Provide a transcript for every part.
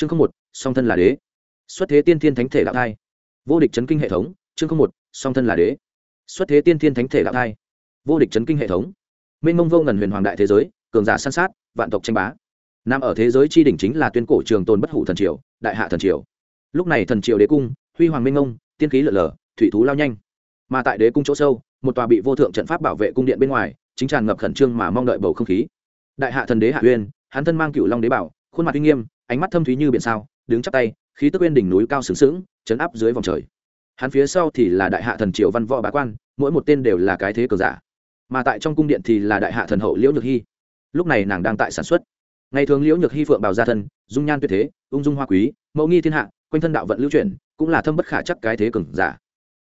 chương không một, song thân là đế. Xuất thế tiên thiên thánh thể đạo thai. Vô địch chấn kinh hệ thống, chương không một, song thân là đế. Xuất thế tiên thiên thánh thể đạo thai. Vô địch chấn kinh hệ thống. Minh mông vô ngần huyền hoàng đại thế giới, cường giả san sát, vạn tộc tranh bá. Nằm ở thế giới tri đỉnh chính là tuyên cổ trường tồn bất hủ thần triều, đại hạ thần triều. Lúc này thần triều đế cung, huy hoàng minh mông, tiên khí lở lở, thủy thú lao nhanh. Mà tại đế cung chỗ sâu, một tòa bị vô thượng trận pháp bảo vệ cung điện bên ngoài, chính tràn ngập khẩn trương mà mong đợi bầu không khí. Đại hạ thần đế hạ uyên, hắn thân mang cựu long đế bảo, khuôn mặt uy nghiêm ánh mắt thâm thúy như biển sao, đứng chắp tay, khí tức bên đỉnh núi cao sướng sướng chấn áp dưới vòng trời. Hắn phía sau thì là đại hạ thần triều văn võ bá quan, mỗi một tên đều là cái thế cờ giả. Mà tại trong cung điện thì là đại hạ thần hậu liễu nhược hy lúc này nàng đang tại sản xuất. Ngày thường liễu nhược hy phượng bào gia thân, dung nhan tuyệt thế, ung dung hoa quý, mẫu nghi thiên hạ, quanh thân đạo vận lưu chuyển, cũng là thâm bất khả chắc cái thế cường giả.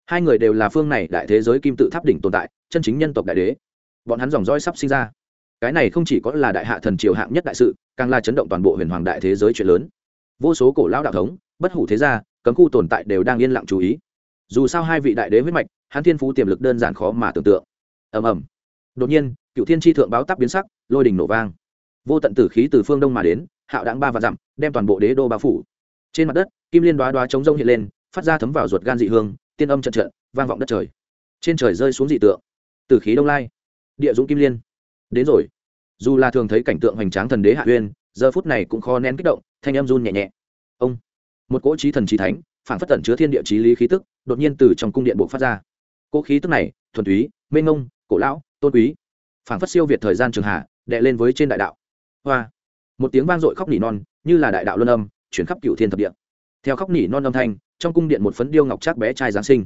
Hai người đều là phương này đại thế giới kim tự tháp đỉnh tồn tại, chân chính nhân tộc đại đế. Bọn hắn dòng roi sắp sinh ra cái này không chỉ có là đại hạ thần triều hạng nhất đại sự, càng là chấn động toàn bộ huyền hoàng đại thế giới chuyện lớn. Vô số cổ lão đạo thống, bất hủ thế gia, cấm khu tồn tại đều đang yên lặng chú ý. Dù sao hai vị đại đế huyết mạch, hắn thiên phú tiềm lực đơn giản khó mà tưởng tượng. Ầm ầm. Đột nhiên, cựu thiên tri thượng báo tắp biến sắc, lôi đình nổ vang. Vô tận tử khí từ phương đông mà đến, hạo đáng ba và dặm, đem toàn bộ đế đô bao phủ. Trên mặt đất, kim liên đoá đoá chống rông hiện lên, phát ra thấm vào ruột gan dị hương, tiên âm trận trận, vang vọng đất trời. Trên trời rơi xuống dị tượng. Tử khí đông lai. Địa dũng kim liên. Đến rồi dù là thường thấy cảnh tượng hoành tráng thần đế hạ uyên, giờ phút này cũng khó nén kích động, thanh em run nhẹ nhẹ. Ông, một cỗ trí thần trí thánh phản phất tẩn chứa thiên địa trí lý khí tức, đột nhiên từ trong cung điện buộc phát ra. Cỗ khí tức này, thuần túy mê ngông cổ lão, tôn quý. Phản phất siêu việt thời gian trường hạ, đệ lên với trên đại đạo. Hoa. Một tiếng vang dội khóc nỉ non, như là đại đạo luân âm, chuyển khắp cựu thiên thập địa. Theo khóc nỉ non âm thanh, trong cung điện một phấn điêu ngọc trác bé trai giáng sinh.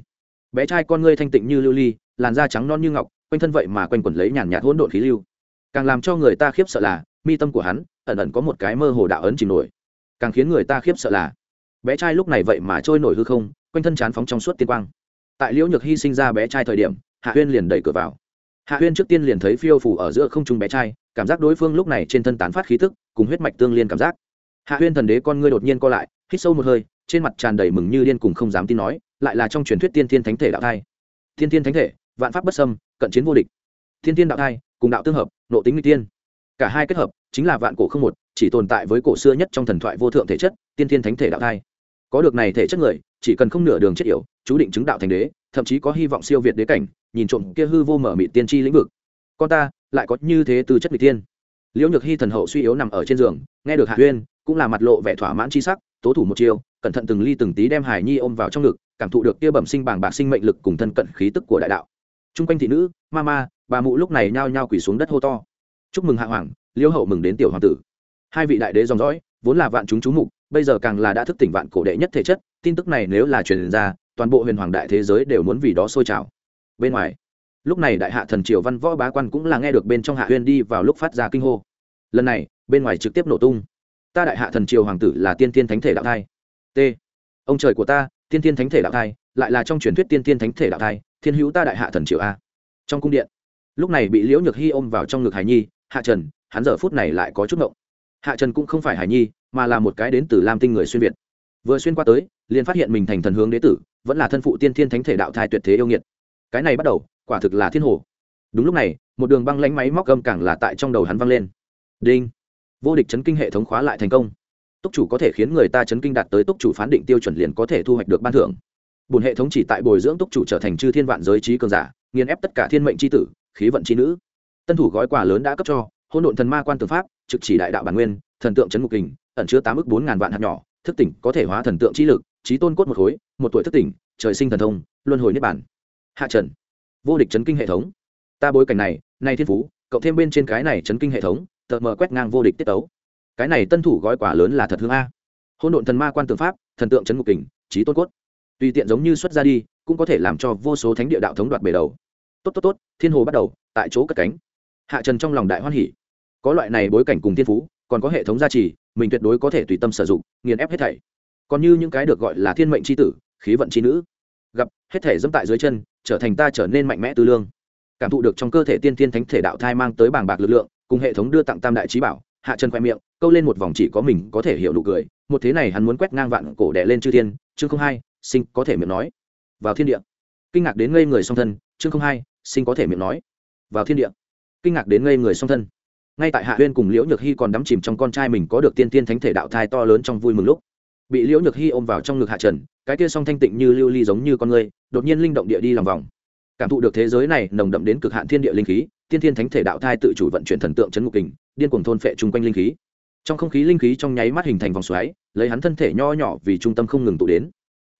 Bé trai con ngươi thanh tịnh như lưu ly, làn da trắng non như ngọc, quanh thân vậy mà quanh quẩn lấy nhàn nhạt hỗn độn khí lưu càng làm cho người ta khiếp sợ là, mi tâm của hắn ẩn ẩn có một cái mơ hồ đạo ấn chìm nổi. Càng khiến người ta khiếp sợ là, bé trai lúc này vậy mà trôi nổi hư không, quanh thân chán phóng trong suốt tiên quang. Tại liễu nhược hy sinh ra bé trai thời điểm, hạ huyên liền đẩy cửa vào. Hạ huyên trước tiên liền thấy phiêu phủ ở giữa không trung bé trai, cảm giác đối phương lúc này trên thân tán phát khí tức, cùng huyết mạch tương liên cảm giác. Hạ huyên thần đế con ngươi đột nhiên co lại, hít sâu một hơi, trên mặt tràn đầy mừng như điên cùng không dám tin nói, lại là trong truyền thuyết tiên thiên thánh thể đạo thai. Tiên thiên thánh thể, vạn pháp bất xâm, cận chiến vô địch. Thiên thiên đạo thai, cùng đạo tương hợp nộ tính nguy tiên. Cả hai kết hợp, chính là vạn cổ không một, chỉ tồn tại với cổ xưa nhất trong thần thoại vô thượng thể chất, tiên thiên thánh thể đạo thai. Có được này thể chất người, chỉ cần không nửa đường chết yểu, chú định chứng đạo thành đế, thậm chí có hy vọng siêu việt đế cảnh, nhìn trộm kia hư vô mở mị tiên tri lĩnh vực. Con ta, lại có như thế từ chất vị tiên. Liễu nhược hy thần hậu suy yếu nằm ở trên giường, nghe được hạ huyên cũng là mặt lộ vẻ thỏa mãn tri sắc, tố thủ một chiều cẩn thận từng ly từng tí đem hải nhi ôm vào trong ngực, cảm thụ được kia bẩm sinh bàng bạc sinh mệnh lực cùng thân cận khí tức của đại đạo. T r u n g quanh thị nữ, ma ma bà mụ lúc này nhao nhao quỳ xuống đất hô to. Chúc mừng hạ hoàng, liêu hậu mừng đến tiểu hoàng tử. Hai vị đại đế dòng dõi, vốn là vạn chúng chú mục, bây giờ càng là đã thức tỉnh vạn cổ đệ nhất thể chất, tin tức này nếu là truyền ra, toàn bộ huyền hoàng đại thế giới đều muốn vì đó sôi trào. Bên ngoài, lúc này đại hạ thần triều văn võ bá quan cũng là nghe được bên trong hạ huyên đi vào lúc phát ra kinh hô. Lần này, bên ngoài trực tiếp nổ tung. Ta đại hạ thần triều hoàng tử là tiên tiên thánh thể đạo thai. T. Ông trời của ta, tiên tiên thánh thể đạo thai, lại là trong truyền thuyết tiên tiên thánh thể đạo thai, thiên hữu ta đại hạ thần triều a. Trong cung điện lúc này bị liễu nhược hy ôm vào trong ngực hải nhi, hạ trần, hắn giờ phút này lại có chút ngộng. Hạ trần cũng không phải hải nhi, mà là một cái đến từ lam tinh người xuyên việt. Vừa xuyên qua tới, liền phát hiện mình thành thần hướng đế tử, vẫn là thân phụ tiên thiên thánh thể đạo thai tuyệt thế yêu nghiệt. Cái này bắt đầu, quả thực là thiên hồ. Đúng lúc này, một đường băng lánh máy móc gầm càng là tại trong đầu hắn văng lên. Đinh! Vô địch chấn kinh hệ thống khóa lại thành công. Túc chủ có thể khiến người ta chấn kinh đạt tới túc chủ phán định tiêu chuẩn liền có thể thu hoạch được ban thưởng. Bùn hệ thống chỉ tại bồi dưỡng túc chủ trở thành chư thiên vạn giới trí cường giả, nghiền ép tất cả thiên mệnh c tử khí vận chi nữ. Tân thủ gói quà lớn đã cấp cho hôn độn thần ma quan tư pháp, trực chỉ đại đạo bản nguyên, thần tượng trấn mục kình, ẩn chứa tám ước bốn ngàn vạn hạt nhỏ, thức tỉnh có thể hóa thần tượng trí lực, trí tôn cốt một khối, một tuổi thức tỉnh, trời sinh thần thông, luân hồi niết bản hạ trần. Vô địch chấn kinh hệ thống. Ta bối cảnh này, nay thiên phú, cộng thêm bên trên cái này chấn kinh hệ thống, tờ mờ quét ngang vô địch tiết tấu. Cái này tân thủ gói quà lớn là thật hương a. Hôn độn thần ma quan tượng pháp, thần tượng trấn ngục kình, trí tôn cốt. Tùy tiện giống như xuất ra đi, cũng có thể làm cho vô số thánh địa đạo thống đoạt bể đầu tốt tốt tốt, thiên hồ bắt đầu, tại chỗ cất cánh. Hạ trần trong lòng đại hoan hỉ. Có loại này bối cảnh cùng thiên phú, còn có hệ thống gia trì, mình tuyệt đối có thể tùy tâm sử dụng, nghiền ép hết thảy. Còn như những cái được gọi là thiên mệnh c h i tử, khí vận c h i nữ. Gặp, hết thể dẫm tại dưới chân, trở thành ta trở nên mạnh mẽ tư lương. Cảm thụ được trong cơ thể tiên tiên thánh thể đạo thai mang tới bảng bạc lực lượng, cùng hệ thống đưa tặng tam đại trí bảo, hạ chân khoe miệng, câu lên một vòng chỉ có mình có thể hiểu nụ cười. Một thế này hắn muốn quét ngang vạn cổ đẻ lên chư thiên, chương không hai, sinh có thể miệng nói. Vào thiên địa. Kinh ngạc đến ngây người song thân, chương không hai sinh có thể miệng nói. Vào thiên địa, kinh ngạc đến ngây người song thân. Ngay tại hạ huyên cùng liễu nhược hy còn đắm chìm trong con trai mình có được tiên tiên thánh thể đạo thai to lớn trong vui mừng lúc, bị liễu nhược hy ôm vào trong ngực hạ trần, cái kia song thanh tịnh như lưu ly giống như con người, đột nhiên linh động địa đi lòng vòng. Cảm thụ được thế giới này nồng đậm đến cực hạn thiên địa linh khí, tiên thiên thánh thể đạo thai tự chủ vận chuyển thần tượng chấn ngục kình, điên cuồng thôn phệ chung quanh linh khí. Trong không khí linh khí trong nháy mắt hình thành vòng xoáy, lấy hắn thân thể nho nhỏ vì trung tâm không ngừng tụ đến.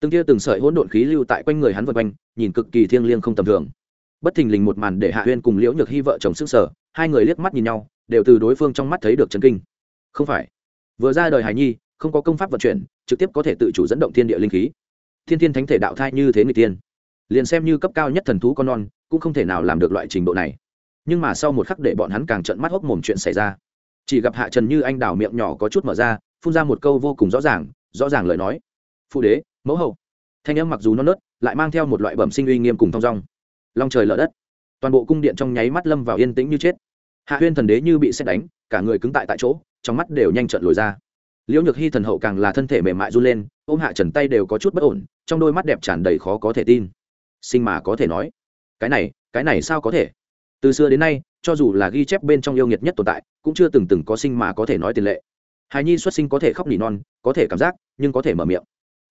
Từng tia từng sợi hỗn độn khí lưu tại quanh người hắn vượt quanh, nhìn cực kỳ thiêng liêng không tầm thường bất thình lình một màn để hạ huyên cùng liễu nhược hy vợ chồng sức sở hai người liếc mắt nhìn nhau, đều từ đối phương trong mắt thấy được chấn kinh. Không phải. Vừa ra đời hài nhi, không có công pháp vận chuyển, trực tiếp có thể tự chủ dẫn động thiên địa linh khí. Thiên thiên thánh thể đạo thai như thế người tiên. Liền xem như cấp cao nhất thần thú con non, cũng không thể nào làm được loại trình độ này. Nhưng mà sau một khắc để bọn hắn càng trận mắt hốc mồm chuyện xảy ra. Chỉ gặp hạ trần như anh đào miệng nhỏ có chút mở ra, phun ra một câu vô cùng rõ ràng rõ ràng lời nói. Phụ đế, mẫu hậu. Thanh âm mặc dù non nớt, lại mang theo một loại bẩm sinh uy nghiêm cùng thong dong long trời lở đất. Toàn bộ cung điện trong nháy mắt lâm vào yên tĩnh như chết. Hạ huyên thần đế như bị xét đánh, cả người cứng tại tại chỗ, trong mắt đều nhanh trận lồi ra. Liễu nhược hy thần hậu càng là thân thể mềm mại run lên, ôm hạ trần tay đều có chút bất ổn, trong đôi mắt đẹp tràn đầy khó có thể tin. Sinh mà có thể nói, cái này cái này sao có thể? Từ xưa đến nay, cho dù là ghi chép bên trong yêu nghiệt nhất tồn tại, cũng chưa từng từng có sinh mà có thể nói tiền lệ. Hài nhi xuất sinh có thể khóc nỉ non, có thể cảm giác, nhưng có thể mở miệng.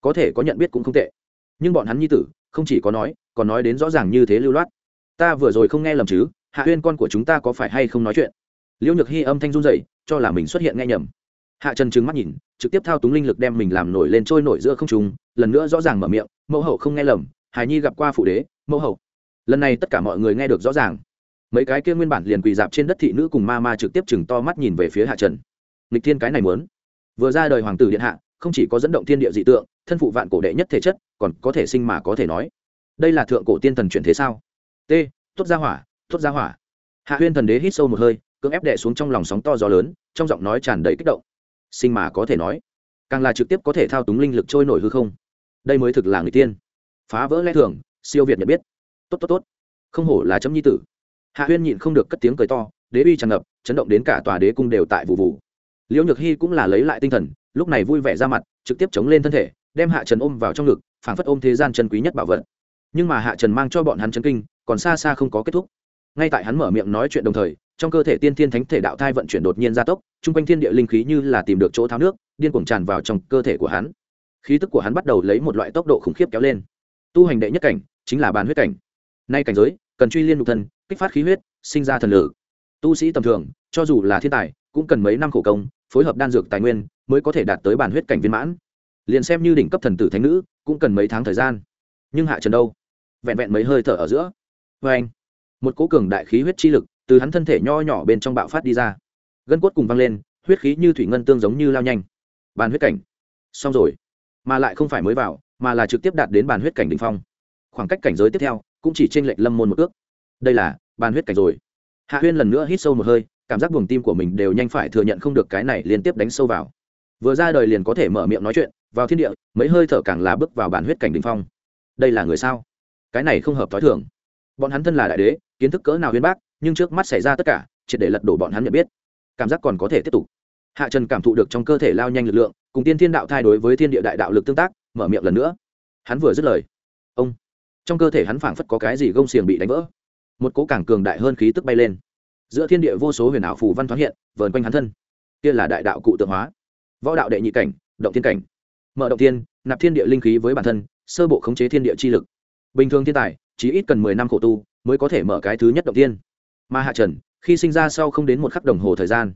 Có thể có nhận biết cũng không tệ nhưng bọn hắn nhi tử, không chỉ có nói, còn nói đến rõ ràng như thế lưu loát. Ta vừa rồi không nghe lầm chứ, hạ huyên con của chúng ta có phải hay không nói chuyện? Liễu nhược hy âm thanh run dậy cho là mình xuất hiện nghe nhầm. Hạ trần trừng mắt nhìn, trực tiếp thao túng linh lực đem mình làm nổi lên trôi nổi giữa không trùng lần nữa rõ ràng mở miệng, mẫu hậu không nghe lầm hài nhi gặp qua phụ đế, mẫu hậu. Lần này tất cả mọi người nghe được rõ ràng. Mấy cái kia nguyên bản liền quỳ dạp trên đất thị nữ cùng ma ma trực tiếp chừng to mắt nhìn về phía hạ trần. Nghịch thiên cái này muốn. Vừa ra đời hoàng tử điện hạ không chỉ có dẫn động thiên địa dị tượng, thân phụ vạn cổ đệ nhất thể chất, còn có thể sinh mà có thể nói. Đây là thượng cổ tiên thần chuyển thế sao? T tuất ra hỏa tuất ra hỏa. Hạ huyên thần đế hít sâu một hơi, cưỡng ép đệ xuống trong lòng sóng to gió lớn, trong giọng nói tràn đầy kích động. Sinh mà có thể nói, càng là trực tiếp có thể thao túng linh lực trôi nổi hư không. Đây mới thực là người tiên. Phá vỡ lẽ thường, siêu việt nhận biết. Tốt tốt tốt. Không hổ là chấm nhi tử. Hạ huyên nhịn không được cất tiếng cười to, đế uy tràn ngập, chấn động đến cả tòa đế cung đều tại vụ vụ. Liễu nhược hy cũng là lấy lại tinh thần lúc này vui vẻ ra mặt, trực tiếp chống lên thân thể, đem hạ trần ôm vào trong ngực, phảng phất ôm thế gian chân quý nhất bảo vật. Nhưng mà hạ trần mang cho bọn hắn chân kinh, còn xa xa không có kết thúc. Ngay tại hắn mở miệng nói chuyện đồng thời, trong cơ thể tiên thiên thánh thể đạo thai vận chuyển đột nhiên gia tốc, chung quanh thiên địa linh khí như là tìm được chỗ tháo nước, điên cuồng tràn vào trong cơ thể của hắn. Khí tức của hắn bắt đầu lấy một loại tốc độ khủng khiếp kéo lên. Tu hành đệ nhất cảnh, chính là bàn huyết cảnh. Nay cảnh giới, cần truy liên nhục thân, kích phát khí huyết, sinh ra thần lử tu sĩ tầm thường, cho dù là thiên tài, cũng cần mấy năm khổ công, phối hợp đan dược tài nguyên mới có thể đạt tới bàn huyết cảnh viên mãn. Liền xem như đỉnh cấp thần tử thánh nữ, cũng cần mấy tháng thời gian. Nhưng hạ trần đâu? Vẹn vẹn mấy hơi thở ở giữa. Vê anh, một cố cường đại khí huyết chi lực từ hắn thân thể nho nhỏ bên trong bạo phát đi ra. Gân cốt cùng văng lên, huyết khí như thủy ngân tương giống như lao nhanh. Bàn huyết cảnh. Xong rồi. Mà lại không phải mới vào, mà là trực tiếp đạt đến bàn huyết cảnh đ ỉ n h phong. Khoảng cách cảnh giới tiếp theo, cũng chỉ t r ê n lệch lâm môn một ước. Đây là bàn huyết cảnh rồi. Hạ huyên lần nữa hít sâu một hơi, cảm giác buồng tim của mình đều nhanh phải thừa nhận không được cái này liên tiếp đánh sâu vào vừa ra đời liền có thể mở miệng nói chuyện, vào thiên địa, mấy hơi thở càng là bước vào bản huyết cảnh đ ỉ n h phong. Đây là người sao? Cái này không hợp t h ó i thường. Bọn hắn thân là đại đế, kiến thức cỡ nào huyên bác, nhưng trước mắt xảy ra tất cả, triệt để lật đổ bọn hắn nhận biết. Cảm giác còn có thể tiếp tục. Hạ trần cảm thụ được trong cơ thể lao nhanh lực lượng, cùng tiên thiên đạo thai đối với thiên địa đại đạo lực tương tác, mở miệng lần nữa. Hắn vừa dứt lời. Ông. Trong cơ thể hắn phảng phất có cái gì gông xiềng bị đánh vỡ. Một cố càng cường đại hơn khí tức bay lên. Giữa thiên địa vô số huyền ảo phù văn thoáng hiện, vờn quanh hắn thân. Kia là đại đạo cụ tượng hóa võ đạo đệ nhị cảnh, động thiên cảnh. Mở động thiên, nạp thiên địa linh khí với bản thân, sơ bộ khống chế thiên địa chi lực. Bình thường thiên tài, chỉ ít cần mười năm khổ tu mới có thể mở cái thứ nhất động thiên. Mà hạ trần, khi sinh ra sau không đến một khắc đồng hồ thời gian.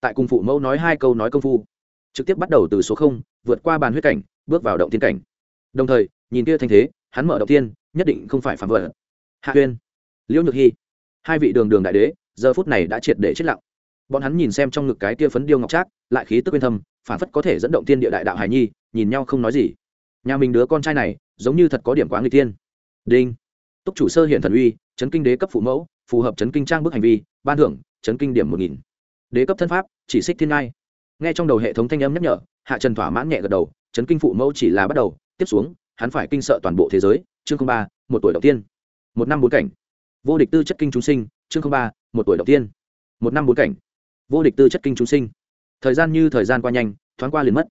Tại cùng phụ mẫu nói hai câu nói công phu, trực tiếp bắt đầu từ số không, vượt qua bàn huyết cảnh, bước vào động thiên cảnh. Đồng thời, nhìn kia thanh thế, hắn mở động thiên, nhất định không phải phạm vợ hạ huyên liễu nhược hy hai vị đường đường đại đế, giờ phút này đã triệt để chết lặng bọn hắn nhìn xem trong ngực cái kia phấn điêu ngọc trác, lại khí tức bên thâm, phản phất có thể dẫn động thiên địa đại đạo hải nhi, nhìn nhau không nói gì. Nhà mình đứa con trai này, giống như thật có điểm quá người tiên đinh. Túc chủ sơ hiện thần uy, chấn kinh đế cấp phụ mẫu, phù hợp chấn kinh trang bức hành vi, ban thưởng, chấn kinh điểm một nghìn. Đế cấp thân pháp, chỉ xích thiên ngai. Nghe trong đầu hệ thống thanh âm nhắc nhở, hạ trần thỏa mãn nhẹ gật đầu, chấn kinh phụ mẫu chỉ là bắt đầu, tiếp xuống, hắn phải kinh sợ toàn bộ thế giới, chương ba, một tuổi đầu tiên. Một năm bốn cảnh. Vô địch tư chất kinh chúng sinh, chương ba, một tuổi đầu tiên. Một năm bốn cảnh vô địch tư chất kinh chúng sinh. Thời gian như thời gian qua nhanh, thoáng qua liền mất.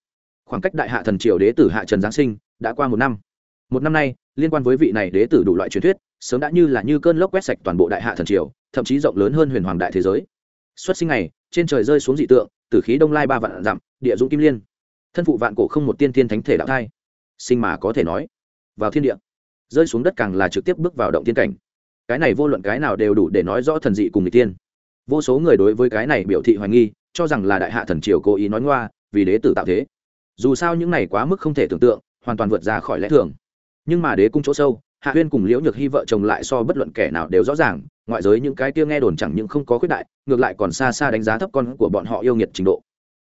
Khoảng cách đại hạ thần triều đế tử hạ trần giáng sinh đã qua một năm. Một năm nay, liên quan với vị này đế tử đủ loại truyền thuyết, sớm đã như là như cơn lốc quét sạch toàn bộ đại hạ thần triều, thậm chí rộng lớn hơn huyền hoàng đại thế giới. Xuất sinh này trên trời rơi xuống dị tượng tử khí đông lai ba vạn dặm, địa dũng kim liên. Thân phụ vạn cổ không một tiên thiên thánh thể đạo thai. Sinh mà có thể nói, vào thiên địa. Rơi xuống đất càng là trực tiếp bước vào động tiên cảnh. Cái này vô luận cái nào đều đủ để nói rõ thần dị cùng người tiên vô số người đối với cái này biểu thị hoài nghi, cho rằng là đại hạ thần triều cố ý nói ngoa, vì đế tử tạo thế. Dù sao những này quá mức không thể tưởng tượng, hoàn toàn vượt ra khỏi lẽ thường. Nhưng mà đế cung chỗ sâu, hạ huyên cùng liễu nhược hy vợ chồng lại so bất luận kẻ nào đều rõ ràng, ngoại giới những cái kia nghe đồn chẳng những không có khuyết đại, ngược lại còn xa xa đánh giá thấp con của bọn họ yêu nghiệt trình độ.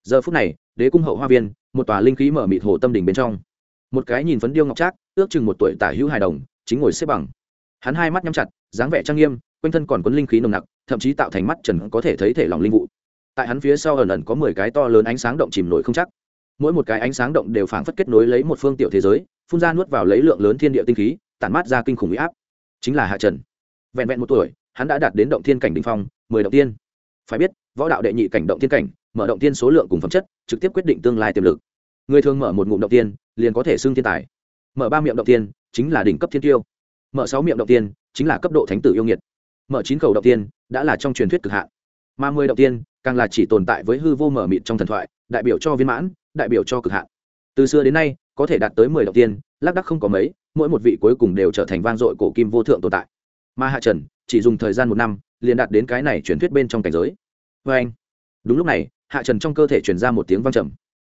Giờ phút này, đế cung hậu hoa viên, một tòa linh khí mở mịt hồ tâm đỉnh bên trong. Một cái nhìn phấn điêu ngọc trác, ước chừng một tuổi tả hữu hài đồng, chính ngồi xếp bằng. Hắn hai mắt nhắm chặt, dáng vẻ trang nghiêm, quanh thân còn quấn linh khí nồng nặc thậm chí tạo thành mắt trần có thể thấy thể lòng linh vụ. Tại hắn phía sau ẩn ẩn có mười cái to lớn ánh sáng động chìm nổi không chắc. Mỗi một cái ánh sáng động đều phảng phất kết nối lấy một phương tiểu thế giới, phun ra nuốt vào lấy lượng lớn thiên địa tinh khí, tản mát ra kinh khủng huy áp. Chính là hạ trần. Vẹn vẹn một tuổi, hắn đã đạt đến động thiên cảnh đình phong, mười động tiên. Phải biết, võ đạo đệ nhị cảnh động thiên cảnh, mở động tiên số lượng cùng phẩm chất, trực tiếp quyết định tương lai tiềm lực. Người thường mở một ngụm động tiên, liền có thể xưng thiên tài. Mở ba miệng động tiên, chính là đỉnh cấp thiên tiêu. Mở sáu miệng động tiên, chính là cấp độ thánh tử yêu nghiệt mở chín khẩu động tiên, đã là trong truyền thuyết cực hạn. Mà mười động tiên, càng là chỉ tồn tại với hư vô mở mịt trong thần thoại, đại biểu cho viên mãn, đại biểu cho cực hạn. Từ xưa đến nay, có thể đạt tới mười động tiên, lác đắc không có mấy, mỗi một vị cuối cùng đều trở thành vang dội cổ kim vô thượng tồn tại. Mà hạ trần, chỉ dùng thời gian một năm, liền đạt đến cái này truyền thuyết bên trong cảnh giới. Vê anh, đúng lúc này, hạ trần trong cơ thể truyền ra một tiếng vang trầm.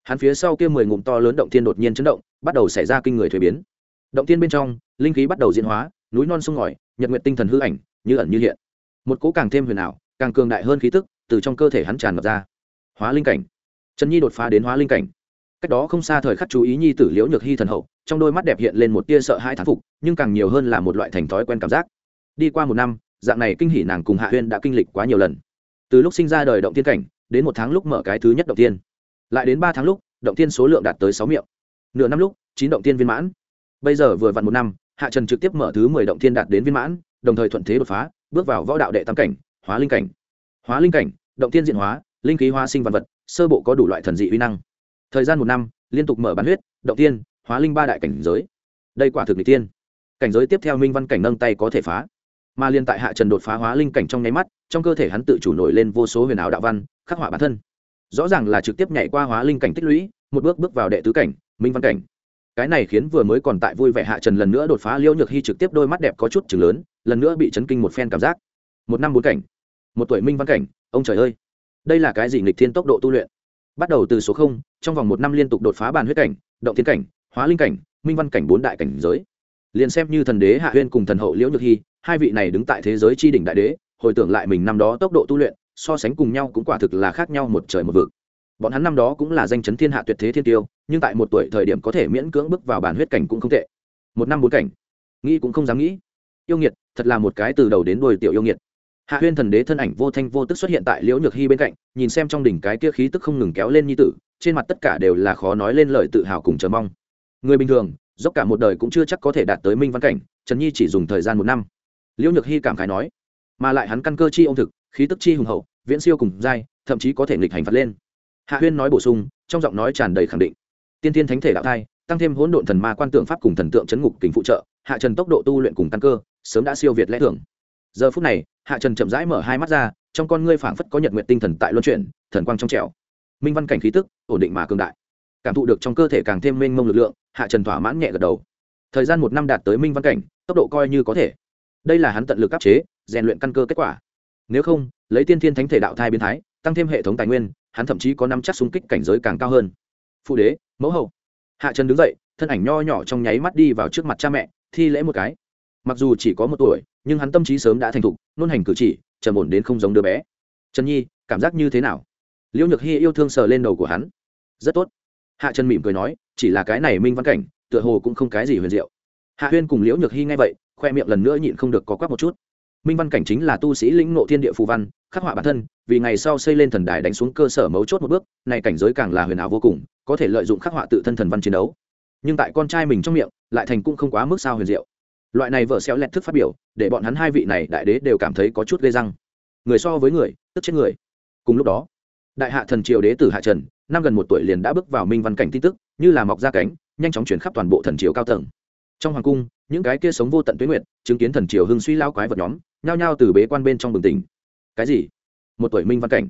Hắn phía sau kia mười ngụm to lớn động tiên đột nhiên chấn động, bắt đầu xảy ra kinh người thuế biến. Động tiên bên trong, linh khí bắt đầu diễn hóa, núi non sông ngòi, nhật nguyện tinh thần hư ảnh như ẩn như hiện. Một cỗ càng thêm huyền ảo, càng cường đại hơn khí tức từ trong cơ thể hắn tràn ngập ra. Hóa linh cảnh. Trần nhi đột phá đến hóa linh cảnh. Cách đó không xa thời khắc chú ý nhi tử liễu nhược hy thần hậu, trong đôi mắt đẹp hiện lên một tia sợ hai thán phục, nhưng càng nhiều hơn là một loại thành thói quen cảm giác. Đi qua một năm, dạng này kinh hỉ nàng cùng hạ huyên đã kinh lịch quá nhiều lần. Từ lúc sinh ra đời động tiên cảnh, đến một tháng lúc mở cái thứ nhất động tiên. Lại đến ba tháng lúc, động tiên số lượng đạt tới sáu miệng. Nửa năm lúc, chín động tiên viên mãn. Bây giờ vừa vặn một năm, hạ trần trực tiếp mở thứ mười động tiên đạt đến viên mãn đồng thời thuận thế đột phá, bước vào võ đạo đệ tam cảnh, hóa linh cảnh. Hóa linh cảnh, động tiên diện hóa, linh khí hóa sinh vật vật, sơ bộ có đủ loại thần dị uy năng. Thời gian một năm, liên tục mở bán huyết, động tiên, hóa linh ba đại cảnh giới. Đây quả thực n tiên. Cảnh giới tiếp theo minh văn cảnh nâng tay có thể phá. Mà liên tại hạ trần đột phá hóa linh cảnh trong nháy mắt, trong cơ thể hắn tự chủ nổi lên vô số huyền ảo đạo văn, khắc họa bản thân. Rõ ràng là trực tiếp nhảy qua hóa linh cảnh tích lũy, một bước bước vào đệ tứ cảnh, minh văn cảnh. Cái này khiến vừa mới còn tại vui vẻ hạ trần lần nữa đột phá liêu nhược hy trực tiếp đôi mắt đẹp có chút chừng lớn lần nữa bị chấn kinh một phen cảm giác. Một năm bốn cảnh, một tuổi minh văn cảnh, ông trời ơi. Đây là cái gì nghịch thiên tốc độ tu luyện? Bắt đầu từ số không, trong vòng một năm liên tục đột phá bàn huyết cảnh, động thiên cảnh, hóa linh cảnh, minh văn cảnh bốn đại cảnh giới. Liền xem như thần đế hạ huyên cùng thần hậu liễu nhược hy hai vị này đứng tại thế giới tri đỉnh đại đế, hồi tưởng lại mình năm đó tốc độ tu luyện, so sánh cùng nhau cũng quả thực là khác nhau một trời một vực. Bọn hắn năm đó cũng là danh chấn thiên hạ tuyệt thế thiên tiêu, nhưng tại một tuổi thời điểm có thể miễn cưỡng bước vào bản huyết cảnh cũng không tệ. Một năm bốn cảnh, nghĩ cũng không dám nghĩ yêu nghiệt, thật là một cái từ đầu đến đuôi tiểu yêu nghiệt. Hạ huyên thần đế thân ảnh vô thanh vô tức xuất hiện tại liễu nhược hy bên cạnh, nhìn xem trong đỉnh cái kia khí tức không ngừng kéo lên như tử, trên mặt tất cả đều là khó nói lên lời tự hào cùng chờ mong. Người bình thường, dốc cả một đời cũng chưa chắc có thể đạt tới minh văn cảnh, trần nhi chỉ dùng thời gian một năm. Liễu nhược hy cảm khái nói, mà lại hắn căn cơ chi ông thực, khí tức chi hùng hậu, viễn siêu cùng dai thậm chí có thể nghịch hành phạt lên. Hạ huyên nói bổ sung, trong giọng nói tràn đầy khẳng định. Tiên tiên thánh thể đạo thai, tăng thêm hỗn độn thần ma quan tượng pháp cùng thần tượng chấn ngục kính phụ trợ, hạ trần tốc độ tu luyện cùng căn cơ sớm đã siêu việt lẽ thường. Giờ phút này, hạ trần chậm rãi mở hai mắt ra, trong con ngươi phảng phất có nhật nguyện tinh thần tại luân chuyển, thần quang trong trẻo. Minh văn cảnh khí tức, ổn định mà cường đại. Cảm thụ được trong cơ thể càng thêm mênh mông lực lượng, hạ trần thỏa mãn nhẹ gật đầu. Thời gian một năm đạt tới minh văn cảnh, tốc độ coi như có thể. Đây là hắn tận lực áp chế, rèn luyện căn cơ kết quả. Nếu không, lấy tiên thiên thánh thể đạo thai biến thái, tăng thêm hệ thống tài nguyên, hắn thậm chí có năm chắc xung kích cảnh giới càng cao hơn. Phụ đế, mẫu hậu. Hạ trần đứng dậy, thân ảnh nho nhỏ trong nháy mắt đi vào trước mặt cha mẹ, thi lễ một cái mặc dù chỉ có một tuổi, nhưng hắn tâm trí sớm đã thành thục, nôn hành cử chỉ, trầm ổn đến không giống đứa bé. Trần nhi, cảm giác như thế nào? Liễu nhược hy yêu thương sờ lên đầu của hắn. Rất tốt. Hạ trần mỉm cười nói, chỉ là cái này minh văn cảnh, tựa hồ cũng không cái gì huyền diệu. Hạ huyên cùng liễu nhược hy nghe vậy, khoe miệng lần nữa nhịn không được có quắc một chút. Minh văn cảnh chính là tu sĩ lĩnh nộ thiên địa phù văn, khắc họa bản thân, vì ngày sau xây lên thần đài đánh xuống cơ sở mấu chốt một bước, này cảnh giới càng là huyền ảo vô cùng, có thể lợi dụng khắc họa tự thân thần văn chiến đấu. Nhưng tại con trai mình trong miệng, lại thành cũng không quá mức sao huyền diệu loại này vợ xéo lẹt thức phát biểu, để bọn hắn hai vị này đại đế đều cảm thấy có chút gây răng. Người so với người, tức chết người. Cùng lúc đó, đại hạ thần triều đế tử hạ trần, năm gần một tuổi liền đã bước vào minh văn cảnh tin tức, như là mọc ra cánh, nhanh chóng chuyển khắp toàn bộ thần triều cao tầng. Trong hoàng cung, những cái kia sống vô tận tuyến nguyện chứng kiến thần triều hưng suy lao quái vật nhóm, nhao nhao từ bế quan bên trong bừng tỉnh. Cái gì? Một tuổi minh văn cảnh.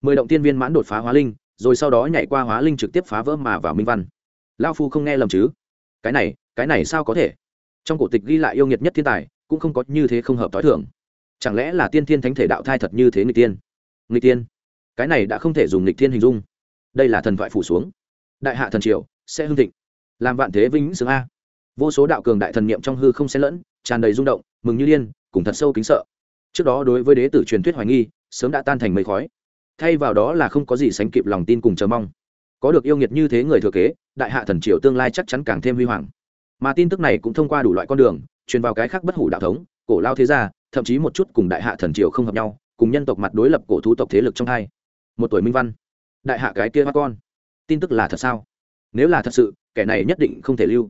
Mười động tiên viên mãn đột phá hóa linh, rồi sau đó nhảy qua hóa linh trực tiếp phá vỡ mà vào minh văn. Lao phu không nghe lầm chứ? Cái này cái này sao có thể? Trong cổ tịch ghi lại yêu nghiệt nhất thiên tài, cũng không có như thế không hợp t h o i thưởng chẳng lẽ là tiên thiên thánh thể đạo thai thật như thế người tiên? Người tiên? Cái này đã không thể dùng nghịch thiên hình dung. Đây là thần thoại phủ xuống. Đại hạ thần triều, sẽ hưng thịnh. Làm vạn thế vĩnh xướng a. Vô số đạo cường đại thần niệm trong hư không xen lẫn, tràn đầy rung động, mừng như điên, cùng thật sâu kính sợ. Trước đó đối với đế tử truyền thuyết hoài nghi, sớm đã tan thành mây khói. Thay vào đó là không có gì sánh kịp lòng tin cùng chờ mong. Có được yêu nghiệt như thế người thừa kế, đại hạ thần triều tương lai chắc chắn càng thêm huy hoàng mà tin tức này cũng thông qua đủ loại con đường, truyền vào cái khác bất hủ đạo thống, cổ lao thế gia, thậm chí một chút cùng đại hạ thần triều không hợp nhau, cùng nhân tộc mặt đối lập cổ thú tộc thế lực trong hai. Một tuổi minh văn. Đại hạ cái kia hoa con. Tin tức là thật sao? Nếu là thật sự, kẻ này nhất định không thể lưu.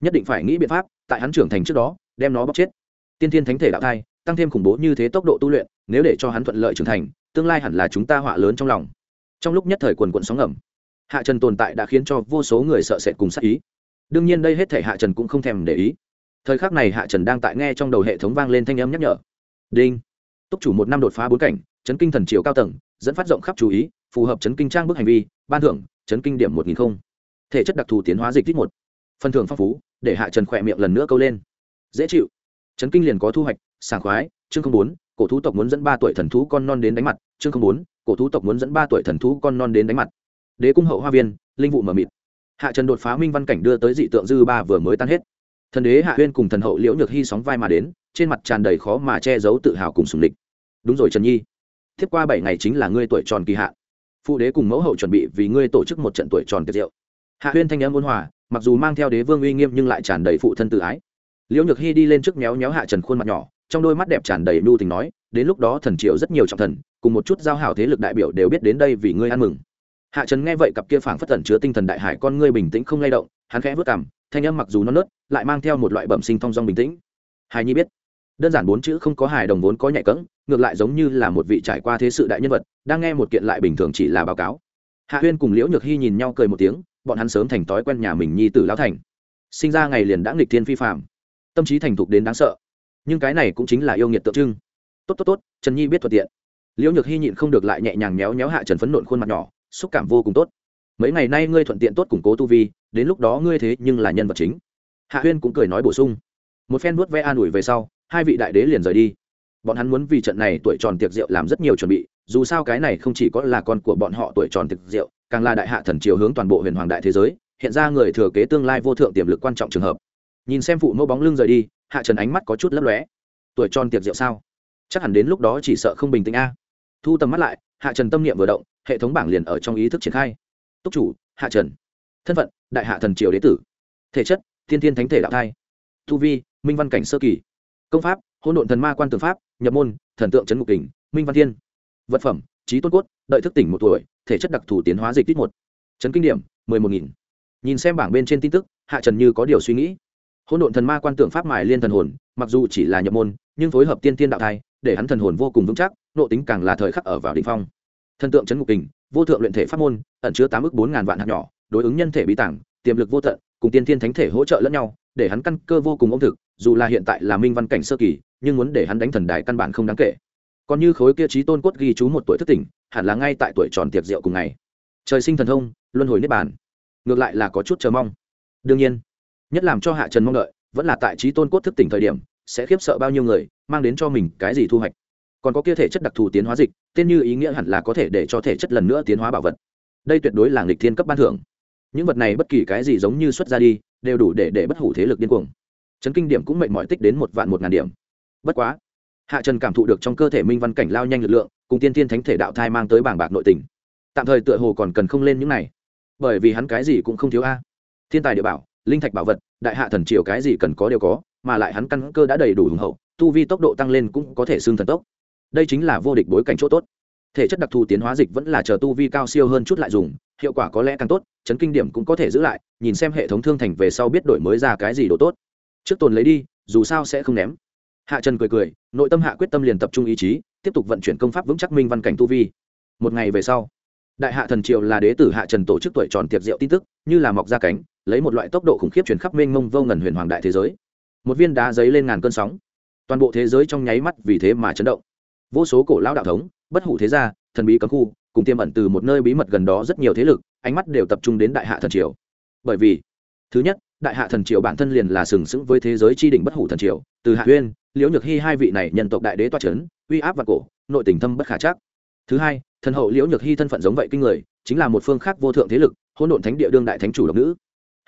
Nhất định phải nghĩ biện pháp, tại hắn trưởng thành trước đó, đem nó bóc chết. Tiên thiên thánh thể đạo thai, tăng thêm khủng bố như thế tốc độ tu luyện, nếu để cho hắn thuận lợi trưởng thành, tương lai hẳn là chúng ta họa lớn trong lòng. Trong lúc nhất thời quần quận sóng ngầm, hạ trần tồn tại đã khiến cho vô số người sợ sệt cùng sắc ý đương nhiên đây hết thể hạ trần cũng không thèm để ý. Thời khắc này hạ trần đang tại nghe trong đầu hệ thống vang lên thanh âm nhắc nhở. Đinh. Túc chủ một năm đột phá bốn cảnh, chấn kinh thần triều cao tầng, dẫn phát rộng khắp chú ý, phù hợp chấn kinh trang bức hành vi, ban thưởng, chấn kinh điểm một nghìn không. Thể chất đặc thù tiến hóa dịch tích một. Phần thưởng phong phú, để hạ trần khỏe miệng lần nữa câu lên. Dễ chịu. Chấn kinh liền có thu hoạch, sảng khoái, chương không bốn, cổ thú tộc muốn dẫn ba tuổi thần thú con non đến đánh mặt, chương không bốn, cổ thú tộc muốn dẫn ba tuổi thần thú con non đến đánh mặt. Đế cung hậu hoa viên, linh vụ mờ mịt hạ trần đột phá minh văn cảnh đưa tới dị tượng dư ba vừa mới tan hết. Thần đế hạ huyên cùng thần hậu liễu nhược hy sóng vai mà đến, trên mặt tràn đầy khó mà che giấu tự hào cùng sùng địch đúng rồi trần nhi, tiếp qua bảy ngày chính là ngươi tuổi tròn kỳ hạ phụ đế cùng mẫu hậu chuẩn bị vì ngươi tổ chức một trận tuổi tròn tiệc rượu. Hạ huyên thanh âm ôn hòa, mặc dù mang theo đế vương uy nghiêm nhưng lại tràn đầy phụ thân tự ái. Liễu nhược hy đi lên trước méo méo hạ trần khuôn mặt nhỏ, trong đôi mắt đẹp tràn đầy nhu tình nói, đến lúc đó thần triệu rất nhiều trọng thần, cùng một chút giao hảo thế lực đại biểu đều biết đến đây vì ngươi ăn mừng hạ trần nghe vậy cặp kia phảng phất tẩn chứa tinh thần đại hải con ngươi bình tĩnh không lay động, hắn khẽ vớt cảm thanh âm mặc dù non nớt, lại mang theo một loại bẩm sinh thong dong bình tĩnh. Hài nhi biết, đơn giản bốn chữ không có hài đồng vốn có nhạy cẫng, ngược lại giống như là một vị trải qua thế sự đại nhân vật, đang nghe một kiện lại bình thường chỉ là báo cáo. Hạ huyên cùng liễu nhược hy nhìn nhau cười một tiếng, bọn hắn sớm thành thói quen nhà mình nhi tử lão thành. Sinh ra ngày liền đã nghịch thiên phi phạm tâm trí thành thục đến đáng sợ. Nhưng cái này cũng chính là yêu nghiệt tượng trưng. Tốt tốt tốt, trần nhi biết thuận tiện. Liễu nhược hy nhịn không được lại nhẹ nhàng méo méo hạ trần phấn nộn khuôn mặt nhỏ xúc cảm vô cùng tốt. Mấy ngày nay ngươi thuận tiện tốt củng cố tu vi, đến lúc đó ngươi thế nhưng là nhân vật chính. Hạ huyên cũng cười nói bổ sung. Một phen vuốt ve an ủi về sau, hai vị đại đế liền rời đi. Bọn hắn muốn vì trận này tuổi tròn tiệc rượu làm rất nhiều chuẩn bị, dù sao cái này không chỉ có là con của bọn họ tuổi tròn tiệc rượu, càng là đại hạ thần chiều hướng toàn bộ huyền hoàng đại thế giới, hiện ra người thừa kế tương lai vô thượng tiềm lực quan trọng trường hợp. Nhìn xem phụ mẫu bóng lưng rời đi, hạ trần ánh mắt có chút lấp lóe. Tuổi tròn tiệc rượu sao? Chắc hẳn đến lúc đó chỉ sợ không bình tĩnh a. Thu tầm mắt lại hạ trần tâm niệm vừa động, hệ thống bảng liền ở trong ý thức triển khai. Túc chủ, hạ trần. Thân phận, đại hạ thần triều đế tử. Thể chất, thiên thiên thánh thể đạo thai. Tu vi, minh văn cảnh sơ kỳ. Công pháp, hỗn độn thần ma quan tường pháp, nhập môn, thần tượng trấn ngục kình, minh văn thiên. Vật phẩm trí tôn cốt, đợi thức tỉnh một tuổi, thể chất đặc thù tiến hóa dịch tích một. Trấn kinh điểm, mười một nghìn. Nhìn xem bảng bên trên tin tức, hạ trần như có điều suy nghĩ. Hỗn độn thần ma quan tượng pháp mài liên thần hồn, mặc dù chỉ là nhập môn, nhưng phối hợp tiên tiên đạo thai để hắn thần hồn vô cùng vững chắc nộ tính càng là thời khắc ở vào đ ỉ n h phong. Thần tượng c ngục kình, vô thượng luyện thể pháp môn, ẩn chứa tám ước bốn ngàn vạn hạt nhỏ, đối ứng nhân thể bí tảng, tiềm lực vô tận, cùng tiên thiên thánh thể hỗ trợ lẫn nhau, để hắn căn cơ vô cùng ổn thực, dù là hiện tại là minh văn cảnh sơ kỳ, nhưng muốn để hắn đánh thần đài căn bản không đáng kể. Còn như khối kia trí tôn cốt ghi chú một tuổi thất tỉnh, hẳn là ngay tại tuổi tròn tiệc rượu cùng ngày. Trời sinh thần thông, luân hồi niết bàn. Ngược lại là có chút chờ mong. Đương nhiên, nhất làm cho hạ trần mong đợi, vẫn là tại trí tôn cốt thức tỉnh thời điểm, sẽ khiếp sợ bao nhiêu người mang đến cho mình cái gì thu hoạch. Còn có kia thể chất đặc thù tiến hóa dịch, tên như ý nghĩa hẳn là có thể để cho thể chất lần nữa tiến hóa bảo vật. Đây tuyệt đối là nghịch thiên cấp ban thưởng. Những vật này bất kỳ cái gì giống như xuất ra đi, đều đủ để để bất hủ thế lực điên cuồng. Chấn kinh điểm cũng mệnh mọi tích đến một vạn một ngàn điểm. Bất quá, hạ trần cảm thụ được trong cơ thể minh văn cảnh lao nhanh lực lượng, cùng tiên tiên thánh thể đạo thai mang tới bảng bạc nội tình. Tạm thời tựa hồ còn cần không lên những này. Bởi vì hắn cái gì cũng không thiếu a. Thiên tài địa bảo, linh thạch bảo vật, đại hạ thần triều cái gì cần có đều có, mà lại hắn căn cơ đã đầy đủ hùng hậu tu vi tốc độ tăng lên cũng có thể xương thần tốc. Đây chính là vô địch bối cảnh chỗ tốt. Thể chất đặc thù tiến hóa dịch vẫn là chờ tu vi cao siêu hơn chút lại dùng, hiệu quả có lẽ càng tốt, chấn kinh điểm cũng có thể giữ lại, nhìn xem hệ thống thương thành về sau biết đổi mới ra cái gì đồ tốt. Trước tồn lấy đi, dù sao sẽ không ném. Hạ trần cười cười, nội tâm hạ quyết tâm liền tập trung ý chí, tiếp tục vận chuyển công pháp vững chắc minh văn cảnh tu vi. Một ngày về sau, đại hạ thần triều là đế tử hạ trần tổ chức tuổi tròn tiệc rượu tin tức, như là mọc ra cánh, lấy một loại tốc độ khủng khiếp chuyển khắp mênh mông vô ngần huyền hoàng đại thế giới. Một viên đá giấy lên ngàn cơn sóng toàn bộ thế giới trong nháy mắt vì thế mà chấn động. Vô số cổ lão đạo thống, bất hủ thế gia, thần bí cấm khu, cùng tiêm ẩn từ một nơi bí mật gần đó rất nhiều thế lực, ánh mắt đều tập trung đến đại hạ thần triều. Bởi vì, thứ nhất, đại hạ thần triều bản thân liền là sừng sững với thế giới tri đỉnh bất hủ thần triều, từ hạ uyên, liễu nhược hy hai vị này nhân tộc đại đế toa c h ấ n uy áp và cổ, nội tình thâm bất khả chắc. Thứ hai, thần hậu liễu nhược hy thân phận giống vậy kinh người, chính là một phương khác vô thượng thế lực, hỗn độn thánh địa đương đại thánh chủ độc nữ.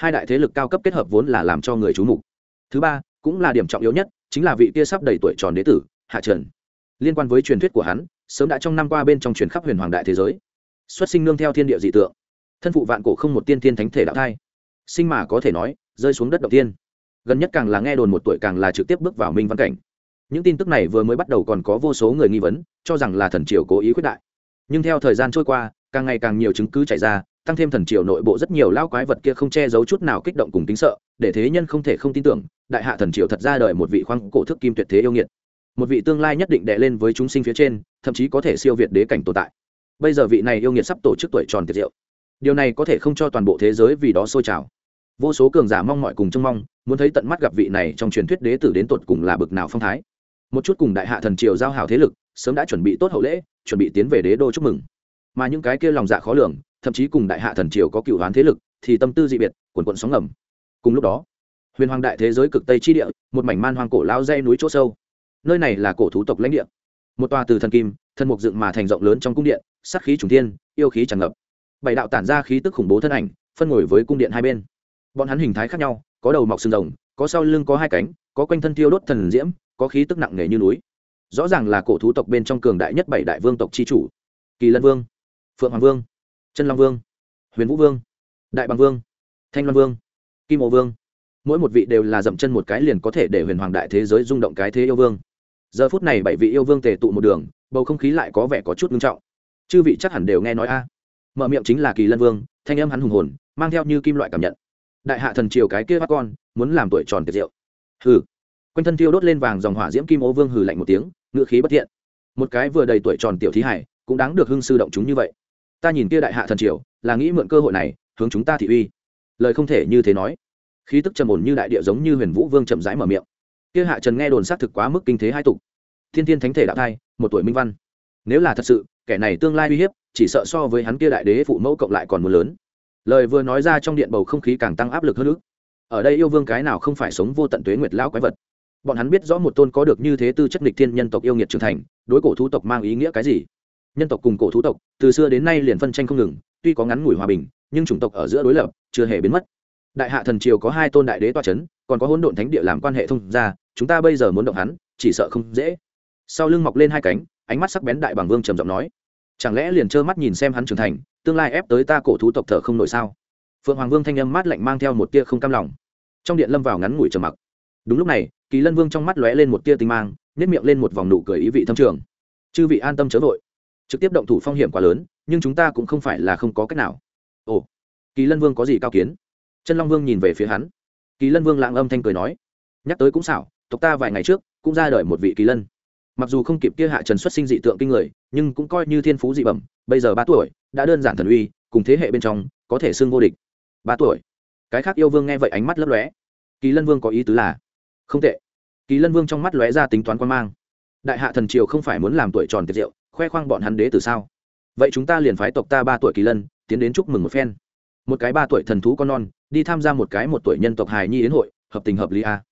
Hai đại thế lực cao cấp kết hợp vốn là làm cho người c h mục. Thứ ba, cũng là điểm trọng yếu nhất chính là vị kia sắp đầy tuổi tròn đế tử, hạ trần. Liên quan với truyền thuyết của hắn, sớm đã trong năm qua bên trong truyền khắp huyền hoàng đại thế giới. Xuất sinh nương theo thiên địa dị tượng. Thân phụ vạn cổ không một tiên thiên thánh thể đạo thai. Sinh mà có thể nói, rơi xuống đất đầu tiên. Gần nhất càng là nghe đồn một tuổi càng là trực tiếp bước vào minh văn cảnh. Những tin tức này vừa mới bắt đầu còn có vô số người nghi vấn, cho rằng là thần triều cố ý quyết đại. Nhưng theo thời gian trôi qua, càng ngày càng nhiều chứng cứ chạy ra, tăng thêm thần triều nội bộ rất nhiều lao quái vật kia không che giấu chút nào kích động cùng tính sợ, để thế nhân không thể không tin tưởng đại hạ thần triều thật ra đời một vị khoang cổ thức kim tuyệt thế yêu nghiệt. Một vị tương lai nhất định đệ lên với chúng sinh phía trên, thậm chí có thể siêu việt đế cảnh tồn tại. Bây giờ vị này yêu nghiệt sắp tổ chức tuổi tròn tiệt diệu. Điều này có thể không cho toàn bộ thế giới vì đó sôi trào. Vô số cường giả mong mọi cùng trông mong, muốn thấy tận mắt gặp vị này trong truyền thuyết đế tử đến tột cùng là bực nào phong thái. Một chút cùng đại hạ thần triều giao hảo thế lực, sớm đã chuẩn bị tốt hậu lễ, chuẩn bị tiến về đế đô chúc mừng. Mà những cái kia lòng dạ khó lường, thậm chí cùng đại hạ thần triều có cựu hoán thế lực, thì tâm tư dị biệt, quần quận sóng ngầm. Cùng lúc đó huyền hoàng đại thế giới cực tây chi địa, một mảnh man hoang cổ lao dây núi chỗ sâu. Nơi này là cổ thú tộc lãnh địa. Một tòa từ thần kim, thân mục dựng mà thành rộng lớn trong cung điện, sát khí trùng thiên, yêu khí tràn ngập. Bảy đạo tản ra khí tức khủng bố thân ảnh, phân ngồi với cung điện hai bên. Bọn hắn hình thái khác nhau, có đầu mọc xương rồng, có sau lưng có hai cánh, có quanh thân tiêu đốt thần diễm, có khí tức nặng nề như núi. Rõ ràng là cổ thú tộc bên trong cường đại nhất bảy đại vương tộc c h i chủ. Kỳ lân vương, phượng hoàng vương trân long vương, huyền vũ vương, đại bằng vương, thanh long vương, kim ô vương mỗi một vị đều là dậm chân một cái liền có thể để huyền hoàng đại thế giới rung động cái thế yêu vương. Giờ phút này bảy vị yêu vương tề tụ một đường, bầu không khí lại có vẻ có chút nghiêm trọng. Chư vị chắc hẳn đều nghe nói a. Mở miệng chính là kỳ lân vương, thanh âm hắn hùng hồn, mang theo như kim loại cảm nhận. Đại hạ thần triều cái kia bắt con, muốn làm tuổi tròn tiệt diệu. Hừ. Quanh thân thiêu đốt lên vàng dòng hỏa diễm kim ô vương hừ lạnh một tiếng ngựa khí bất thiện. Một cái vừa đầy tuổi tròn tiểu thí hải, cũng đáng được hưng sư động chúng như vậy. Ta nhìn kia đại hạ thần triều, là nghĩ mượn cơ hội này, hướng chúng ta thị uy. Lời không thể như thế nói khí tức trầm ổn như đại địa giống như huyền vũ vương chậm rãi mở miệng. Kia hạ trần nghe đồn xác thực quá mức kinh thế hai tục. Thiên thiên thánh thể đạo thai, một tuổi minh văn. Nếu là thật sự, kẻ này tương lai uy hiếp, chỉ sợ so với hắn kia đại đế phụ mẫu cộng lại còn một lớn. Lời vừa nói ra trong điện bầu không khí càng tăng áp lực hơn nữa. Ở đây yêu vương cái nào không phải sống vô tận tuế nguyệt lão quái vật? Bọn hắn biết rõ một tôn có được như thế tư chất nghịch thiên nhân tộc yêu nghiệt trưởng thành, đối cổ thú tộc mang ý nghĩa cái gì? Nhân tộc cùng cổ thú tộc, từ xưa đến nay liền phân tranh không ngừng, tuy có ngắn ngủi hòa bình, nhưng chủng tộc ở giữa đối lập, chưa hề biến mất đại hạ thần triều có hai tôn đại đế toa c h ấ n còn có hỗn độn thánh địa làm quan hệ thông ra chúng ta bây giờ muốn động hắn, chỉ sợ không dễ. Sau lưng mọc lên hai cánh, ánh mắt sắc bén đại bằng vương trầm giọng nói, chẳng lẽ liền trơ mắt nhìn xem hắn trưởng thành, tương lai ép tới ta cổ thú tộc thở không nổi sao? Phượng hoàng vương thanh âm mát lạnh mang theo một tia không cam lòng. Trong điện lâm vào ngắn ngủi trầm mặc. Đúng lúc này, kỳ lân vương trong mắt lóe lên một tia tinh mang nhét miệng lên một vòng nụ cười ý vị thâm trường. Chư vị an tâm chớ vội. Trực tiếp động thủ phong hiểm quá lớn, nhưng chúng ta cũng không phải là không có cách nào. Ồ, kỳ lân vương có gì cao kiến? Chân long vương nhìn về phía hắn. Kỳ lân vương lạng âm thanh cười nói, nhắc tới cũng xảo, tộc ta vài ngày trước cũng ra đời một vị kỳ lân. Mặc dù không kịp kia hạ trần xuất sinh dị tượng kinh người, nhưng cũng coi như thiên phú dị bẩm, bây giờ ba tuổi, đã đơn giản thần uy, cùng thế hệ bên trong, có thể xưng vô địch. Ba tuổi? Cái khác yêu vương nghe vậy ánh mắt lấp lóe. Kỳ lân vương có ý tứ là, không tệ. Kỳ lân vương trong mắt lóe ra tính toán quan mang. Đại hạ thần triều không phải muốn làm tuổi tròn tiệt diệu, khoe khoang bọn hắn đế từ sao? Vậy chúng ta liền phái tộc ta ba tuổi kỳ lân, tiến đến chúc mừng một phen một cái ba tuổi thần thú con non, đi tham gia một cái một tuổi nhân tộc hài nhi đến hội, hợp tình hợp lý a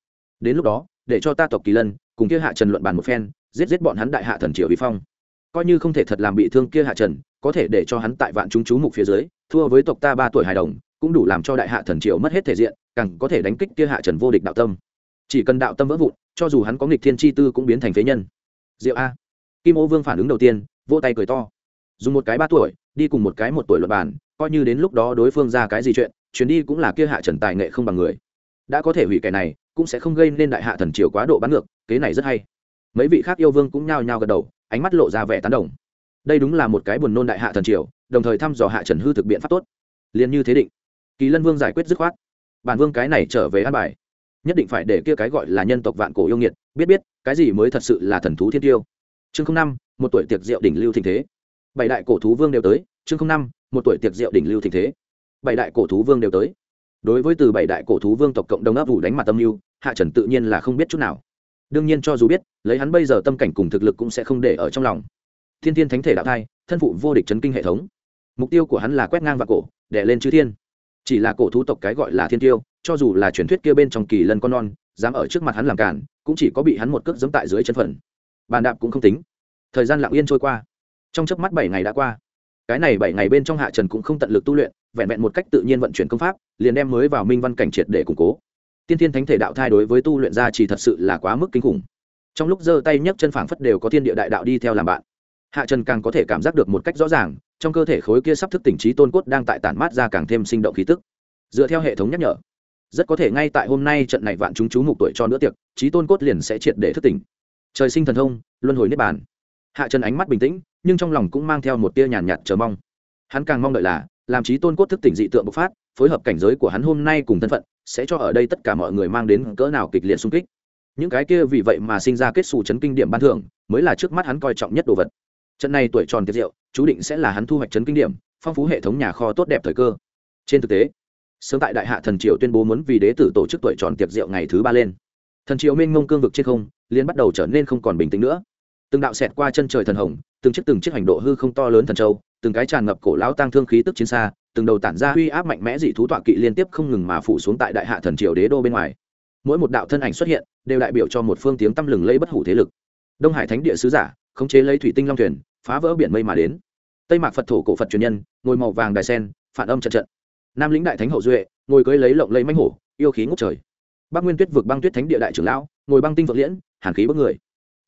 đến lúc đó, để cho ta tộc kỳ lân cùng kia hạ trần luận bàn một phen, giết giết bọn hắn đại hạ thần triều vi phong. Coi như không thể thật làm bị thương kia hạ trần, có thể để cho hắn tại vạn chúng chú mục phía dưới, thua với tộc ta ba tuổi hài đồng, cũng đủ làm cho đại hạ thần triều mất hết thể diện, càng có thể đánh kích kia hạ trần vô địch đạo tâm. Chỉ cần đạo tâm vỡ vụn, cho dù hắn có nghịch thiên chi tư cũng biến thành phế nhân. Diệu a. Kim ô vương phản ứng đầu tiên, vỗ tay cười to. Dùng một cái ba tuổi, đi cùng một cái một tuổi luật bản coi như đến lúc đó đối phương ra cái gì chuyện, chuyến đi cũng là kia hạ trần tài nghệ không bằng người. Đã có thể hủy kẻ này, cũng sẽ không gây nên đại hạ thần triều quá độ bắn ngược, kế này rất hay. Mấy vị khác yêu vương cũng nhao nhao gật đầu, ánh mắt lộ ra vẻ tán đồng. Đây đúng là một cái buồn nôn đại hạ thần triều, đồng thời thăm dò hạ trần hư thực biện pháp tốt. Liền như thế định. Kỳ lân vương giải quyết dứt khoát. Bản vương cái này trở về an bài. Nhất định phải để kia cái gọi là nhân tộc vạn cổ yêu nghiệt, biết biết, cái gì mới thật sự là thần thú thiên tiêu. Chương năm, một tuổi tiệc rượu đỉnh lưu thịnh thế. Bảy đại cổ thú vương đều tới, chương năm một tuổi tiệc rượu đỉnh lưu thịnh thế. Bảy đại cổ thú vương đều tới. Đối với từ bảy đại cổ thú vương tộc cộng đồng áp vụ đánh mặt tâm lưu hạ trần tự nhiên là không biết chút nào. Đương nhiên cho dù biết, lấy hắn bây giờ tâm cảnh cùng thực lực cũng sẽ không để ở trong lòng. Thiên thiên thánh thể đạo thai, thân phụ vô địch chấn kinh hệ thống. Mục tiêu của hắn là quét ngang và cổ đẻ lên chư thiên. Chỉ là cổ thú tộc cái gọi là thiên tiêu, cho dù là truyền thuyết kia bên trong kỳ lân con non, dám ở trước mặt hắn làm cản, cũng chỉ có bị hắn một cước giẫm tại dưới chân phần. Bàn đạp cũng không tính. Thời gian lặng yên trôi qua. Trong chớp mắt bảy ngày đã qua cái này bảy ngày bên trong hạ trần cũng không tận lực tu luyện, vẹn vẹn một cách tự nhiên vận chuyển công pháp, liền đem mới vào minh văn cảnh triệt để củng cố. Tiên thiên thánh thể đạo thai đối với tu luyện gia chỉ thật sự là quá mức kinh khủng. Trong lúc giơ tay nhấc chân phảng phất đều có thiên địa đại đạo đi theo làm bạn. Hạ trần càng có thể cảm giác được một cách rõ ràng, trong cơ thể khối kia sắp thức tỉnh trí tôn cốt đang tại tản mát ra càng thêm sinh động khí tức. Dựa theo hệ thống nhắc nhở, rất có thể ngay tại hôm nay trận này vạn chúng chú mục tuổi cho nữa tiệc, trí tôn cốt liền sẽ triệt để thức tỉnh. Trời sinh thần thông, luân hồi niết bàn. Hạ trần ánh mắt bình tĩnh nhưng trong lòng cũng mang theo một tia nhàn nhạt chờ mong. Hắn càng mong đợi là, làm trí tôn cốt thức tỉnh dị tượng bộc phát, phối hợp cảnh giới của hắn hôm nay cùng thân phận, sẽ cho ở đây tất cả mọi người mang đến cỡ nào kịch liệt xung kích. Những cái kia vì vậy mà sinh ra kết xù chấn kinh điểm ban thưởng, mới là trước mắt hắn coi trọng nhất đồ vật. Trận này tuổi tròn tiệc rượu chú định sẽ là hắn thu hoạch chấn kinh điểm, phong phú hệ thống nhà kho tốt đẹp thời cơ. Trên thực tế, sớm tại đại hạ thần triều tuyên bố muốn vì đế tử tổ chức tuổi tròn tiệc rượu ngày thứ ba lên. Thần triều minh ngông cương vực trên không liên bắt đầu trở nên không còn bình tĩnh nữa. Từng đạo xẹt qua chân trời thần hồng từng chiếc từng chiếc hành độ hư không to lớn thần châu, từng cái tràn ngập cổ lão tang thương khí tức chiến xa, từng đầu tản ra uy áp mạnh mẽ dị thú tọa kỵ liên tiếp không ngừng mà phủ xuống tại đại hạ thần triều đế đô bên ngoài. Mỗi một đạo thân ảnh xuất hiện, đều đại biểu cho một phương tiếng tăm lừng lẫy bất hủ thế lực. Đông hải thánh địa sứ giả, khống chế lấy thủy tinh long thuyền, phá vỡ biển mây mà đến. Tây mạc phật thổ cổ phật truyền nhân ngồi màu vàng đài sen, phản âm trận trận. Nam lĩnh đại thánh hậu duệ, ngồi cưới lấy lộng lấy mánh hổ, yêu khí ngút trời. Bắc nguyên tuyết vực băng tuyết thánh địa đại trưởng lão, ngồi băng tinh vượng liễn, hàn khí bất người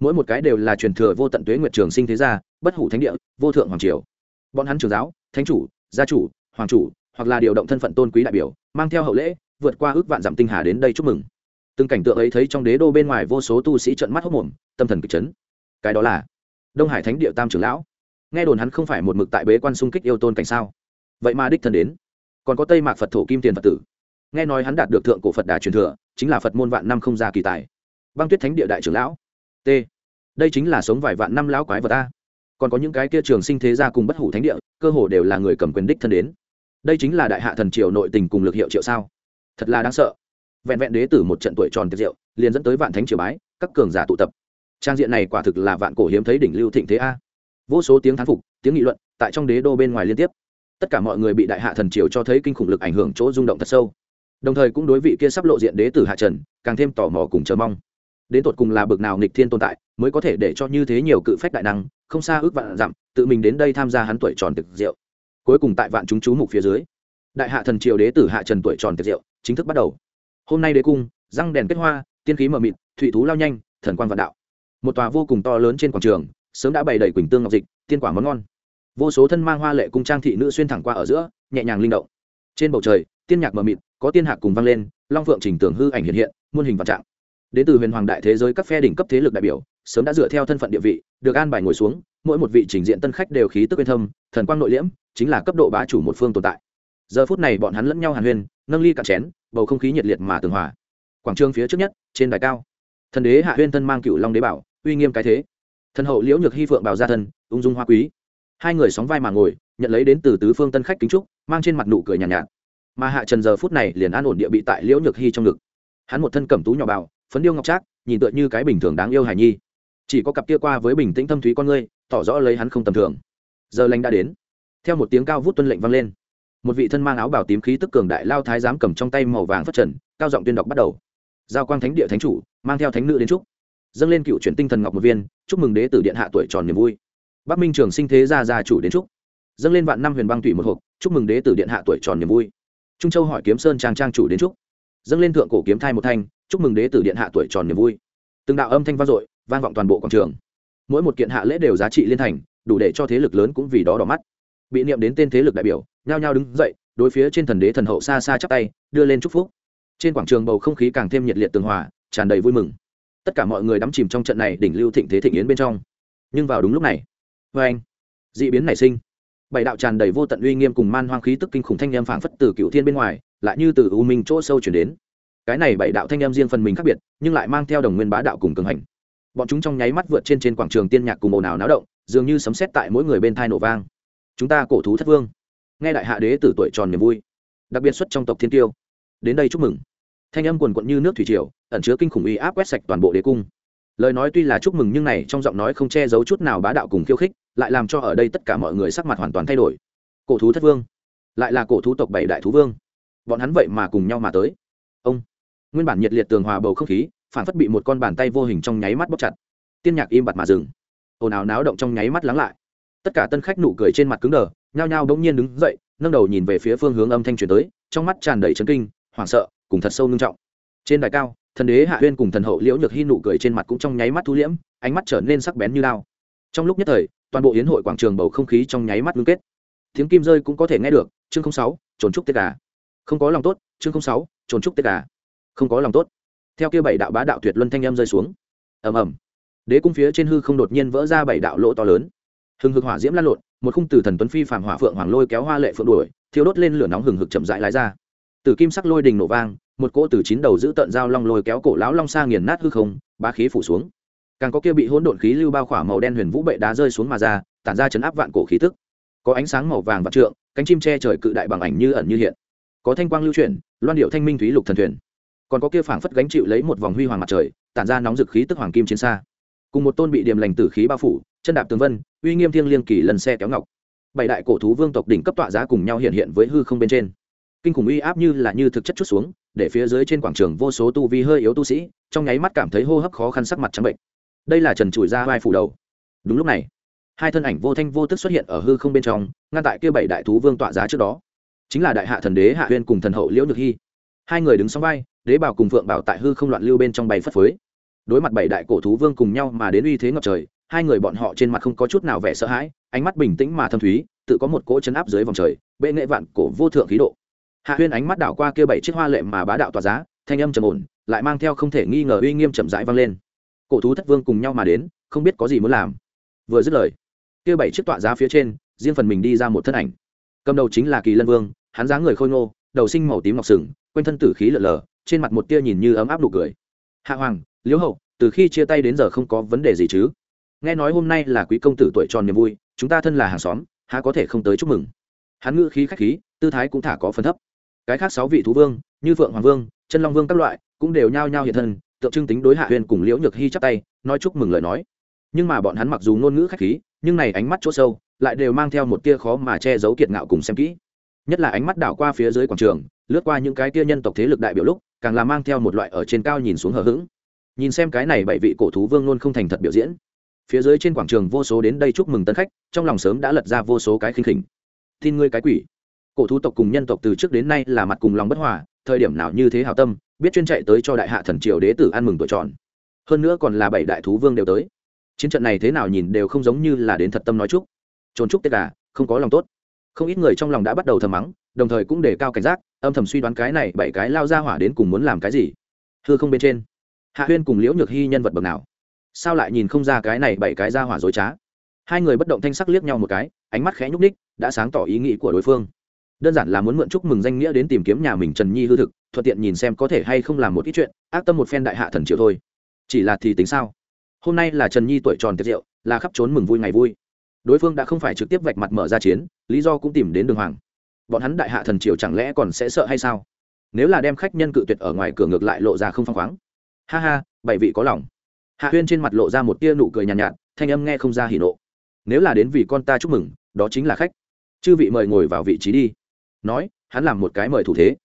mỗi một cái đều là truyền thừa vô tận tuế nguyệt trường sinh thế gia, bất hủ thánh địa, vô thượng hoàng triều. Bọn hắn trường giáo, thánh chủ, gia chủ, hoàng chủ, hoặc là điều động thân phận tôn quý đại biểu, mang theo hậu lễ, vượt qua ước vạn dặm tinh hà đến đây chúc mừng. Từng cảnh tượng ấy thấy trong đế đô bên ngoài vô số tu sĩ trợn mắt hốc mồm, tâm thần kịch chấn. Cái đó là đông hải thánh địa tam trưởng lão. Nghe đồn hắn không phải một mực tại bế quan xung kích yêu tôn cảnh sao? Vậy mà đích thân đến. Còn có tây mạc phật thổ kim tiền phật tử. Nghe nói hắn đạt được thượng cổ phật đà truyền thừa, chính là phật môn vạn năm không ra kỳ tài. Băng tuyết thánh địa đại trưởng lão t. Đây chính là sống vài vạn năm lão quái vật ta còn có những cái kia trường sinh thế gia cùng bất hủ thánh địa, cơ hồ đều là người cầm quyền đích thân đến. Đây chính là đại hạ thần triều nội tình cùng lực hiệu triệu sao. Thật là đáng sợ. Vẹn vẹn đế tử một trận tuổi tròn tiệc rượu, liền dẫn tới vạn thánh triều bái, các cường giả tụ tập. Trang diện này quả thực là vạn cổ hiếm thấy đỉnh lưu thịnh thế a. Vô số tiếng thán phục, tiếng nghị luận tại trong đế đô bên ngoài liên tiếp. Tất cả mọi người bị đại hạ thần triều cho thấy kinh khủng lực ảnh hưởng chỗ rung động thật sâu. Đồng thời cũng đối vị kia sắp lộ diện đế tử hạ trần, càng thêm tò mò cùng chờ mong đến tột cùng là bực nào nghịch thiên tồn tại, mới có thể để cho như thế nhiều cự phách đại năng, không xa ước vạn dặm, tự mình đến đây tham gia hắn tuổi tròn tiệc rượu. Cuối cùng tại vạn chúng chú mục phía dưới, đại hạ thần triều đế tử hạ trần tuổi tròn tiệc rượu chính thức bắt đầu. Hôm nay đế cung, răng đèn kết hoa, tiên khí mờ mịt, thủy thú lao nhanh, thần quan vạn đạo. Một tòa vô cùng to lớn trên quảng trường, sớm đã bày đầy quỳnh tương ngọc dịch, tiên quả món ngon. Vô số thân mang hoa lệ cung trang thị nữ xuyên thẳng qua ở giữa, nhẹ nhàng linh động. Trên bầu trời, tiên nhạc mờ mịt, có tiên hạc cùng vang lên, long phượng trình tường hư ảnh hiện hiện, muôn hình vạn trạng đến từ huyền hoàng đại thế giới các phe đỉnh cấp thế lực đại biểu sớm đã dựa theo thân phận địa vị được an bài ngồi xuống mỗi một vị trình diện tân khách đều khí tức bên thâm thần quang nội liễm chính là cấp độ bá chủ một phương tồn tại. Giờ phút này bọn hắn lẫn nhau hàn huyên nâng ly cạn chén bầu không khí nhiệt liệt mà tường hòa. Quảng trường phía trước nhất trên đài cao thần đế hạ huyên thân mang cựu long đế bảo uy nghiêm cái thế. Thần hậu liễu nhược hy phượng bảo gia thân ung dung hoa quý. Hai người sóng vai mà ngồi nhận lấy đến từ tứ phương tân khách kính trúc mang trên mặt nụ cười nhàn nhạt, nhạt mà hạ trần giờ phút này liền an ổn địa bị tại liễu nhược hy trong ngực. Hắn một thân cẩm tú nhỏ bảo phấn điêu ngọc trác, nhìn tựa như cái bình thường đáng yêu hài nhi. Chỉ có cặp kia qua với bình tĩnh thâm thúy con ngươi, tỏ rõ lấy hắn không tầm thường. Giờ lành đã đến. Theo một tiếng cao vút tuân lệnh vang lên. Một vị thân mang áo bảo tím khí tức cường đại lao thái giám cầm trong tay màu vàng phất trần, cao giọng tuyên đọc bắt đầu. Giao quang thánh địa thánh chủ, mang theo thánh nữ đến chúc. Dâng lên cựu chuyển tinh thần ngọc một viên, chúc mừng đế tử điện hạ tuổi tròn niềm vui. Bắc minh trường sinh thế gia gia chủ đến chúc. Dâng lên vạn năm huyền băng thủy một hộp, chúc mừng đế tử điện hạ tuổi tròn niềm vui. Trung châu hỏi kiếm sơn trang trang chủ đến chúc. Dâng lên thượng cổ kiếm thai một thanh chúc mừng đế tử điện hạ tuổi tròn niềm vui. Từng đạo âm thanh vang dội, vang vọng toàn bộ quảng trường. Mỗi một kiện hạ lễ đều giá trị liên thành, đủ để cho thế lực lớn cũng vì đó đỏ mắt. Bị niệm đến tên thế lực đại biểu, nhao nhao đứng dậy, đối phía trên thần đế thần hậu xa xa chắp tay, đưa lên chúc phúc. Trên quảng trường bầu không khí càng thêm nhiệt liệt tường hòa, tràn đầy vui mừng. Tất cả mọi người đắm chìm trong trận này đỉnh lưu thịnh thế thịnh yến bên trong. Nhưng vào đúng lúc này vê anh d ị biến nảy sinh. Bảy đạo tràn đầy vô tận uy nghiêm cùng man hoang khí tức kinh khủng thanh em phảng phất từ cựu thiên bên ngoài, lại như từ u minh chỗ sâu chuyển đến cái này bảy đạo thanh em riêng phần mình khác biệt, nhưng lại mang theo đồng nguyên bá đạo cùng cường hành. Bọn chúng trong nháy mắt vượt trên trên quảng trường tiên nhạc cùng ồn ào náo động, dường như sấm xét tại mỗi người bên thai nổ vang. Chúng ta cổ thú thất vương. Nghe đại hạ đế từ tuổi tròn niềm vui. Đặc biệt xuất trong tộc thiên tiêu. Đến đây chúc mừng. Thanh âm quần quận như nước thủy triều, ẩn chứa kinh khủng uy áp quét sạch toàn bộ đế cung. Lời nói tuy là chúc mừng nhưng này trong giọng nói không che giấu chút nào bá đạo cùng khiêu khích, lại làm cho ở đây tất cả mọi người sắc mặt hoàn toàn thay đổi. Cổ thú thất vương. Lại là cổ thú tộc bảy đại thú vương. Bọn hắn vậy mà cùng nhau mà tới. Ông nguyên bản nhiệt liệt tường hòa bầu không khí, phản phất bị một con bàn tay vô hình trong nháy mắt bóc chặt. Tiên nhạc im bặt mà dừng. Ồn ào náo động trong nháy mắt lắng lại. Tất cả tân khách nụ cười trên mặt cứng đờ, nhao nhao bỗng nhiên đứng dậy, nâng đầu nhìn về phía phương hướng âm thanh truyền tới, trong mắt tràn đầy chấn kinh, hoảng sợ, cùng thật sâu nghiêm trọng. Trên đài cao, thần đế hạ huyên cùng thần hậu liễu nhược hy nụ cười trên mặt cũng trong nháy mắt thu liễm, ánh mắt trở nên sắc bén như lao trong lúc nhất thời, toàn bộ hiến hội quảng trường bầu không khí trong nháy mắt ngưng kết. Tiếng kim rơi cũng có thể nghe được, chương sáu trốn trúc tết gà. Không có lòng tốt, chương sáu trốn trúc tết gà không có lòng tốt. Theo kia bảy đạo bá đạo tuyệt luân thanh em rơi xuống. Ầm ầm. Đế cung phía trên hư không đột nhiên vỡ ra bảy đạo lỗ to lớn. Hừng hực hỏa diễm lan lộn, một khung từ thần tuấn phi phàm hỏa phượng hoàng lôi kéo hoa lệ phượng đuổi, thiêu đốt lên lửa nóng hừng hực chậm rãi lái ra. Từ kim sắc lôi đình nổ vang, một cỗ từ chín đầu giữ tận dao long lôi kéo cổ lão long xa nghiền nát hư không, bá khí phủ xuống. Càng có kia bị hỗn độn khí lưu bao khỏa màu đen huyền vũ bệ đá rơi xuống mà ra, tản ra chấn áp vạn cổ khí tức. Có ánh sáng màu vàng và trượng, cánh chim che trời cự đại bằng ảnh như ẩn như hiện. Có thanh quang lưu chuyển, loan điệu thanh minh thúy lục thần thuyền còn có kia phảng phất gánh chịu lấy một vòng huy hoàng mặt trời, tản ra nóng dực khí tức hoàng kim chiến xa. Cùng một tôn bị điểm lành tử khí bao phủ, chân đạp tường vân, uy nghiêm thiêng liêng kỳ lần xe kéo ngọc. Bảy đại cổ thú vương tộc đỉnh cấp tọa giá cùng nhau hiện hiện với hư không bên trên. Kinh khủng uy áp như là như thực chất chút xuống, để phía dưới trên quảng trường vô số tu vi hơi yếu tu sĩ, trong nháy mắt cảm thấy hô hấp khó khăn sắc mặt trắng bệnh. Đây là trần trụi ra vai phủ đầu. Đúng lúc này, hai thân ảnh vô thanh vô tức xuất hiện ở hư không bên trong, ngăn tại kia bảy đại thú vương tọa giá trước đó. Chính là đại hạ thần đế hạ huyên cùng thần hậu liễu nhược hy hai người đứng song vai, đế bảo cùng phượng bảo tại hư không loạn lưu bên trong bay phất phới. Đối mặt bảy đại cổ thú vương cùng nhau mà đến uy thế ngập trời, hai người bọn họ trên mặt không có chút nào vẻ sợ hãi, ánh mắt bình tĩnh mà thâm thúy, tự có một cỗ chấn áp dưới vòng trời, bệ nghệ vạn cổ vô thượng khí độ. Hạ huyên ánh mắt đảo qua kia bảy chiếc hoa lệ mà bá đạo tỏa giá, thanh âm trầm ổn, lại mang theo không thể nghi ngờ uy nghiêm chậm rãi vang lên. Cổ thú thất vương cùng nhau mà đến, không biết có gì muốn làm. Vừa dứt lời, kia bảy chiếc tọa giá phía trên, riêng phần mình đi ra một thân ảnh. Cầm đầu chính là kỳ lân vương, hắn dáng người khôi ngô đầu sinh màu tím ngọc sừng, quanh thân tử khí lở lở trên mặt một tia nhìn như ấm áp nụ cười. Hạ hoàng, liễu hậu, từ khi chia tay đến giờ không có vấn đề gì chứ? Nghe nói hôm nay là quý công tử tuổi tròn niềm vui, chúng ta thân là hàng xóm, há có thể không tới chúc mừng? Hắn ngữ khí khách khí, tư thái cũng thả có phần thấp. Cái khác sáu vị thú vương, như phượng hoàng vương, chân long vương các loại, cũng đều nhao nhao hiện thân, tượng trưng tính đối hạ huyền cùng liễu nhược hy chắp tay, nói chúc mừng lời nói. Nhưng mà bọn hắn mặc dù ngôn ngữ khách khí, nhưng này ánh mắt chỗ sâu, lại đều mang theo một tia khó mà che giấu kiệt ngạo cùng xem kỹ nhất là ánh mắt đảo qua phía dưới quảng trường, lướt qua những cái tia nhân tộc thế lực đại biểu lúc, càng là mang theo một loại ở trên cao nhìn xuống hờ hững. Nhìn xem cái này bảy vị cổ thú vương luôn không thành thật biểu diễn. Phía dưới trên quảng trường vô số đến đây chúc mừng tân khách, trong lòng sớm đã lật ra vô số cái khinh khỉnh. Tin ngươi cái quỷ. Cổ thú tộc cùng nhân tộc từ trước đến nay là mặt cùng lòng bất hòa, thời điểm nào như thế hào tâm, biết chuyên chạy tới cho đại hạ thần triều đế tử ăn mừng tuổi tròn. Hơn nữa còn là bảy đại thú vương đều tới. Chiến trận này thế nào nhìn đều không giống như là đến thật tâm nói chúc. Trốn chúc tất cả à, không có lòng tốt không ít người trong lòng đã bắt đầu thầm mắng, đồng thời cũng đề cao cảnh giác, âm thầm suy đoán cái này bảy cái lao ra hỏa đến cùng muốn làm cái gì. Thưa không bên trên, hạ huyên cùng liễu nhược hy nhân vật bậc nào? Sao lại nhìn không ra cái này bảy cái ra hỏa dối trá? Hai người bất động thanh sắc liếc nhau một cái, ánh mắt khẽ nhúc ních đã sáng tỏ ý nghĩ của đối phương. Đơn giản là muốn mượn chúc mừng danh nghĩa đến tìm kiếm nhà mình trần nhi hư thực, thuận tiện nhìn xem có thể hay không làm một ít chuyện, ác tâm một phen đại hạ thần triệu thôi. Chỉ là thì tính sao? Hôm nay là trần nhi tuổi tròn tiệc rượu, là khắp trốn mừng vui ngày vui đối phương đã không phải trực tiếp vạch mặt mở ra chiến lý do cũng tìm đến đường hoàng. Bọn hắn đại hạ thần triều chẳng lẽ còn sẽ sợ hay sao? Nếu là đem khách nhân cự tuyệt ở ngoài cửa ngược lại lộ ra không phăng khoáng. Ha ha bảy vị có lòng. Hạ huyên trên mặt lộ ra một tia nụ cười nhàn nhạt, nhạt thanh âm nghe không ra hỉ nộ. Nếu là đến vì con ta chúc mừng đó chính là khách. Chư vị mời ngồi vào vị trí đi. Nói hắn làm một cái mời thủ thế.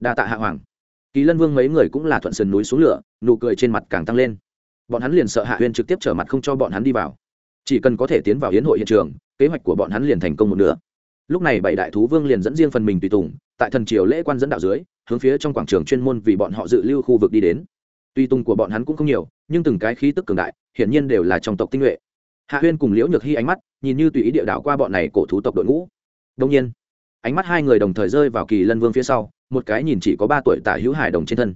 Đa tạ hạ hoàng. Kỳ lân vương mấy người cũng là thuận sườn núi xuống lửa nụ cười trên mặt càng tăng lên. Bọn hắn liền sợ hạ huyên trực tiếp trở mặt không cho bọn hắn đi vào chỉ cần có thể tiến vào hiến hội hiện trường, kế hoạch của bọn hắn liền thành công một nửa. Lúc này bảy đại thú vương liền dẫn riêng phần mình tùy tùng, tại thần triều lễ quan dẫn đạo dưới, hướng phía trong quảng trường chuyên môn vì bọn họ dự lưu khu vực đi đến. Tùy tùng của bọn hắn cũng không nhiều, nhưng từng cái khí tức cường đại, hiển nhiên đều là trong tộc tinh nhuệ. Hạ huyên cùng liễu nhược hy ánh mắt, nhìn như tùy ý địa đạo qua bọn này cổ thú tộc đội ngũ. Đông nhiên, ánh mắt hai người đồng thời rơi vào kỳ lân vương phía sau, một cái nhìn chỉ có ba tuổi tả hữu hải đồng trên thân.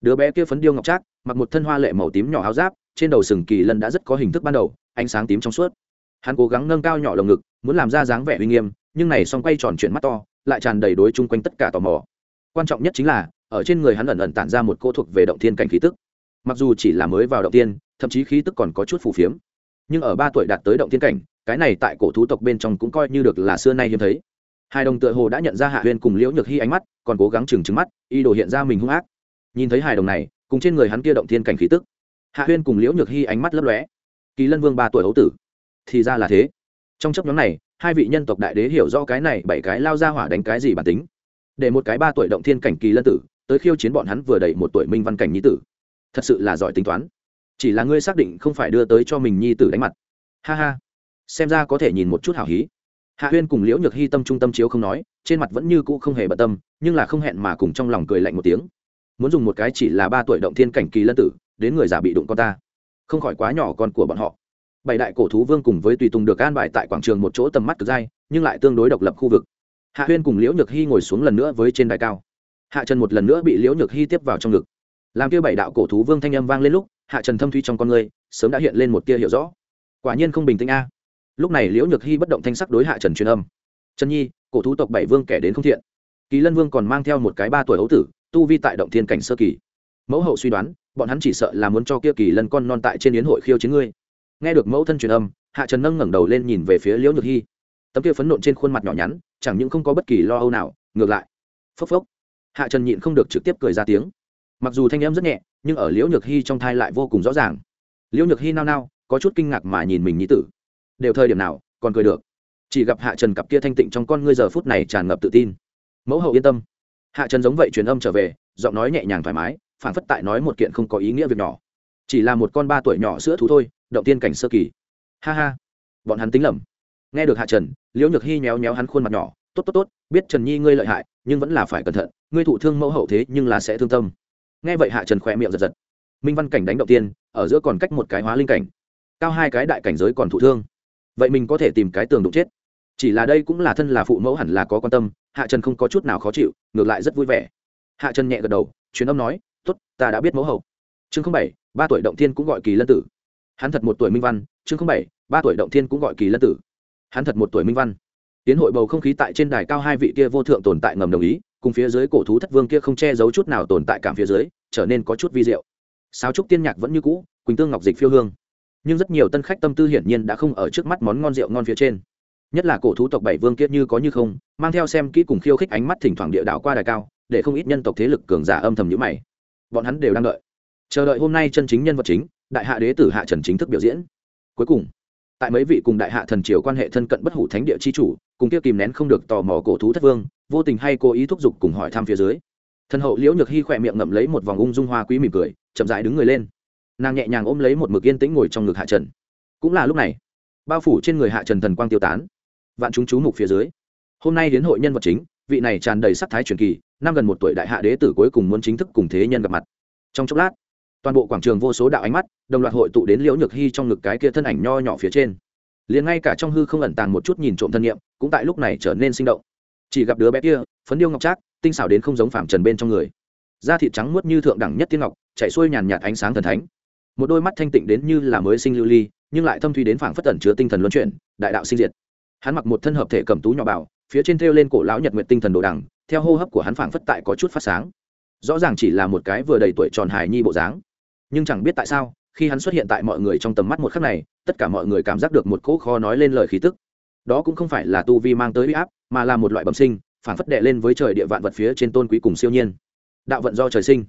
Đứa bé kia phấn điêu ngọc trác, mặc một thân hoa lệ màu tím nhỏ áo giáp, trên đầu sừng kỳ lân đã rất có hình thức ban đầu ánh sáng tím trong suốt. Hắn cố gắng nâng cao nhỏ lồng ngực, muốn làm ra dáng vẻ uy nghiêm, nhưng này xong quay tròn chuyện mắt to, lại tràn đầy đối chung quanh tất cả tò mò. Quan trọng nhất chính là, ở trên người hắn ẩn ẩn tản ra một cô thuộc về động thiên cảnh khí tức. Mặc dù chỉ là mới vào động tiên thậm chí khí tức còn có chút phù phiếm, nhưng ở ba tuổi đạt tới động thiên cảnh, cái này tại cổ thú tộc bên trong cũng coi như được là xưa nay hiếm thấy. Hai đồng tựa hồ đã nhận ra hạ huyên cùng liễu nhược hy ánh mắt, còn cố gắng chừng trứng mắt y đồ hiện ra mình hung ác. Nhìn thấy hài đồng này, cùng trên người hắn kia động thiên cảnh khí tức, hạ huyên cùng liễu nhược hy ánh mắt lấp lóe kỳ lân vương ba tuổi hấu tử. Thì ra là thế. Trong chấp nhóm này, hai vị nhân tộc đại đế hiểu rõ cái này bảy cái lao ra hỏa đánh cái gì bản tính. Để một cái ba tuổi động thiên cảnh kỳ lân tử, tới khiêu chiến bọn hắn vừa đầy một tuổi minh văn cảnh nhi tử. Thật sự là giỏi tính toán. Chỉ là ngươi xác định không phải đưa tới cho mình nhi tử đánh mặt. Ha ha. Xem ra có thể nhìn một chút hào hí. Hạ huyên cùng liễu nhược hy tâm trung tâm chiếu không nói, trên mặt vẫn như cũ không hề bận tâm, nhưng là không hẹn mà cùng trong lòng cười lạnh một tiếng. Muốn dùng một cái chỉ là ba tuổi động thiên cảnh kỳ lân tử, đến người già bị đụng con ta không khỏi quá nhỏ con của bọn họ. Bảy đại cổ thú vương cùng với tùy tùng được an bài tại quảng trường một chỗ tầm mắt cực dai, nhưng lại tương đối độc lập khu vực. Hạ huyên cùng liễu nhược hy ngồi xuống lần nữa với trên đài cao. Hạ trần một lần nữa bị liễu nhược hy tiếp vào trong ngực. Làm kia bảy đạo cổ thú vương thanh âm vang lên lúc, hạ trần thâm thuy trong con người, sớm đã hiện lên một tia hiểu rõ. Quả nhiên không bình tĩnh a. Lúc này liễu nhược hy bất động thanh sắc đối hạ trần truyền âm. Trần nhi, cổ thú tộc bảy vương kẻ đến không thiện. Kỳ lân vương còn mang theo một cái ba tuổi ấu tử, tu vi tại động thiên cảnh sơ kỳ mẫu hậu suy đoán, bọn hắn chỉ sợ là muốn cho kia kỳ lân con non tại trên yến hội khiêu chiến ngươi. Nghe được mẫu thân truyền âm, hạ trần nâng ngẩng đầu lên nhìn về phía liễu nhược hy tấm kia phấn nộn trên khuôn mặt nhỏ nhắn, chẳng những không có bất kỳ lo âu nào, ngược lại. Phốc phốc. Hạ trần nhịn không được trực tiếp cười ra tiếng. Mặc dù thanh em rất nhẹ, nhưng ở liễu nhược hy trong thai lại vô cùng rõ ràng. Liễu nhược hy nao nao, có chút kinh ngạc mà nhìn mình nhí tử. Đều thời điểm nào, còn cười được. Chỉ gặp hạ trần cặp kia thanh tịnh trong con ngươi giờ phút này tràn ngập tự tin. Mẫu hậu yên tâm. Hạ trần giống vậy truyền âm trở về, giọng nói nhẹ nhàng thoải mái phản phất tại nói một kiện không có ý nghĩa việc nhỏ. Chỉ là một con ba tuổi nhỏ sữa thú thôi, động tiên cảnh sơ kỳ. Ha ha. Bọn hắn tính lầm. Nghe được hạ trần, liễu nhược hy nhéo nhéo hắn khuôn mặt nhỏ. Tốt tốt tốt, biết trần nhi ngươi lợi hại, nhưng vẫn là phải cẩn thận, ngươi thụ thương mẫu hậu thế nhưng là sẽ thương tâm. Nghe vậy hạ trần khỏe miệng giật giật. Minh văn cảnh đánh động tiên, ở giữa còn cách một cái hóa linh cảnh. Cao hai cái đại cảnh giới còn thụ thương. Vậy mình có thể tìm cái tường đụng chết. Chỉ là đây cũng là thân là phụ mẫu hẳn là có quan tâm, hạ trần không có chút nào khó chịu, ngược lại rất vui vẻ. Hạ trần nhẹ gật đầu chuyến âm nói ta đã biết mẫu hậu. Chương không bảy, ba tuổi động thiên cũng gọi kỳ lân tử. Hắn thật một tuổi minh văn, chương không bảy, ba tuổi động thiên cũng gọi kỳ lân tử. Hắn thật một tuổi minh văn. Tiến hội bầu không khí tại trên đài cao hai vị kia vô thượng tồn tại ngầm đồng ý, cùng phía dưới cổ thú thất vương kia không che giấu chút nào tồn tại cảm phía dưới, trở nên có chút vi diệu. Sáo trúc tiên nhạc vẫn như cũ, quỳnh tương ngọc dịch phiêu hương. Nhưng rất nhiều tân khách tâm tư hiển nhiên đã không ở trước mắt món ngon rượu ngon phía trên. Nhất là cổ thú tộc bảy vương kia như có như không, mang theo xem kỹ cùng khiêu khích ánh mắt thỉnh thoảng địa đảo qua đài cao, để không ít nhân tộc thế lực cường giả âm thầm nhữ mày bọn hắn đều đang đợi. Chờ đợi hôm nay chân chính nhân vật chính, đại hạ đế tử hạ trần chính thức biểu diễn. Cuối cùng, tại mấy vị cùng đại hạ thần triều quan hệ thân cận bất hủ thánh địa chi chủ, cùng kia kìm nén không được tò mò cổ thú thất vương, vô tình hay cố ý thúc giục cùng hỏi thăm phía dưới. Thân hậu liễu nhược hy khỏe miệng ngậm lấy một vòng ung dung hoa quý mỉm cười, chậm dại đứng người lên. Nàng nhẹ nhàng ôm lấy một mực yên tĩnh ngồi trong ngực hạ trần. Cũng là lúc này, bao phủ trên người hạ trần thần quang tiêu tán. Vạn chúng chú mục phía dưới. Hôm nay đến hội nhân vật chính, vị này tràn đầy sắc thái truyền kỳ năm gần một tuổi đại hạ đế tử cuối cùng muốn chính thức cùng thế nhân gặp mặt. Trong chốc lát, toàn bộ quảng trường vô số đạo ánh mắt, đồng loạt hội tụ đến liễu nhược hy trong ngực cái kia thân ảnh nho nhỏ phía trên. Liền ngay cả trong hư không ẩn tàng một chút nhìn trộm thân nhiệm cũng tại lúc này trở nên sinh động. Chỉ gặp đứa bé kia, phấn điêu ngọc trác, tinh xảo đến không giống phạm trần bên trong người. Da thịt trắng muốt như thượng đẳng nhất tiên ngọc, chạy xuôi nhàn nhạt ánh sáng thần thánh. Một đôi mắt thanh tịnh đến như là mới sinh lưu ly, nhưng lại thâm thuy đến phảng phất tẩn chứa tinh thần luân chuyển, đại đạo sinh diệt. Hắn mặc một thân hợp thể cầm tú nhỏ bảo, phía trên thêu lên cổ lão nhật nguyện tinh thần đồ đằng theo hô hấp của hắn phảng phất tại có chút phát sáng. Rõ ràng chỉ là một cái vừa đầy tuổi tròn hài nhi bộ dáng. Nhưng chẳng biết tại sao, khi hắn xuất hiện tại mọi người trong tầm mắt một khắc này, tất cả mọi người cảm giác được một cỗ kho nói lên lời khí tức. Đó cũng không phải là tu vi mang tới uy áp, mà là một loại bẩm sinh phản phất đệ lên với trời địa vạn vật phía trên tôn quý cùng siêu nhiên. Đạo vận do trời sinh.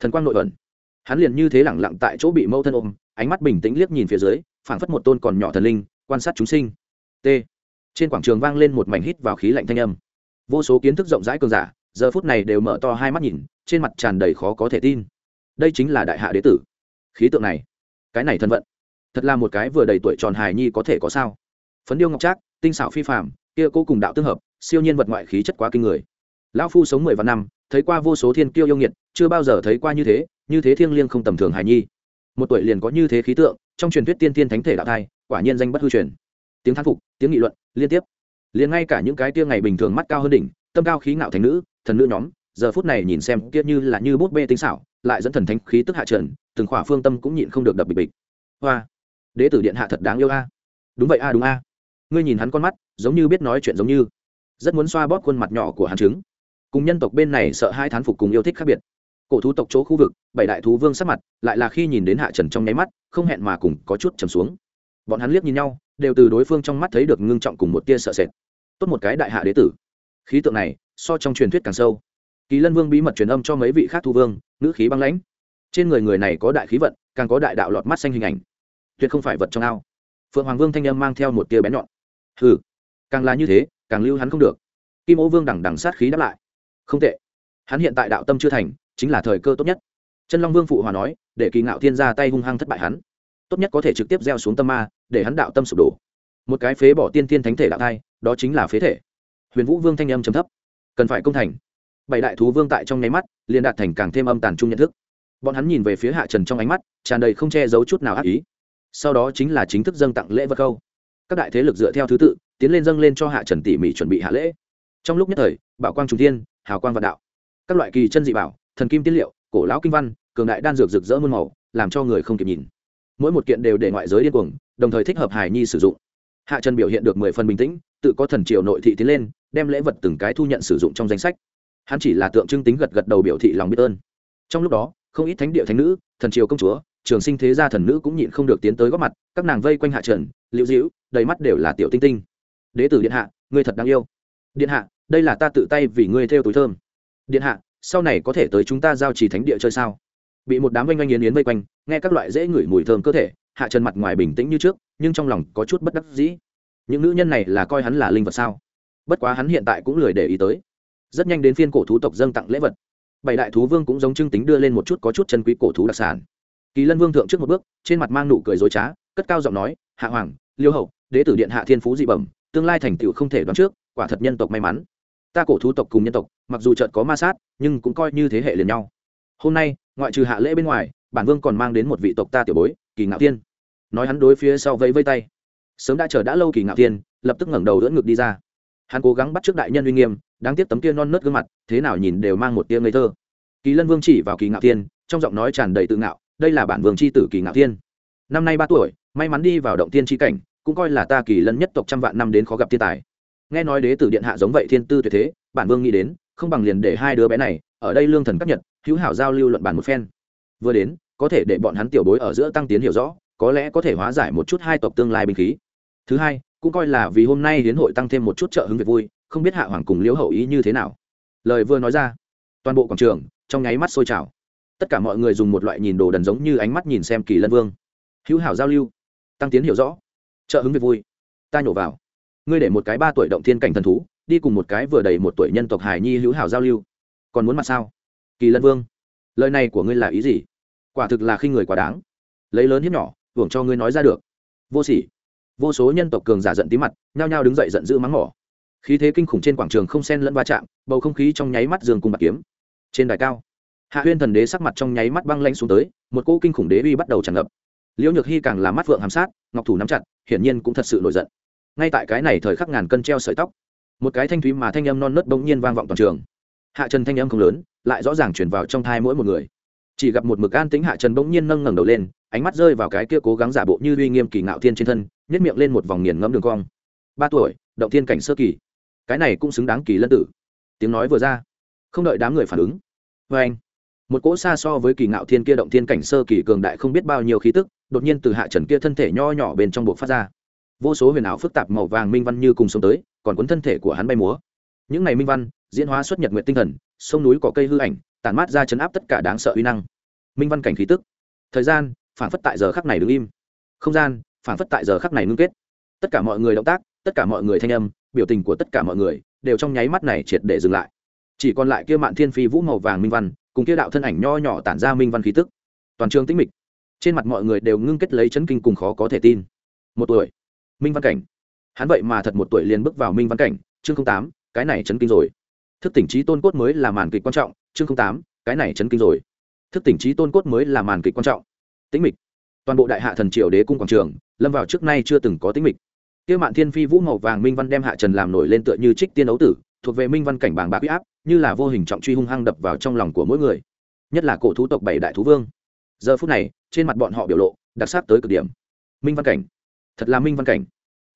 Thần quang nội ẩn. Hắn liền như thế lẳng lặng tại chỗ bị mâu thân ôm, ánh mắt bình tĩnh liếc nhìn phía dưới, phảng phất một tôn còn nhỏ thần linh, quan sát chúng sinh. T. Trên quảng trường vang lên một mảnh hít vào khí lạnh thanh âm vô số kiến thức rộng rãi cường giả, giờ phút này đều mở to hai mắt nhìn, trên mặt tràn đầy khó có thể tin. Đây chính là đại hạ đế tử. Khí tượng này, cái này thân vận, thật là một cái vừa đầy tuổi tròn hài nhi có thể có sao. Phấn điêu ngọc trác, tinh xảo phi phạm kia cô cùng đạo tương hợp, siêu nhiên vật ngoại khí chất quá kinh người. Lão phu sống mười vạn năm, thấy qua vô số thiên kiêu yêu nghiệt, chưa bao giờ thấy qua như thế như thế thiêng liêng không tầm thường hài nhi. Một tuổi liền có như thế khí tượng, trong truyền thuyết tiên tiên thánh thể đạo thai, quả nhiên danh bất hư truyền. Tiếng thán phục, tiếng nghị luận, liên tiếp liền ngay cả những cái tia ngày bình thường mắt cao hơn đỉnh, tâm cao khí ngạo thành nữ, thần nữ nhóm, giờ phút này nhìn xem kia như là như bút bê tinh xảo, lại dẫn thần thánh khí tức hạ trần, từng khỏa phương tâm cũng nhịn không được đập bịch bịch. Hoa, đế tử điện hạ thật đáng yêu a. Đúng vậy a, đúng a. Ngươi nhìn hắn con mắt, giống như biết nói chuyện giống như. Rất muốn xoa bóp khuôn mặt nhỏ của hắn chứng cùng nhân tộc bên này sợ hai thán phục cùng yêu thích khác biệt. Cổ thú tộc chỗ khu vực, bảy đại thú vương sắc mặt, lại là khi nhìn đến hạ trần trong nháy mắt, không hẹn mà cùng có chút trầm xuống. Bọn hắn liếc nhìn nhau đều từ đối phương trong mắt thấy được ngưng trọng cùng một tia sợ sệt. Tốt một cái đại hạ đế tử. Khí tượng này, so trong truyền thuyết càng sâu. Kỳ lân vương bí mật truyền âm cho mấy vị khác thu vương nữ khí băng lãnh. Trên người người này có đại khí vận, càng có đại đạo lọt mắt xanh hình ảnh. Tuyệt không phải vật trong ao. Phượng hoàng vương thanh âm mang theo một tia bén nhọn. Ừ càng là như thế, càng lưu hắn không được. Kim ô vương đằng đằng sát khí đáp lại. Không tệ. Hắn hiện tại đạo tâm chưa thành, chính là thời cơ tốt nhất. Chân long vương phụ hòa nói, để kỳ ngạo thiên ra tay hung hăng thất bại hắn tốt nhất có thể trực tiếp gieo xuống tâm ma, để hắn đạo tâm sụp đổ. Một cái phế bỏ tiên tiên thánh thể đạo thai, đó chính là phế thể. Huyền vũ vương thanh âm chấm thấp. Cần phải công thành. Bảy đại thú vương tại trong nháy mắt, liền đạt thành càng thêm âm tàn trung nhận thức. Bọn hắn nhìn về phía hạ trần trong ánh mắt, tràn đầy không che giấu chút nào ác ý. Sau đó chính là chính thức dâng tặng lễ vật câu. Các đại thế lực dựa theo thứ tự, tiến lên dâng lên cho hạ trần tỉ mỉ chuẩn bị hạ lễ. Trong lúc nhất thời, bảo quang trung thiên, hào quang vạn đạo. Các loại kỳ chân dị bảo, thần kim tiên liệu, cổ lão kinh văn, cường đại đan dược rực rỡ muôn màu, làm cho người không kịp nhìn mỗi một kiện đều để ngoại giới điên cuồng, đồng thời thích hợp hài nhi sử dụng. Hạ trần biểu hiện được mười phần bình tĩnh, tự có thần triều nội thị tiến lên, đem lễ vật từng cái thu nhận sử dụng trong danh sách. Hắn chỉ là tượng trưng tính gật gật đầu biểu thị lòng biết ơn. Trong lúc đó, không ít thánh địa thánh nữ, thần triều công chúa, trường sinh thế gia thần nữ cũng nhịn không được tiến tới góp mặt, các nàng vây quanh hạ trần, liễu dĩu đầy mắt đều là tiểu tinh tinh. Đế tử điện hạ, ngươi thật đáng yêu. Điện hạ, đây là ta tự tay vì ngươi theo túi thơm. Điện hạ, sau này có thể tới chúng ta giao trì thánh địa chơi sao? Bị một đám oanh oanh yến yến vây quanh, nghe các loại dễ ngửi mùi thơm cơ thể, hạ trần mặt ngoài bình tĩnh như trước, nhưng trong lòng có chút bất đắc dĩ. Những nữ nhân này là coi hắn là linh vật sao? Bất quá hắn hiện tại cũng lười để ý tới. Rất nhanh đến phiên cổ thú tộc dâng tặng lễ vật. Bảy đại thú vương cũng giống trưng tính đưa lên một chút có chút chân quý cổ thú đặc sản. Kỳ lân vương thượng trước một bước, trên mặt mang nụ cười dối trá, cất cao giọng nói, hạ hoàng, liêu hậu, đế tử điện hạ thiên phú dị bẩm, tương lai thành tựu không thể đoán trước, quả thật nhân tộc may mắn. Ta cổ thú tộc cùng nhân tộc, mặc dù chợt có ma sát, nhưng cũng coi như thế hệ liền nhau. Hôm nay ngoại trừ hạ lễ bên ngoài bản vương còn mang đến một vị tộc ta tiểu bối kỳ ngạo thiên. nói hắn đối phía sau vẫy vây tay sớm đã chờ đã lâu kỳ ngạo thiên, lập tức ngẩng đầu đỡ ngực đi ra hắn cố gắng bắt trước đại nhân uy nghiêm đáng tiếc tấm kia non nớt gương mặt thế nào nhìn đều mang một tia ngây thơ kỳ lân vương chỉ vào kỳ ngạo thiên, trong giọng nói tràn đầy tự ngạo đây là bản vương c h i tử kỳ ngạo thiên. năm nay ba tuổi may mắn đi vào động tiên tri cảnh cũng coi là ta kỳ lân nhất tộc trăm vạn năm đến khó gặp thiên tài nghe nói đế tử điện hạ giống vậy thiên tư tuyệt thế bản vương nghĩ đến không bằng liền để hai đứa bé này ở đây lương thần cấp nhật, hữu hảo giao lưu luận bàn một phen. Vừa đến, có thể để bọn hắn tiểu bối ở giữa tăng tiến hiểu rõ, có lẽ có thể hóa giải một chút hai tộc tương lai binh khí. Thứ hai, cũng coi là vì hôm nay hiến hội tăng thêm một chút trợ hứng việc vui, không biết hạ hoàng cùng liễu hậu ý như thế nào. Lời vừa nói ra, toàn bộ quảng trường, trong nháy mắt sôi trào. Tất cả mọi người dùng một loại nhìn đồ đần giống như ánh mắt nhìn xem kỳ lân vương. Hữu hảo giao lưu, tăng tiến hiểu rõ, trợ hứng việc vui. Ta nhổ vào. Ngươi để một cái ba tuổi động thiên cảnh thần thú, đi cùng một cái vừa đầy một tuổi nhân tộc hải nhi hữu hảo giao lưu còn muốn mặt sao? Kỳ lân vương, lời này của ngươi là ý gì? Quả thực là khi người quá đáng. Lấy lớn hiếp nhỏ, hưởng cho ngươi nói ra được. Vô sỉ. Vô số nhân tộc cường giả giận tí mặt, nhao nhao đứng dậy giận dữ mắng mỏ. Khí thế kinh khủng trên quảng trường không sen lẫn va chạm, bầu không khí trong nháy mắt giường cùng bạc kiếm. Trên đài cao, hạ huyên thần đế sắc mặt trong nháy mắt băng lanh xuống tới, một cỗ kinh khủng đế uy bắt đầu tràn ngập. Liễu nhược hy càng là mắt vượng hàm sát, ngọc thủ nắm chặt, hiển nhiên cũng thật sự nổi giận. Ngay tại cái này thời khắc ngàn cân treo sợi tóc, một cái thanh thúy mà thanh âm non nớt bỗng nhiên vang vọng toàn trường hạ trần thanh âm không lớn, lại rõ ràng chuyển vào trong thai mỗi một người. Chỉ gặp một mực an tính hạ trần bỗng nhiên nâng ngẩng đầu lên, ánh mắt rơi vào cái kia cố gắng giả bộ như uy nghiêm kỳ ngạo thiên trên thân nhét miệng lên một vòng nghiền ngẫm đường cong. Ba tuổi, động thiên cảnh sơ kỳ. Cái này cũng xứng đáng kỳ lân tử. Tiếng nói vừa ra, không đợi đám người phản ứng. Vê anh, một cỗ xa so với kỳ ngạo thiên kia động thiên cảnh sơ kỳ cường đại không biết bao nhiêu khí tức, đột nhiên từ hạ trần kia thân thể nho nhỏ bên trong buộc phát ra. Vô số huyền ảo phức tạp màu vàng minh văn như cùng sống tới, còn cuốn thân thể của hắn bay múa. Những ngày minh văn diễn hóa xuất nhật nguyện tinh thần, sông núi có cây hư ảnh, tản mát ra chấn áp tất cả đáng sợ uy năng. Minh văn cảnh khí tức. Thời gian phản phất tại giờ khắc này đứng im. Không gian phản phất tại giờ khắc này ngưng kết. Tất cả mọi người động tác, tất cả mọi người thanh âm, biểu tình của tất cả mọi người, đều trong nháy mắt này triệt để dừng lại. Chỉ còn lại kia mạn thiên phi vũ màu vàng minh văn, cùng kia đạo thân ảnh nho nhỏ tản ra minh văn khí tức. Toàn trường tĩnh mịch. Trên mặt mọi người đều ngưng kết lấy chấn kinh cùng khó có thể tin. Một tuổi. Minh văn cảnh. Hắn vậy mà thật một tuổi liền bước vào minh văn cảnh, chương tám, cái này chấn kinh rồi thức tỉnh trí tôn cốt mới là màn kịch quan trọng, chương tám, cái này chấn kinh rồi. Thức tỉnh trí tôn cốt mới là màn kịch quan trọng. Tĩnh mịch. Toàn bộ đại hạ thần triều đế cung quảng trường, lâm vào trước nay chưa từng có tĩnh mịch. Kia mạn thiên phi vũ màu vàng minh văn đem hạ trần làm nổi lên tựa như trích tiên ấu tử, thuộc về minh văn cảnh bảng bạc huy áp, như là vô hình trọng truy hung hăng đập vào trong lòng của mỗi người. Nhất là cổ thú tộc bảy đại thú vương. Giờ phút này, trên mặt bọn họ biểu lộ, đặc sắc tới cực điểm. Minh văn cảnh. Thật là minh văn cảnh.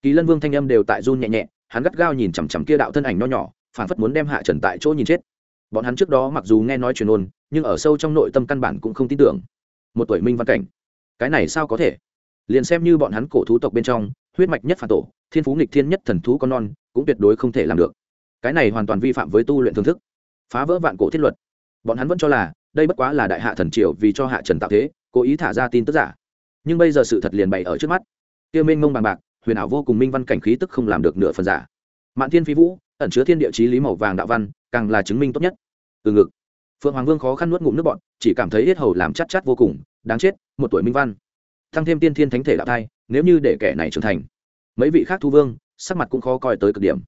Kỳ lân vương thanh âm đều tại run nhẹ nhẹ, hắn gắt gao nhìn chằm chằm kia đạo thân ảnh nho nhỏ phản phất muốn đem hạ trần tại chỗ nhìn chết. Bọn hắn trước đó mặc dù nghe nói truyền ôn, nhưng ở sâu trong nội tâm căn bản cũng không tin tưởng. Một tuổi minh văn cảnh, cái này sao có thể? Liền xem như bọn hắn cổ thú tộc bên trong, huyết mạch nhất phản tổ, thiên phú nghịch thiên nhất thần thú con non, cũng tuyệt đối không thể làm được. Cái này hoàn toàn vi phạm với tu luyện thương thức, phá vỡ vạn cổ thiết luật. Bọn hắn vẫn cho là, đây bất quá là đại hạ thần triều vì cho hạ trần tạo thế, cố ý thả ra tin tức giả. Nhưng bây giờ sự thật liền bày ở trước mắt. Kia minh mông bằng bạc, huyền ảo vô cùng minh văn cảnh khí tức không làm được nửa phần giả mạn thiên phi vũ, ẩn chứa thiên địa chí lý màu vàng đạo văn, càng là chứng minh tốt nhất. Từ ngực, phượng hoàng vương khó khăn nuốt ngụm nước bọn chỉ cảm thấy hết hầu làm chắc chắc vô cùng, đáng chết, một tuổi minh văn. Tăng thêm tiên thiên thánh thể đạo thai, nếu như để kẻ này trưởng thành. Mấy vị khác thu vương, sắc mặt cũng khó coi tới cực điểm.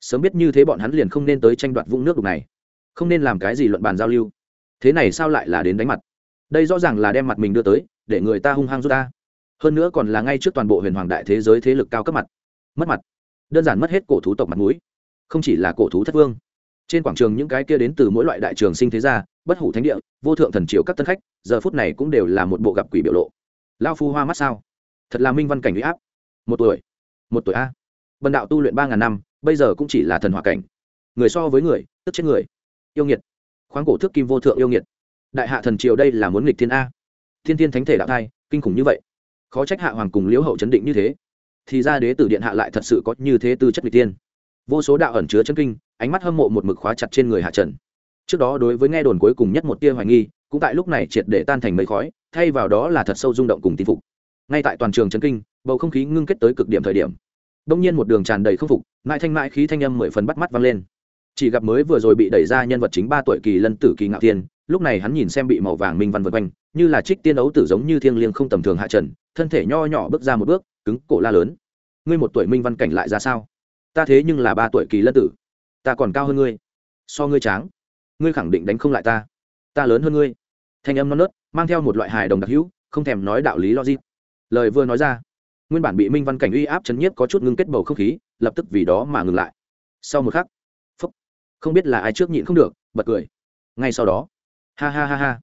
Sớm biết như thế bọn hắn liền không nên tới tranh đoạt vũng nước đục này. Không nên làm cái gì luận bàn giao lưu. Thế này sao lại là đến đánh mặt? Đây rõ ràng là đem mặt mình đưa tới, để người ta hung hăng rút ta hơn nữa còn là ngay trước toàn bộ huyền hoàng đại thế giới thế lực cao cấp mặt. Mất mặt đơn giản mất hết cổ thú tộc mặt mũi. Không chỉ là cổ thú thất vương. Trên quảng trường những cái kia đến từ mỗi loại đại trường sinh thế gia, bất hủ thánh địa, vô thượng thần triều các tân khách, giờ phút này cũng đều là một bộ gặp quỷ biểu lộ. Lao phu hoa mắt sao? Thật là minh văn cảnh huy áp. Một tuổi. Một tuổi a. Bần đạo tu luyện ba ngàn năm, bây giờ cũng chỉ là thần hòa cảnh. Người so với người, tức chết người. Yêu nghiệt. Khoáng cổ thước kim vô thượng yêu nghiệt. Đại hạ thần triều đây là muốn nghịch thiên a. Thiên thiên thánh thể đạo thai, kinh khủng như vậy. Khó trách hạ hoàng cùng liễu hậu chấn định như thế thì ra đế tử điện hạ lại thật sự có như thế tư chất vị tiên. Vô số đạo ẩn chứa chân kinh, ánh mắt hâm mộ một mực khóa chặt trên người hạ trần. Trước đó đối với nghe đồn cuối cùng nhất một tia hoài nghi, cũng tại lúc này triệt để tan thành mây khói, thay vào đó là thật sâu rung động cùng tin phục. Ngay tại toàn trường chân kinh, bầu không khí ngưng kết tới cực điểm thời điểm. Đông nhiên một đường tràn đầy không phục, mãi thanh mãi khí thanh âm mười phần bắt mắt vang lên. Chỉ gặp mới vừa rồi bị đẩy ra nhân vật chính ba tuổi kỳ lân tử kỳ ngạo tiên lúc này hắn nhìn xem bị màu vàng minh văn vượt quanh như là trích tiên ấu tử giống như thiêng liêng không tầm thường hạ trần thân thể nho nhỏ bước ra một bước cứng cổ la lớn. Ngươi một tuổi minh văn cảnh lại ra sao? Ta thế nhưng là ba tuổi kỳ lân tử. Ta còn cao hơn ngươi. So ngươi tráng. Ngươi khẳng định đánh không lại ta. Ta lớn hơn ngươi. Thanh âm non nớt mang theo một loại hài đồng đặc hữu không thèm nói đạo lý logic. Lời vừa nói ra nguyên bản bị minh văn cảnh uy áp chấn nhiếp có chút ngưng kết bầu không khí lập tức vì đó mà ngừng lại. Sau một khắc phúc, không biết là ai trước nhịn không được bật cười. Ngay sau đó ha ha ha ha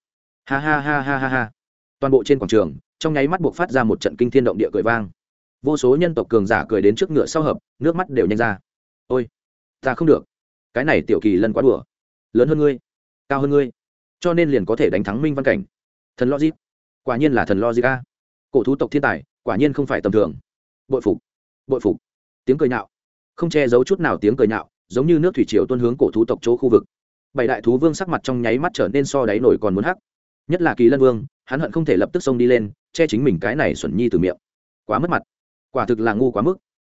ha ha ha ha ha ha. Toàn bộ trên quảng trường, trong nháy mắt buộc phát ra một trận kinh thiên động địa cười vang. Vô số nhân tộc cường giả cười đến trước ngựa sau hợp, nước mắt đều nhanh ra. Ôi, ta không được. Cái này tiểu kỳ lân quá đùa. Lớn hơn ngươi, cao hơn ngươi. Cho nên liền có thể đánh thắng minh văn cảnh. Thần logic. Quả nhiên là thần logic a. Cổ thú tộc thiên tài, quả nhiên không phải tầm thường. Bội phục bội phục. Tiếng cười nhạo. Không che giấu chút nào tiếng cười nhạo, giống như nước thủy triều tuôn hướng cổ thú tộc chỗ khu vực. Bảy đại thú vương sắc mặt trong nháy mắt trở nên so đáy nổi còn muốn hắc nhất là kỳ lân vương, hắn hận không thể lập tức xông đi lên, che chính mình cái này xuẩn nhi từ miệng. Quá mất mặt. Quả thực là ngu quá mức.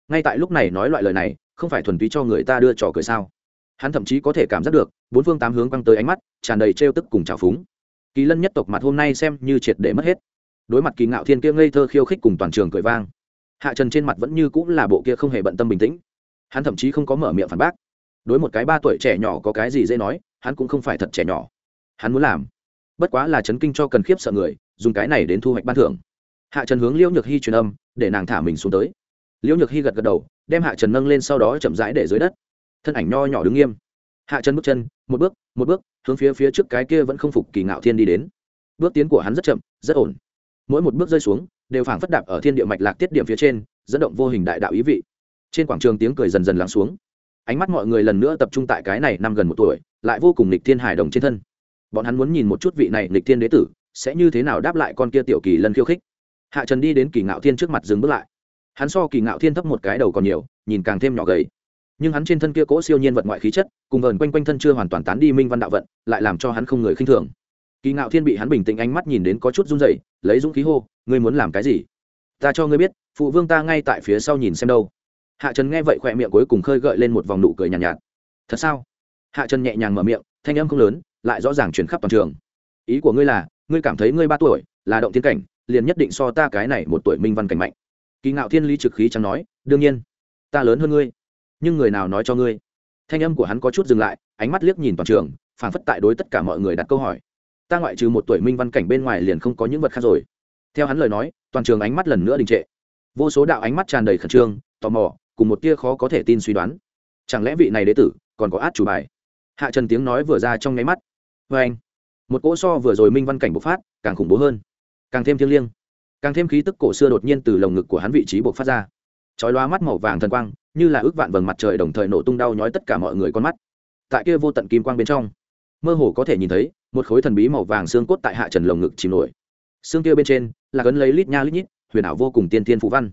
Ngay tại lúc này nói loại lời này, không phải thuần túy cho người ta đưa trò cười sao? Hắn thậm chí có thể cảm giác được, bốn phương tám hướng quăng tới ánh mắt, tràn đầy trêu tức cùng trào phúng. Kỳ lân nhất tộc mặt hôm nay xem như triệt để mất hết. Đối mặt kỳ ngạo thiên kia ngây thơ khiêu khích cùng toàn trường cười vang, hạ trần trên mặt vẫn như cũng là bộ kia không hề bận tâm bình tĩnh. Hắn thậm chí không có mở miệng phản bác. Đối một cái ba tuổi trẻ nhỏ có cái gì dễ nói, hắn cũng không phải thật trẻ nhỏ. Hắn muốn làm bất quá là chấn kinh cho cần khiếp sợ người, dùng cái này đến thu hoạch ban thưởng. Hạ trần hướng liễu nhược hy truyền âm, để nàng thả mình xuống tới. Liễu nhược hy gật gật đầu, đem hạ trần nâng lên sau đó chậm rãi để dưới đất. Thân ảnh nho nhỏ đứng nghiêm. Hạ trần bước chân, một bước một bước, hướng phía phía trước cái kia vẫn không phục kỳ ngạo thiên đi đến. Bước tiến của hắn rất chậm, rất ổn. Mỗi một bước rơi xuống, đều phảng phất đạp ở thiên địa mạch lạc tiết điểm phía trên, dẫn động vô hình đại đạo ý vị. Trên quảng trường tiếng cười dần dần lắng xuống. Ánh mắt mọi người lần nữa tập trung tại cái này năm gần một tuổi, lại vô cùng lịch thiên hải đồng trên thân bọn hắn muốn nhìn một chút vị này nghịch thiên đế tử sẽ như thế nào đáp lại con kia tiểu kỳ lân khiêu khích. Hạ trần đi đến kỳ ngạo thiên trước mặt dừng bước lại. Hắn so kỳ ngạo thiên thấp một cái đầu còn nhiều nhìn càng thêm nhỏ gầy. Nhưng hắn trên thân kia cỗ siêu nhiên vật ngoại khí chất cùng vờn quanh quanh thân chưa hoàn toàn tán đi minh văn đạo vận lại làm cho hắn không người khinh thường. Kỳ ngạo thiên bị hắn bình tĩnh ánh mắt nhìn đến có chút run rẩy lấy dũng khí hô ngươi muốn làm cái gì? Ta cho ngươi biết phụ vương ta ngay tại phía sau nhìn xem đâu. Hạ trần nghe vậy khỏe miệng cuối cùng khơi gợi lên một vòng nụ cười nhàn nhạt, nhạt thật sao? Hạ trần nhẹ nhàng mở miệng thanh âm không lớn lại rõ ràng chuyển khắp toàn trường. Ý của ngươi là, ngươi cảm thấy ngươi ba tuổi là động thiên cảnh, liền nhất định so ta cái này một tuổi minh văn cảnh mạnh. Kỳ ngạo thiên lý trực khí chẳng nói, đương nhiên, ta lớn hơn ngươi, nhưng người nào nói cho ngươi? Thanh âm của hắn có chút dừng lại, ánh mắt liếc nhìn toàn trường phản phất tại đối tất cả mọi người đặt câu hỏi. Ta ngoại trừ một tuổi minh văn cảnh bên ngoài liền không có những vật khác rồi. Theo hắn lời nói, toàn trường ánh mắt lần nữa đình trệ. Vô số đạo ánh mắt tràn đầy khẩn trương, tò mò, cùng một tia khó có thể tin suy đoán. Chẳng lẽ vị này đế tử còn có át chủ bài? Hạ trần tiếng nói vừa ra trong nháy mắt vê anh, một cỗ so vừa rồi minh văn cảnh bộc phát, càng khủng bố hơn. Càng thêm thiêng liêng. Càng thêm khí tức cổ xưa đột nhiên từ lồng ngực của hắn vị trí bộc phát ra. Chói loa mắt màu vàng thần quang, như là ước vạn vầng mặt trời đồng thời nổ tung đau nhói tất cả mọi người con mắt. Tại kia vô tận kim quang bên trong, mơ hồ có thể nhìn thấy một khối thần bí màu vàng xương cốt tại hạ trần lồng ngực chìm nổi. Xương kia bên trên là cấn lấy lít nha lít nhít, huyền ảo vô cùng tiên thiên phù văn.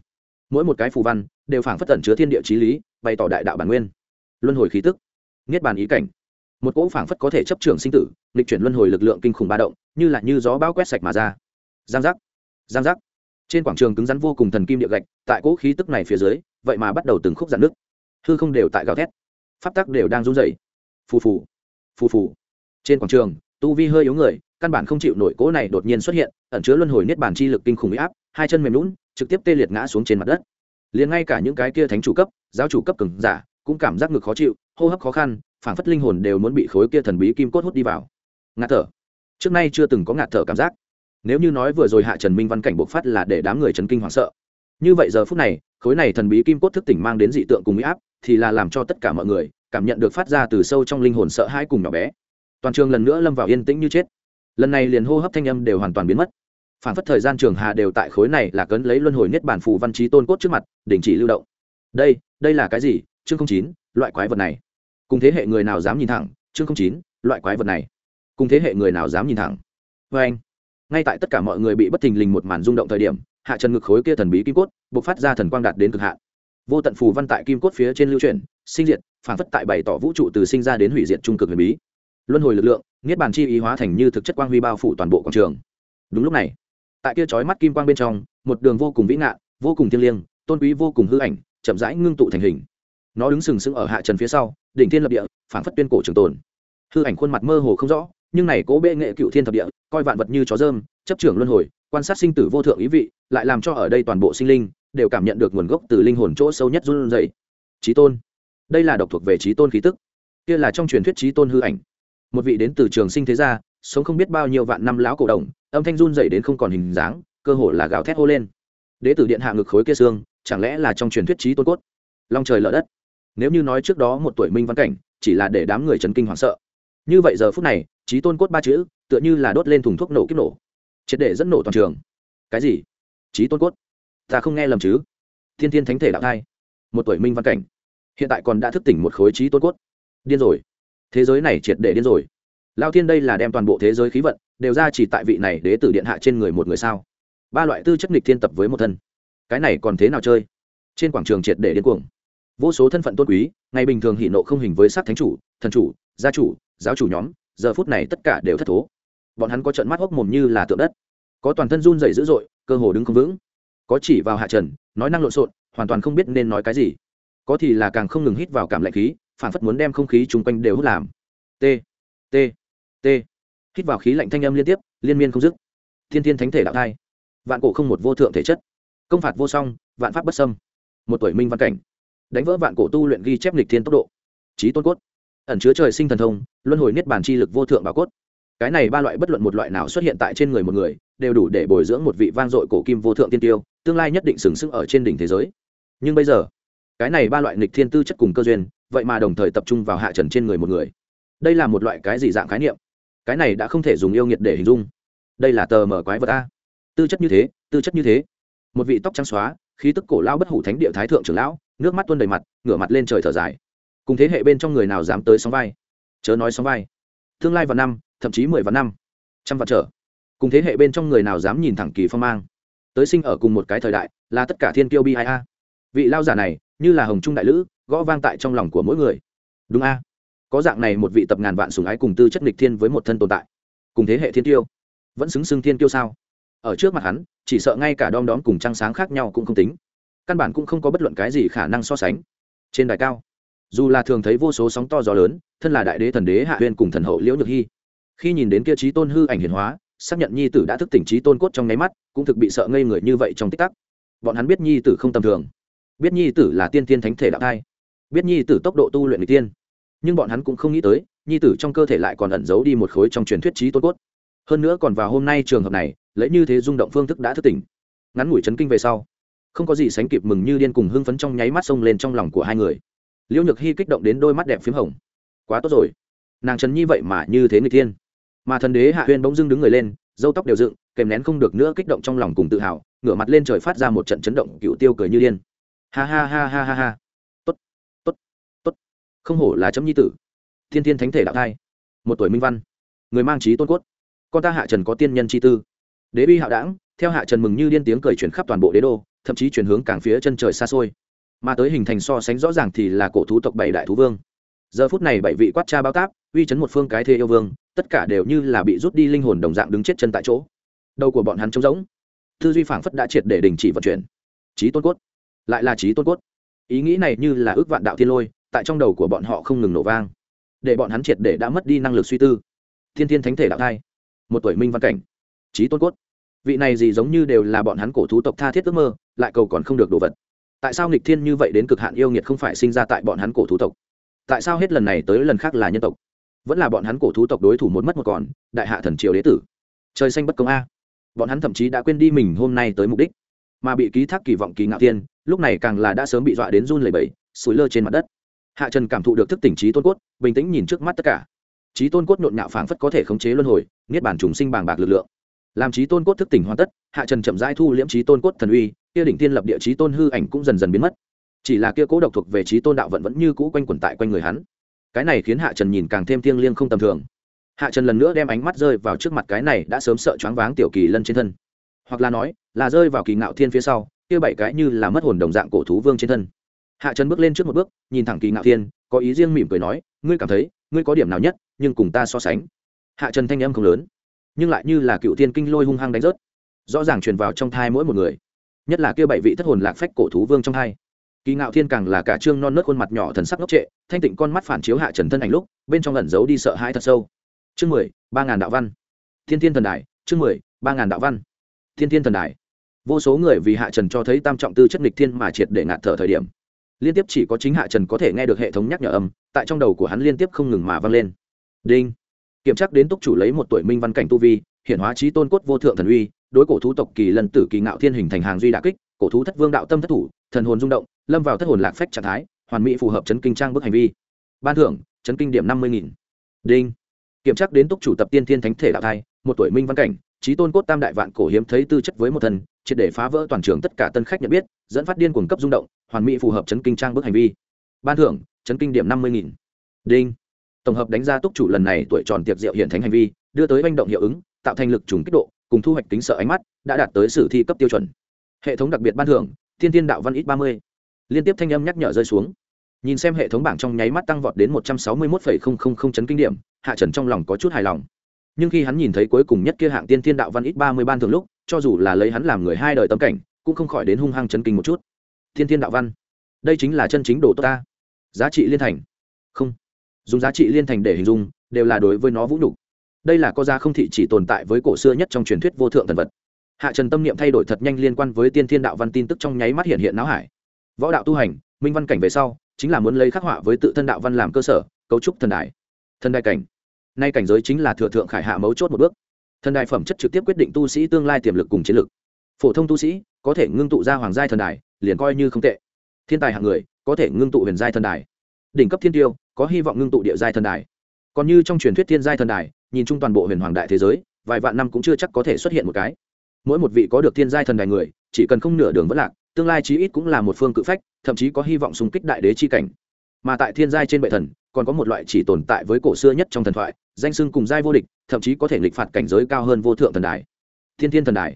Mỗi một cái phù văn đều phảng phất tẩn chứa thiên địa trí lý, bày tỏ đại đạo bản nguyên. Luân hồi khí tức, niết bàn ý cảnh một cỗ phảng phất có thể chấp trường sinh tử lịch chuyển luân hồi lực lượng kinh khủng ba động, như là như gió bão quét sạch mà ra. Giang giác giang giác. Trên quảng trường cứng rắn vô cùng thần kim địa gạch, tại cỗ khí tức này phía dưới, vậy mà bắt đầu từng khúc giãn nước. Hư không đều tại gào thét. Pháp tắc đều đang run rẩy. Phù phù phù phù. Trên quảng trường, tu vi hơi yếu người, căn bản không chịu nổi cỗ này đột nhiên xuất hiện, ẩn chứa luân hồi niết bàn chi lực kinh khủng huy áp, hai chân mềm lún trực tiếp tê liệt ngã xuống trên mặt đất. Liền ngay cả những cái kia thánh chủ cấp, giáo chủ cấp cường giả, cũng cảm giác ngực khó chịu, hô hấp khó khăn phảng phất linh hồn đều muốn bị khối kia thần bí kim cốt hút đi vào. Ngạt thở. Trước nay chưa từng có ngạt thở cảm giác. Nếu như nói vừa rồi hạ trần minh văn cảnh bộc phát là để đám người trấn kinh hoảng sợ. Như vậy giờ phút này, khối này thần bí kim cốt thức tỉnh mang đến dị tượng cùng mỹ áp, thì là làm cho tất cả mọi người cảm nhận được phát ra từ sâu trong linh hồn sợ hãi cùng nhỏ bé. Toàn trường lần nữa lâm vào yên tĩnh như chết. Lần này liền hô hấp thanh âm đều hoàn toàn biến mất. Phản phất thời gian trường hà đều tại khối này là cấn lấy luân hồi niết bản phù văn trí tôn cốt trước mặt, đình chỉ lưu động. Đây đây là cái gì? Chương không chín, loại quái vật này cùng thế hệ người nào dám nhìn thẳng, chương không chín, loại quái vật này. Cùng thế hệ người nào dám nhìn thẳng. Vê anh, ngay tại tất cả mọi người bị bất thình lình một màn rung động thời điểm, hạ trần ngực khối kia thần bí kim cốt b ộ c phát ra thần quang đạt đến cực hạn. Vô tận phù văn tại kim cốt phía trên lưu truyền sinh diệt, phản phất tại bày tỏ vũ trụ từ sinh ra đến hủy diệt trung cực huyền bí. Luân hồi lực lượng, niết bàn chi ý hóa thành như thực chất quang huy bao phủ toàn bộ quảng trường. Đúng lúc này, tại kia chói mắt kim quang bên trong, một đường vô cùng vĩ ngạn vô cùng thiêng liêng, tôn quý vô cùng hư ảnh, chậm rãi ngưng tụ thành hình nó đứng sừng sững ở hạ trần phía sau, đỉnh thiên lập địa phản phất tuyên cổ trường tồn. Hư ảnh khuôn mặt mơ hồ không rõ, nhưng này cố bệ nghệ cựu thiên thập địa, coi vạn vật như chó dơm, chấp trưởng luân hồi, quan sát sinh tử vô thượng ý vị, lại làm cho ở đây toàn bộ sinh linh đều cảm nhận được nguồn gốc từ linh hồn chỗ sâu nhất run rẩy. Trí tôn. Đây là độc thuộc về trí tôn khí tức. Kia là trong truyền thuyết trí tôn hư ảnh. Một vị đến từ trường sinh thế gia, sống không biết bao nhiêu vạn năm lão cổ đồng, âm thanh run dậy đến không còn hình dáng, cơ hồ là gào thét hô lên. Đế tử điện hạ ngực khối kia xương, chẳng lẽ là trong truyền thuyết trí tôn cốt? Long trời lở đất nếu như nói trước đó một tuổi minh văn cảnh, chỉ là để đám người chấn kinh hoảng sợ. Như vậy giờ phút này, trí tôn cốt ba chữ, tựa như là đốt lên thùng thuốc nổ kiếp nổ. Triệt để dẫn nổ toàn trường. Cái gì? Trí tôn cốt? Ta không nghe lầm chứ? Thiên thiên thánh thể đạo thai. Một tuổi minh văn cảnh. Hiện tại còn đã thức tỉnh một khối trí tôn cốt. Điên rồi. Thế giới này triệt để điên rồi. Lao thiên đây là đem toàn bộ thế giới khí vận, đều ra chỉ tại vị này đế tử điện hạ trên người một người sao? Ba loại tư chất nghịch thiên tập với một thân. Cái này còn thế nào chơi? Trên quảng trường triệt để điên cuồng vô số thân phận tôn quý, ngày bình thường hỷ nộ không hình với sát thánh chủ, thần chủ, gia chủ, giáo chủ nhóm, giờ phút này tất cả đều thất thố. Bọn hắn có trận mắt hốc mồm như là tượng đất. Có toàn thân run dày dữ dội, cơ hồ đứng không vững. Có chỉ vào hạ trần, nói năng lộn xộn, hoàn toàn không biết nên nói cái gì. Có thì là càng không ngừng hít vào cảm lạnh khí, phản phất muốn đem không khí chung quanh đều hút làm. T t t. Hít vào khí lạnh thanh âm liên tiếp, liên miên không dứt. Thiên thiên thánh thể đạo thai. Vạn cổ không một vô thượng thể chất. Công phạt vô song, vạn pháp bất sâm một tuổi minh văn cảnh đánh vỡ vạn cổ tu luyện ghi chép lịch thiên tốc độ. Trí tôn cốt. Ẩn chứa trời sinh thần thông, luân hồi niết bàn chi lực vô thượng bảo cốt. Cái này ba loại bất luận một loại nào xuất hiện tại trên người một người, đều đủ để bồi dưỡng một vị vang dội cổ kim vô thượng tiên tiêu, tương lai nhất định sừng sững ở trên đỉnh thế giới. Nhưng bây giờ, cái này ba loại nghịch thiên tư chất cùng cơ duyên, vậy mà đồng thời tập trung vào hạ trần trên người một người. Đây là một loại cái gì dạng khái niệm? Cái này đã không thể dùng yêu nghiệt để hình dung. Đây là tờ mở quái vật a. Tư chất như thế, tư chất như thế. Một vị tóc trắng xóa, khí tức cổ lao bất hủ thánh địa thái thượng trưởng lão nước mắt tuôn đầy mặt, ngửa mặt lên trời thở dài. Cùng thế hệ bên trong người nào dám tới sóng vai? Chớ nói sóng vai. Tương lai vào năm, thậm chí mười vào năm. Trăm vạn trở. Cùng thế hệ bên trong người nào dám nhìn thẳng kỳ phong mang? Tới sinh ở cùng một cái thời đại, là tất cả thiên kiêu bi ai a. Vị lao giả này, như là hồng trung đại lữ, gõ vang tại trong lòng của mỗi người. Đúng a. Có dạng này một vị tập ngàn vạn sùng ái cùng tư chất nghịch thiên với một thân tồn tại. Cùng thế hệ thiên tiêu vẫn xứng xưng thiên tiêu sao? Ở trước mặt hắn, chỉ sợ ngay cả đom đóm cùng trăng sáng khác nhau cũng không tính căn bản cũng không có bất luận cái gì khả năng so sánh. Trên đài cao, dù là thường thấy vô số sóng to gió lớn, thân là đại đế thần đế hạ huyên cùng thần hậu liễu nhược hy khi nhìn đến kia trí tôn hư ảnh hiển hóa, xác nhận nhi tử đã thức tỉnh trí tôn cốt trong nháy mắt, cũng thực bị sợ ngây người như vậy trong tích tắc. Bọn hắn biết nhi tử không tầm thường. Biết nhi tử là tiên tiên thánh thể đạo thai. Biết nhi tử tốc độ tu luyện người tiên. Nhưng bọn hắn cũng không nghĩ tới, nhi tử trong cơ thể lại còn ẩn giấu đi một khối trong truyền thuyết trí tôn cốt. Hơn nữa còn vào hôm nay trường hợp này, lấy như thế rung động phương thức đã thức tỉnh. Ngắn ngủi chấn kinh về sau không có gì sánh kịp mừng như điên cùng hưng phấn trong nháy mắt xông lên trong lòng của hai người. Liễu nhược hy kích động đến đôi mắt đẹp p h í m hồng. Quá tốt rồi. Nàng trần nhi vậy mà như thế người thiên mà thần đế hạ huyên bỗng dưng đứng người lên dâu tóc đều dựng, kèm nén không được nữa kích động trong lòng cùng tự hào, ngửa mặt lên trời phát ra một trận chấn động, cựu tiêu cười như điên. Ha ha ha ha ha ha. Tốt tốt tốt. Không hổ là chấm nhi tử. Thiên thiên thánh thể đạo thai. Một tuổi minh văn. Người mang trí tôn cốt. Con ta hạ trần có tiên nhân chi tư. Đế bi hạo đảng, theo hạ trần mừng như điên tiếng cười chuyển khắp toàn bộ đế đô thậm chí chuyển hướng càng phía chân trời xa xôi. Mà tới hình thành so sánh rõ ràng thì là cổ thú tộc bảy đại thú vương. Giờ phút này bảy vị quát cha bao táp, uy chấn một phương cái thê yêu vương, tất cả đều như là bị rút đi linh hồn đồng dạng đứng chết chân tại chỗ. Đầu của bọn hắn trống rỗng. Tư duy phảng phất đã triệt để đình chỉ vận chuyển. Trí tôn cốt. Lại là trí tôn cốt. Ý nghĩ này như là ước vạn đạo thiên lôi, tại trong đầu của bọn họ không ngừng nổ vang. Để bọn hắn triệt để đã mất đi năng lực suy tư. Thiên thiên thánh thể đạo thai. Một tuổi minh văn cảnh. Trí tôn cốt. Vị này gì giống như đều là bọn hắn cổ thú tộc tha thiết ước mơ lại cầu còn không được đồ vật. Tại sao nghịch thiên như vậy đến cực hạn yêu nghiệt không phải sinh ra tại bọn hắn cổ thú tộc? Tại sao hết lần này tới lần khác là nhân tộc? Vẫn là bọn hắn cổ thú tộc đối thủ một mất một còn, đại hạ thần triều đế tử. Trời xanh bất công a. Bọn hắn thậm chí đã quên đi mình hôm nay tới mục đích. Mà bị ký thác kỳ vọng kỳ ngạo tiên lúc này càng là đã sớm bị dọa đến run lẩy bẩy, sủi lơ trên mặt đất. Hạ trần cảm thụ được thức tỉnh trí tôn cốt, bình tĩnh nhìn trước mắt tất cả. Trí tôn cốt nhộn nhạo phảng phất có thể khống chế luân hồi, niết bản trùng sinh bàng bạc lực lượng làm trí tôn cốt thức tỉnh hoàn tất, hạ trần chậm rãi thu liễm trí tôn cốt thần uy, kia đỉnh tiên lập địa trí tôn hư ảnh cũng dần dần biến mất. Chỉ là kia cố độc thuộc về trí tôn đạo vận vẫn như cũ quanh quẩn tại quanh người hắn. Cái này khiến hạ trần nhìn càng thêm thiêng liêng không tầm thường. Hạ trần lần nữa đem ánh mắt rơi vào trước mặt cái này đã sớm sợ choáng váng tiểu kỳ lân trên thân. Hoặc là nói, là rơi vào kỳ ngạo thiên phía sau, kia bảy cái như là mất hồn đồng dạng cổ thú vương trên thân. Hạ trần bước lên trước một bước, nhìn thẳng kỳ ngạo thiên, có ý riêng mỉm cười nói, ngươi cảm thấy, ngươi có điểm nào nhất, nhưng cùng ta so sánh. Hạ trần thanh âm không lớn nhưng lại như là cựu thiên kinh lôi hung hăng đánh rớt, rõ ràng truyền vào trong thai mỗi một người, nhất là kia bảy vị thất hồn lạc phách cổ thú vương trong thai. Kỳ ngạo thiên càng là cả trương non nớt khuôn mặt nhỏ thần sắc ngốc trệ, thanh tịnh con mắt phản chiếu hạ trần thân ảnh lúc, bên trong ẩn giấu đi sợ hãi thật sâu. Chương mười, ba ngàn đạo văn. Thiên thiên thần đài, chương mười, ba ngàn đạo văn. Thiên thiên thần đài. Vô số người vì hạ trần cho thấy tam trọng tư chất nghịch thiên mà triệt để ngạt thở thời điểm. Liên tiếp chỉ có chính hạ trần có thể nghe được hệ thống nhắc nhở âm, tại trong đầu của hắn liên tiếp không ngừng mà vang lên. Đinh kiểm tra đến túc chủ lấy một tuổi minh văn cảnh tu vi hiện hóa trí tôn cốt vô thượng thần uy, đối cổ thú tộc kỳ lần tử kỳ ngạo thiên hình thành hàng duy đà kích, cổ thú thất vương đạo tâm thất thủ, thần hồn rung động, lâm vào thất hồn lạc phách trạng thái, hoàn mỹ phù hợp chấn kinh trang bức hành vi. Ban thưởng, chấn kinh điểm năm mươi nghìn. Đinh. Kiểm tra đến túc chủ tập tiên thiên thánh thể đạo thai, một tuổi minh văn cảnh, trí tôn cốt tam đại vạn cổ hiếm thấy tư chất với một thần, triệt để phá vỡ toàn trường tất cả tân khách nhận biết, dẫn phát điên cuồng cấp rung động, hoàn mỹ phù hợp chấn kinh trang bức hành vi. Ban thưởng, chấn kinh điểm năm mươi nghìn. Đinh tổng hợp đánh giá túc chủ lần này tuổi tròn tiệc diệu hiện thánh hành vi, đưa tới manh động hiệu ứng, tạo thành lực trùng kích độ, cùng thu hoạch tính sợ ánh mắt, đã đạt tới sử thi cấp tiêu chuẩn. Hệ thống đặc biệt ban thưởng, thiên thiên đạo văn ít ba mươi. Liên tiếp thanh âm nhắc nhở rơi xuống. Nhìn xem hệ thống bảng trong nháy mắt tăng vọt đến một trăm sáu mươi một chấn kinh điểm, hạ trần trong lòng có chút hài lòng. Nhưng khi hắn nhìn thấy cuối cùng nhất kia hạng tiên thiên đạo văn ít ba mươi ban thường lúc, cho dù là lấy hắn làm người hai đời tâm cảnh, cũng không khỏi đến hung hăng chấn kinh một chút. Thiên thiên đạo văn, đây chính là chân chính đồ tốt ta. Giá trị liên thành. Không dùng giá trị liên thành để hình dung, đều là đối với nó vũ nhục. Đây là có giá không thị chỉ tồn tại với cổ xưa nhất trong truyền thuyết vô thượng thần vật. Hạ trần tâm niệm thay đổi thật nhanh liên quan với tiên thiên đạo văn tin tức trong nháy mắt hiện hiện não hải. Võ đạo tu hành, minh văn cảnh về sau, chính là muốn lấy khắc họa với tự thân đạo văn làm cơ sở, cấu trúc thần đài. Thần đài cảnh. Nay cảnh giới chính là thừa thượng khải hạ mấu chốt một bước. Thần đài phẩm chất trực tiếp quyết định tu sĩ tương lai tiềm lực cùng chiến lực. Phổ thông tu sĩ có thể ngưng tụ ra hoàng giai thần đài, liền coi như không tệ. Thiên tài hạng người có thể ngưng tụ huyền giai thần đài. Đỉnh cấp thiên tiêu có hy vọng ngưng tụ địa giai thần đài. Còn như trong truyền thuyết thiên giai thần đài, nhìn chung toàn bộ huyền hoàng đại thế giới, vài vạn năm cũng chưa chắc có thể xuất hiện một cái. Mỗi một vị có được thiên giai thần đài người, chỉ cần không nửa đường vẫn lạc, tương lai chí ít cũng là một phương cự phách, thậm chí có hy vọng xung kích đại đế chi cảnh. Mà tại thiên giai trên bệ thần, còn có một loại chỉ tồn tại với cổ xưa nhất trong thần thoại, danh xưng cùng giai vô địch, thậm chí có thể nghịch phạt cảnh giới cao hơn vô thượng thần đài. Thiên thiên thần đài.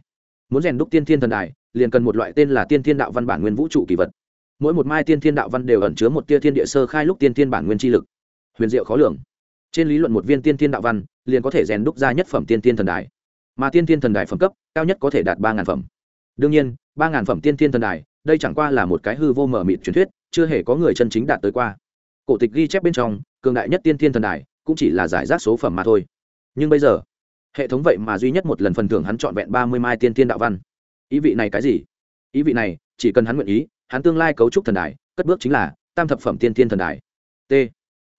Muốn rèn đúc tiên thiên thần đài, liền cần một loại tên là tiên thiên đạo văn bản nguyên vũ trụ kỳ vật mỗi một mai tiên thiên đạo văn đều ẩn chứa một tia thiên địa sơ khai lúc tiên thiên bản nguyên chi lực. Huyền diệu khó lường. Trên lý luận một viên tiên thiên đạo văn, liền có thể rèn đúc ra nhất phẩm tiên thiên thần đài. Mà tiên thiên thần đài phẩm cấp, cao nhất có thể đạt ba ngàn phẩm. Đương nhiên, ba ngàn phẩm tiên thiên thần đài, đây chẳng qua là một cái hư vô mở mịt truyền thuyết, chưa hề có người chân chính đạt tới qua. Cổ tịch ghi chép bên trong, cường đại nhất tiên thiên thần đài, cũng chỉ là giải rác số phẩm mà thôi. Nhưng bây giờ, hệ thống vậy mà duy nhất một lần phần thưởng hắn trọn vẹn ba mươi mai tiên thiên đạo văn. Ý vị này cái gì? Ý vị này, chỉ cần hắn nguyện ý hắn tương lai cấu trúc thần đài, cất bước chính là tam thập phẩm tiên thiên thần đài. T.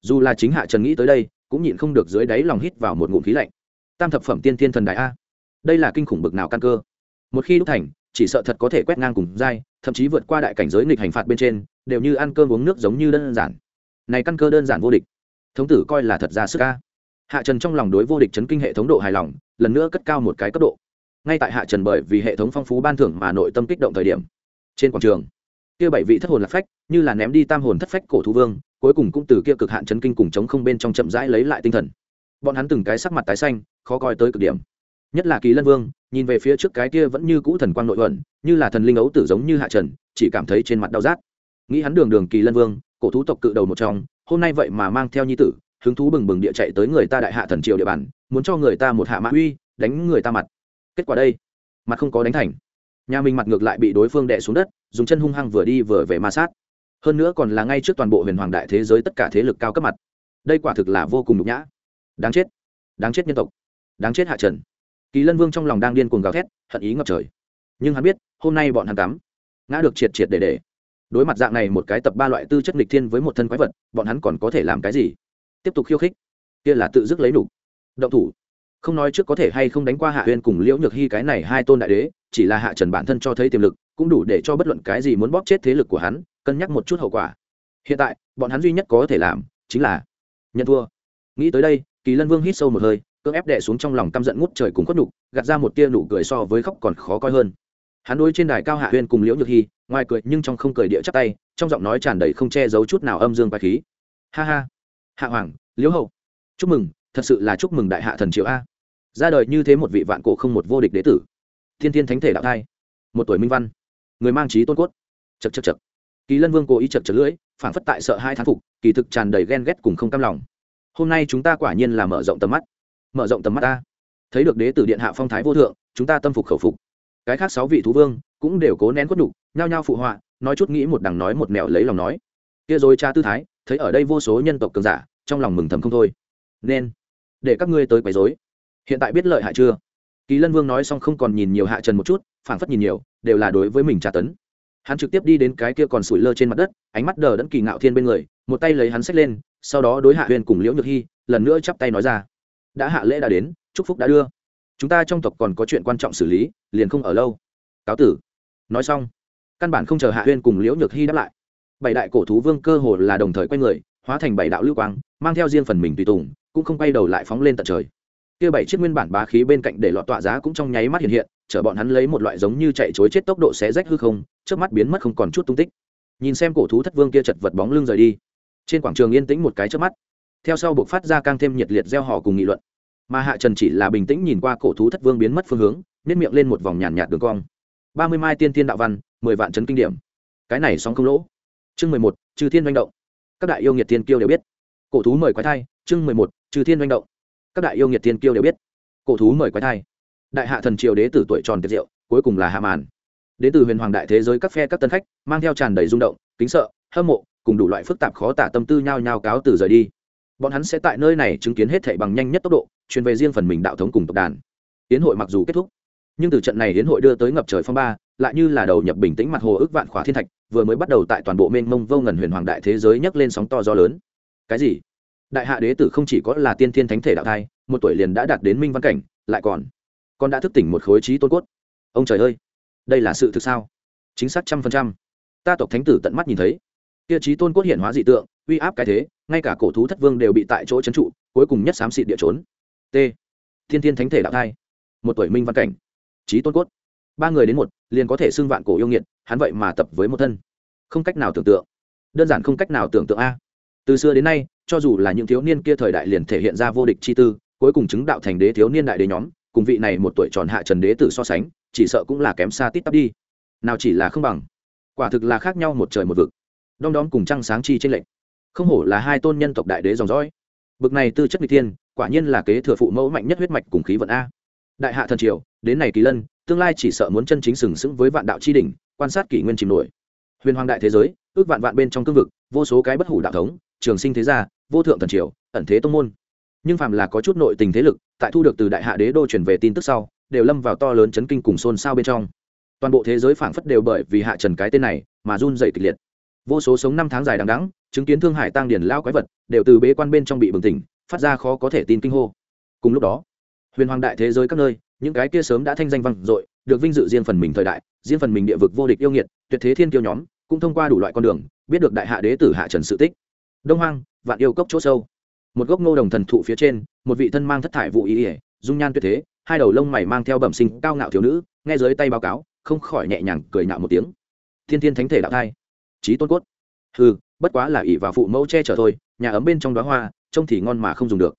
Dù là chính hạ trần nghĩ tới đây, cũng nhịn không được dưới đáy lòng hít vào một ngụm khí lạnh. Tam thập phẩm tiên thiên thần đài a. Đây là kinh khủng bực nào căn cơ. Một khi đúc thành, chỉ sợ thật có thể quét ngang cùng dai, thậm chí vượt qua đại cảnh giới nghịch hành phạt bên trên, đều như ăn cơm uống nước giống như đơn giản. Này căn cơ đơn giản vô địch. Thống tử coi là thật ra sức ca hạ trần trong lòng đối vô địch chấn kinh hệ thống độ hài lòng, lần nữa cất cao một cái cấp độ. Ngay tại hạ trần bởi vì hệ thống phong phú ban thưởng mà nội tâm kích động thời điểm. Trên quảng trường kia bảy vị thất hồn lạc phách, như là ném đi tam hồn thất phách cổ thú vương, cuối cùng cũng từ kia cực hạn chấn kinh cùng chống không bên trong chậm rãi lấy lại tinh thần. Bọn hắn từng cái sắc mặt tái xanh, khó coi tới cực điểm. Nhất là kỳ lân vương, nhìn về phía trước cái kia vẫn như cũ thần quang nội ẩn, như là thần linh ấu tử giống như hạ trần, chỉ cảm thấy trên mặt đau rát. Nghĩ hắn đường đường kỳ lân vương, cổ thú tộc cự đầu một trong, hôm nay vậy mà mang theo nhi tử, hứng thú bừng bừng địa chạy tới người ta đại hạ thần triều địa bàn, muốn cho người ta một hạ mã uy, đánh người ta mặt. Kết quả đây, mặt không có đánh thành nhà mình mặt ngược lại bị đối phương đè xuống đất, dùng chân hung hăng vừa đi vừa về ma sát. Hơn nữa còn là ngay trước toàn bộ huyền hoàng đại thế giới tất cả thế lực cao cấp mặt. Đây quả thực là vô cùng nhục nhã. Đáng chết. Đáng chết nhân tộc. Đáng chết hạ trần. Kỳ lân vương trong lòng đang điên cuồng gào thét, hận ý ngập trời. Nhưng hắn biết, hôm nay bọn hắn tắm ngã được triệt triệt để để. Đối mặt dạng này một cái tập ba loại tư chất nghịch thiên với một thân quái vật, bọn hắn còn có thể làm cái gì? Tiếp tục khiêu khích. Kia là tự dứt lấy đủ. Động thủ. Không nói trước có thể hay không đánh qua hạ huyên cùng liễu nhược hy cái này hai tôn đại đế chỉ là hạ trần bản thân cho thấy tiềm lực, cũng đủ để cho bất luận cái gì muốn bóp chết thế lực của hắn, cân nhắc một chút hậu quả. Hiện tại, bọn hắn duy nhất có thể làm chính là nhận thua. Nghĩ tới đây, kỳ lân vương hít sâu một hơi, cưỡng ép đệ xuống trong lòng căm giận ngút trời cùng khuất nhục, gạt ra một tia nụ cười so với khóc còn khó coi hơn. Hắn đối trên đài cao hạ huyên cùng liễu nhược hy ngoài cười nhưng trong không cười địa chắc tay, trong giọng nói tràn đầy không che giấu chút nào âm dương bài khí. Ha ha. Hạ hoàng, liễu hậu. Chúc mừng, thật sự là chúc mừng đại hạ thần triệu a. Ra đời như thế một vị vạn cổ không một vô địch đế tử thiên thiên thánh thể đạo thai. Một tuổi minh văn. Người mang trí tôn cốt. Chật chật chật kỳ lân vương cố ý chật chật lưỡi phản phất tại sợ hai thán phục, kỳ thực tràn đầy ghen ghét cùng không cam lòng. Hôm nay chúng ta quả nhiên là mở rộng tầm mắt. Mở rộng tầm mắt ta. Thấy được đế tử điện hạ phong thái vô thượng, chúng ta tâm phục khẩu phục. Cái khác sáu vị thú vương cũng đều cố nén quất đục nhao nhao phụ họa, nói chút nghĩ một đằng nói một mẹo lấy lòng nói. Kia rồi cha tư thái, thấy ở đây vô số nhân tộc cường giả, trong lòng mừng thầm không thôi. Nên, để các ngươi tới quấy rối. Hiện tại biết lợi hại chưa? Kỳ lân vương nói xong không còn nhìn nhiều hạ trần một chút, phảng phất nhìn nhiều, đều là đối với mình tra tấn. Hắn trực tiếp đi đến cái kia còn sủi lơ trên mặt đất, ánh mắt đờ đẫn kỳ ngạo thiên bên người, một tay lấy hắn xách lên, sau đó đối hạ huyền cùng liễu nhược hy lần nữa chắp tay nói ra. Đã hạ lễ đã đến, chúc phúc đã đưa. Chúng ta trong tộc còn có chuyện quan trọng xử lý, liền không ở lâu. Cáo tử. Nói xong, căn bản không chờ hạ huyên cùng liễu nhược hy đáp lại. Bảy đại cổ thú vương cơ hồ là đồng thời quay người, hóa thành bảy đạo lưu quang, mang theo riêng phần mình tùy tùng, cũng không quay đầu lại phóng lên tận trời kia bảy chiếc nguyên bản bá khí bên cạnh để lọt tọa giá cũng trong nháy mắt hiện hiện, chở bọn hắn lấy một loại giống như chạy chối chết tốc độ xé rách hư không, trước mắt biến mất không còn chút tung tích. Nhìn xem cổ thú thất vương kia chật vật bóng lưng rời đi, trên quảng trường yên tĩnh một cái trước mắt. Theo sau buộc phát ra càng thêm nhiệt liệt gieo họ cùng nghị luận. Mà hạ trần chỉ là bình tĩnh nhìn qua cổ thú thất vương biến mất phương hướng nếp miệng lên một vòng nhàn nhạt đường cong. Ba mươi mai tiên tiên đạo văn, mười vạn trấn kinh điểm. Cái này xong không lỗ. Chương mười một, trừ thiên manh động. Các đại yêu nghiệt tiên kiêu đều biết. Cổ thú mời quái thai, chương mười một, trừ thiên manh động các đại yêu nghiệt tiên kiêu đều biết. Cổ thú mời quái thai. Đại hạ thần triều đế tử tuổi tròn tiệt diệu, cuối cùng là hạ màn. Đế tử huyền hoàng đại thế giới các phe các tân khách, mang theo tràn đầy rung động, kính sợ, hâm mộ, cùng đủ loại phức tạp khó tả tâm tư nhao nhao cáo từ rời đi. Bọn hắn sẽ tại nơi này chứng kiến hết thảy bằng nhanh nhất tốc độ, truyền về riêng phần mình đạo thống cùng tộc đàn. Tiến hội mặc dù kết thúc, nhưng từ trận này đến hội đưa tới ngập trời phong ba, lại như là đầu nhập bình tĩnh mặt hồ ước vạn khỏa thiên thạch, vừa mới bắt đầu tại toàn bộ mênh mông vô ngần huyền hoàng đại thế giới nhấc lên sóng to gió lớn. Cái gì? Đại hạ đế tử không chỉ có là tiên thiên thánh thể đạo thai, một tuổi liền đã đạt đến minh văn cảnh, lại còn con đã thức tỉnh một khối trí tôn cốt. Ông trời ơi, đây là sự thực sao? Chính xác trăm phần trăm. Ta tộc thánh tử tận mắt nhìn thấy. Kia trí tôn cốt hiện hóa dị tượng, uy áp cái thế, ngay cả cổ thú thất vương đều bị tại chỗ trấn trụ, cuối cùng nhất xám xịt địa trốn. T. Thiên thiên thánh thể đạo thai. Một tuổi minh văn cảnh. Trí tôn cốt. Ba người đến một, liền có thể xưng vạn cổ yêu nghiệt, hắn vậy mà tập với một thân. Không cách nào tưởng tượng. Đơn giản không cách nào tưởng tượng a. Từ xưa đến nay cho dù là những thiếu niên kia thời đại liền thể hiện ra vô địch chi tư, cuối cùng chứng đạo thành đế thiếu niên đại đế nhóm, cùng vị này một tuổi tròn hạ trần đế tử so sánh, chỉ sợ cũng là kém xa tít tắp đi. Nào chỉ là không bằng. Quả thực là khác nhau một trời một vực. Đom đóm cùng trăng sáng chi trên lệnh không hổ là hai tôn nhân tộc đại đế dòng dõi. Bực này tư chất n g thiên, quả nhiên là kế thừa phụ mẫu mạnh nhất huyết mạch cùng khí vận a. Đại hạ thần triều, đến này kỳ lân, tương lai chỉ sợ muốn chân chính sừng sững với vạn đạo chi đỉnh, quan sát kỷ nguyên chìm nổi. Huyền hoàng đại thế giới, ước vạn vạn bên trong cương vực, vô số cái bất hủ đạo thống trường sinh thế gia, vô thượng thần triều, ẩn thế tông môn. Nhưng phàm là có chút nội tình thế lực, tại thu được từ đại hạ đế đô truyền về tin tức sau, đều lâm vào to lớn chấn kinh cùng xôn xao bên trong. Toàn bộ thế giới phảng phất đều bởi vì hạ trần cái tên này mà run dày kịch liệt. Vô số sống năm tháng dài đằng đẵng, chứng kiến thương hải tăng điển lao quái vật đều từ bế quan bên trong bị bừng tỉnh, phát ra khó có thể tin kinh hô. Cùng lúc đó, huyền hoàng đại thế giới các nơi, những cái kia sớm đã thanh danh vang dội, được vinh dự riêng phần mình thời đại, riêng phần mình địa vực vô địch yêu nghiệt, tuyệt thế thiên kiêu nhóm, cũng thông qua đủ loại con đường, biết được đại hạ đế tử hạ trần sự tích đông hoang, vạn yêu cốc chỗ sâu. Một gốc ngô đồng thần thụ phía trên, một vị thân mang thất thải vụ ý ỉa dung nhan tuyệt thế, hai đầu lông mày mang theo bẩm sinh cao ngạo thiếu nữ, nghe dưới tay báo cáo, không khỏi nhẹ nhàng cười nhạo một tiếng. Thiên thiên thánh thể đạo thai. Trí tôn cốt. Hừ, bất quá là ỷ và phụ mẫu che chở thôi, nhà ấm bên trong đó hoa, trông thì ngon mà không dùng được.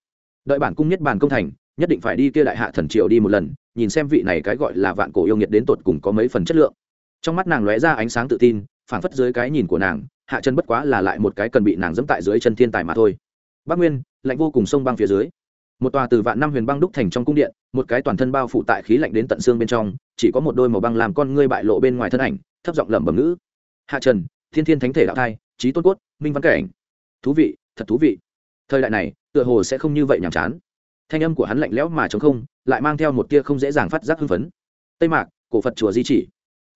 Đợi bản cung nhất bản công thành, nhất định phải đi kia đại hạ thần triều đi một lần, nhìn xem vị này cái gọi là vạn cổ yêu nghiệt đến tột cùng có mấy phần chất lượng. Trong mắt nàng lóe ra ánh sáng tự tin, phảng phất dưới cái nhìn của nàng hạ chân bất quá là lại một cái cần bị nàng dẫm tại dưới chân thiên tài mà thôi. Bắc nguyên, lạnh vô cùng sông băng phía dưới. Một tòa từ vạn năm huyền băng đúc thành trong cung điện, một cái toàn thân bao phủ tại khí lạnh đến tận xương bên trong, chỉ có một đôi màu băng làm con ngươi bại lộ bên ngoài thân ảnh, thấp giọng lẩm bẩm ngữ. Hạ trần, thiên thiên thánh thể đạo thai trí tôn cốt, minh văn cảnh. Thú vị, thật thú vị. Thời đại này, tựa hồ sẽ không như vậy nhàm chán. Thanh âm của hắn lạnh lẽo mà chống không, lại mang theo một tia không dễ dàng phát giác hưng phấn. Tây mạc, cổ phật chùa di chỉ.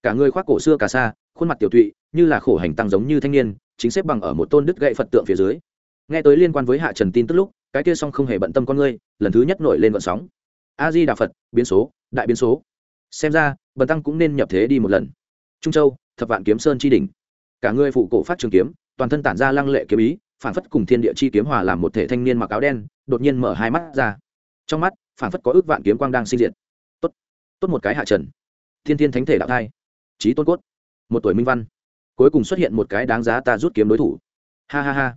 Cả người khoác cổ xưa cà sa khuôn mặt tiểu tụy như là khổ hành tăng giống như thanh niên, chính xếp bằng ở một tôn đứt gậy phật tượng phía dưới. Nghe tới liên quan với hạ trần tin tức lúc, cái kia song không hề bận tâm con ngươi, lần thứ nhất nổi lên vận sóng. A di đà phật, biến số, đại biến số. Xem ra, bần tăng cũng nên nhập thế đi một lần. Trung châu, thập vạn kiếm sơn chi đỉnh. Cả người phụ cổ phát trường kiếm, toàn thân tản ra lăng lệ kiếm ý, phản phất cùng thiên địa chi kiếm hòa làm một thể thanh niên mặc áo đen, đột nhiên mở hai mắt ra. Trong mắt, phản phất có ước vạn kiếm quang đang sinh diệt. Tốt tốt một cái hạ trần. Thiên thiên thánh thể đạo thai. Trí tôn cốt. Một tuổi minh văn cuối cùng xuất hiện một cái đáng giá ta rút kiếm đối thủ. Ha ha ha.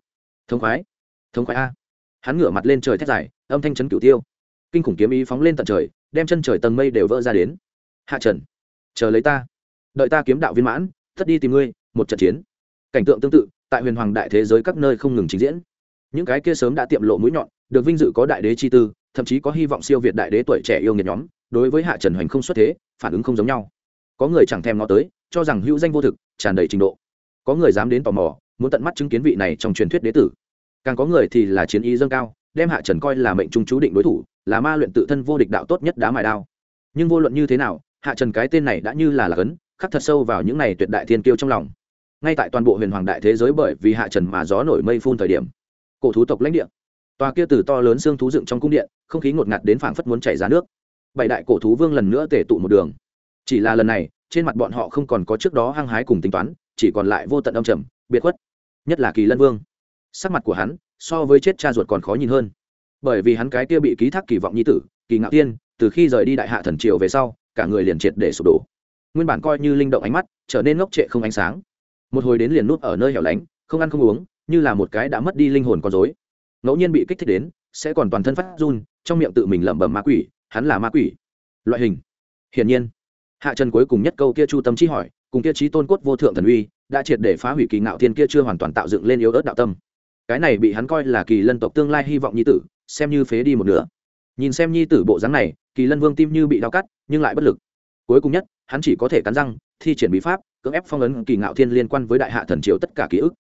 Thống khoái. Thống khoái a. Hắn ngửa mặt lên trời thét dài, âm thanh chấn cửu tiêu. Kinh khủng kiếm ý phóng lên tận trời, đem chân trời tầng mây đều vỡ ra đến. Hạ trần, chờ lấy ta. Đợi ta kiếm đạo viên mãn, thất đi tìm ngươi, một trận chiến. Cảnh tượng tương tự, tại huyền hoàng đại thế giới các nơi không ngừng trình diễn. Những cái kia sớm đã tiệm lộ mũi nhọn, được vinh dự có đại đế chi tư, thậm chí có hy vọng siêu việt đại đế tuổi trẻ yêu nghiệt nhóm, đối với hạ trần hoành không xuất thế, phản ứng không giống nhau. Có người chẳng thèm ngó tới, cho rằng hữu danh vô thực tràn đầy trình độ. Có người dám đến tò mò, muốn tận mắt chứng kiến vị này trong truyền thuyết đế tử. Càng có người thì là chiến ý dâng cao, đem hạ trần coi là mệnh trung chú định đối thủ, là ma luyện tự thân vô địch đạo tốt nhất đá mài đao. Nhưng vô luận như thế nào, hạ trần cái tên này đã như là lạc ấn, khắc thật sâu vào những này tuyệt đại thiên kiêu trong lòng. Ngay tại toàn bộ huyền hoàng đại thế giới bởi vì hạ trần mà gió nổi mây phun thời điểm, cổ thú tộc lãnh địa. Tòa kia từ to lớn xương thú dựng trong cung điện, không khí ngột ngạt đến phảng phất muốn chảy ra nước. Bảy đại cổ thú vương lần nữa tể tụ một đường. Chỉ là lần này trên mặt bọn họ không còn có trước đó hăng hái cùng tính toán, chỉ còn lại vô tận âm trầm, biệt khuất. Nhất là kỳ lân vương. Sắc mặt của hắn so với chết cha ruột còn khó nhìn hơn. Bởi vì hắn cái kia bị ký thác kỳ vọng nhi tử, kỳ ngạo tiên, từ khi rời đi đại hạ thần triều về sau, cả người liền triệt để sụp đổ. Nguyên bản coi như linh động ánh mắt, trở nên ngốc trệ không ánh sáng. Một hồi đến liền nút ở nơi hẻo lánh, không ăn không uống, như là một cái đã mất đi linh hồn con dối ngẫu nhiên bị kích thích đến, sẽ còn toàn thân phát run, trong miệng tự mình lẩm bẩm ma quỷ, hắn là ma quỷ. Loại hình. Hiển nhiên hạ trần cuối cùng nhất câu kia chu tâm chi hỏi, cùng kia trí tôn cốt vô thượng thần uy đã triệt để phá hủy kỳ ngạo thiên kia chưa hoàn toàn tạo dựng lên yếu ớt đạo tâm. Cái này bị hắn coi là kỳ lân tộc tương lai hy vọng nhi tử, xem như phế đi một nửa. Nhìn xem nhi tử bộ dáng này, kỳ lân vương tim như bị đau cắt, nhưng lại bất lực. Cuối cùng nhất, hắn chỉ có thể cắn răng, thi triển bí pháp, cưỡng ép phong ấn kỳ ngạo thiên liên quan với đại hạ thần triều tất cả ký ức.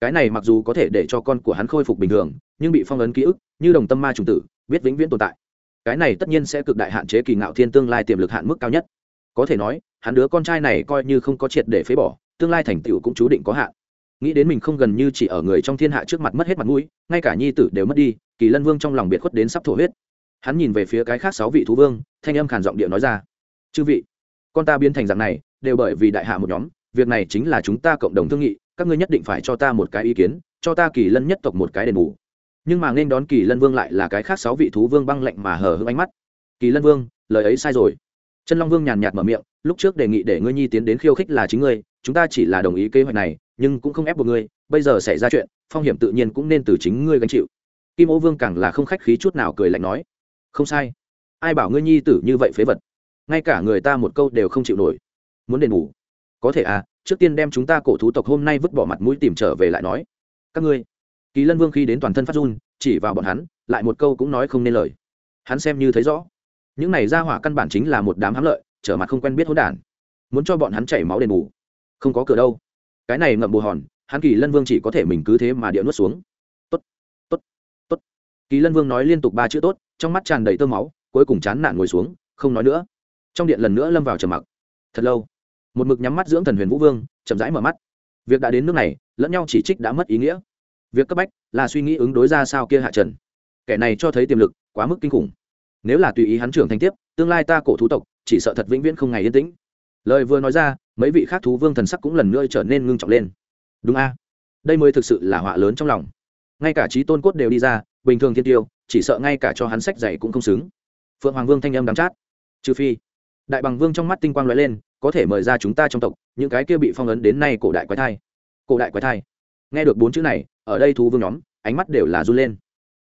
Cái này mặc dù có thể để cho con của hắn khôi phục bình thường, nhưng bị phong ấn ký ức, như đồng tâm ma trùng tử, biết vĩnh viễn tồn tại. Cái này tất nhiên sẽ cực đại hạn chế kỳ ngạo thiên tương lai tiềm lực hạn mức cao nhất có thể nói, hắn đứa con trai này coi như không có triệt để phế bỏ, tương lai thành tựu cũng chú định có hạn. Nghĩ đến mình không gần như chỉ ở người trong thiên hạ trước mặt mất hết mặt mũi, ngay cả nhi tử đều mất đi, kỳ lân vương trong lòng biệt khuất đến sắp thổ huyết. Hắn nhìn về phía cái khác sáu vị thú vương, thanh âm khản giọng điệu nói ra, chư vị, con ta biến thành dạng này, đều bởi vì đại hạ một nhóm, việc này chính là chúng ta cộng đồng thương nghị, các ngươi nhất định phải cho ta một cái ý kiến, cho ta kỳ lân nhất tộc một cái đền bù. Nhưng mà nên đón kỳ lân vương lại là cái khác sáu vị thú vương băng lạnh mà hờ hững ánh mắt. Kỳ lân vương, lời ấy sai rồi chân long vương nhàn nhạt mở miệng, lúc trước đề nghị để ngươi nhi tiến đến khiêu khích là chính ngươi, chúng ta chỉ là đồng ý kế hoạch này, nhưng cũng không ép buộc ngươi, bây giờ xảy ra chuyện, phong hiểm tự nhiên cũng nên từ chính ngươi gánh chịu. Kim ô vương càng là không khách khí chút nào cười lạnh nói, không sai. Ai bảo ngươi nhi tử như vậy phế vật? Ngay cả người ta một câu đều không chịu nổi. Muốn đền bù? Có thể à trước tiên đem chúng ta cổ thú tộc hôm nay vứt bỏ mặt mũi tìm trở về lại nói. Các ngươi? Kỳ lân vương khi đến toàn thân phát run, chỉ vào bọn hắn, lại một câu cũng nói không nên lời. Hắn xem như thấy rõ những này ra hỏa căn bản chính là một đám hám lợi, trở mặt không quen biết hỗn đản. Muốn cho bọn hắn chảy máu đền bù. Không có cửa đâu. Cái này ngậm bù hòn, hắn kỳ lân vương chỉ có thể mình cứ thế mà địa nuốt xuống. Tốt tốt tốt. Kỳ lân vương nói liên tục ba chữ tốt, trong mắt tràn đầy tơ máu, cuối cùng chán nản ngồi xuống, không nói nữa. Trong điện lần nữa lâm vào trầm mặc. Thật lâu, một mực nhắm mắt dưỡng thần huyền vũ vương, chậm rãi mở mắt. Việc đã đến nước này, lẫn nhau chỉ trích đã mất ý nghĩa. Việc cấp bách là suy nghĩ ứng đối ra sao kia hạ trần. Kẻ này cho thấy tiềm lực, quá mức kinh khủng nếu là tùy ý hắn trưởng thành tiếp, tương lai ta cổ thú tộc, chỉ sợ thật vĩnh viễn không ngày yên tĩnh. Lời vừa nói ra, mấy vị khác thú vương thần sắc cũng lần nữa trở nên ngưng trọng lên. Đúng a. Đây mới thực sự là họa lớn trong lòng. Ngay cả trí tôn cốt đều đi ra, bình thường thiên tiêu, chỉ sợ ngay cả cho hắn sách dạy cũng không xứng. Phượng hoàng vương thanh âm đắm chát. Trừ phi, đại bằng vương trong mắt tinh quang lóe lên, có thể mời ra chúng ta trong tộc, những cái kia bị phong ấn đến nay cổ đại quái thai. Cổ đại quái thai. Nghe được bốn chữ này, ở đây thú vương nhóm, ánh mắt đều là run lên.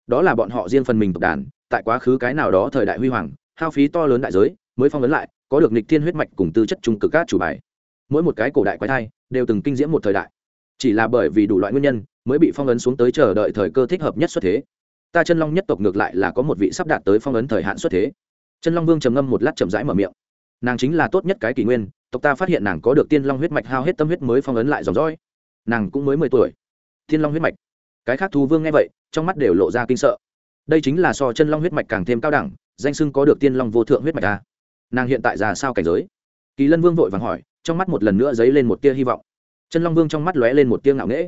Đó là bọn họ riêng phần mình tộc đàn tại quá khứ cái nào đó thời đại huy hoàng, hao phí to lớn đại giới, mới phong ấn lại, có được nịch thiên huyết mạch cùng tư chất trung cực cát chủ bài. Mỗi một cái cổ đại quái thai, đều từng kinh diễm một thời đại. Chỉ là bởi vì đủ loại nguyên nhân, mới bị phong ấn xuống tới chờ đợi thời cơ thích hợp nhất xuất thế. Ta chân long nhất tộc ngược lại là có một vị sắp đạt tới phong ấn thời hạn xuất thế. Chân long vương trầm ngâm một lát chậm rãi mở miệng. Nàng chính là tốt nhất cái kỷ nguyên, tộc ta phát hiện nàng có được tiên long huyết mạch hao hết tâm huyết mới phong ấn lại dòng dõi. Nàng cũng mới mười tuổi. Thiên long huyết mạch. Cái khác thú vương nghe vậy, trong mắt đều lộ ra kinh sợ đây chính là so chân long huyết mạch càng thêm cao đẳng, danh sưng có được tiên long vô thượng huyết mạch ta nàng hiện tại ra sao cảnh giới? Kỳ lân vương vội vàng hỏi, trong mắt một lần nữa dấy lên một tia hy vọng. Chân long vương trong mắt lóe lên một tia ngạo nghễ.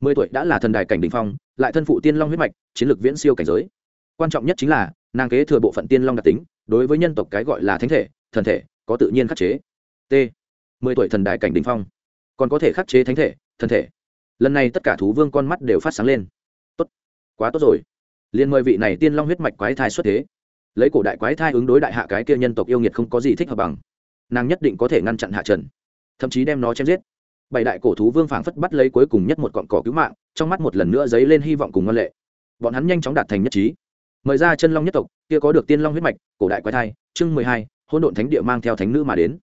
Mười tuổi đã là thần đài cảnh đ ỉ n h phong, lại thân phụ tiên long huyết mạch, chiến lược viễn siêu cảnh giới. Quan trọng nhất chính là, nàng kế thừa bộ phận tiên long đặc tính, đối với nhân tộc cái gọi là thánh thể, thần thể, có tự nhiên khắc chế. T. Mười tuổi thần đài cảnh đ ỉ n h phong, còn có thể khắc chế thánh thể, thần thể. Lần này tất cả thú vương con mắt đều phát sáng lên. Tốt. Quá tốt rồi liền mời vị này tiên long huyết mạch quái thai xuất thế. Lấy cổ đại quái thai ứng đối đại hạ cái kia nhân tộc yêu nghiệt không có gì thích hợp bằng. Nàng nhất định có thể ngăn chặn hạ trần, thậm chí đem nó chém giết. Bảy đại cổ thú vương phảng phất bắt lấy cuối cùng nhất một cọn cỏ cứu mạng, trong mắt một lần nữa dấy lên hy vọng cùng ngân lệ. Bọn hắn nhanh chóng đạt thành nhất trí. Mời ra chân long nhất tộc, kia có được tiên long huyết mạch, cổ đại quái thai, chương mười hai hôn độn thánh địa mang theo thánh nữ mà đến.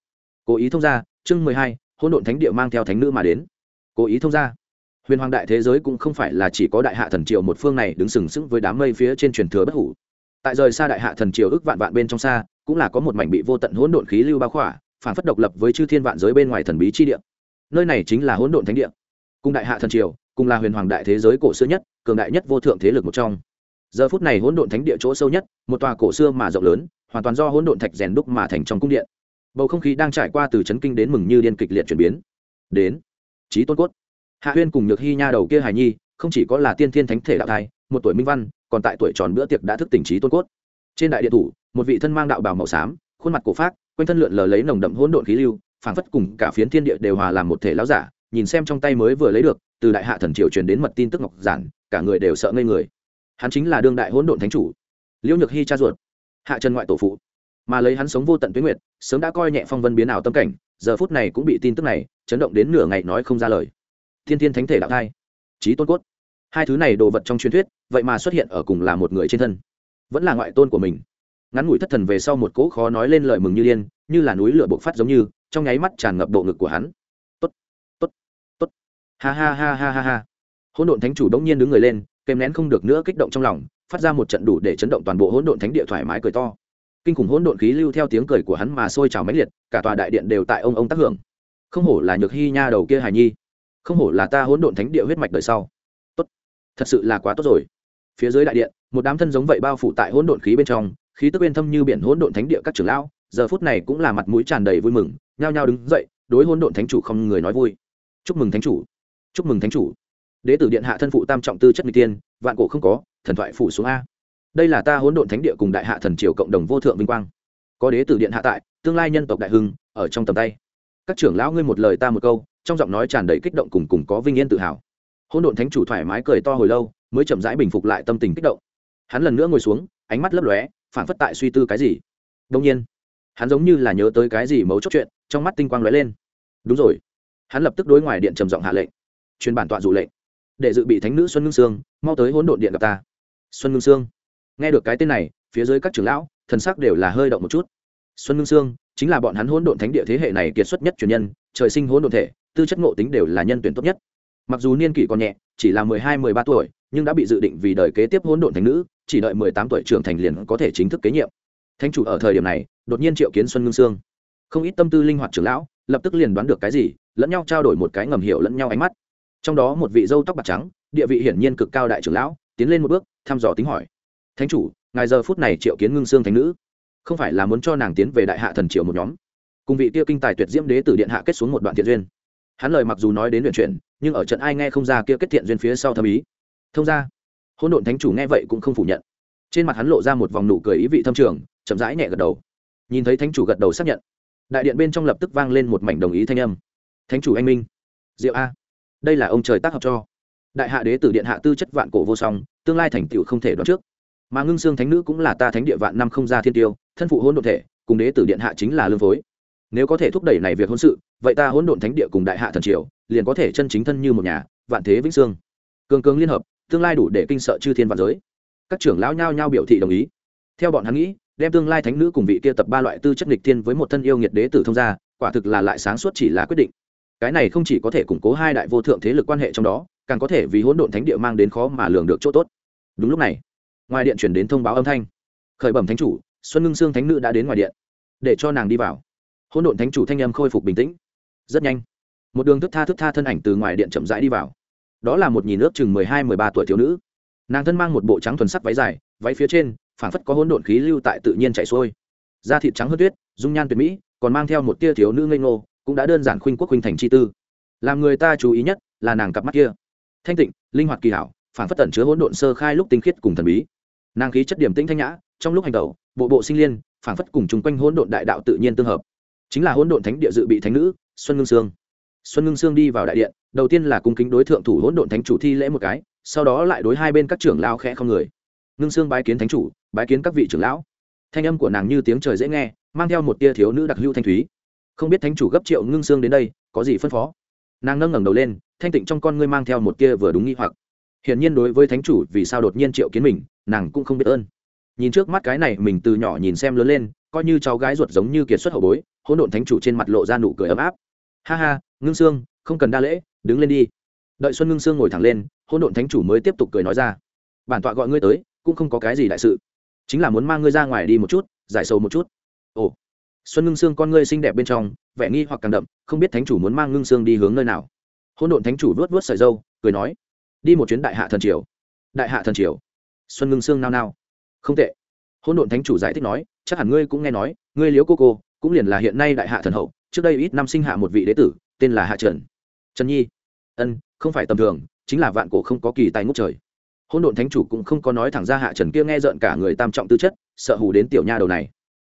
Cố ý thông gia chương mười hai hôn độn thánh địa mang theo thánh nữ mà đến. Cố ý thông gia huyền hoàng đại thế giới cũng không phải là chỉ có đại hạ thần triều một phương này đứng sừng sững với đám mây phía trên truyền thừa bất hủ. Tại rời xa đại hạ thần triều ước vạn vạn bên trong xa, cũng là có một mảnh bị vô tận hỗn độn khí lưu bao khỏa, phản phất độc lập với chư thiên vạn giới bên ngoài thần bí chi địa. Nơi này chính là hỗn độn thánh địa. Cùng đại hạ thần triều, cùng là huyền hoàng đại thế giới cổ xưa nhất, cường đại nhất vô thượng thế lực một trong. Giờ phút này hỗn độn thánh địa chỗ sâu nhất, một tòa cổ xưa mà rộng lớn, hoàn toàn do hỗn độn thạch rèn đúc mà thành trong cung điện. Bầu không khí đang trải qua từ chấn kinh đến mừng như điên kịch liệt chuyển biến. Đến trí tôn cốt hạ huyên cùng nhược hy nha đầu kia hài nhi, không chỉ có là tiên thiên thánh thể đạo thai, một tuổi minh văn, còn tại tuổi tròn bữa tiệc đã thức tỉnh trí tôn cốt. Trên đại điện thủ, một vị thân mang đạo bào màu xám, khuôn mặt cổ phát quanh thân lượn lờ lấy nồng đậm hỗn độn khí lưu, phảng phất cùng cả phiến thiên địa đều hòa làm một thể lão giả, nhìn xem trong tay mới vừa lấy được, từ đại hạ thần triều truyền đến mật tin tức ngọc giản, cả người đều sợ ngây người. Hắn chính là đương đại hỗn độn thánh chủ, liễu nhược hy cha ruột, hạ trần ngoại tổ phụ. Mà lấy hắn sống vô tận tuyến nguyệt, sớm đã coi nhẹ phong vân biến ảo tâm cảnh, giờ phút này cũng bị tin tức này chấn động đến nửa ngày nói không ra lời thiên thiên thánh thể đạo thai, trí tôn cốt. Hai thứ này đồ vật trong truyền thuyết, vậy mà xuất hiện ở cùng là một người trên thân. Vẫn là ngoại tôn của mình. Ngắn ngủi thất thần về sau một cỗ khó nói lên lời mừng như điên, như là núi lửa bộc phát giống như, trong nháy mắt tràn ngập bộ ngực của hắn. Tốt tốt tốt. Ha ha ha ha ha ha. Hỗn độn thánh chủ đống nhiên đứng người lên, kèm nén không được nữa kích động trong lòng, phát ra một trận đủ để chấn động toàn bộ hỗn độn thánh địa thoải mái cười to. Kinh khủng hỗn độn khí lưu theo tiếng cười của hắn mà sôi trào mãnh liệt, cả tòa đại điện đều tại ông ông tác hưởng. Không hổ là nhược hy nha đầu kia hài nhi không hổ là ta hỗn độn thánh địa huyết mạch đời sau. Tốt. Thật sự là quá tốt rồi. Phía dưới đại điện, một đám thân giống vậy bao phủ tại hỗn độn khí bên trong, khí tức bên thâm như biển hỗn độn thánh địa các trưởng lão, giờ phút này cũng là mặt mũi tràn đầy vui mừng, nhao nhao đứng dậy, đối hỗn độn thánh chủ không người nói vui. Chúc mừng thánh chủ. Chúc mừng thánh chủ. Đế tử điện hạ thân phụ tam trọng tư chất n tiên, vạn cổ không có, thần thoại phủ xuống a. Đây là ta hỗn độn thánh địa cùng đại hạ thần triều cộng đồng vô thượng vinh quang. Có đế tử điện hạ tại, tương lai nhân tộc đại hưng, ở trong tầm tay. Các trưởng lão ngươi một lời ta một câu trong giọng nói tràn đầy kích động cùng cùng có vinh yên tự hào. Hỗn độn thánh chủ thoải mái cười to hồi lâu, mới chậm rãi bình phục lại tâm tình kích động. Hắn lần nữa ngồi xuống, ánh mắt lấp lóe phản phất tại suy tư cái gì. Đông nhiên, hắn giống như là nhớ tới cái gì mấu chốt chuyện, trong mắt tinh quang lóe lên. Đúng rồi. Hắn lập tức đối ngoài điện trầm giọng hạ lệnh. Truyền bản tọa dụ lệnh. Để dự bị thánh nữ xuân ngưng sương, mau tới hỗn độn điện gặp ta. Xuân ngưng sương. Nghe được cái tên này, phía dưới các trưởng lão, thần sắc đều là hơi động một chút. Xuân ngưng sương chính là bọn hắn hỗn độn thánh địa thế hệ này kiệt xuất nhất truyền nhân trời sinh hỗn độn thể, tư chất ngộ tính đều là nhân tuyển tốt nhất. Mặc dù niên kỷ còn nhẹ, chỉ là mười hai, mười ba tuổi, nhưng đã bị dự định vì đời kế tiếp hỗn độn thánh nữ, chỉ đợi mười tám tuổi trưởng thành liền có thể chính thức kế nhiệm. Thánh chủ ở thời điểm này, đột nhiên triệu kiến xuân ngưng sương. Không ít tâm tư linh hoạt trưởng lão, lập tức liền đoán được cái gì, lẫn nhau trao đổi một cái ngầm hiểu lẫn nhau ánh mắt. Trong đó một vị râu tóc bạc trắng, địa vị hiển nhiên cực cao đại trưởng lão, tiến lên một bước, thăm dò tính hỏi. Thánh chủ, ngài giờ phút này triệu kiến ngưng sương thánh nữ, không phải là muốn cho nàng tiến về đại hạ thần triều một nhóm? Cùng vị kia kinh tài tuyệt diễm đế tử điện hạ kết xuống một đoạn thiện duyên. Hắn lời mặc dù nói đến luyện chuyển nhưng ở trận ai nghe không ra kia kết thiện duyên phía sau thâm ý. Thông ra hôn độn thánh chủ nghe vậy cũng không phủ nhận. Trên mặt hắn lộ ra một vòng nụ cười ý vị thâm trường, chậm rãi nhẹ gật đầu. Nhìn thấy thánh chủ gật đầu xác nhận, đại điện bên trong lập tức vang lên một mảnh đồng ý thanh âm. Thánh chủ anh minh, diệu a, đây là ông trời tác hợp cho. Đại hạ đế tử điện hạ tư chất vạn cổ vô song, tương lai thành tựu không thể đoán trước. Mà ngưng xương thánh nữ cũng là ta thánh địa vạn năm không ra thiên tiêu, thân phụ hôn đ ộ thể, cùng đế tử điện hạ chính là lương phối nếu có thể thúc đẩy này việc hôn sự, vậy ta hỗn độn thánh địa cùng đại hạ thần triều, liền có thể chân chính thân như một nhà, vạn thế vĩnh sương cường cường liên hợp, tương lai đủ để kinh sợ chư thiên vạn giới. Các trưởng lão nhao nhao biểu thị đồng ý. Theo bọn hắn nghĩ, đem tương lai thánh nữ cùng vị kia tập ba loại tư chất nghịch thiên với một thân yêu nghiệt đế tử thông gia quả thực là lại sáng suốt chỉ là quyết định. Cái này không chỉ có thể củng cố hai đại vô thượng thế lực quan hệ trong đó, càng có thể vì hỗn độn thánh địa mang đến khó mà lường được chỗ tốt. Đúng lúc này, ngoài điện chuyển đến thông báo âm thanh. Khởi bẩm thánh chủ, xuân ngưng sương thánh nữ đã đến ngoài điện. Để cho nàng đi vào hỗn độn thánh chủ thanh âm khôi phục bình tĩnh. Rất nhanh, một đường thức tha thức tha thân ảnh từ ngoài điện chậm rãi đi vào. Đó là một nhìn ước chừng mười hai, mười ba tuổi thiếu nữ. Nàng thân mang một bộ trắng thuần sắc váy dài, váy phía trên phản phất có hỗn độn khí lưu tại tự nhiên chạy xuôi. Da thịt trắng hơn tuyết, dung nhan tuyệt mỹ, còn mang theo một tia thiếu nữ ngây ngô, cũng đã đơn giản khuynh quốc khuynh thành chi tư. Làm người ta chú ý nhất là nàng cặp mắt kia. Thanh tịnh, linh hoạt kỳ hảo phản phất tẩn chứa hỗn độn sơ khai lúc tinh khiết cùng thần bí. Nàng khí chất điểm tĩnh thanh nhã, trong lúc hành tẩu, bộ bộ sinh liên phản phất cùng chung quanh hỗn độn đại đạo tự nhiên tương hợp chính là hỗn độn thánh địa dự bị thánh nữ, xuân ngưng sương. Xuân ngưng sương đi vào đại điện, đầu tiên là cung kính đối thượng thủ hỗn độn thánh chủ thi lễ một cái, sau đó lại đối hai bên các trưởng lao khẽ không người. Ngưng sương bái kiến thánh chủ, bái kiến các vị trưởng lão. Thanh âm của nàng như tiếng trời dễ nghe, mang theo một tia thiếu nữ đặc hữu thanh thúy. Không biết thánh chủ gấp triệu ngưng sương đến đây, có gì phân phó? Nàng nâng ngẩng đầu lên, thanh tịnh trong con ngươi mang theo một tia vừa đúng nghi hoặc. Hiển nhiên đối với thánh chủ, vì sao đột nhiên triệu kiến mình, nàng cũng không biết ơn. Nhìn trước mắt cái này mình từ nhỏ nhìn xem lớn lên coi như cháu gái ruột giống như kiệt xuất hậu bối, hỗn độn thánh chủ trên mặt lộ ra nụ cười ấm áp. Ha ha, ngưng sương, không cần đa lễ, đứng lên đi. Đợi xuân ngưng sương ngồi thẳng lên, hỗn độn thánh chủ mới tiếp tục cười nói ra. Bản tọa gọi ngươi tới, cũng không có cái gì đại sự. Chính là muốn mang ngươi ra ngoài đi một chút, giải sầu một chút. Ồ. Xuân ngưng sương con ngươi xinh đẹp bên trong, vẻ nghi hoặc càng đậm, không biết thánh chủ muốn mang ngưng sương đi hướng nơi nào. Hỗn độn thánh chủ vớt vớt sợi dâu cười nói, đi một chuyến đại hạ thần triều. Đại hạ thần triều. Xuân ngưng sương nao nao. Không tệ. Hỗn độn thánh chủ giải thích nói chắc hẳn ngươi cũng nghe nói, ngươi liếu cô cô cũng liền là hiện nay đại hạ thần hậu, trước đây ít năm sinh hạ một vị đế tử, tên là hạ trần. Trần nhi. Ân, không phải tầm thường, chính là vạn cổ không có kỳ tài ngốc trời. Hôn độn thánh chủ cũng không có nói thẳng ra hạ trần kia nghe rợn cả người tam trọng tư chất, sợ hù đến tiểu nha đầu này.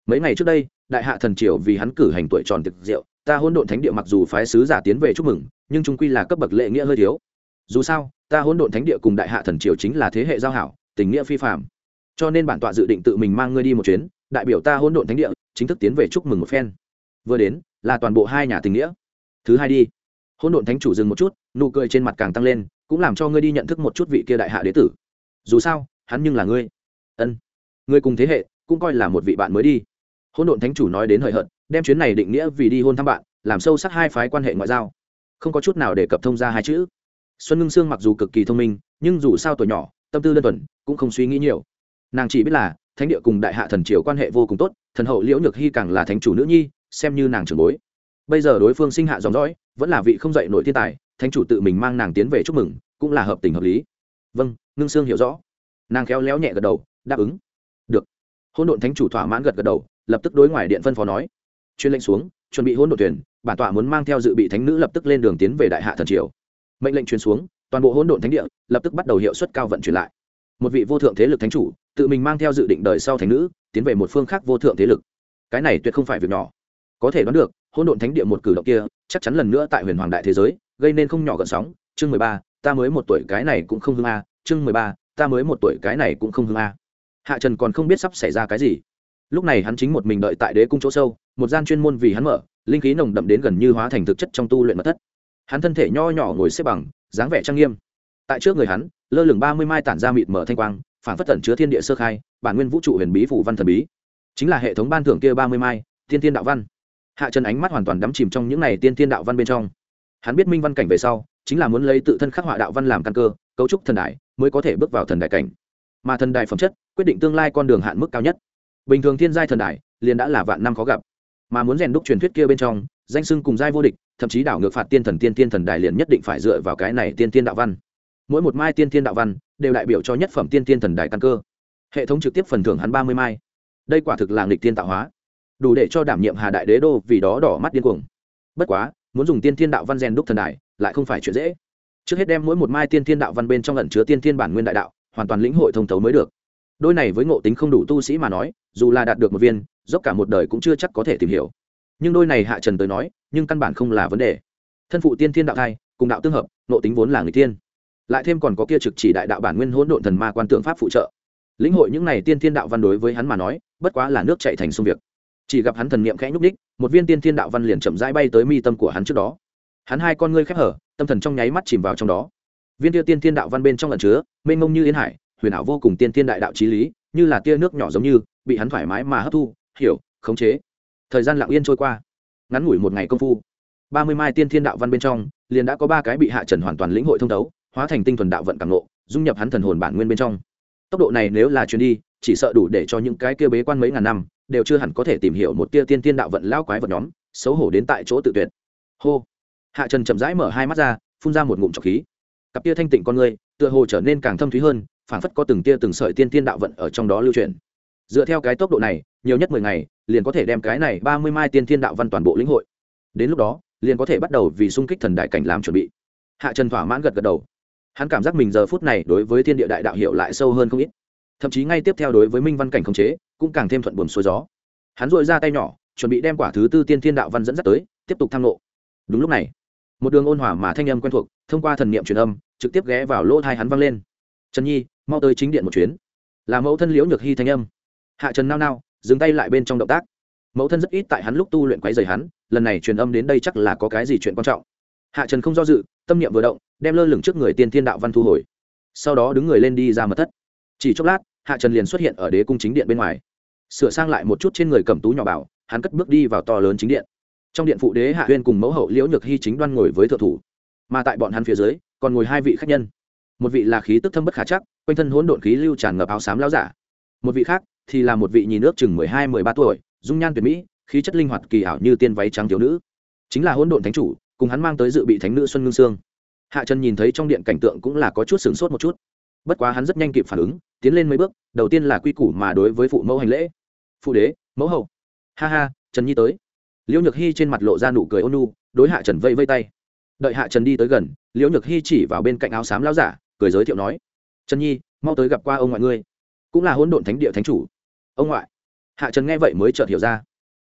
Mấy ngày trước đây, đại hạ thần triều vì hắn cử hành tuổi tròn thực diệu ta hôn độn thánh địa mặc dù phái sứ giả tiến về chúc mừng, nhưng trung quy là cấp bậc lệ nghĩa hơi thiếu. Dù sao, ta hôn độn thánh địa cùng đại hạ thần triều chính là thế hệ giao hảo, tình nghĩa phi phạm cho nên bản tọa dự định tự mình mang ngươi đi một chuyến đại biểu ta hôn độn thánh địa, chính thức tiến về chúc mừng một phen. Vừa đến, là toàn bộ hai nhà tình nghĩa. Thứ hai đi. Hôn độn thánh chủ dừng một chút, nụ cười trên mặt càng tăng lên, cũng làm cho ngươi đi nhận thức một chút vị kia đại hạ đế tử. Dù sao, hắn nhưng là ngươi. Ân. Ngươi cùng thế hệ, cũng coi là một vị bạn mới đi. Hôn độn thánh chủ nói đến hời hợt, đem chuyến này định nghĩa vì đi hôn thăm bạn, làm sâu sắc hai phái quan hệ ngoại giao. Không có chút nào để cập thông ra hai chữ. Xuân ngưng sương mặc dù cực kỳ thông minh, nhưng dù sao tuổi nhỏ, tâm tư đơn thuần, cũng không suy nghĩ nhiều. Nàng chỉ biết là thánh địa cùng đại hạ thần triều quan hệ vô cùng tốt, thần hậu liễu nhược hy càng là thánh chủ nữ nhi, xem như nàng trưởng bối. Bây giờ đối phương sinh hạ dòng dõi, vẫn là vị không dạy nổi thiên tài, thánh chủ tự mình mang nàng tiến về chúc mừng, cũng là hợp tình hợp lý. Vâng ngưng sương hiểu rõ. Nàng khéo léo nhẹ gật đầu, đáp ứng. Được. Hôn độn thánh chủ thỏa mãn gật gật đầu, lập tức đối ngoài điện phân phó nói. Chuyên lệnh xuống, chuẩn bị hôn đội thuyền. bản tọa muốn mang theo dự bị thánh nữ lập tức lên đường tiến về đại hạ thần triều. Mệnh lệnh truyền xuống, toàn bộ hôn độn thánh địa lập tức bắt đầu hiệu suất cao vận chuyển lại. Một vị vô thượng thế lực thánh chủ tự mình mang theo dự định đời sau thành nữ, tiến về một phương khác vô thượng thế lực. Cái này tuyệt không phải việc nhỏ. Có thể đoán được hôn độn thánh địa một cử động kia, chắc chắn lần nữa tại huyền hoàng đại thế giới, gây nên không nhỏ gợn sóng. Chương mười ba, ta mới một tuổi cái này cũng không hương a. Chương mười ba, ta mới một tuổi cái này cũng không hương a. Hạ trần còn không biết sắp xảy ra cái gì. Lúc này hắn chính một mình đợi tại đế cung chỗ sâu, một gian chuyên môn vì hắn mở, linh khí nồng đậm đến gần như hóa thành thực chất trong tu luyện mật thất. Hắn thân thể nho nhỏ ngồi xếp bằng, dáng vẻ trang nghiêm. Tại trước người hắn, lơ lửng ba mươi mai tản ra mịt mở thanh quang phản phất tẩn chứa thiên địa sơ khai, bản nguyên vũ trụ huyền bí phủ văn thần bí. Chính là hệ thống ban thưởng kia ba mươi mai, tiên tiên đạo văn. Hạ trần ánh mắt hoàn toàn đắm chìm trong những này tiên tiên đạo văn bên trong. Hắn biết minh văn cảnh về sau, chính là muốn lấy tự thân khắc họa đạo văn làm căn cơ, cấu trúc thần đại mới có thể bước vào thần đại cảnh. Mà thần đại phẩm chất, quyết định tương lai con đường hạn mức cao nhất. Bình thường thiên giai thần đại liền đã là vạn năm khó gặp. Mà muốn rèn đúc truyền thuyết kia bên trong, danh sưng cùng giai vô địch, thậm chí đảo ngược phạt tiên thần tiên tiên thần đại liền nhất định phải dựa vào cái này tiên tiên đạo văn. Mỗi một mai tiên tiên đạo văn đều đại biểu cho nhất phẩm tiên tiên thần đại căn cơ. Hệ thống trực tiếp phần thưởng hắn ba mươi mai. Đây quả thực là nghịch tiên tạo hóa. Đủ để cho đảm nhiệm hà đại đế đô vì đó đỏ mắt điên cuồng. Bất quá, muốn dùng tiên thiên đạo văn rèn đúc thần đại lại không phải chuyện dễ. Trước hết đem mỗi một mai tiên thiên đạo văn bên trong ẩn chứa tiên thiên bản nguyên đại đạo, hoàn toàn lĩnh hội thông thấu mới được. Đôi này với ngộ tính không đủ tu sĩ mà nói, dù là đạt được một viên, dốc cả một đời cũng chưa chắc có thể tìm hiểu. Nhưng đôi này hạ trần tới nói, nhưng căn bản không là vấn đề. Thân phụ tiên thiên đạo thai, cùng đạo tương hợp, ngộ tính vốn là người tiên lại thêm còn có kia trực chỉ đại đạo bản nguyên hỗn độn thần ma quan tượng pháp phụ trợ. Lĩnh hội những này tiên thiên đạo văn đối với hắn mà nói, bất quá là nước chạy thành sông việc. Chỉ gặp hắn thần niệm khẽ nhúc đích một viên tiên thiên đạo văn liền chậm rãi bay tới mi tâm của hắn trước đó. Hắn hai con ngươi khép hở, tâm thần trong nháy mắt chìm vào trong đó. Viên tia tiên thiên đạo văn bên trong lần chứa, mênh mông như yên hải, huyền ảo vô cùng tiên thiên đại đạo trí lý, như là tia nước nhỏ giống như, bị hắn thoải mái mà hấp thu, hiểu, khống chế. Thời gian lặng yên trôi qua. Ngắn ngủi một ngày công phu, ba mươi mai tiên thiên đạo văn bên trong, liền đã có ba cái bị hạ trần hoàn toàn lĩnh hội thông đấu hóa thành tinh thuần đạo vận càng lộ dung nhập hắn thần hồn bản nguyên bên trong. Tốc độ này nếu là chuyến đi, chỉ sợ đủ để cho những cái kia bế quan mấy ngàn năm, đều chưa hẳn có thể tìm hiểu một tia tiên tiên đạo vận lao quái vật nhóm, xấu hổ đến tại chỗ tự tuyệt. Hô. Hạ trần chậm rãi mở hai mắt ra, phun ra một ngụm trọc khí. Cặp tia thanh tịnh con người, tựa hồ trở nên càng thâm thúy hơn, phảng phất có từng tia từng sợi tiên tiên đạo vận ở trong đó lưu truyền dựa theo cái tốc độ này, nhiều nhất mười ngày, liền có thể đem cái này ba mươi mai tiên thiên đạo văn toàn bộ lĩnh hội. Đến lúc đó, liền có thể bắt đầu vì xung kích thần đại cảnh làm chuẩn bị. Hạ trần thỏa mãn gật gật đầu hắn cảm giác mình giờ phút này đối với thiên địa đại đạo hiệu lại sâu hơn không ít. Thậm chí ngay tiếp theo đối với minh văn cảnh khống chế, cũng càng thêm thuận buồm xuôi gió. Hắn dội ra tay nhỏ, chuẩn bị đem quả thứ tư tiên thiên đạo văn dẫn dắt tới, tiếp tục tham lộ. Đúng lúc này, một đường ôn hòa mà thanh âm quen thuộc, thông qua thần niệm truyền âm, trực tiếp ghé vào lỗ thai hắn vang lên. Trần nhi, mau tới chính điện một chuyến. Là mẫu thân liễu nhược hy thanh âm. Hạ trần nao nao, dừng tay lại bên trong động tác. Mẫu thân rất ít tại hắn lúc tu luyện quấy rầy hắn, lần này truyền âm đến đây chắc là có cái gì chuyện quan trọng. Hạ trần không do dự, tâm niệm vừa động đem lơ lửng trước người tiên thiên đạo văn thu hồi. Sau đó đứng người lên đi ra mật thất. Chỉ chốc lát, hạ trần liền xuất hiện ở đế cung chính điện bên ngoài. Sửa sang lại một chút trên người cầm tú nhỏ bảo, hắn cất bước đi vào to lớn chính điện. Trong điện phụ đế hạ huyên cùng mẫu hậu liễu nhược hy chính đoan ngồi với thượng thủ. Mà tại bọn hắn phía dưới, còn ngồi hai vị khách nhân. Một vị là khí tức thâm bất khả chắc, quanh thân hỗn độn khí lưu tràn ngập áo xám lao giả. Một vị khác thì là một vị nhìn nước chừng mười hai, mười ba tuổi, dung nhan tuyệt mỹ, khí chất linh hoạt kỳ ảo như tiên váy trắng thiếu nữ. Chính là hỗn độn thánh chủ, cùng hắn mang tới dự bị thánh nữ xuân ngưng sương hạ trần nhìn thấy trong điện cảnh tượng cũng là có chút sửng sốt một chút. Bất quá hắn rất nhanh kịp phản ứng, tiến lên mấy bước, đầu tiên là quy củ mà đối với phụ mẫu hành lễ. Phụ đế, mẫu hậu. Ha ha, trần nhi tới. Liễu nhược hy trên mặt lộ ra nụ cười ôn nu đối hạ trần vây vây tay. Đợi hạ trần đi tới gần, liễu nhược hy chỉ vào bên cạnh áo xám lao giả, cười giới thiệu nói, trần nhi, mau tới gặp qua ông ngoại ngươi, cũng là hỗn độn thánh địa thánh chủ. Ông ngoại? Hạ trần nghe vậy mới chợt hiểu ra.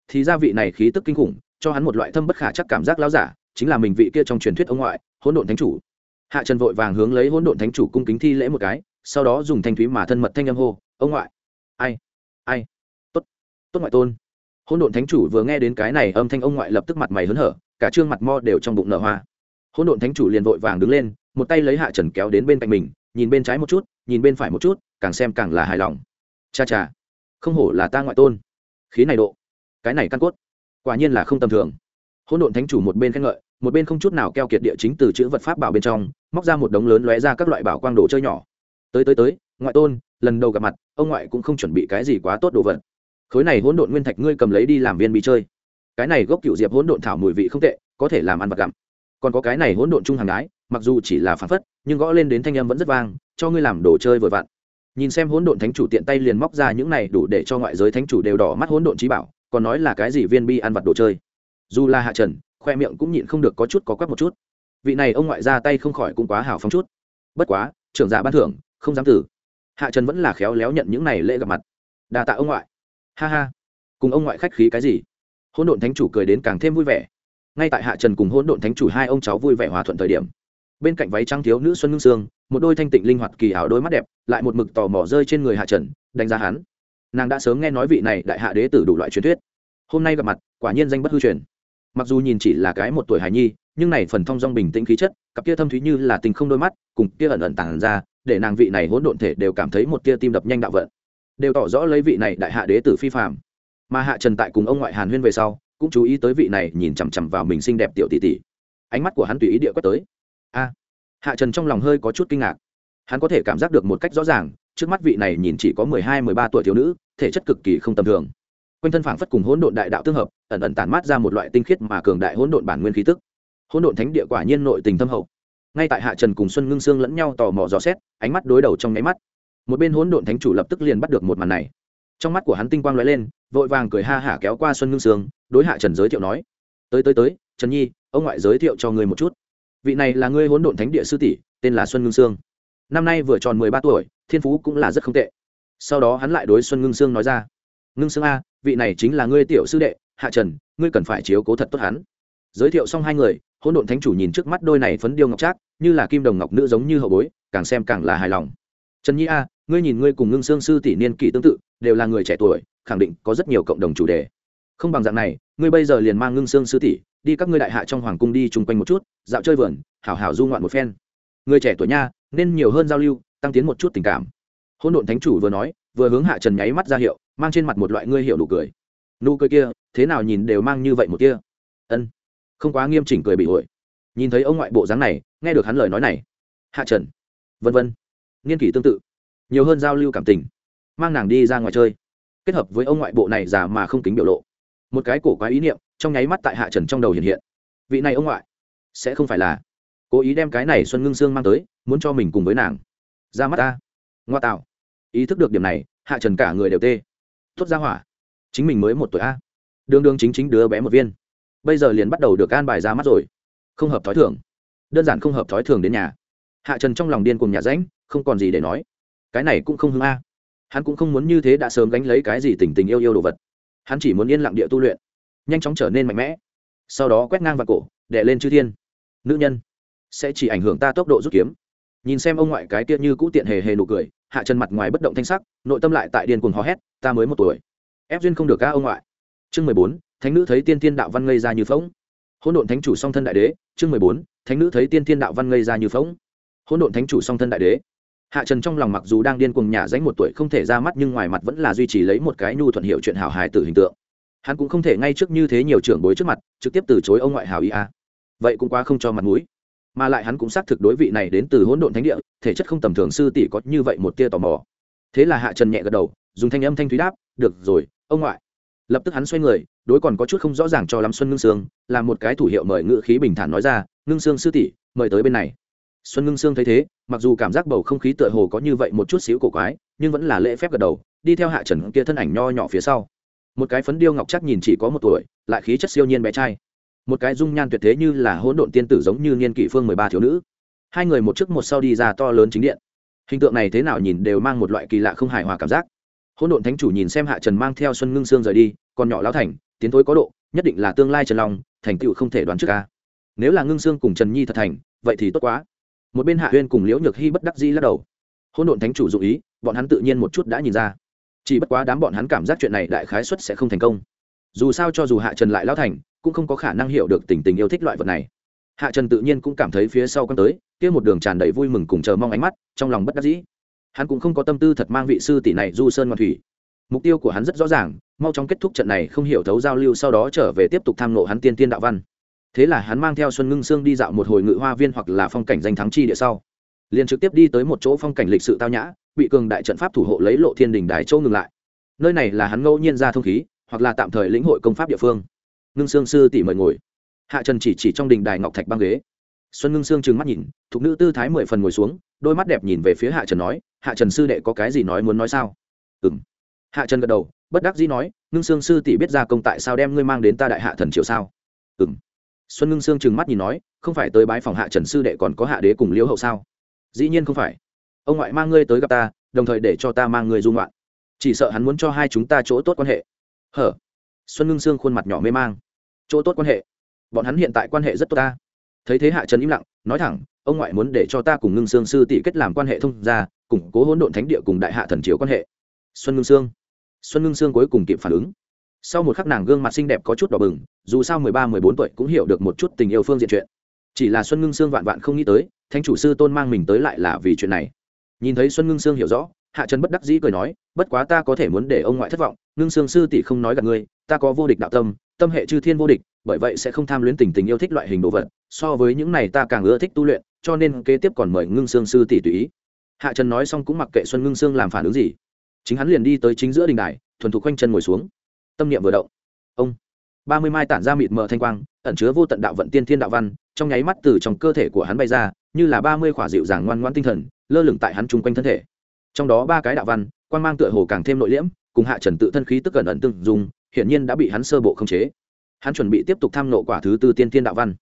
Thì gia vị này khí tức kinh khủng, cho hắn một loại thâm bất khả chắc cảm giác lao giả, chính là mình vị kia trong truyền thuyết ông ngoại hỗn độn thánh chủ. Hạ trần vội vàng hướng lấy hỗn độn thánh chủ cung kính thi lễ một cái, sau đó dùng thanh thúy mà thân mật thanh âm hô, ông ngoại. Ai? Ai? Tốt tốt ngoại tôn. Hỗn độn thánh chủ vừa nghe đến cái này âm thanh ông ngoại lập tức mặt mày hớn hở, cả trương mặt mo đều trong bụng nở hoa. Hỗn độn thánh chủ liền vội vàng đứng lên, một tay lấy hạ trần kéo đến bên cạnh mình, nhìn bên trái một chút, nhìn bên phải một chút, càng xem càng là hài lòng. Cha cha, không hổ là ta ngoại tôn. Khí này độ, cái này căn cốt, quả nhiên là không tầm thường hỗn độn thánh chủ một bên khen ngợi, một bên không chút nào keo kiệt địa chính từ chữ vật pháp bảo bên trong, móc ra một đống lớn lóe ra các loại bảo quang đồ chơi nhỏ. Tới tới tới, ngoại tôn, lần đầu gặp mặt, ông ngoại cũng không chuẩn bị cái gì quá tốt đồ vật. Khối này hỗn độn nguyên thạch ngươi cầm lấy đi làm viên bị chơi. Cái này gốc cựu diệp hỗn độn thảo mùi vị không tệ, có thể làm ăn vật gặm. Còn có cái này hỗn độn chung hàng đái, mặc dù chỉ là phản phất, nhưng gõ lên đến thanh âm vẫn rất vang, cho ngươi làm đồ chơi vừa vặn. Nhìn xem hỗn độn thánh chủ tiện tay liền móc ra những này đủ để cho ngoại giới thánh chủ đều đỏ mắt hỗn độn trí bảo, còn nói là cái gì viên bi ăn vật đồ chơi dù là hạ trần, khoe miệng cũng nhịn không được có chút có quét một chút. Vị này ông ngoại ra tay không khỏi cũng quá hào phóng chút. Bất quá, trưởng giả ban thưởng, không dám tử. Hạ trần vẫn là khéo léo nhận những này lễ gặp mặt. Đà tạ ông ngoại. Ha ha. Cùng ông ngoại khách khí cái gì? Hôn độn thánh chủ cười đến càng thêm vui vẻ. Ngay tại hạ trần cùng hôn độn thánh chủ hai ông cháu vui vẻ hòa thuận thời điểm, bên cạnh váy trắng thiếu nữ xuân ngưng sương, một đôi thanh tịnh linh hoạt kỳ ảo đôi mắt đẹp, lại một mực tò mò rơi trên người hạ trần, đánh giá hắn. Nàng đã sớm nghe nói vị này đại hạ đế tử đủ loại truyền thuyết. Hôm nay gặp mặt, quả nhiên danh bất hư truyền mặc dù nhìn chỉ là cái một tuổi hài nhi, nhưng này phần thong dong bình tĩnh khí chất, cặp kia thâm thúy như là tình không đôi mắt, cùng kia ẩn ẩn tàng ra, để nàng vị này hỗn độn thể đều cảm thấy một kia tim đập nhanh đạo vận. Đều tỏ rõ lấy vị này đại hạ đế tử phi phạm mà hạ trần tại cùng ông ngoại hàn huyên về sau, cũng chú ý tới vị này nhìn chằm chằm vào mình xinh đẹp tiểu tỷ tỷ. Ánh mắt của hắn tùy ý địa quét tới. A! Hạ trần trong lòng hơi có chút kinh ngạc. Hắn có thể cảm giác được một cách rõ ràng, trước mắt vị này nhìn chỉ có mười hai, mười ba tuổi thiếu nữ, thể chất cực kỳ không tầm thường quanh thân phảng phất cùng hỗn độn đại đạo tương hợp, ẩn ẩn tản mát ra một loại tinh khiết mà cường đại hỗn độn bản nguyên khí tức. Hỗn độn thánh địa quả nhiên nội tình thâm hậu. Ngay tại hạ trần cùng xuân ngưng sương lẫn nhau tò mò dò xét, ánh mắt đối đầu trong nháy mắt. Một bên hỗn độn thánh chủ lập tức liền bắt được một màn này. Trong mắt của hắn tinh quang lóe lên, vội vàng cười ha hả kéo qua xuân ngưng sương, đối hạ trần giới thiệu nói, tới tới tới, trần nhi, ông ngoại giới thiệu cho ngươi một chút. Vị này là ngươi hỗn độn thánh địa sư tỷ, tên là xuân ngưng sương. Năm nay vừa tròn mười ba tuổi, thiên phú cũng là rất không tệ. Sau đó hắn lại đối xuân ngưng sương nói ra ngưng xương a, vị này chính là ngươi tiểu sư đệ, hạ trần, ngươi cần phải chiếu cố thật tốt hắn. Giới thiệu xong hai người, hỗn độn thánh chủ nhìn trước mắt đôi này phấn điêu ngọc trác, như là kim đồng ngọc nữ giống như hậu bối, càng xem càng là hài lòng. Trần nhi a, ngươi nhìn ngươi cùng ngưng xương sư tỷ niên kỷ tương tự, đều là người trẻ tuổi, khẳng định có rất nhiều cộng đồng chủ đề. Không bằng dạng này, ngươi bây giờ liền mang ngưng xương sư tỷ, đi các ngươi đại hạ trong hoàng cung đi chung quanh một chút, dạo chơi vườn, hảo hảo du ngoạn một phen. Người trẻ tuổi nha, nên nhiều hơn giao lưu, tăng tiến một chút tình cảm. Hỗn độn thánh chủ vừa nói, vừa hướng hạ trần nháy mắt ra hiệu mang trên mặt một loại ngươi hiểu nụ cười. Nụ cười kia, thế nào nhìn đều mang như vậy một kia. Ân. Không quá nghiêm chỉnh cười bị ổi nhìn thấy ông ngoại bộ dáng này, nghe được hắn lời nói này. Hạ trần. Vân vân. Nghiên kỷ tương tự. Nhiều hơn giao lưu cảm tình. Mang nàng đi ra ngoài chơi. Kết hợp với ông ngoại bộ này già mà không kính biểu lộ. Một cái cổ quá ý niệm trong nháy mắt tại hạ trần trong đầu hiện hiện. Vị này ông ngoại, sẽ không phải là cố ý đem cái này xuân ngưng sương mang tới, muốn cho mình cùng với nàng. Ra mắt ta. Ngoa tạo. Ý thức được điểm này, hạ trần cả người đều tê tốt ra hỏa. Chính mình mới một tuổi a. Đương đương chính chính đứa bé một viên. Bây giờ liền bắt đầu được an bài ra mắt rồi. Không hợp thói thường. Đơn giản không hợp thói thường đến nhà. Hạ trần trong lòng điên cùng nhà ránh không còn gì để nói. Cái này cũng không hưng a. Hắn cũng không muốn như thế đã sớm gánh lấy cái gì tình tình yêu yêu đồ vật. Hắn chỉ muốn yên lặng địa tu luyện, nhanh chóng trở nên mạnh mẽ. Sau đó quét ngang vào cổ, đè lên chư thiên. Nữ nhân, sẽ chỉ ảnh hưởng ta tốc độ rút kiếm. Nhìn xem ông ngoại cái tiết như cũ tiện hề hề nụ cười hạ chân mặt ngoài bất động thanh sắc, nội tâm lại tại điên cuồng hò hét, ta mới một tuổi. Ép duyên không được ca ông ngoại. Chương mười bốn, thánh nữ thấy tiên tiên đạo văn ngây ra như phóng hỗn độn thánh chủ song thân đại đế. Chương mười bốn, thánh nữ thấy tiên tiên đạo văn ngây ra như phóng hỗn độn thánh chủ song thân đại đế. Hạ trần trong lòng mặc dù đang điên cuồng nhà danh một tuổi không thể ra mắt nhưng ngoài mặt vẫn là duy trì lấy một cái nhu thuận hiệu chuyện hảo hài tử hình tượng. Hắn cũng không thể ngay trước như thế nhiều trưởng bối trước mặt, trực tiếp từ chối ông ngoại hảo ý a. Vậy cũng quá không cho mặt mũi mà lại hắn cũng xác thực đối vị này đến từ hỗn độn thánh địa, thể chất không tầm thường sư tỷ có như vậy một tia tò mò. Thế là hạ trần nhẹ gật đầu, dùng thanh âm thanh thúy đáp, được rồi, ông ngoại. Lập tức hắn xoay người, đối còn có chút không rõ ràng cho lắm xuân ngưng sương, là một cái thủ hiệu mời ngự khí bình thản nói ra, ngưng sương sư tỷ, mời tới bên này. Xuân ngưng sương thấy thế, mặc dù cảm giác bầu không khí tựa hồ có như vậy một chút xíu cổ quái, nhưng vẫn là lễ phép gật đầu, đi theo hạ trần kia thân ảnh nho nhỏ phía sau. Một cái phấn điêu ngọc chắc nhìn chỉ có một tuổi, lại khí chất siêu nhiên bé trai một cái dung nhan tuyệt thế như là hỗn độn tiên tử giống như niên kỷ phương mười ba thiếu nữ. Hai người một trước một sau đi ra to lớn chính điện. Hình tượng này thế nào nhìn đều mang một loại kỳ lạ không hài hòa cảm giác. Hỗn độn thánh chủ nhìn xem hạ trần mang theo xuân ngưng sương rời đi, còn nhỏ lão thành, tiến thối có độ, nhất định là tương lai trần long, thành tựu không thể đoán trước ca nếu là ngưng sương cùng trần nhi thật thành, vậy thì tốt quá. Một bên hạ huyên cùng liễu nhược hy bất đắc dĩ lắc đầu. Hỗn độn thánh chủ dụ ý, bọn hắn tự nhiên một chút đã nhìn ra. Chỉ bất quá đám bọn hắn cảm giác chuyện này đại khái xuất sẽ không thành công. Dù sao cho dù hạ trần lại lão thành cũng không có khả năng hiểu được tình tình yêu thích loại vật này. Hạ trần tự nhiên cũng cảm thấy phía sau con tới, kia một đường tràn đầy vui mừng cùng chờ mong ánh mắt, trong lòng bất đắc dĩ. Hắn cũng không có tâm tư thật mang vị sư tỷ này du sơn ngoan thủy. Mục tiêu của hắn rất rõ ràng, mau chóng kết thúc trận này không hiểu thấu giao lưu sau đó trở về tiếp tục tham nộ hắn tiên tiên đạo văn. Thế là hắn mang theo xuân ngưng sương đi dạo một hồi ngự hoa viên hoặc là phong cảnh danh thắng chi địa sau. Liền trực tiếp đi tới một chỗ phong cảnh lịch sự tao nhã, bị cường đại trận pháp thủ hộ lấy lộ thiên đình đài châu ngừng lại. Nơi này là hắn ngẫu nhiên ra thông khí, hoặc là tạm thời lĩnh hội công pháp địa phương ngưng sương sư tỷ mời ngồi. Hạ trần chỉ chỉ trong đình đài ngọc thạch băng ghế. Xuân ngưng sương trừng mắt nhìn, thục nữ tư thái mười phần ngồi xuống, đôi mắt đẹp nhìn về phía hạ trần nói, hạ trần sư đệ có cái gì nói muốn nói sao? Ừ m hạ trần gật đầu, bất đắc dĩ nói, ngưng sương sư tỷ biết ra công tại sao đem ngươi mang đến ta đại hạ thần triều sao? Ừ m xuân ngưng sương trừng mắt nhìn nói, không phải tới bái phòng hạ trần sư đệ còn có hạ đế cùng liễu hậu sao? Dĩ nhiên không phải. Ông ngoại mang ngươi tới gặp ta, đồng thời để cho ta mang ngươi dung loạn chỉ sợ hắn muốn cho hai chúng ta chỗ tốt quan hệ. Hở. Xuân ngưng sương khuôn mặt nhỏ mê mang chỗ tốt quan hệ. Bọn hắn hiện tại quan hệ rất tốt ta. Thấy thế hạ trần im lặng, nói thẳng, ông ngoại muốn để cho ta cùng ngưng sương sư tỷ kết làm quan hệ thông ra củng cố hỗn độn thánh địa cùng đại hạ thần chiếu quan hệ. Xuân ngưng sương. Xuân ngưng sương cuối cùng kịp phản ứng. Sau một khắc nàng gương mặt xinh đẹp có chút đỏ bừng, dù sao mười ba, mười bốn tuổi cũng hiểu được một chút tình yêu phương diện chuyện. Chỉ là xuân ngưng sương vạn vạn không nghĩ tới, thánh chủ sư tôn mang mình tới lại là vì chuyện này. Nhìn thấy xuân ngưng sương hiểu rõ, hạ trần bất đắc dĩ cười nói, bất quá ta có thể muốn để ông ngoại thất vọng, ngưng sương sư tỷ không nói gặp ngươi, ta có vô địch đạo tâm tâm hệ chư thiên vô địch, bởi vậy sẽ không tham luyến tình tình yêu thích loại hình đồ vật, so với những này ta càng ưa thích tu luyện, cho nên kế tiếp còn mời ngưng sương sư tỷ tùy ý. Hạ trần nói xong cũng mặc kệ xuân ngưng sương làm phản ứng gì. Chính hắn liền đi tới chính giữa đình đài, thuần thục quanh chân ngồi xuống. Tâm niệm vừa động. Ông. Ba mươi mai tản ra mịt mờ thanh quang, ẩn chứa vô tận đạo vận tiên thiên đạo văn, trong nháy mắt từ trong cơ thể của hắn bay ra, như là ba mươi khỏa dịu dàng ngoan ngoan tinh thần, lơ lửng tại hắn chung quanh thân thể. Trong đó ba cái đạo văn quan mang tựa hồ càng thêm nội liễm, cùng hạ trần tự thân khí tức gần ẩn tương dùng hiển nhiên đã bị hắn sơ bộ khống chế. Hắn chuẩn bị tiếp tục tham nộ quả thứ tư tiên tiên đạo văn.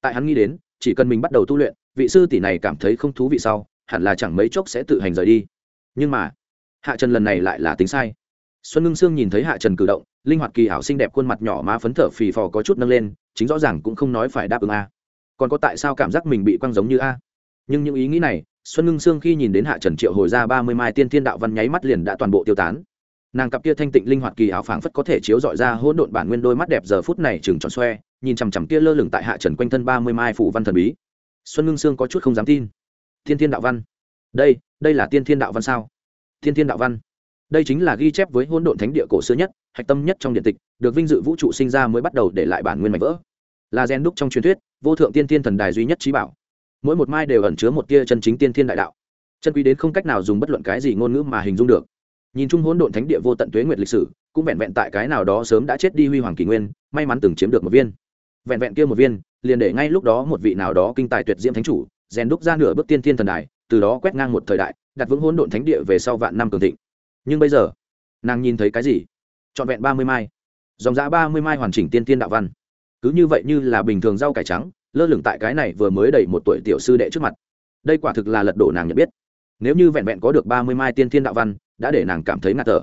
Tại hắn nghĩ đến, chỉ cần mình bắt đầu tu luyện, vị sư tỷ này cảm thấy không thú vị sau, hẳn là chẳng mấy chốc sẽ tự hành rời đi. Nhưng mà, hạ trần lần này lại là tính sai. Xuân ngưng sương nhìn thấy hạ trần cử động, linh hoạt kỳ ảo xinh đẹp khuôn mặt nhỏ má phấn thở phì phò có chút nâng lên, chính rõ ràng cũng không nói phải đáp ứng a. Còn có tại sao cảm giác mình bị quăng giống như a? Nhưng những ý nghĩ này, xuân ngưng sương khi nhìn đến hạ trần triệu hồi ra ba mươi mai tiên thiên đạo văn nháy mắt liền đã toàn bộ tiêu tán nàng cặp kia thanh tịnh linh hoạt kỳ ảo phảng phất có thể chiếu dọi ra hỗn độn bản nguyên đôi mắt đẹp giờ phút này chừng tròn xoe, nhìn chằm chằm kia lơ lửng tại hạ trần quanh thân ba mươi mai phủ văn thần bí. Xuân ngưng sương có chút không dám tin. Thiên thiên đạo văn. Đây đây là tiên thiên đạo văn sao? Thiên thiên đạo văn. Đây chính là ghi chép với hỗn độn thánh địa cổ xưa nhất, hạch tâm nhất trong điện tịch, được vinh dự vũ trụ sinh ra mới bắt đầu để lại bản nguyên mảnh vỡ. Là gen đúc trong truyền thuyết, vô thượng tiên thiên thần đài duy nhất trí bảo. Mỗi một mai đều ẩn chứa một tia chân chính tiên thiên đại đạo. Chân quý đến không cách nào dùng bất luận cái gì ngôn ngữ mà hình dung được nhìn chung hỗn độn thánh địa vô tận tuế nguyệt lịch sử, cũng vẹn vẹn tại cái nào đó sớm đã chết đi huy hoàng kỷ nguyên, may mắn từng chiếm được một viên. Vẹn vẹn kia một viên, liền để ngay lúc đó một vị nào đó kinh tài tuyệt diễm thánh chủ, rèn đúc ra nửa bước tiên thiên thần đài, từ đó quét ngang một thời đại, đặt vững hỗn độn thánh địa về sau vạn năm cường thịnh. Nhưng bây giờ, nàng nhìn thấy cái gì? Trọn vẹn ba mươi mai. Dòng giã ba mươi mai hoàn chỉnh tiên tiên đạo văn. Cứ như vậy như là bình thường rau cải trắng, lơ lửng tại cái này vừa mới đầy một tuổi tiểu sư đệ trước mặt. Đây quả thực là lật đổ nàng nhận biết. Nếu như vẹn vẹn có được ba mươi mai tiên thiên đạo văn đã để nàng cảm thấy ngạt thở.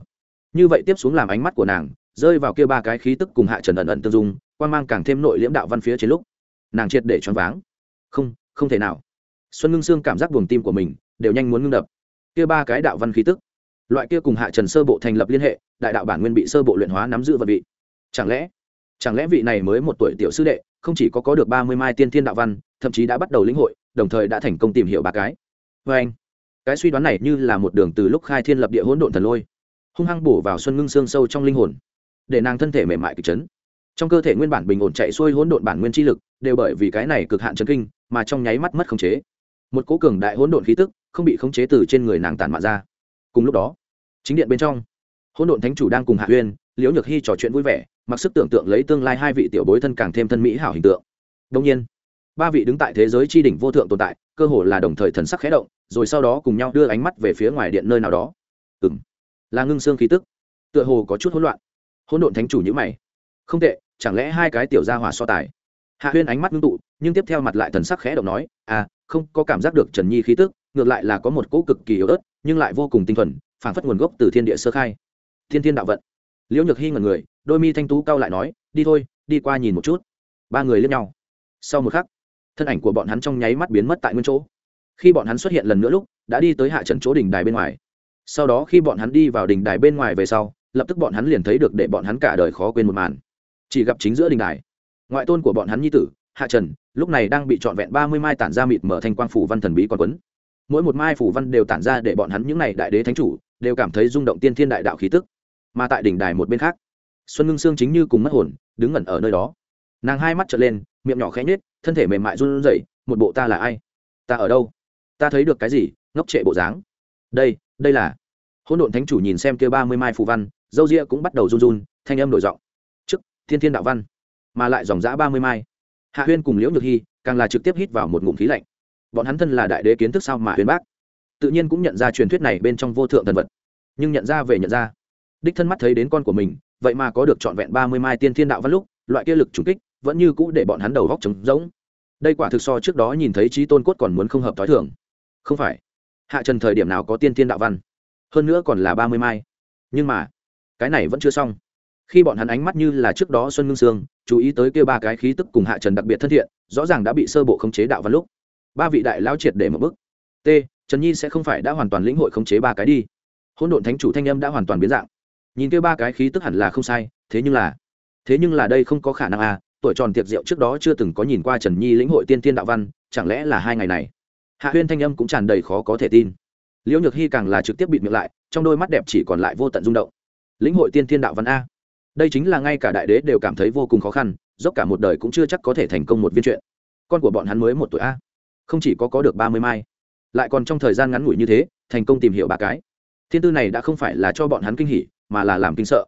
Như vậy tiếp xuống làm ánh mắt của nàng rơi vào kia ba cái khí tức cùng hạ trần ẩn ẩn tương dung, quan mang càng thêm nội liễm đạo văn phía trên lúc, nàng triệt để choáng váng. Không không thể nào. Xuân ngưng xương cảm giác buồng tim của mình đều nhanh muốn ngưng đập. Kia ba cái đạo văn khí tức, loại kia cùng hạ trần sơ bộ thành lập liên hệ, đại đạo bản nguyên bị sơ bộ luyện hóa nắm giữ vật vị. Chẳng lẽ chẳng lẽ vị này mới một tuổi tiểu sư đệ không chỉ có có được ba mươi mai tiên thiên đạo văn, thậm chí đã bắt đầu lĩnh hội, đồng thời đã thành công tìm hiểu ba cái? Vê anh cái suy đoán này như là một đường từ lúc khai thiên lập địa hỗn độn thần lôi, hung hăng bổ vào xuân ngưng xương sâu trong linh hồn, để nàng thân thể mềm mại kịch chấn. Trong cơ thể nguyên bản bình ổn chạy xuôi hỗn độn bản nguyên chi lực, đều bởi vì cái này cực hạn chấn kinh mà trong nháy mắt mất khống chế. Một cố cường đại hỗn độn khí tức không bị khống chế từ trên người nàng tản mạ ra. Cùng lúc đó, chính điện bên trong, hỗn độn thánh chủ đang cùng hạ huyên liễu nhược hy trò chuyện vui vẻ, mặc sức tưởng tượng lấy tương lai hai vị tiểu bối thân càng thêm thân mỹ hảo hình tượng. Đông nhiên, ba vị đứng tại thế giới tri đỉnh vô thượng tồn tại, cơ hồ là đồng thời thần sắc khẽ động rồi sau đó cùng nhau đưa ánh mắt về phía ngoài điện nơi nào đó. Ừ m là ngưng xương khí tức. Tựa hồ có chút hỗn loạn. Hỗn độn thánh chủ nhữ mày. Không tệ, chẳng lẽ hai cái tiểu gia hỏa so tài? Hạ huyên ánh mắt ngưng tụ, nhưng tiếp theo mặt lại thần sắc khẽ động nói à không có cảm giác được trần nhi khí tức, ngược lại là có một cỗ cực kỳ yếu ớt, nhưng lại vô cùng tinh thuần, phảng phất nguồn gốc từ thiên địa sơ khai. Thiên thiên đạo vận. Liễu nhược hy ngần người, đôi mi thanh tú cao lại nói, đi thôi, đi qua nhìn một chút. Ba người lên nhau. Sau một khắc, thân ảnh của bọn hắn trong nháy mắt biến mất tại nguyên chỗ khi bọn hắn xuất hiện lần nữa lúc, đã đi tới hạ trần chỗ đình đài bên ngoài. Sau đó khi bọn hắn đi vào đình đài bên ngoài về sau, lập tức bọn hắn liền thấy được để bọn hắn cả đời khó quên một màn. Chỉ gặp chính giữa đình đài, ngoại tôn của bọn hắn nhi tử, hạ trần, lúc này đang bị trọn vẹn ba mươi mai tản ra mịt mở thành quang phủ văn thần bí còn quấn. Mỗi một mai phủ văn đều tản ra để bọn hắn những n à y đại đế thánh chủ, đều cảm thấy rung động tiên thiên đại đạo khí tức. Mà tại đỉnh đài một bên khác, xuân ngưng sương chính như cùng mất hồn, đứng ngẩn ở nơi đó. Nàng hai mắt trở lên, miệng nhỏ khẽ nhết thân thể mềm mại run rẩy, một bộ ta là ai? Ta ở đâu? Ta thấy được cái gì, ngốc trệ bộ dáng. Đây đây là. Hỗn độn thánh chủ nhìn xem kia ba mươi mai phù văn, dâu ria cũng bắt đầu run run, thanh âm đổi giọng. Chức thiên thiên đạo văn, mà lại dòng giã ba mươi mai. Hạ huyên cùng liễu nhược hy, càng là trực tiếp hít vào một ngụm khí lạnh. Bọn hắn thân là đại đế kiến thức sao mà huyên bác. Tự nhiên cũng nhận ra truyền thuyết này bên trong vô thượng thần vật, nhưng nhận ra về nhận ra. Đích thân mắt thấy đến con của mình, vậy mà có được trọn vẹn ba mươi mai tiên thiên đạo văn lúc, loại kia lực trùng kích, vẫn như cũ để bọn hắn đầu góc trống rỗng. Đây quả thực so trước đó nhìn thấy trí tôn cốt còn muốn không hợp t h o i thường không phải. Hạ trần thời điểm nào có tiên thiên đạo văn? Hơn nữa còn là ba mươi mai. Nhưng mà, cái này vẫn chưa xong. Khi bọn hắn ánh mắt như là trước đó xuân ngưng sương, chú ý tới kêu ba cái khí tức cùng hạ trần đặc biệt thân thiện, rõ ràng đã bị sơ bộ khống chế đạo văn lúc. Ba vị đại lao triệt để một bức. T, trần nhi sẽ không phải đã hoàn toàn lĩnh hội khống chế ba cái đi. Hôn độn thánh chủ thanh âm đã hoàn toàn biến dạng. Nhìn kêu ba cái khí tức hẳn là không sai, thế nhưng là, thế nhưng là đây không có khả năng à tuổi tròn tiệc rượu trước đó chưa từng có nhìn qua trần nhi lĩnh hội tiên tiên đạo văn, chẳng lẽ là hai ngày này? Hạ huyên thanh âm cũng tràn đầy khó có thể tin. Liễu nhược hy càng là trực tiếp bịt miệng lại, trong đôi mắt đẹp chỉ còn lại vô tận rung động. Lĩnh hội tiên thiên đạo văn a. Đây chính là ngay cả đại đế đều cảm thấy vô cùng khó khăn, dốc cả một đời cũng chưa chắc có thể thành công một viên chuyện. Con của bọn hắn mới một tuổi a. Không chỉ có có được ba mươi mai, lại còn trong thời gian ngắn ngủi như thế, thành công tìm hiểu ba cái. Thiên tư này đã không phải là cho bọn hắn kinh hỉ, mà là làm kinh sợ.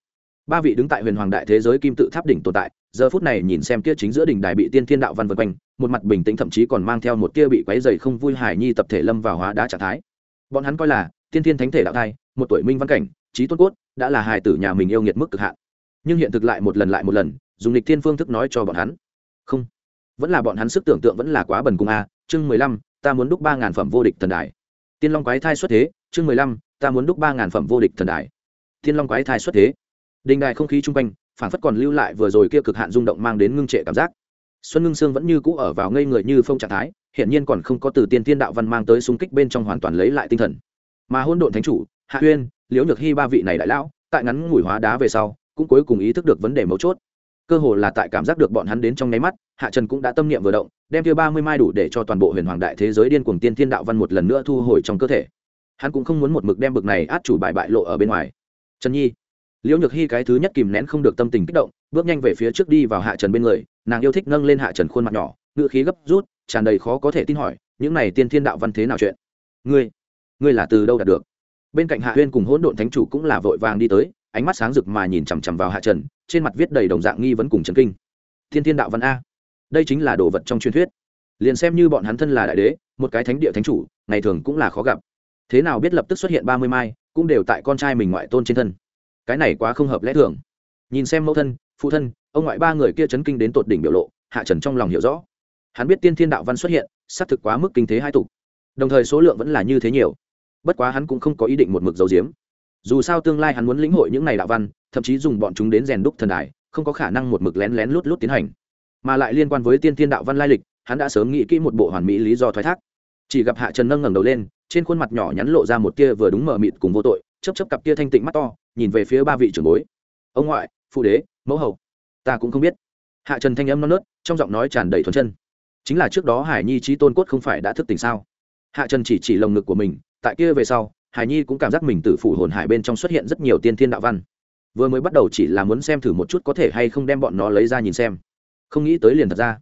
Ba vị đứng tại huyền hoàng đại thế giới kim tự tháp đỉnh tồn tại giờ phút này nhìn xem kia chính giữa đỉnh đài bị tiên thiên đạo văn vân quanh, một mặt bình tĩnh thậm chí còn mang theo một kia bị quấy dày không vui hải nhi tập thể lâm vào hóa đá trạng thái. Bọn hắn coi là tiên thiên thánh thể đạo thai, một tuổi minh văn cảnh, trí tôn cốt, đã là hài tử nhà mình yêu nghiệt mức cực hạn. Nhưng hiện thực lại một lần lại một lần, dùng lịch thiên phương thức nói cho bọn hắn. Không, vẫn là bọn hắn sức tưởng tượng vẫn là quá bần cùng a, chương mười lăm, ta muốn đúc ba ngàn phẩm vô địch thần đài. Tiên long quái thai xuất thế, chương mười lăm, ta muốn đúc ba ngàn phẩm vô địch thần đài. Thiên long quái thai xuất thế. Đình đài không khí chung quanh phản phất còn lưu lại vừa rồi kia cực hạn rung động mang đến ngưng trệ cảm giác. Xuân ngưng sương vẫn như cũ ở vào ngây người như phong trạng thái hiện nhiên còn không có từ tiên thiên đạo văn mang tới xung kích bên trong hoàn toàn lấy lại tinh thần. Mà hôn độn thánh chủ, hạ uyên, liễu nhược hy ba vị này đại lão, tại ngắn ngủi hóa đá về sau, cũng cuối cùng ý thức được vấn đề mấu chốt. Cơ hồ là tại cảm giác được bọn hắn đến trong nháy mắt, hạ trần cũng đã tâm niệm vừa động, đem kia ba mươi mai đủ để cho toàn bộ huyền hoàng đại thế giới điên cuồng tiên thiên đạo văn một lần nữa thu hồi trong cơ thể. Hắn cũng không muốn một mực đem bực này át chủ bài bại lộ ở bên ngoài. Trần nhi liễu nhược hy cái thứ nhất kìm nén không được tâm tình kích động, bước nhanh về phía trước đi vào hạ trần bên người, nàng yêu thích nâng lên hạ trần khuôn mặt nhỏ ngự khí gấp rút, tràn đầy khó có thể tin hỏi, những này tiên thiên đạo văn thế nào chuyện? Ngươi ngươi là từ đâu đạt được? Bên cạnh hạ huyên cùng hỗn độn thánh chủ cũng là vội vàng đi tới, ánh mắt sáng rực mà nhìn chằm chằm vào hạ trần, trên mặt viết đầy đồng dạng nghi vấn cùng trần kinh. Thiên thiên đạo văn a? Đây chính là đồ vật trong truyền thuyết. Liền xem như bọn hắn thân là đại đế, một cái thánh địa thánh chủ, ngày thường cũng là khó gặp. Thế nào biết lập tức xuất hiện ba mươi mai, cũng đều tại con trai mình ngoại tôn trên thân cái này quá không hợp lẽ thường. Nhìn xem mẫu thân, phụ thân, ông ngoại ba người kia chấn kinh đến tột đỉnh biểu lộ, hạ trần trong lòng hiểu rõ. Hắn biết tiên thiên đạo văn xuất hiện, xác thực quá mức kinh thế hai tục đồng thời số lượng vẫn là như thế nhiều. Bất quá hắn cũng không có ý định một mực dấu diếm dù sao tương lai hắn muốn lĩnh hội những này đạo văn, thậm chí dùng bọn chúng đến rèn đúc thần đài, không có khả năng một mực lén lén lút lút tiến hành. Mà lại liên quan với tiên thiên đạo văn lai lịch, hắn đã sớm nghĩ kỹ một bộ hoàn mỹ lý do thoái thác. Chỉ gặp hạ trần nâng ngẩng đầu lên, trên khuôn mặt nhỏ nhắn lộ ra một tia vừa đúng mờ mịt cùng vô tội chấp chấp cặp kia thanh tịnh mắt to, nhìn về phía ba vị trưởng bối. Ông ngoại, phụ đế, mẫu hậu ta cũng không biết. Hạ trần thanh âm non nớt, trong giọng nói tràn đầy thuần chân. Chính là trước đó hải nhi trí tôn cốt không phải đã thức tỉnh sao? Hạ trần chỉ chỉ lồng ngực của mình, tại kia về sau, hải nhi cũng cảm giác mình từ phủ hồn hải bên trong xuất hiện rất nhiều tiên thiên đạo văn. Vừa mới bắt đầu chỉ là muốn xem thử một chút có thể hay không đem bọn nó lấy ra nhìn xem. Không nghĩ tới liền thật ra.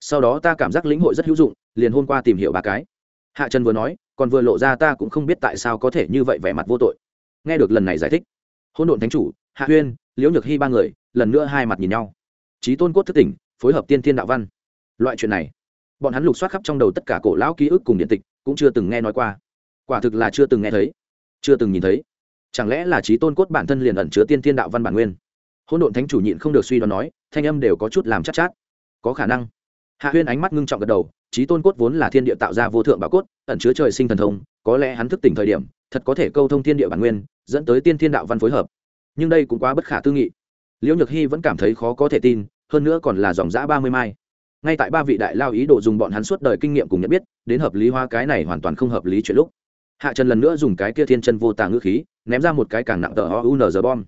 Sau đó ta cảm giác lĩnh hội rất hữu dụng, liền hôm qua tìm hiểu ba cái. Hạ trần vừa nói, còn vừa lộ ra ta cũng không biết tại sao có thể như vậy vẻ mặt vô tội nghe được lần này giải thích. Hôn đồn thánh chủ hạ huyên liễu nhược hy ba người lần nữa hai mặt nhìn nhau. Trí tôn cốt thức tỉnh phối hợp tiên thiên đạo văn. Loại chuyện này bọn hắn lục soát khắp trong đầu tất cả cổ lão ký ức cùng điện tịch cũng chưa từng nghe nói qua. Quả thực là chưa từng nghe thấy chưa từng nhìn thấy. Chẳng lẽ là trí tôn cốt bản thân liền ẩn chứa tiên thiên đạo văn bản nguyên? Hôn đồn thánh chủ nhịn không được suy đoán nói thanh âm đều có chút làm chắc chát, chát. Có khả năng. Hạ huyên ánh mắt ngưng trọng gật đầu trí tôn cốt vốn là thiên địa tạo ra vô thượng bảo cốt, ẩn chứa trời sinh thần thông, có lẽ hắn thức tỉnh thời điểm, thật có thể câu thông thiên địa bản nguyên, dẫn tới tiên thiên đạo văn phối hợp. Nhưng đây cũng quá bất khả tư nghị. Liễu nhược hy vẫn cảm thấy khó có thể tin, hơn nữa còn là dòng giã ba mươi mai. Ngay tại ba vị đại lao ý đồ dùng bọn hắn suốt đời kinh nghiệm cùng nhận biết, đến hợp lý hoa cái này hoàn toàn không hợp lý chuyện lúc. Hạ trần lần nữa dùng cái kia thiên chân vô tàng ngữ khí, ném ra một cái càng nặng tờ o u n giờ bom.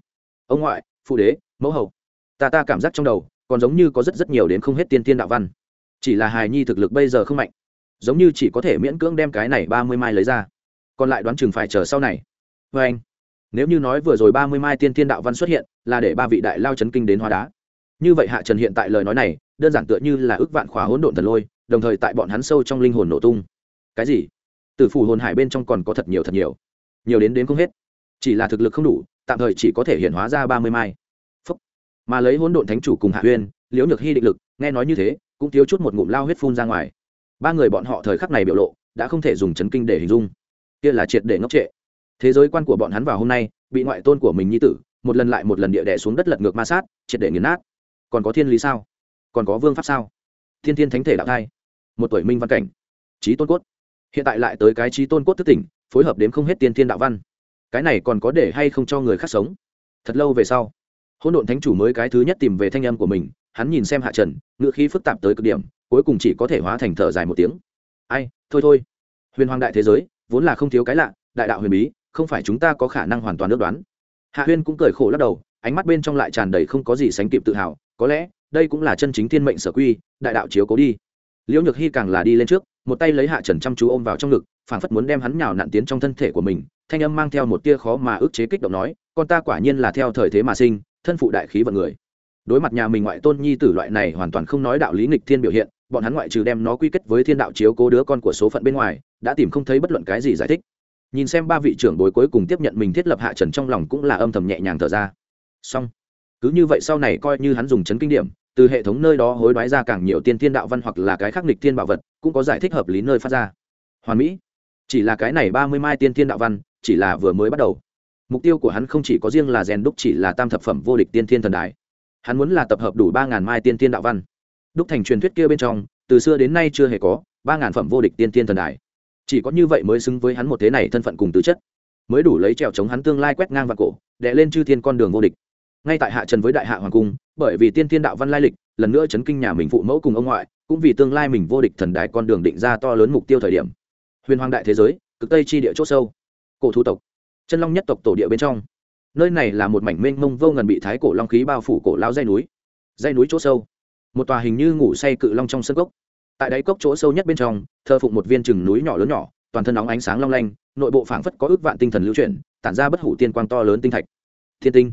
Ông ngoại, phụ đế, mẫu hậu, ta ta cảm giác trong đầu, còn giống như có rất rất nhiều đến không hết tiên tiên đạo văn chỉ là hài nhi thực lực bây giờ không mạnh, giống như chỉ có thể miễn cưỡng đem cái này ba mươi mai lấy ra. Còn lại đoán chừng phải chờ sau này. Vê anh, nếu như nói vừa rồi ba mươi mai tiên tiên đạo văn xuất hiện, là để ba vị đại lao chấn kinh đến hoa đá. Như vậy hạ trần hiện tại lời nói này, đơn giản tựa như là ước vạn khóa hỗn độn thần lôi, đồng thời tại bọn hắn sâu trong linh hồn nổ tung. Cái gì? Từ phủ hồn hải bên trong còn có thật nhiều thật nhiều. Nhiều đến đến không hết. Chỉ là thực lực không đủ, tạm thời chỉ có thể hiện hóa ra ba mươi mai. Phúc. mà lấy hỗn độn thánh chủ cùng hạ huyên liễu nhược hy định lực, nghe nói như thế cũng thiếu chút một ngụm lao huyết phun ra ngoài. Ba người bọn họ thời khắc này biểu lộ đã không thể dùng chấn kinh để hình dung. Kia là triệt để ngốc trệ. Thế giới quan của bọn hắn vào hôm nay, bị ngoại tôn của mình nhi tử, một lần lại một lần địa đẻ xuống đất lật ngược ma sát, triệt để nghiền nát. Còn có thiên lý sao? Còn có vương pháp sao? Thiên thiên thánh thể đạo thai. Một tuổi minh văn cảnh. Trí tôn cốt. Hiện tại lại tới cái trí tôn cốt thức tỉnh, phối hợp đến không hết tiên thiên đạo văn. Cái này còn có để hay không cho người khác sống? Thật lâu về sau hôn độn thánh chủ mới cái thứ nhất tìm về thanh âm của mình hắn nhìn xem hạ trần ngựa khí phức tạp tới cực điểm, cuối cùng chỉ có thể hóa thành thở dài một tiếng. Ai, thôi thôi. Huyền hoàng đại thế giới, vốn là không thiếu cái lạ, đại đạo huyền bí, không phải chúng ta có khả năng hoàn toàn ước đoán. Hạ huyên cũng cười khổ lắc đầu, ánh mắt bên trong lại tràn đầy không có gì sánh kịp tự hào, có lẽ, đây cũng là chân chính thiên mệnh sở quy, đại đạo chiếu cố đi. Liễu nhược hy càng là đi lên trước, một tay lấy hạ trần chăm chú ôm vào trong ngực, phảng phất muốn đem hắn nhào nặn tiến trong thân thể của mình, thanh âm mang theo một tia khó mà ức chế kích động nói, con ta quả nhiên là theo thời thế mà sinh, thân phụ đại khí vận người đối mặt nhà mình ngoại tôn nhi tử loại này hoàn toàn không nói đạo lý nghịch thiên biểu hiện, bọn hắn ngoại trừ đem nó quy kết với thiên đạo chiếu cố đứa con của số phận bên ngoài, đã tìm không thấy bất luận cái gì giải thích. Nhìn xem ba vị trưởng bối cuối cùng tiếp nhận mình thiết lập hạ trần trong lòng cũng là âm thầm nhẹ nhàng thở ra. Xong. Cứ như vậy sau này coi như hắn dùng chấn kinh điểm, từ hệ thống nơi đó hối đoái ra càng nhiều tiên thiên đạo văn hoặc là cái khắc nghịch thiên bảo vật, cũng có giải thích hợp lý nơi phát ra. Hoàn mỹ. Chỉ là cái này ba mươi mai tiên thiên đạo văn, chỉ là vừa mới bắt đầu. Mục tiêu của hắn không chỉ có riêng là rèn đúc, chỉ là tam thập phẩm vô địch tiên thiên thần đài hắn muốn là tập hợp đủ ba ngàn mai tiên tiên đạo văn. Đúc thành truyền thuyết kia bên trong, từ xưa đến nay chưa hề có, ba ngàn phẩm vô địch tiên tiên thần đài. Chỉ có như vậy mới xứng với hắn một thế này thân phận cùng tứ chất. Mới đủ lấy trèo chống hắn tương lai quét ngang và cổ đệ lên chư thiên con đường vô địch. Ngay tại hạ trần với đại hạ hoàng cung, bởi vì tiên tiên đạo văn lai lịch, lần nữa chấn kinh nhà mình phụ mẫu cùng ông ngoại, cũng vì tương lai mình vô địch thần đài con đường định ra to lớn mục tiêu thời điểm. Huyền hoàng đại thế giới, cực tây chi địa c h ỗ sâu. Cổ thu tộc. Chân long nhất tộc tổ địa bên trong nơi này là một mảnh mênh mông vô ngần bị thái cổ long khí bao phủ cổ lao dây núi. Dây núi chỗ sâu, một tòa hình như ngủ say cự long trong sân cốc. Tại đáy cốc chỗ sâu nhất bên trong, thờ phụng một viên chừng núi nhỏ lớn nhỏ, toàn thân nóng ánh sáng long lanh, nội bộ phảng phất có ước vạn tinh thần lưu chuyển, tản ra bất hủ tiên quang to lớn tinh thạch. Thiên tinh.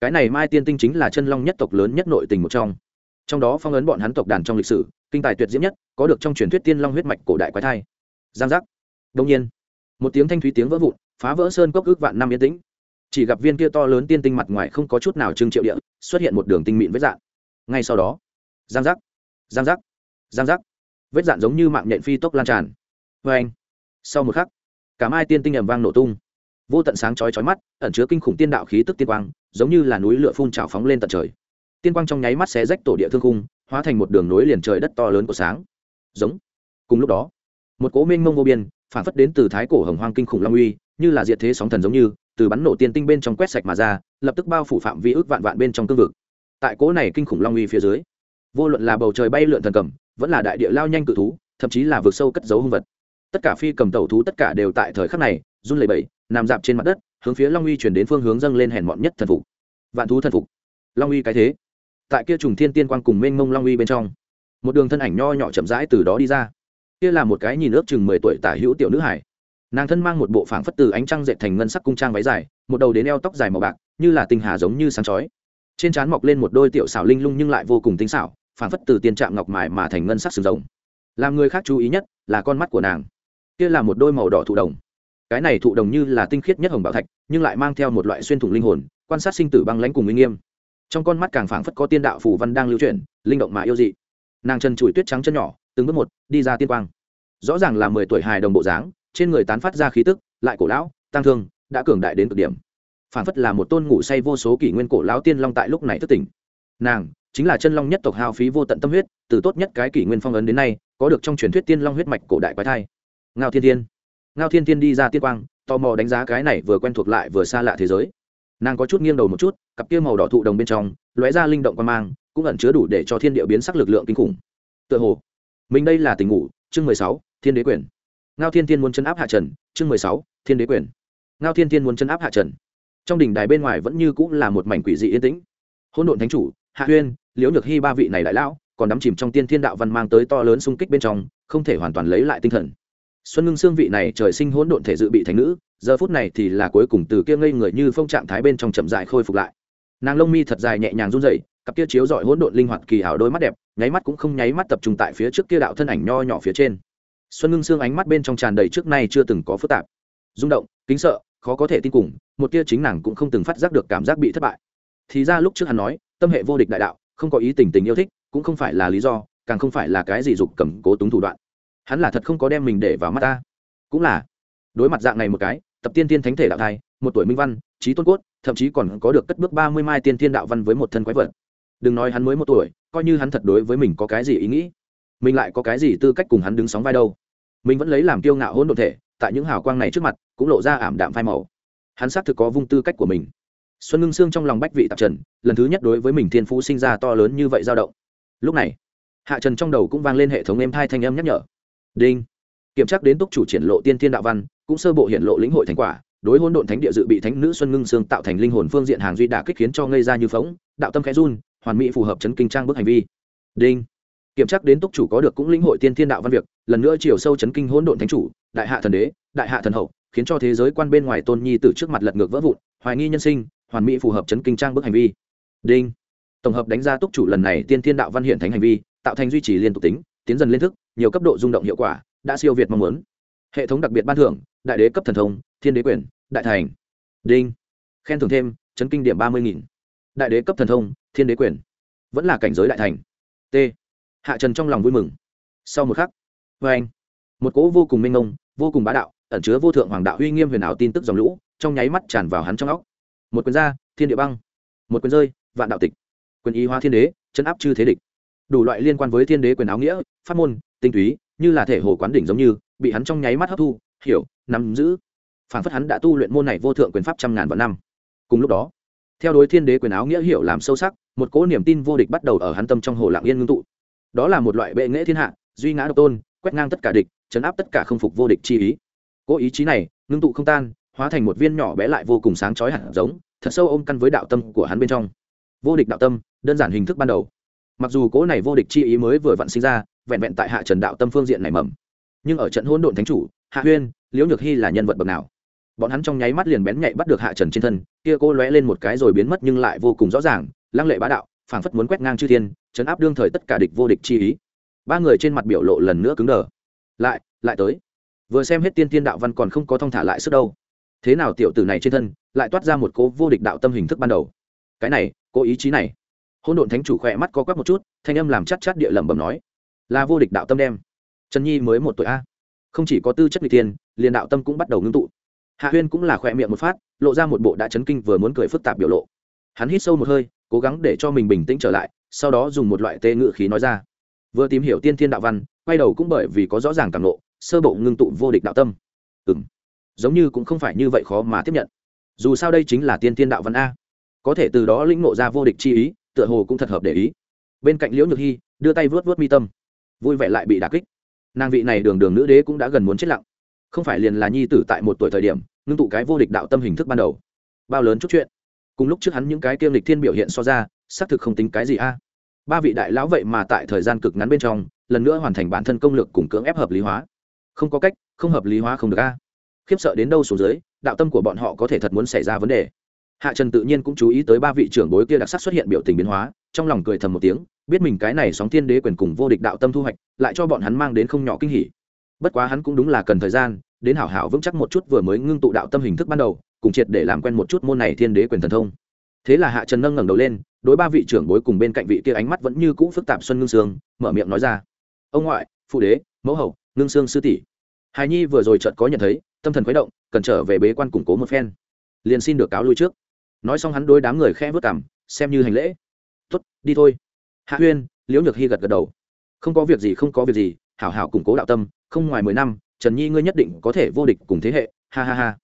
Cái này mai tiên tinh chính là chân long nhất tộc lớn nhất nội tình một trong. Trong đó phong ấn bọn hắn tộc đàn trong lịch sử, kinh tài tuyệt diễm nhất, có được trong truyền thuyết tiên long huyết mạch cổ đại quái thai. Giang giác. Đông nhiên, một tiếng thanh thúy tiếng vỡ vụn, phá vỡ sơn cốc ước vạn năm yên tĩnh chỉ gặp viên kia to lớn tiên tinh mặt ngoài không có chút nào trưng triệu địa, xuất hiện một đường tinh mịn vết dạn. Ngay sau đó, giang giác giang giác giang giác. Vết dạn giống như mạng nhện phi tốc lan tràn. Vê anh, sau một khắc, cả mai tiên tinh ầm vang nổ tung. Vô tận sáng chói chói mắt, ẩn chứa kinh khủng tiên đạo khí tức tiên quang, giống như là núi lửa phun trào phóng lên tận trời. Tiên quang trong nháy mắt xé rách tổ địa thương khung, hóa thành một đường nối liền trời đất to lớn của sáng. Giống. Cùng lúc đó, một cố minh mông vô biên, phản phất đến từ thái cổ hồng hoang kinh khủng long uy, như là diệt thế sóng thần giống như từ bắn nổ tiên tinh bên trong quét sạch mà ra, lập tức bao phủ phạm vi ước vạn vạn bên trong cương vực. Tại cỗ này kinh khủng long uy phía dưới, vô luận là bầu trời bay lượn thần cầm, vẫn là đại địa lao nhanh cự thú, thậm chí là vượt sâu cất dấu hung vật. Tất cả phi cầm tẩu thú tất cả đều tại thời khắc này, run lẩy bẩy, nằm dạp trên mặt đất, hướng phía long uy chuyển đến phương hướng dâng lên hèn mọn nhất thần phục. Vạn thú thần phục. Long uy cái thế. Tại kia trùng thiên tiên quang cùng mênh mông long uy bên trong, một đường thân ảnh nho nhỏ chậm rãi từ đó đi ra. Kia là một cái nhìn ước chừng mười tuổi tả hữu tiểu nữ hải nàng thân mang một bộ phảng phất từ ánh trăng dệt thành ngân sắc cung trang váy dài, một đầu đến eo tóc dài màu bạc, như là tinh hà giống như sáng chói. Trên trán mọc lên một đôi tiểu xảo linh lung nhưng lại vô cùng tinh xảo, phảng phất từ tiên trạm ngọc mài mà thành ngân sắc sừng rồng. Làm người khác chú ý nhất là con mắt của nàng. Kia là một đôi màu đỏ thụ đồng. Cái này thụ đồng như là tinh khiết nhất hồng bảo thạch, nhưng lại mang theo một loại xuyên thủng linh hồn, quan sát sinh tử băng lãnh cùng uy nghiêm. Trong con mắt càng phảng phất có tiên đạo phủ văn đang lưu chuyển, linh động mà yêu dị. Nàng chân chùi tuyết trắng chân nhỏ, từng bước một, đi ra tiên quang. Rõ ràng là mười tuổi hài đồng bộ dáng trên người tán phát ra khí tức, lại cổ lão, tăng thương, đã cường đại đến cực điểm. Phản phất là một tôn ngủ say vô số kỷ nguyên cổ lão tiên long tại lúc này thức tỉnh. Nàng, chính là chân long nhất tộc hao phí vô tận tâm huyết, từ tốt nhất cái kỷ nguyên phong ấn đến nay, có được trong truyền thuyết tiên long huyết mạch cổ đại quái thai. Ngao thiên thiên. Ngao thiên thiên đi ra tiên quang, tò mò đánh giá cái này vừa quen thuộc lại vừa xa lạ thế giới. Nàng có chút nghiêng đầu một chút, cặp kia màu đỏ thụ đồng bên trong, lóe ra linh động quan mang, cũng ẩn chứa đủ để cho thiên địa biến sắc lực lượng kinh khủng. Tựa hồ, mình đây là tình ngủ, chương mười sáu, thiên đế quyền ngao thiên thiên muốn chân áp hạ trần, chương mười sáu, thiên đế quyền. Ngao thiên thiên muốn chân áp hạ trần. Trong đỉnh đài bên ngoài vẫn như cũng là một mảnh quỷ dị yên tĩnh. Hỗn độn thánh chủ, hạ huyên, liễu nhược hy ba vị này đại lão, còn đắm chìm trong tiên thiên đạo văn mang tới to lớn xung kích bên trong, không thể hoàn toàn lấy lại tinh thần. Xuân ngưng xương vị này trời sinh hỗn độn thể dự bị thành nữ, giờ phút này thì là cuối cùng từ kia ngây người như phong trạng thái bên trong chậm dại khôi phục lại. Nàng lông mi thật dài nhẹ nhàng run rẩy, cặp kia chiếu dọi hỗn độn linh hoạt kỳ hảo đôi mắt đẹp, nháy mắt cũng không nháy mắt tập trung tại phía trước kia đạo thân ảnh nho nhỏ phía trên xuân ngưng xương ánh mắt bên trong tràn đầy trước nay chưa từng có phức tạp. Rung động, kính sợ, khó có thể tin cùng, một tia chính nàng cũng không từng phát giác được cảm giác bị thất bại. Thì ra lúc trước hắn nói, tâm hệ vô địch đại đạo, không có ý tình tình yêu thích, cũng không phải là lý do, càng không phải là cái gì dục cầm cố túng thủ đoạn. Hắn là thật không có đem mình để vào mắt ta. Cũng là, đối mặt dạng này một cái, tập tiên tiên thánh thể đạo thai, một tuổi minh văn, trí tôn cốt, thậm chí còn có được cất bước ba mươi mai tiên thiên đạo văn với một thân quái vật. Đừng nói hắn mới một tuổi, coi như hắn thật đối với mình có cái gì ý nghĩ mình lại có cái gì tư cách cùng hắn đứng sóng vai đâu? Mình vẫn lấy làm kiêu ngạo hôn đ ộ thể, tại những hào quang này trước mặt, cũng lộ ra ảm đạm phai màu. Hắn xác thực có vung tư cách của mình. Xuân ngưng xương trong lòng bách vị tạp trần, lần thứ nhất đối với mình thiên phú sinh ra to lớn như vậy dao động. Lúc này, hạ trần trong đầu cũng vang lên hệ thống êm thai thanh âm nhắc nhở. Đinh. Kiểm tra đến túc chủ triển lộ tiên thiên đạo văn, cũng sơ bộ hiện lộ lĩnh hội thành quả, đối hôn độn thánh địa dự bị thánh nữ xuân ngưng sương tạo thành linh hồn phương diện hàng duy đà kích khiến cho ngây ra như phóng đạo tâm khẽ run, hoàn mỹ phù hợp chấn kinh trang bước hành vi. Đinh kiểm tra đến túc chủ có được cũng lĩnh hội tiên thiên đạo văn việc, lần nữa chiều sâu chấn kinh hỗn độn thánh chủ, đại hạ thần đế, đại hạ thần hậu, khiến cho thế giới quan bên ngoài tôn nhi từ trước mặt lật ngược vỡ vụn, hoài nghi nhân sinh, hoàn mỹ phù hợp chấn kinh trang bước hành vi. Đinh. Tổng hợp đánh giá túc chủ lần này tiên thiên đạo văn hiện thánh hành vi, tạo thành duy trì liên tục tính, tiến dần liên thức, nhiều cấp độ rung động hiệu quả, đã siêu việt mong muốn. Hệ thống đặc biệt ban thưởng, đại đế cấp thần thông, thiên đế quyền, đại thành. Đinh. Khen thưởng thêm, chấn kinh điểm ba mươi nghìn. Đại đế cấp thần thông, thiên đế quyền. Vẫn là cảnh giới đại thành. T hạ trần trong lòng vui mừng. Sau một khắc vê anh, một cỗ vô cùng minh ngông vô cùng bá đạo, ẩn chứa vô thượng hoàng đạo uy nghiêm huyền ảo tin tức dòng lũ, trong nháy mắt tràn vào hắn trong óc. Một quyền ra, thiên địa băng. Một quyền rơi, vạn đạo tịch. Quyền y hoa thiên đế chấn áp chư thế địch. Đủ loại liên quan với thiên đế quyền áo nghĩa, pháp môn, tinh túy, như là thể hồ quán đỉnh giống như, bị hắn trong nháy mắt hấp thu, hiểu, nắm giữ. Phản phất hắn đã tu luyện môn này vô thượng quyền pháp trăm ngàn vạn năm. Cùng lúc đó, theo đối thiên đế quyền áo nghĩa hiểu làm sâu sắc, một cỗ niềm tin vô địch bắt đầu ở hắn tâm trong hồ lạng yên ngưng tụ đó là một loại bệ nghệ thiên hạ, duy ngã độc tôn, quét ngang tất cả địch, chấn áp tất cả không phục vô địch chi ý. Cố ý chí này, ngưng tụ không tan, hóa thành một viên nhỏ bé lại vô cùng sáng chói hẳn giống, thật sâu ôm căn với đạo tâm của hắn bên trong. Vô địch đạo tâm, đơn giản hình thức ban đầu. Mặc dù cỗ này vô địch chi ý mới vừa vặn sinh ra, vẹn vẹn tại hạ trần đạo tâm phương diện này mầm. Nhưng ở trận hỗn độn thánh chủ, hạ huyên, liễu nhược hy là nhân vật bậc nào? Bọn hắn trong nháy mắt liền bén nhạy bắt được hạ trần trên thân, kia cô lóe lên một cái rồi biến mất nhưng lại vô cùng rõ ràng, lăng lệ bá đạo phảng phất muốn quét ngang chư thiên, chấn áp đương thời tất cả địch vô địch chi ý. Ba người trên mặt biểu lộ lần nữa cứng đờ. Lại lại tới. Vừa xem hết tiên tiên đạo văn còn không có thông thả lại sức đâu. Thế nào tiểu tử này trên thân, lại toát ra một cố vô địch đạo tâm hình thức ban đầu. Cái này, cố ý chí này. Hôn độn thánh chủ khỏe mắt có quắc một chút, thanh âm làm chắc chắc địa lẩm bẩm nói. Là vô địch đạo tâm đem. Trần nhi mới một tuổi a. Không chỉ có tư chất n tiên liền đạo tâm cũng bắt đầu ngưng tụ. Hạ huyên cũng là khỏe miệng một phát, lộ ra một bộ đã chấn kinh vừa muốn cười phức tạp biểu lộ. Hắn hít sâu một hơi cố gắng để cho mình bình tĩnh trở lại, sau đó dùng một loại tê ngự khí nói ra. Vừa tìm hiểu tiên thiên đạo văn, quay đầu cũng bởi vì có rõ ràng cảm lộ sơ bộ ngưng tụ vô địch đạo tâm. Ừ m giống như cũng không phải như vậy khó mà tiếp nhận. Dù sao đây chính là tiên thiên đạo văn a. Có thể từ đó lĩnh ngộ ra vô địch chi ý, tựa hồ cũng thật hợp để ý. Bên cạnh liễu nhược hy đưa tay vớt vớt mi tâm. Vui vẻ lại bị đà kích. Nàng vị này đường đường nữ đế cũng đã gần muốn chết lặng. Không phải liền là nhi tử tại một tuổi thời điểm, ngưng tụ cái vô địch đạo tâm hình thức ban đầu. Bao lớn chút chuyện cùng lúc trước hắn những cái kiêm lịch thiên biểu hiện so ra, xác thực không tính cái gì a. Ba vị đại lão vậy mà tại thời gian cực ngắn bên trong, lần nữa hoàn thành bản thân công lực cùng cưỡng ép hợp lý hóa. Không có cách, không hợp lý hóa không được a. Khiếp sợ đến đâu xuống dưới, đạo tâm của bọn họ có thể thật muốn xảy ra vấn đề. Hạ trần tự nhiên cũng chú ý tới ba vị trưởng bối kia đặc sắc xuất hiện biểu tình biến hóa, trong lòng cười thầm một tiếng, biết mình cái này sóng thiên đế quyền cùng vô địch đạo tâm thu hoạch, lại cho bọn hắn mang đến không nhỏ kinh hỉ. Bất quá hắn cũng đúng là cần thời gian, đến hảo hảo vững chắc một chút vừa mới ngưng tụ đạo tâm hình thức ban đầu cùng triệt để làm quen một chút môn này thiên đế quyền thần thông. Thế là hạ trần nâng ngẩng đầu lên, đối ba vị trưởng bối cùng bên cạnh vị kia ánh mắt vẫn như cũ phức tạp xuân ngưng sương, mở miệng nói ra. Ông ngoại, phụ đế, mẫu hậu, ngưng sương sư tỷ. Hài nhi vừa rồi chợt có nhận thấy, tâm thần khuấy động, cần trở về bế quan củng cố một phen. Liền xin được cáo lui trước. Nói xong hắn đôi đám người khe vớt cảm, xem như hành lễ. Tuất đi thôi. Hạ huyên liễu nhược hy gật gật đầu. Không có việc gì, không có việc gì, hảo hảo củng cố đạo tâm, không ngoài mười năm, trần nhi ngươi nhất định có thể vô địch cùng thế hệ. Ha ha ha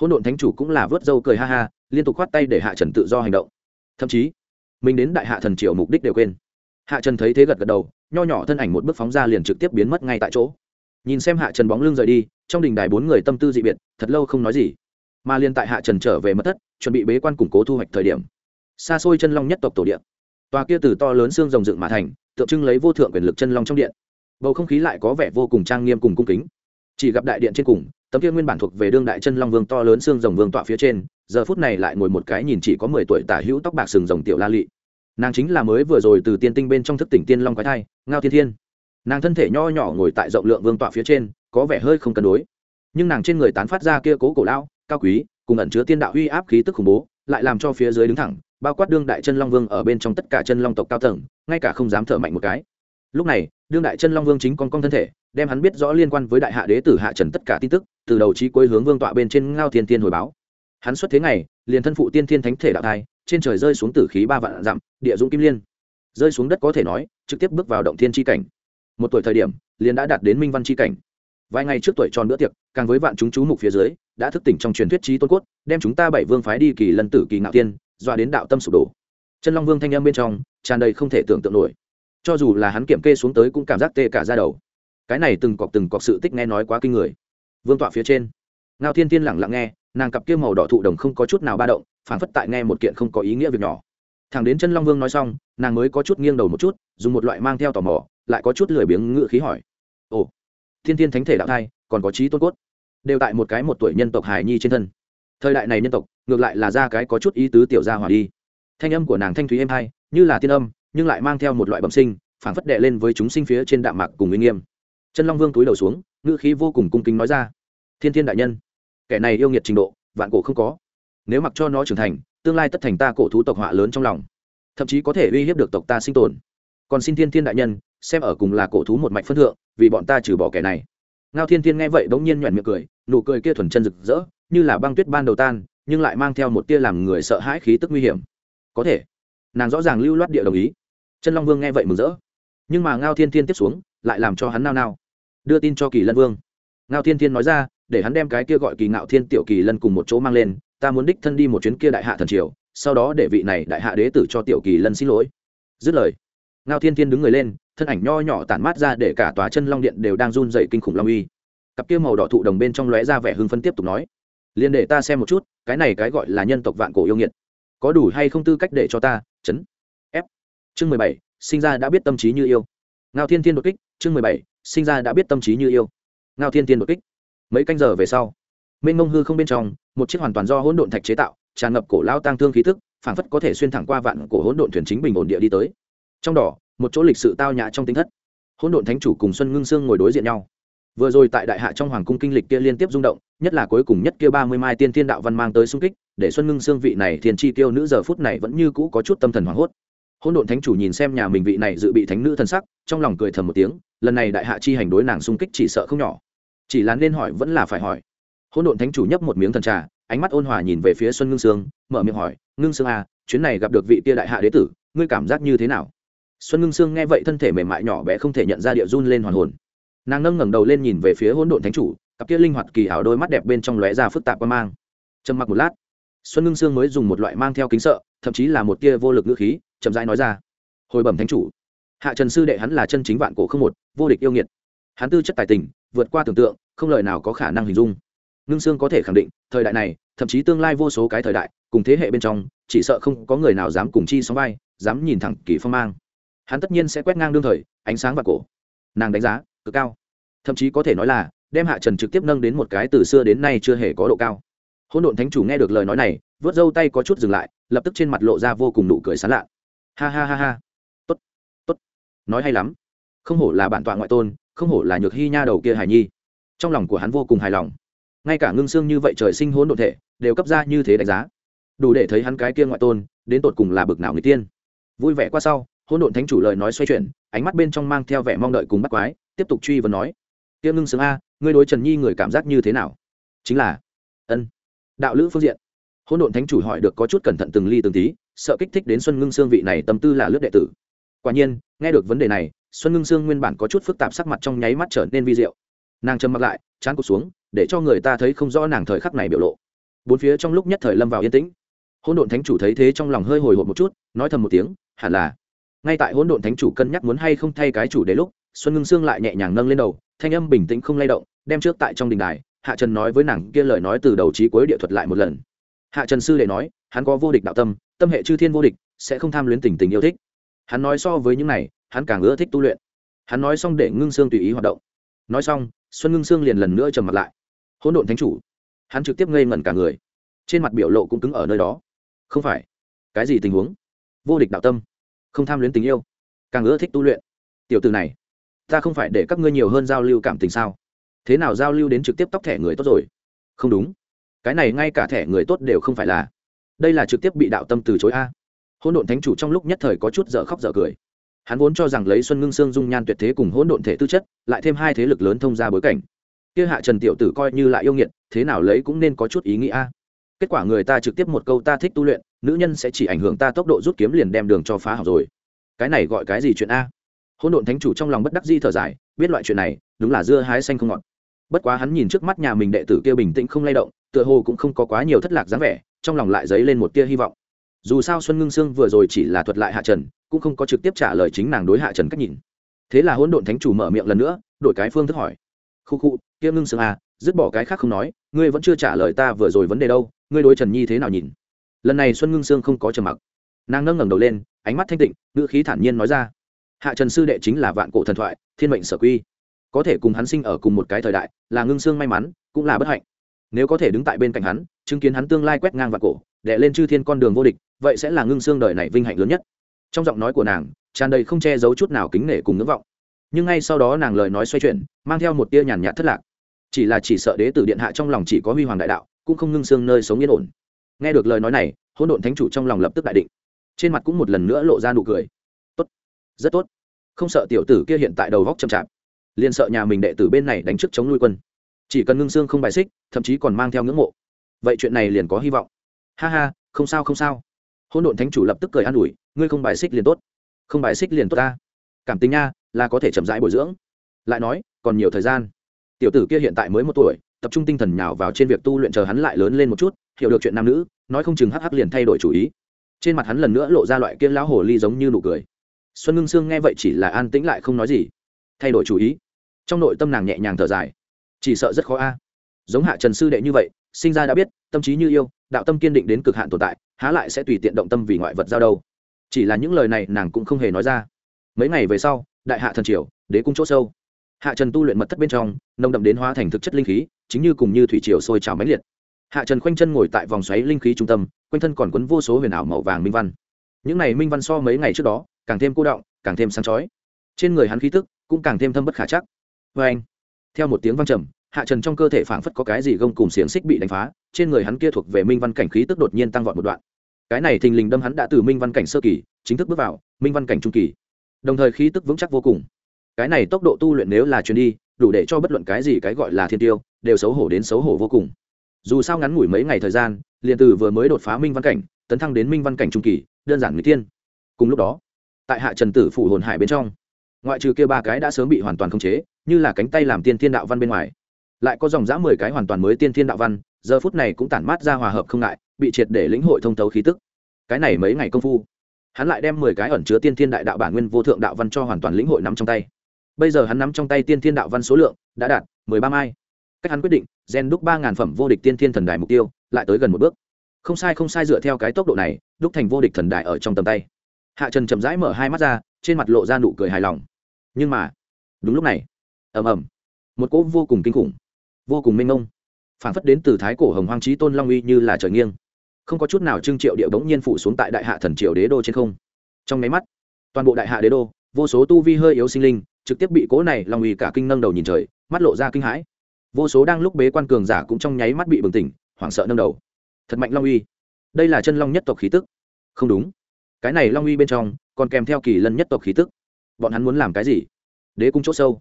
hôn độn thánh chủ cũng là vớt dâu cười ha ha, liên tục khoát tay để hạ trần tự do hành động. Thậm chí, mình đến đại hạ thần triều mục đích đều quên. Hạ trần thấy thế gật gật đầu, nho nhỏ thân ảnh một bước phóng ra liền trực tiếp biến mất ngay tại chỗ. Nhìn xem hạ trần bóng lưng rời đi, trong đình đài bốn người tâm tư dị biệt, thật lâu không nói gì. Mà liên tại hạ trần trở về mất thất, chuẩn bị bế quan củng cố thu hoạch thời điểm. Xa xôi chân long nhất tộc tổ điện. Tòa kia từ to lớn xương rồng dựng mà thành, tượng trưng lấy vô thượng quyền lực chân long trong điện. Bầu không khí lại có vẻ vô cùng trang nghiêm cùng cung kính. Chỉ gặp đại điện trên cùng tấm kia nguyên bản thuộc về đương đại chân long vương to lớn xương rồng vương tọa phía trên, giờ phút này lại ngồi một cái nhìn chỉ có mười tuổi tả hữu tóc bạc sừng rồng tiểu la lị. Nàng chính là mới vừa rồi từ tiên tinh bên trong thức tỉnh tiên long quái thai, ngao thiên thiên. Nàng thân thể nho nhỏ ngồi tại rộng lượng vương tọa phía trên, có vẻ hơi không cân đối. Nhưng nàng trên người tán phát ra kia cố cổ lao cao quý, cùng ẩn chứa tiên đạo uy áp khí tức khủng bố, lại làm cho phía dưới đứng thẳng, bao quát đương đại chân long vương ở bên trong tất cả chân long tộc cao tầng, ngay cả không dám thở mạnh một cái. Lúc này, đương đại chân long vương chính con con thân thể, đem hắn biết rõ liên quan với đại hạ đế tử hạ trần tất cả tin tức từ đầu trí cuối hướng vương tọa bên trên ngao thiên tiên hồi báo. Hắn xuất thế ngày, liền thân phụ tiên thiên thánh thể đạo thai, trên trời rơi xuống tử khí ba vạn dặm, địa dũng kim liên. Rơi xuống đất có thể nói, trực tiếp bước vào động thiên tri cảnh. Một tuổi thời điểm, liền đã đạt đến minh văn tri cảnh. Vài ngày trước tuổi tròn bữa tiệc, càng với vạn chúng chú mục phía dưới, đã thức tỉnh trong truyền thuyết trí tôn cốt, đem chúng ta bảy vương phái đi kỳ lần tử kỳ ngạo tiên doa đến đạo tâm sụp đổ. Chân long vương thanh âm bên trong, tràn đầy không thể tưởng tượng nổi. Cho dù là hắn kiểm kê xuống tới cũng cảm giác tê cả ra đầu. Cái này từng cọc từng cọc sự tích nghe nói quá kinh người vương tọa phía trên. Ngao thiên tiên lẳng lặng nghe, nàng cặp kia màu đỏ thụ đồng không có chút nào ba động phản phất tại nghe một kiện không có ý nghĩa việc nhỏ. Thằng đến chân long vương nói xong, nàng mới có chút nghiêng đầu một chút, dùng một loại mang theo tò mò, lại có chút lười biếng ngự khí hỏi. Ồ, thiên thiên thánh thể đạo thai, còn có trí tôn cốt? Đều tại một cái một tuổi nhân tộc hài nhi trên thân. Thời đại này nhân tộc, ngược lại là ra cái có chút ý tứ tiểu gia hỏa đi. Thanh âm của nàng thanh thúy êm hai như là tiên âm, nhưng lại mang theo một loại bẩm sinh phản phất đệ lên với chúng sinh phía trên đạm mạc cùng uy nghiêm chân long vương túi đầu xuống, ngữ khí vô cùng cung kính nói ra, thiên thiên đại nhân, kẻ này yêu nghiệt trình độ, vạn cổ không có. Nếu mặc cho nó trưởng thành, tương lai tất thành ta cổ thú tộc họa lớn trong lòng, thậm chí có thể uy hiếp được tộc ta sinh tồn. Còn xin thiên thiên đại nhân, xem ở cùng là cổ thú một mạch phân thượng, vì bọn ta trừ bỏ kẻ này. Ngao thiên thiên nghe vậy bỗng nhiên nhoẻn miệng cười, nụ cười kia thuần chân rực rỡ, như là băng tuyết ban đầu tan, nhưng lại mang theo một tia làm người sợ hãi khí tức nguy hiểm. Có thể. Nàng rõ ràng lưu loát địa đồng ý. Chân long vương nghe vậy mừng rỡ. Nhưng mà ngao thiên thiên tiếp xuống lại làm cho hắn nao nao. Đưa tin cho kỳ lân vương. Ngao thiên thiên nói ra, để hắn đem cái kia gọi kỳ ngạo thiên tiểu kỳ lân cùng một chỗ mang lên, ta muốn đích thân đi một chuyến kia đại hạ thần triều, sau đó để vị này đại hạ đế tử cho tiểu kỳ lân xin lỗi. Dứt lời, ngao thiên thiên đứng người lên, thân ảnh nho nhỏ tản mát ra để cả tòa chân long điện đều đang run dậy kinh khủng long uy. Cặp kia màu đỏ thụ đồng bên trong lóe ra vẻ hưng phấn tiếp tục nói liền để ta xem một chút, cái này cái gọi là nhân tộc vạn cổ yêu nghiệt, có đủ hay không tư cách để cho ta chấn ép? Chương mười bảy, sinh ra đã biết tâm trí như yêu. Ngao thiên thiên đột kích chương mười bảy sinh ra đã biết tâm trí như yêu. Ngao thiên tiên đột kích. Mấy canh giờ về sau mênh mông hư không bên trong một chiếc hoàn toàn do hỗn độn thạch chế tạo tràn ngập cổ lao tang thương khí thức phảng phất có thể xuyên thẳng qua vạn cổ hỗn độn thuyền chính bình ổn địa đi tới. Trong đó, một chỗ lịch sự tao nhã trong tính thất. Hỗn độn thánh chủ cùng xuân ngưng sương ngồi đối diện nhau. Vừa rồi tại đại hạ trong hoàng cung kinh lịch kia liên tiếp rung động nhất là cuối cùng nhất kia ba mươi mai tiên thiên đạo văn mang tới xung kích để xuân ngưng xương vị này thiên chi tiêu nữ giờ phút này vẫn như cũ có chút tâm thần hoảng hốt hôn độn thánh chủ nhìn xem nhà mình vị này dự bị thánh nữ thân sắc, trong lòng cười thầm một tiếng, lần này đại hạ chi hành đối nàng xung kích chỉ sợ không nhỏ. Chỉ là nên hỏi vẫn là phải hỏi. Hôn độn thánh chủ nhấp một miếng thần trà, ánh mắt ôn hòa nhìn về phía xuân ngưng sương, mở miệng hỏi, ngưng sương à chuyến này gặp được vị tia đại hạ đế tử, ngươi cảm giác như thế nào? Xuân ngưng sương nghe vậy thân thể mềm mại nhỏ bé không thể nhận ra địa run lên hoàn hồn. Nàng nâng ngẩng đầu lên nhìn về phía hỗn độn thánh chủ, cặp kia linh hoạt kỳ ảo đôi mắt đẹp bên trong lóe ra phức tạp quan mang. Trầm mặc một lát, xuân ngưng sương mới dùng một loại mang theo kính sợ, thậm chí là một tia vô lực ngữ khí chậm rãi nói ra. Hồi bẩm thánh chủ, hạ trần sư đệ hắn là chân chính vạn cổ không một, vô địch yêu nghiệt. Hắn tư chất tài tình, vượt qua tưởng tượng, không lời nào có khả năng hình dung. Ngưng sương có thể khẳng định, thời đại này, thậm chí tương lai vô số cái thời đại, cùng thế hệ bên trong, chỉ sợ không có người nào dám cùng chi sóng vai, dám nhìn thẳng kỳ phong mang. Hắn tất nhiên sẽ quét ngang đương thời, ánh sáng và cổ. Nàng đánh giá, cực cao. Thậm chí có thể nói là, đem hạ trần trực tiếp nâng đến một cái từ xưa đến nay chưa hề có độ cao. Hôn độn thánh chủ nghe được lời nói này vớt râu tay có chút dừng lại, lập tức trên mặt lộ ra vô cùng nụ cười sán lạ ha ha ha ha. Tốt tốt. Nói hay lắm. Không hổ là bản tọa ngoại tôn, không hổ là nhược hy nha đầu kia hài nhi. Trong lòng của hắn vô cùng hài lòng. Ngay cả ngưng xương như vậy trời sinh hỗn độn thể, đều cấp ra như thế đánh giá. Đủ để thấy hắn cái kia ngoại tôn, đến tột cùng là bực nào người tiên. Vui vẻ qua sau, hỗn độn thánh chủ lời nói xoay chuyển, ánh mắt bên trong mang theo vẻ mong đợi cùng bắt quái, tiếp tục truy vấn nói. Kia ngưng xương a, ngươi đối trần nhi người cảm giác như thế nào? Chính là, ân, đạo lữ phương diện. Hỗn độn thánh chủ hỏi được có chút cẩn thận từng ly từng tí sợ kích thích đến xuân ngưng xương vị này tâm tư là lướt đệ tử. Quả nhiên, nghe được vấn đề này, xuân ngưng xương nguyên bản có chút phức tạp sắc mặt trong nháy mắt trở nên vi diệu. Nàng trầm mặc lại, chán cụt xuống, để cho người ta thấy không rõ nàng thời khắc này biểu lộ. Bốn phía trong lúc nhất thời lâm vào yên tĩnh. Hỗn độn thánh chủ thấy thế trong lòng hơi hồi hộp một chút, nói thầm một tiếng, hẳn là. Ngay tại hỗn độn thánh chủ cân nhắc muốn hay không thay cái chủ đề lúc, xuân ngưng sương lại nhẹ nhàng nâng lên đầu, thanh âm bình tĩnh không lay động, đem trước tại trong đình đài, hạ trần nói với nàng kia lời nói từ đầu trí cuối địa thuật lại một lần. Hạ trần sư đệ nói hắn có vô địch đạo tâm tâm hệ chư thiên vô địch, sẽ không tham luyến tình tình yêu thích. Hắn nói so với những này, hắn càng ưa thích tu luyện. Hắn nói xong để ngưng xương tùy ý hoạt động. Nói xong, xuân ngưng xương liền lần nữa trầm mặt lại. Hỗn độn thánh chủ. Hắn trực tiếp ngây ngẩn cả người. Trên mặt biểu lộ cũng cứng ở nơi đó. Không phải. Cái gì tình huống? Vô địch đạo tâm. Không tham luyến tình yêu. Càng ưa thích tu luyện. Tiểu từ này, ta không phải để các ngươi nhiều hơn giao lưu cảm tình sao? Thế nào giao lưu đến trực tiếp tóc thẻ người tốt rồi? Không đúng. Cái này ngay cả thẻ người tốt đều không phải là đây là trực tiếp bị đạo tâm từ chối a. Hỗn độn thánh chủ trong lúc nhất thời có chút dở khóc dở cười. Hắn vốn cho rằng lấy xuân ngưng sương dung nhan tuyệt thế cùng hỗn độn thể tư chất, lại thêm hai thế lực lớn thông ra bối cảnh. Kia hạ trần tiểu tử coi như lại yêu nghiệt, thế nào lấy cũng nên có chút ý nghĩa kết quả người ta trực tiếp một câu ta thích tu luyện, nữ nhân sẽ chỉ ảnh hưởng ta tốc độ rút kiếm liền đem đường cho phá học rồi. Cái này gọi cái gì chuyện a? Hỗn độn thánh chủ trong lòng bất đắc di thở dài, biết loại chuyện này, đúng là dưa hái xanh không ngọt. Bất quá hắn nhìn trước mắt nhà mình đệ tử kia bình tĩnh không lay động, tựa hồ cũng không có quá nhiều thất lạc dáng vẻ trong lòng lại dấy lên một tia hy vọng. Dù sao xuân ngưng sương vừa rồi chỉ là thuật lại hạ trần, cũng không có trực tiếp trả lời chính nàng đối hạ trần cách nhìn. Thế là hỗn độn thánh chủ mở miệng lần nữa, đổi cái phương thức hỏi. Khu khu, kia ngưng sương à dứt bỏ cái khác không nói, ngươi vẫn chưa trả lời ta vừa rồi vấn đề đâu, ngươi đối trần nhi thế nào nhìn? Lần này xuân ngưng sương không có trầm mặc. Nàng nâng ngẩng đầu lên, ánh mắt thanh tịnh, ngữ khí thản nhiên nói ra. Hạ trần sư đệ chính là vạn cổ thần thoại, thiên mệnh sở quy. Có thể cùng hắn sinh ở cùng một cái thời đại, là ngưng sương may mắn, cũng là bất hạnh nếu có thể đứng tại bên cạnh hắn, chứng kiến hắn tương lai quét ngang vạn cổ đệ lên chư thiên con đường vô địch, vậy sẽ là ngưng xương đời này vinh hạnh lớn nhất. Trong giọng nói của nàng, tràn đầy không che giấu chút nào kính nể cùng ngưỡng vọng. Nhưng ngay sau đó nàng lời nói xoay chuyển, mang theo một tia nhàn nhạt thất lạc. Chỉ là chỉ sợ đế tử điện hạ trong lòng chỉ có huy hoàng đại đạo, cũng không ngưng xương nơi sống yên ổn. Nghe được lời nói này, hỗn độn thánh chủ trong lòng lập tức đại định. Trên mặt cũng một lần nữa lộ ra nụ cười. Tốt, rất tốt. Không sợ tiểu tử kia hiện tại đầu góc chậm chạp. Liền sợ nhà mình đệ tử bên này đánh trước chống nuôi quân chỉ cần ngưng xương không bài xích, thậm chí còn mang theo ngưỡng mộ. Vậy chuyện này liền có hy vọng. Ha ha, không sao không sao. Hôn độn thánh chủ lập tức cười an ủi, ngươi không bài xích liền tốt. Không bài xích liền tốt ta. Cảm tình nha, là có thể chậm rãi bồi dưỡng. Lại nói, còn nhiều thời gian. Tiểu tử kia hiện tại mới một tuổi, tập trung tinh thần nhào vào trên việc tu luyện chờ hắn lại lớn lên một chút, hiểu được chuyện nam nữ, nói không chừng hắc hắc liền thay đổi chủ ý. Trên mặt hắn lần nữa lộ ra loại kiên lão hồ ly giống như nụ cười. Xuân ngưng sương nghe vậy chỉ là an tĩnh lại không nói gì. Thay đổi chủ ý. Trong nội tâm nàng nhẹ nhàng thở dài chỉ sợ rất khó a. Giống hạ trần sư đệ như vậy, sinh ra đã biết, tâm trí như yêu, đạo tâm kiên định đến cực hạn tồn tại, há lại sẽ tùy tiện động tâm vì ngoại vật giao đâu. Chỉ là những lời này nàng cũng không hề nói ra. Mấy ngày về sau, đại hạ thần triều, đế cung chỗ sâu. Hạ trần tu luyện mật thất bên trong nông đậm đến hóa thành thực chất linh khí, chính như cùng như thủy triều sôi trào mãnh liệt. Hạ trần khoanh chân ngồi tại vòng xoáy linh khí trung tâm, quanh thân còn quấn vô số huyền ảo màu vàng minh văn. Những này minh văn so mấy ngày trước đó, càng thêm cô động, càng thêm sáng chói. Trên người hắn khí tức cũng càng thêm thâm bất khả chắc. Vê anh theo một tiếng vang trầm, hạ trần trong cơ thể phảng phất có cái gì gông cùng xiềng xích bị đánh phá, trên người hắn kia thuộc về minh văn cảnh khí tức đột nhiên tăng vọt một đoạn. Cái này thình lình đâm hắn đã từ minh văn cảnh sơ kỳ, chính thức bước vào minh văn cảnh trung kỳ. Đồng thời khí tức vững chắc vô cùng. Cái này tốc độ tu luyện nếu là chuyến đi, đủ để cho bất luận cái gì cái gọi là thiên tiêu, đều xấu hổ đến xấu hổ vô cùng. Dù sao ngắn ngủi mấy ngày thời gian, liền từ vừa mới đột phá minh văn cảnh, tấn thăng đến minh văn cảnh trung kỳ, đơn giản người tiên cùng lúc đó, tại hạ trần tử phủ hồn hải bên trong ngoại trừ kia ba cái đã sớm bị hoàn toàn khống chế, như là cánh tay làm tiên thiên đạo văn bên ngoài. Lại có dòng dã mười cái hoàn toàn mới tiên thiên đạo văn, giờ phút này cũng tản mát ra hòa hợp không ngại, bị triệt để lĩnh hội thông thấu khí tức. Cái này mấy ngày công phu, hắn lại đem mười cái ẩn chứa tiên thiên đại đạo bản nguyên vô thượng đạo văn cho hoàn toàn lĩnh hội nắm trong tay. Bây giờ hắn nắm trong tay tiên thiên đạo văn số lượng đã đạt mười ba mai. Cách hắn quyết định, gen đúc ba ngàn phẩm vô địch tiên thiên thần đài mục tiêu, lại tới gần một bước. Không sai không sai, dựa theo cái tốc độ này, đúc thành vô địch thần đài ở trong tầm tay. Hạ trần chậm rãi mở hai mắt ra trên mặt lộ ra nụ cười hài lòng. Nhưng mà, đúng lúc này, ầm ầm, một cỗ vô cùng kinh khủng, vô cùng mênh mông, phản phất đến từ thái cổ hồng hoang trí tôn long uy như là trời nghiêng. Không có chút nào trưng triệu điệu bỗng nhiên phủ xuống tại đại hạ thần triều đế đô trên không. Trong máy mắt, toàn bộ đại hạ đế đô, vô số tu vi hơi yếu sinh linh, trực tiếp bị cố này long uy cả kinh nâng đầu nhìn trời, mắt lộ ra kinh hãi. Vô số đang lúc bế quan cường giả cũng trong nháy mắt bị bừng tỉnh, hoảng sợ nâng đầu. Thật mạnh long uy. Đây là chân long nhất tộc khí tức. Không đúng. Cái này long uy bên trong còn kèm theo kỳ lân nhất tộc khí tức. Bọn hắn muốn làm cái gì? Đế cung c h ỗ sâu.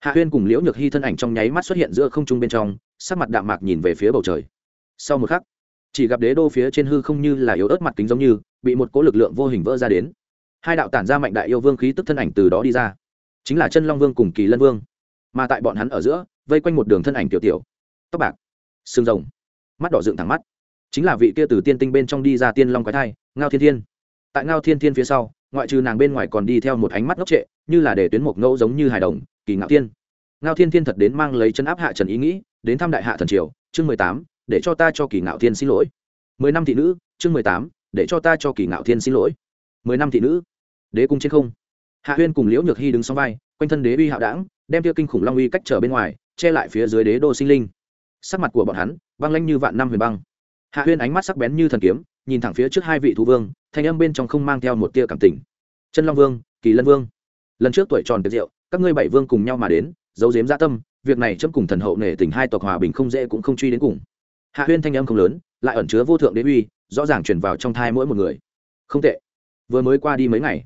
Hạ huyên cùng liễu nhược hy thân ảnh trong nháy mắt xuất hiện giữa không trung bên trong, sắc mặt đạm mạc nhìn về phía bầu trời. Sau một khắc, chỉ gặp đế đô phía trên hư không như là yếu ớt mặt kính giống như, bị một cỗ lực lượng vô hình vỡ ra đến. Hai đạo tản ra mạnh đại yêu vương khí tức thân ảnh từ đó đi ra. Chính là chân long vương cùng kỳ lân vương. Mà tại bọn hắn ở giữa, vây quanh một đường thân ảnh tiểu tiểu. Tóc bạc, xương rồng, mắt đỏ dựng thẳng mắt. Chính là vị kia từ tiên tinh bên trong đi ra tiên long quái thai, ngao thiên thiên. Tại ngao thiên thiên phía sau ngoại trừ nàng bên ngoài còn đi theo một ánh mắt ngốc trệ, như là để tuyến một ngẫu giống như hài đồng, kỳ ngạo thiên. Ngao thiên thiên thật đến mang lấy chân áp hạ trần ý nghĩ, đến thăm đại hạ thần triều, chương mười tám, để cho ta cho kỳ ngạo thiên xin lỗi. Mười năm thị nữ, chương mười tám, để cho ta cho kỳ ngạo thiên xin lỗi. Mười năm thị nữ, đế cung trên không. Hạ huyên cùng liễu nhược hy đứng sau vai, quanh thân đế uy hạo đảng đem tiêu kinh khủng long uy cách trở bên ngoài, che lại phía dưới đế đô sinh linh. Sắc mặt của bọn hắn, băng lanh như vạn năm huyền băng. Hạ huyên ánh mắt sắc bén như thần kiếm, nhìn thẳng phía trước hai vị thú vương thanh âm bên trong không mang theo một tia cảm tình. Chân long vương, kỳ lân vương, lần trước tuổi tròn tiệc rượu, các ngươi bảy vương cùng nhau mà đến, giấu giếm gia tâm, việc này chấm cùng thần hậu nể tình hai tộc hòa bình không dễ cũng không truy đến cùng. Hạ huyên thanh âm không lớn, lại ẩn chứa vô thượng đế uy, rõ ràng truyền vào trong thai mỗi một người. Không tệ. Vừa mới qua đi mấy ngày,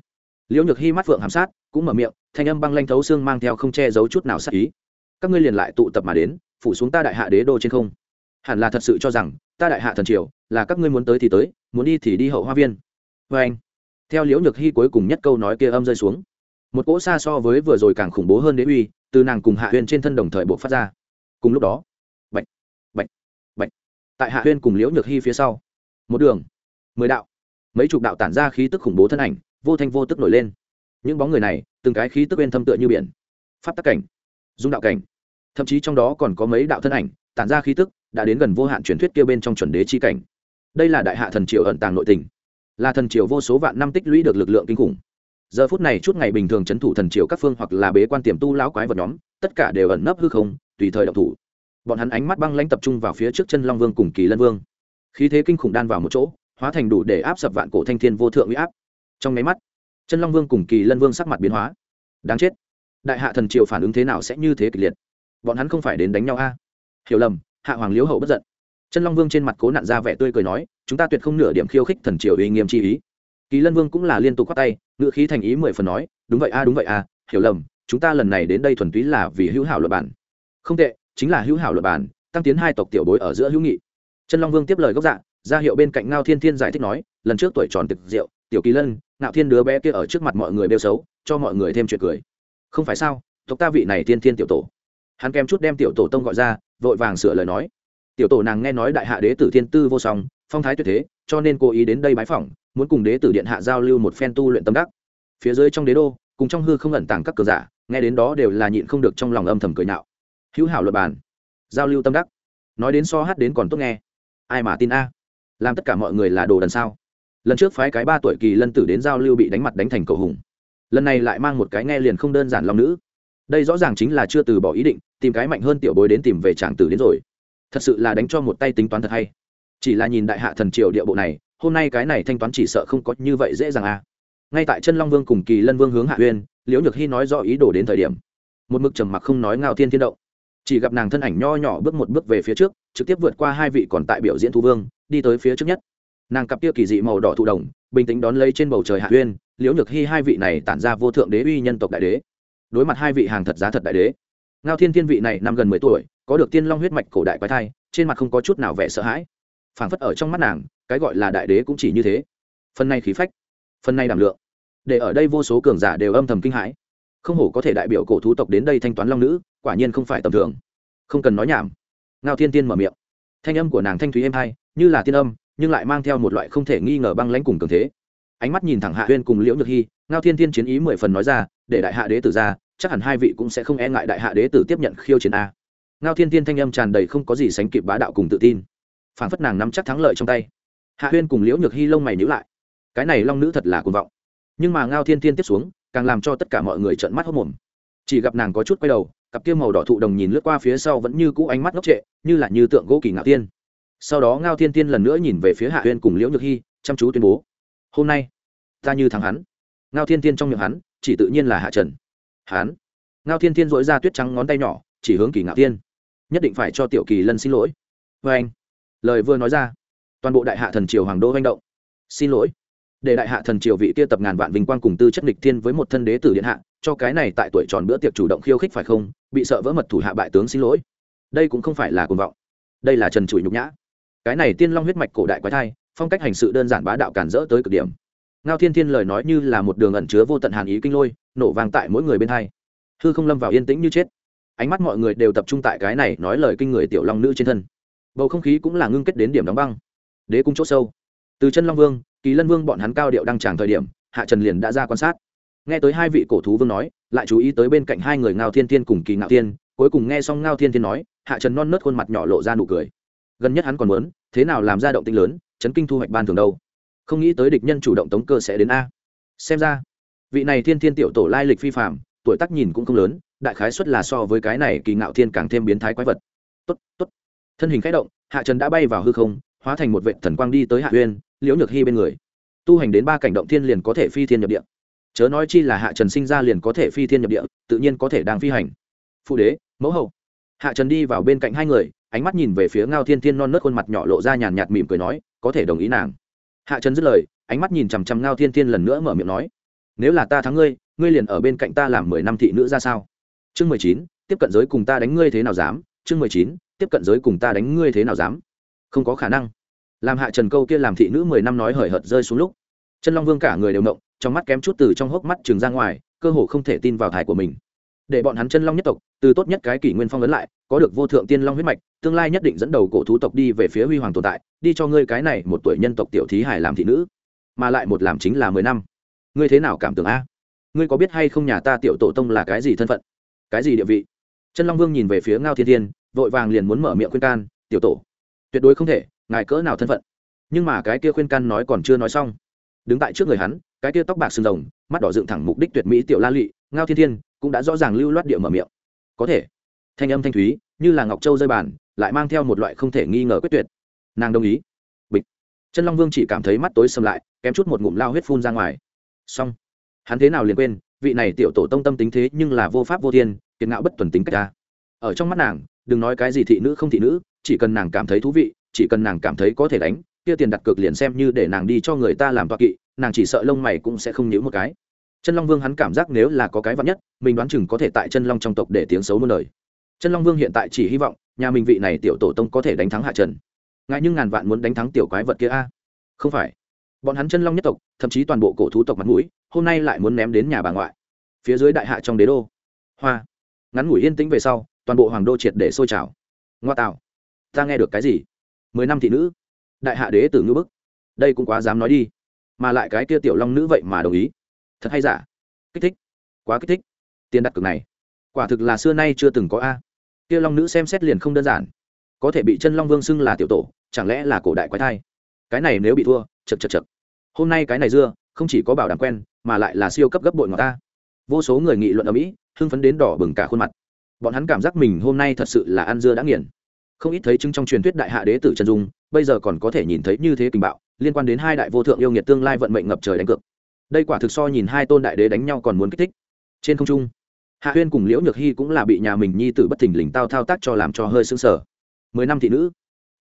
liễu nhược hy mắt phượng hàm sát, cũng mở miệng, thanh âm băng lanh thấu xương mang theo không che giấu chút nào sát ý. Các ngươi liền lại tụ tập mà đến, phủ xuống ta đại hạ đế đô trên không. Hẳn là thật sự cho rằng, ta đại hạ thần triều, là các ngươi muốn tới thì tới, muốn đi thì đi hậu hoa viên vê anh, theo liễu nhược hy cuối cùng nhất câu nói kia âm rơi xuống, một cỗ xa so với vừa rồi càng khủng bố hơn đế uy từ nàng cùng hạ huyên trên thân đồng thời buộc phát ra. Cùng lúc đó bệnh bệnh bệnh tại hạ huyên cùng liễu nhược hy phía sau, một đường, mười đạo, mấy chục đạo tản ra khí tức khủng bố thân ảnh, vô thanh vô tức nổi lên. Những bóng người này, từng cái khí tức bên thâm tựa như biển, pháp tắc cảnh, dung đạo cảnh, thậm chí trong đó còn có mấy đạo thân ảnh, tản ra khí tức, đã đến gần vô hạn truyền thuyết kia bên trong chuẩn đế chi cảnh. Đây là đại hạ thần triều ẩn tàng nội tình là thần triều vô số vạn năm tích lũy được lực lượng kinh khủng. Giờ phút này chút ngày bình thường c h ấ n thủ thần triều các phương hoặc là bế quan tiềm tu lão quái vật nhóm, tất cả đều ẩn nấp hư không, tùy thời độc thủ. Bọn hắn ánh mắt băng lãnh tập trung vào phía trước chân long vương cùng kỳ lân vương. Khí thế kinh khủng đan vào một chỗ, hóa thành đủ để áp sập vạn cổ thanh thiên vô thượng huy áp. Trong máy mắt, chân long vương cùng kỳ lân vương sắc mặt biến hóa. Đáng chết. Đại hạ thần triều phản ứng thế nào sẽ như thế kịch liệt? Bọn hắn không phải đến đánh nhau a? Hiểu lầm, hạ hoàng liếu hậu bất giận chân long vương trên mặt cố nặn ra vẻ tươi cười nói, chúng ta tuyệt không nửa điểm khiêu khích thần triều uy nghiêm chi ý. Kỳ lân vương cũng là liên tục khoác tay ngựa khí thành ý mười phần nói, đúng vậy a, đúng vậy a, hiểu lầm, chúng ta lần này đến đây thuần túy là vì hữu hảo luật bản không tệ, chính là hữu hảo luật bản tăng tiến hai tộc tiểu bối ở giữa hữu nghị. Chân long vương tiếp lời gốc dạ ra hiệu bên cạnh ngao thiên thiên giải thích nói, lần trước tuổi tròn tiệc rượu, tiểu kỳ lân, ngạo thiên đứa bé kia ở trước mặt mọi người bêu xấu, cho mọi người thêm chuyện cười. Không phải sao, tộc ta vị này thiên thiên tiểu tổ. Hắn kèm chút đem tiểu tổ tông gọi ra, vội vàng sửa lời nói tiểu tổ nàng nghe nói đại hạ đế tử thiên tư vô song, phong thái tuyệt thế, cho nên cố ý đến đây bái phỏng, muốn cùng đế tử điện hạ giao lưu một phen tu luyện tâm đắc. Phía dưới trong đế đô, cùng trong hư không ẩn tàng các cờ giả, nghe đến đó đều là nhịn không được trong lòng âm thầm cười nạo. Hữu hảo luật bàn, giao lưu tâm đắc. Nói đến so hát đến còn tốt nghe. Ai mà tin a? Làm tất cả mọi người là đồ đần sao? Lần trước phái cái ba tuổi kỳ lân tử đến giao lưu bị đánh mặt đánh thành cầu hùng. Lần này lại mang một cái nghe liền không đơn giản lòng nữ. Đây rõ ràng chính là chưa từ bỏ ý định, tìm cái mạnh hơn tiểu bối đến tìm về tràng tử đến rồi thật sự là đánh cho một tay tính toán thật hay. Chỉ là nhìn đại hạ thần triều địa bộ này, hôm nay cái này thanh toán chỉ sợ không có như vậy dễ dàng à. Ngay tại chân long vương cùng kỳ lân vương hướng hạ huyên liễu nhược hy nói do ý đồ đến thời điểm. Một mực trầm mặc không nói ngao thiên thiên động. Chỉ gặp nàng thân ảnh nho nhỏ bước một bước về phía trước, trực tiếp vượt qua hai vị còn tại biểu diễn thu vương, đi tới phía trước nhất. Nàng cặp kia kỳ dị màu đỏ thụ đồng, bình tĩnh đón lấy trên bầu trời hạ uyên, liễu nhược hy hai vị này tản ra vô thượng đế uy nhân tộc đại đế. Đối mặt hai vị hàng thật giá thật đại đế ngao thiên thiên vị này năm gần mười tuổi, có được tiên long huyết mạch cổ đại quái thai, trên mặt không có chút nào vẻ sợ hãi. Phảng phất ở trong mắt nàng, cái gọi là đại đế cũng chỉ như thế. Phần này khí phách, phần này đảm lượng, để ở đây vô số cường giả đều âm thầm kinh hãi. Không hổ có thể đại biểu cổ thú tộc đến đây thanh toán long nữ, quả nhiên không phải tầm thường. Không cần nói nhảm. Ngao thiên tiên mở miệng. Thanh âm của nàng thanh thúy êm hay như là tiên âm, nhưng lại mang theo một loại không thể nghi ngờ băng lãnh cùng cường thế. Ánh mắt nhìn thẳng hạ huyên cùng liễu nhược hy ngao thiên tiên chiến ý mười phần nói ra, để đại hạ đế tử ra chắc hẳn hai vị cũng sẽ không e ngại đại hạ đế tử tiếp nhận khiêu chiến a. Ngao thiên tiên thanh âm tràn đầy không có gì sánh kịp bá đạo cùng tự tin. Phản phất nàng nắm chắc thắng lợi trong tay. Hạ huyên cùng liễu nhược hy lông mày nhữ lại. Cái này long nữ thật là cuồng vọng. Nhưng mà ngao thiên tiên tiếp xuống, càng làm cho tất cả mọi người trợn mắt hốc mồm. Chỉ gặp nàng có chút quay đầu, cặp kia màu đỏ thụ đồng nhìn lướt qua phía sau vẫn như cũ ánh mắt ngốc trệ, như là như tượng gỗ kỳ ngạo tiên. Sau đó ngao thiên tiên lần nữa nhìn về phía hạ huyên cùng liễu nhược hy chăm chú tuyên bố. Hôm nay, ta như thắng hắn. Ngao thiên tiên trong miệng hắn, chỉ tự nhiên là hạ trần. Hán, ngao thiên thiên dỗi ra tuyết trắng ngón tay nhỏ chỉ hướng kỳ ngạo tiên nhất định phải cho tiểu kỳ lân xin lỗi. Vê anh. Lời vừa nói ra toàn bộ đại hạ thần triều hoàng đô manh động. Xin lỗi. Để đại hạ thần triều vị kia tập ngàn vạn vinh quang cùng tư chất địch thiên với một thân đế tử điện hạ cho cái này tại tuổi tròn bữa tiệc chủ động khiêu khích phải không? Bị sợ vỡ mật thủ hạ bại tướng xin lỗi. Đây cũng không phải là cuồng vọng. Đây là trần trụi nhục nhã. Cái này tiên long huyết mạch cổ đại quái thai phong cách hành sự đơn giản bá đạo cản rỡ tới cực điểm. Ngao thiên thiên lời nói như là một đường ẩn chứa vô tận hàn ý kinh lôi nổ vang tại mỗi người bên hai. Hư không lâm vào yên tĩnh như chết. Ánh mắt mọi người đều tập trung tại cái này nói lời kinh người tiểu long nữ trên thân. Bầu không khí cũng là ngưng kết đến điểm đóng băng. Đế cung c h ỗ sâu. Từ chân long vương, kỳ lân vương bọn hắn cao điệu đăng tràng thời điểm, hạ trần liền đã ra quan sát. Nghe tới hai vị cổ thú vương nói, lại chú ý tới bên cạnh hai người ngao thiên thiên cùng kỳ ngạo thiên, cuối cùng nghe xong ngao thiên thiên nói, hạ trần non nớt khuôn mặt nhỏ lộ ra nụ cười. Gần nhất hắn còn muốn, thế nào làm ra động tinh lớn, chấn kinh thu hoạch ban thường đâu. Không nghĩ tới địch nhân chủ động tống cơ sẽ đến a. Xem ra vị này thiên thiên tiểu tổ lai lịch phi phạm tuổi tác nhìn cũng không lớn, đại khái xuất là so với cái này kỳ ngạo thiên càng thêm biến thái quái vật. Tốt tốt. Thân hình khẽ động, hạ trần đã bay vào hư không, hóa thành một vệ thần quang đi tới hạ uyên, liễu nhược hy bên người. Tu hành đến ba cảnh động thiên liền có thể phi thiên nhập địa. Chớ nói chi là hạ trần sinh ra liền có thể phi thiên nhập địa, tự nhiên có thể đang phi hành. Phụ đế, mẫu hậu. Hạ trần đi vào bên cạnh hai người, ánh mắt nhìn về phía ngao thiên thiên non nớt khuôn mặt nhỏ lộ ra nhàn nhạt mỉm cười nói, có thể đồng ý nàng. Hạ trần dứt lời, ánh mắt nhìn chằm chằm ngao thiên thiên lần nữa mở miệng nói nếu là ta thắng ngươi ngươi liền ở bên cạnh ta làm mười năm thị nữ ra sao? Chương mười chín, tiếp cận giới cùng ta đánh ngươi thế nào dám? Chương mười chín, tiếp cận giới cùng ta đánh ngươi thế nào dám? Không có khả năng. Làm hạ trần câu kia làm thị nữ mười năm nói hời hợt rơi xuống lúc, chân long vương cả người đều động, trong mắt kém chút từ trong hốc mắt trường ra ngoài, cơ hồ không thể tin vào thải của mình. Để bọn hắn chân long nhất tộc, từ tốt nhất cái kỷ nguyên phong ấn lại, có được vô thượng tiên long huyết mạch, tương lai nhất định dẫn đầu cổ thú tộc đi về phía huy hoàng tồn tại, đi cho ngươi cái này một tuổi nhân tộc tiểu thí hải làm thị nữ, mà lại một làm chính là mười năm ngươi thế nào cảm tưởng a? Ngươi có biết hay không nhà ta tiểu tổ tông là cái gì thân phận? Cái gì địa vị? Chân long vương nhìn về phía ngao thiên thiên, vội vàng liền muốn mở miệng khuyên can, tiểu tổ, tuyệt đối không thể, ngài cỡ nào thân phận? Nhưng mà cái kia khuyên can nói còn chưa nói xong. Đứng tại trước người hắn, cái kia tóc bạc sừng rồng, mắt đỏ dựng thẳng mục đích tuyệt mỹ tiểu la lụy ngao thiên thiên cũng đã rõ ràng lưu loát địa mở miệng. Có thể. Thanh âm thanh thúy, như là ngọc châu rơi bàn, lại mang theo một loại không thể nghi ngờ quyết tuyệt. Nàng đồng ý. Bịch. Chân long vương chỉ cảm thấy mắt tối xâm lại, kém chút một ngụm lao huyết phun ra ngoài xong. Hắn thế nào liền quên, vị này tiểu tổ tông tâm tính thế nhưng là vô pháp vô thiên, kiệt ngạo bất tuần tính cách ta ở trong mắt nàng, đừng nói cái gì thị nữ không thị nữ, chỉ cần nàng cảm thấy thú vị, chỉ cần nàng cảm thấy có thể đánh, kia tiền đặt cược liền xem như để nàng đi cho người ta làm toa kỵ, nàng chỉ sợ lông mày cũng sẽ không nhíu một cái. Chân long vương hắn cảm giác nếu là có cái vật nhất, mình đoán chừng có thể tại chân long trong tộc để tiếng xấu muôn đời. Chân long vương hiện tại chỉ hy vọng, nhà mình vị này tiểu tổ tông có thể đánh thắng hạ trần. Ngại nhưng ngàn vạn muốn đánh thắng tiểu quái vật kia a. Không phải bọn hắn chân long nhất tộc, thậm chí toàn bộ cổ thú tộc mặt mũi, hôm nay lại muốn ném đến nhà bà ngoại. Phía dưới đại hạ trong đế đô. Hoa. Ngắn ngủi yên tĩnh về sau, toàn bộ hoàng đô triệt để sôi trào. Ngoa tạo. Ta nghe được cái gì? Mười năm thị nữ. Đại hạ đế tử ngư bức. Đây cũng quá dám nói đi. Mà lại cái kia tiểu long nữ vậy mà đồng ý. Thật hay giả? Kích thích. Quá kích thích. Tiền đặt cược này. Quả thực là xưa nay chưa từng có a. Kia long nữ xem xét liền không đơn giản. Có thể bị chân long vương xưng là tiểu tổ, chẳng lẽ là cổ đại quái thai? Cái này nếu bị thua chật chật chật hôm nay cái này dưa, không chỉ có bảo đảm quen, mà lại là siêu cấp gấp bội ngọt ta. Vô số người nghị luận ở mỹ, hưng phấn đến đỏ bừng cả khuôn mặt. Bọn hắn cảm giác mình hôm nay thật sự là ăn dưa đã nghiền. Không ít thấy chứng trong truyền thuyết đại hạ đế tử trần dung, bây giờ còn có thể nhìn thấy như thế tình bạo, liên quan đến hai đại vô thượng yêu nghiệt tương lai vận mệnh ngập trời đánh cược. Đây quả thực so nhìn hai tôn đại đế đánh nhau còn muốn kích thích. Trên không trung, hạ huyên cùng liễu nhược hy cũng là bị nhà mình nhi tử bất thình lình tao thao tác cho làm cho hơi sưng sở mười năm thị nữ.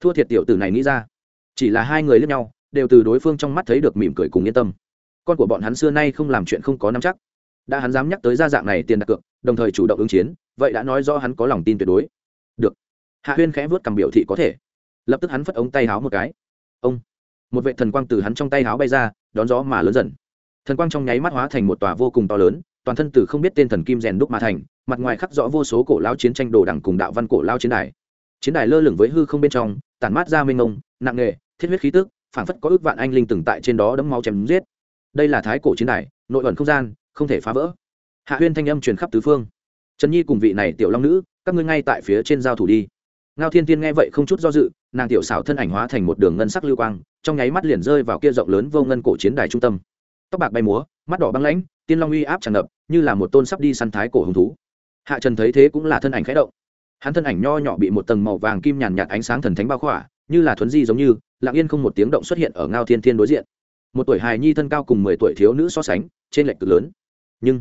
Thua thiệt tiểu tử này nghĩ ra. Chỉ là hai người lẫn nhau đều từ đối phương trong mắt thấy được mỉm cười cùng yên tâm. Con của bọn hắn xưa nay không làm chuyện không có nắm chắc. Đã hắn dám nhắc tới gia dạng này tiền đặt cược, đồng thời chủ động ứng chiến, vậy đã nói do hắn có lòng tin tuyệt đối. Được. Hạ huyên khẽ vớt cầm biểu thị có thể. Lập tức hắn phất ống tay háo một cái. Ông. Một vệ thần quang từ hắn trong tay háo bay ra, đón gió mà lớn dần. Thần quang trong nháy mắt hóa thành một tòa vô cùng to lớn, toàn thân từ không biết tên thần kim rèn đúc mà thành, mặt ngoài khắc rõ vô số cổ lao chiến tranh đồ đẳng cùng đạo văn cổ lao chiến đài. Chiến đài lơ lửng với hư không bên trong, tản mát ra mênh mông, nặng nghề thiết huyết khí tức phảng phất có ước vạn anh linh từng tại trên đó đấm máu chém giết. Đây là thái cổ chiến đài, nội ẩn không gian, không thể phá vỡ. Hạ huyên thanh âm truyền khắp tứ phương. Trần nhi cùng vị này tiểu long nữ, các ngươi ngay tại phía trên giao thủ đi. Ngao thiên tiên nghe vậy không chút do dự, nàng tiểu xảo thân ảnh hóa thành một đường ngân sắc lưu quang, trong nháy mắt liền rơi vào kia rộng lớn vô ngân cổ chiến đài trung tâm. Tóc bạc bay múa, mắt đỏ băng lãnh, tiên long uy áp tràn ngập, như là một tôn sắp đi săn thái cổ hứng thú. Hạ trần thấy thế cũng là thân ảnh khẽ động. Hắn thân ảnh nho nhỏ bị một tầng màu vàng kim nhàn nhạt ánh sáng thần thánh bao khỏa, như là thuấn di giống như lặng yên không một tiếng động xuất hiện ở ngao thiên thiên đối diện. Một tuổi hài nhi thân cao cùng mười tuổi thiếu nữ so sánh, trên lệch cực lớn. Nhưng,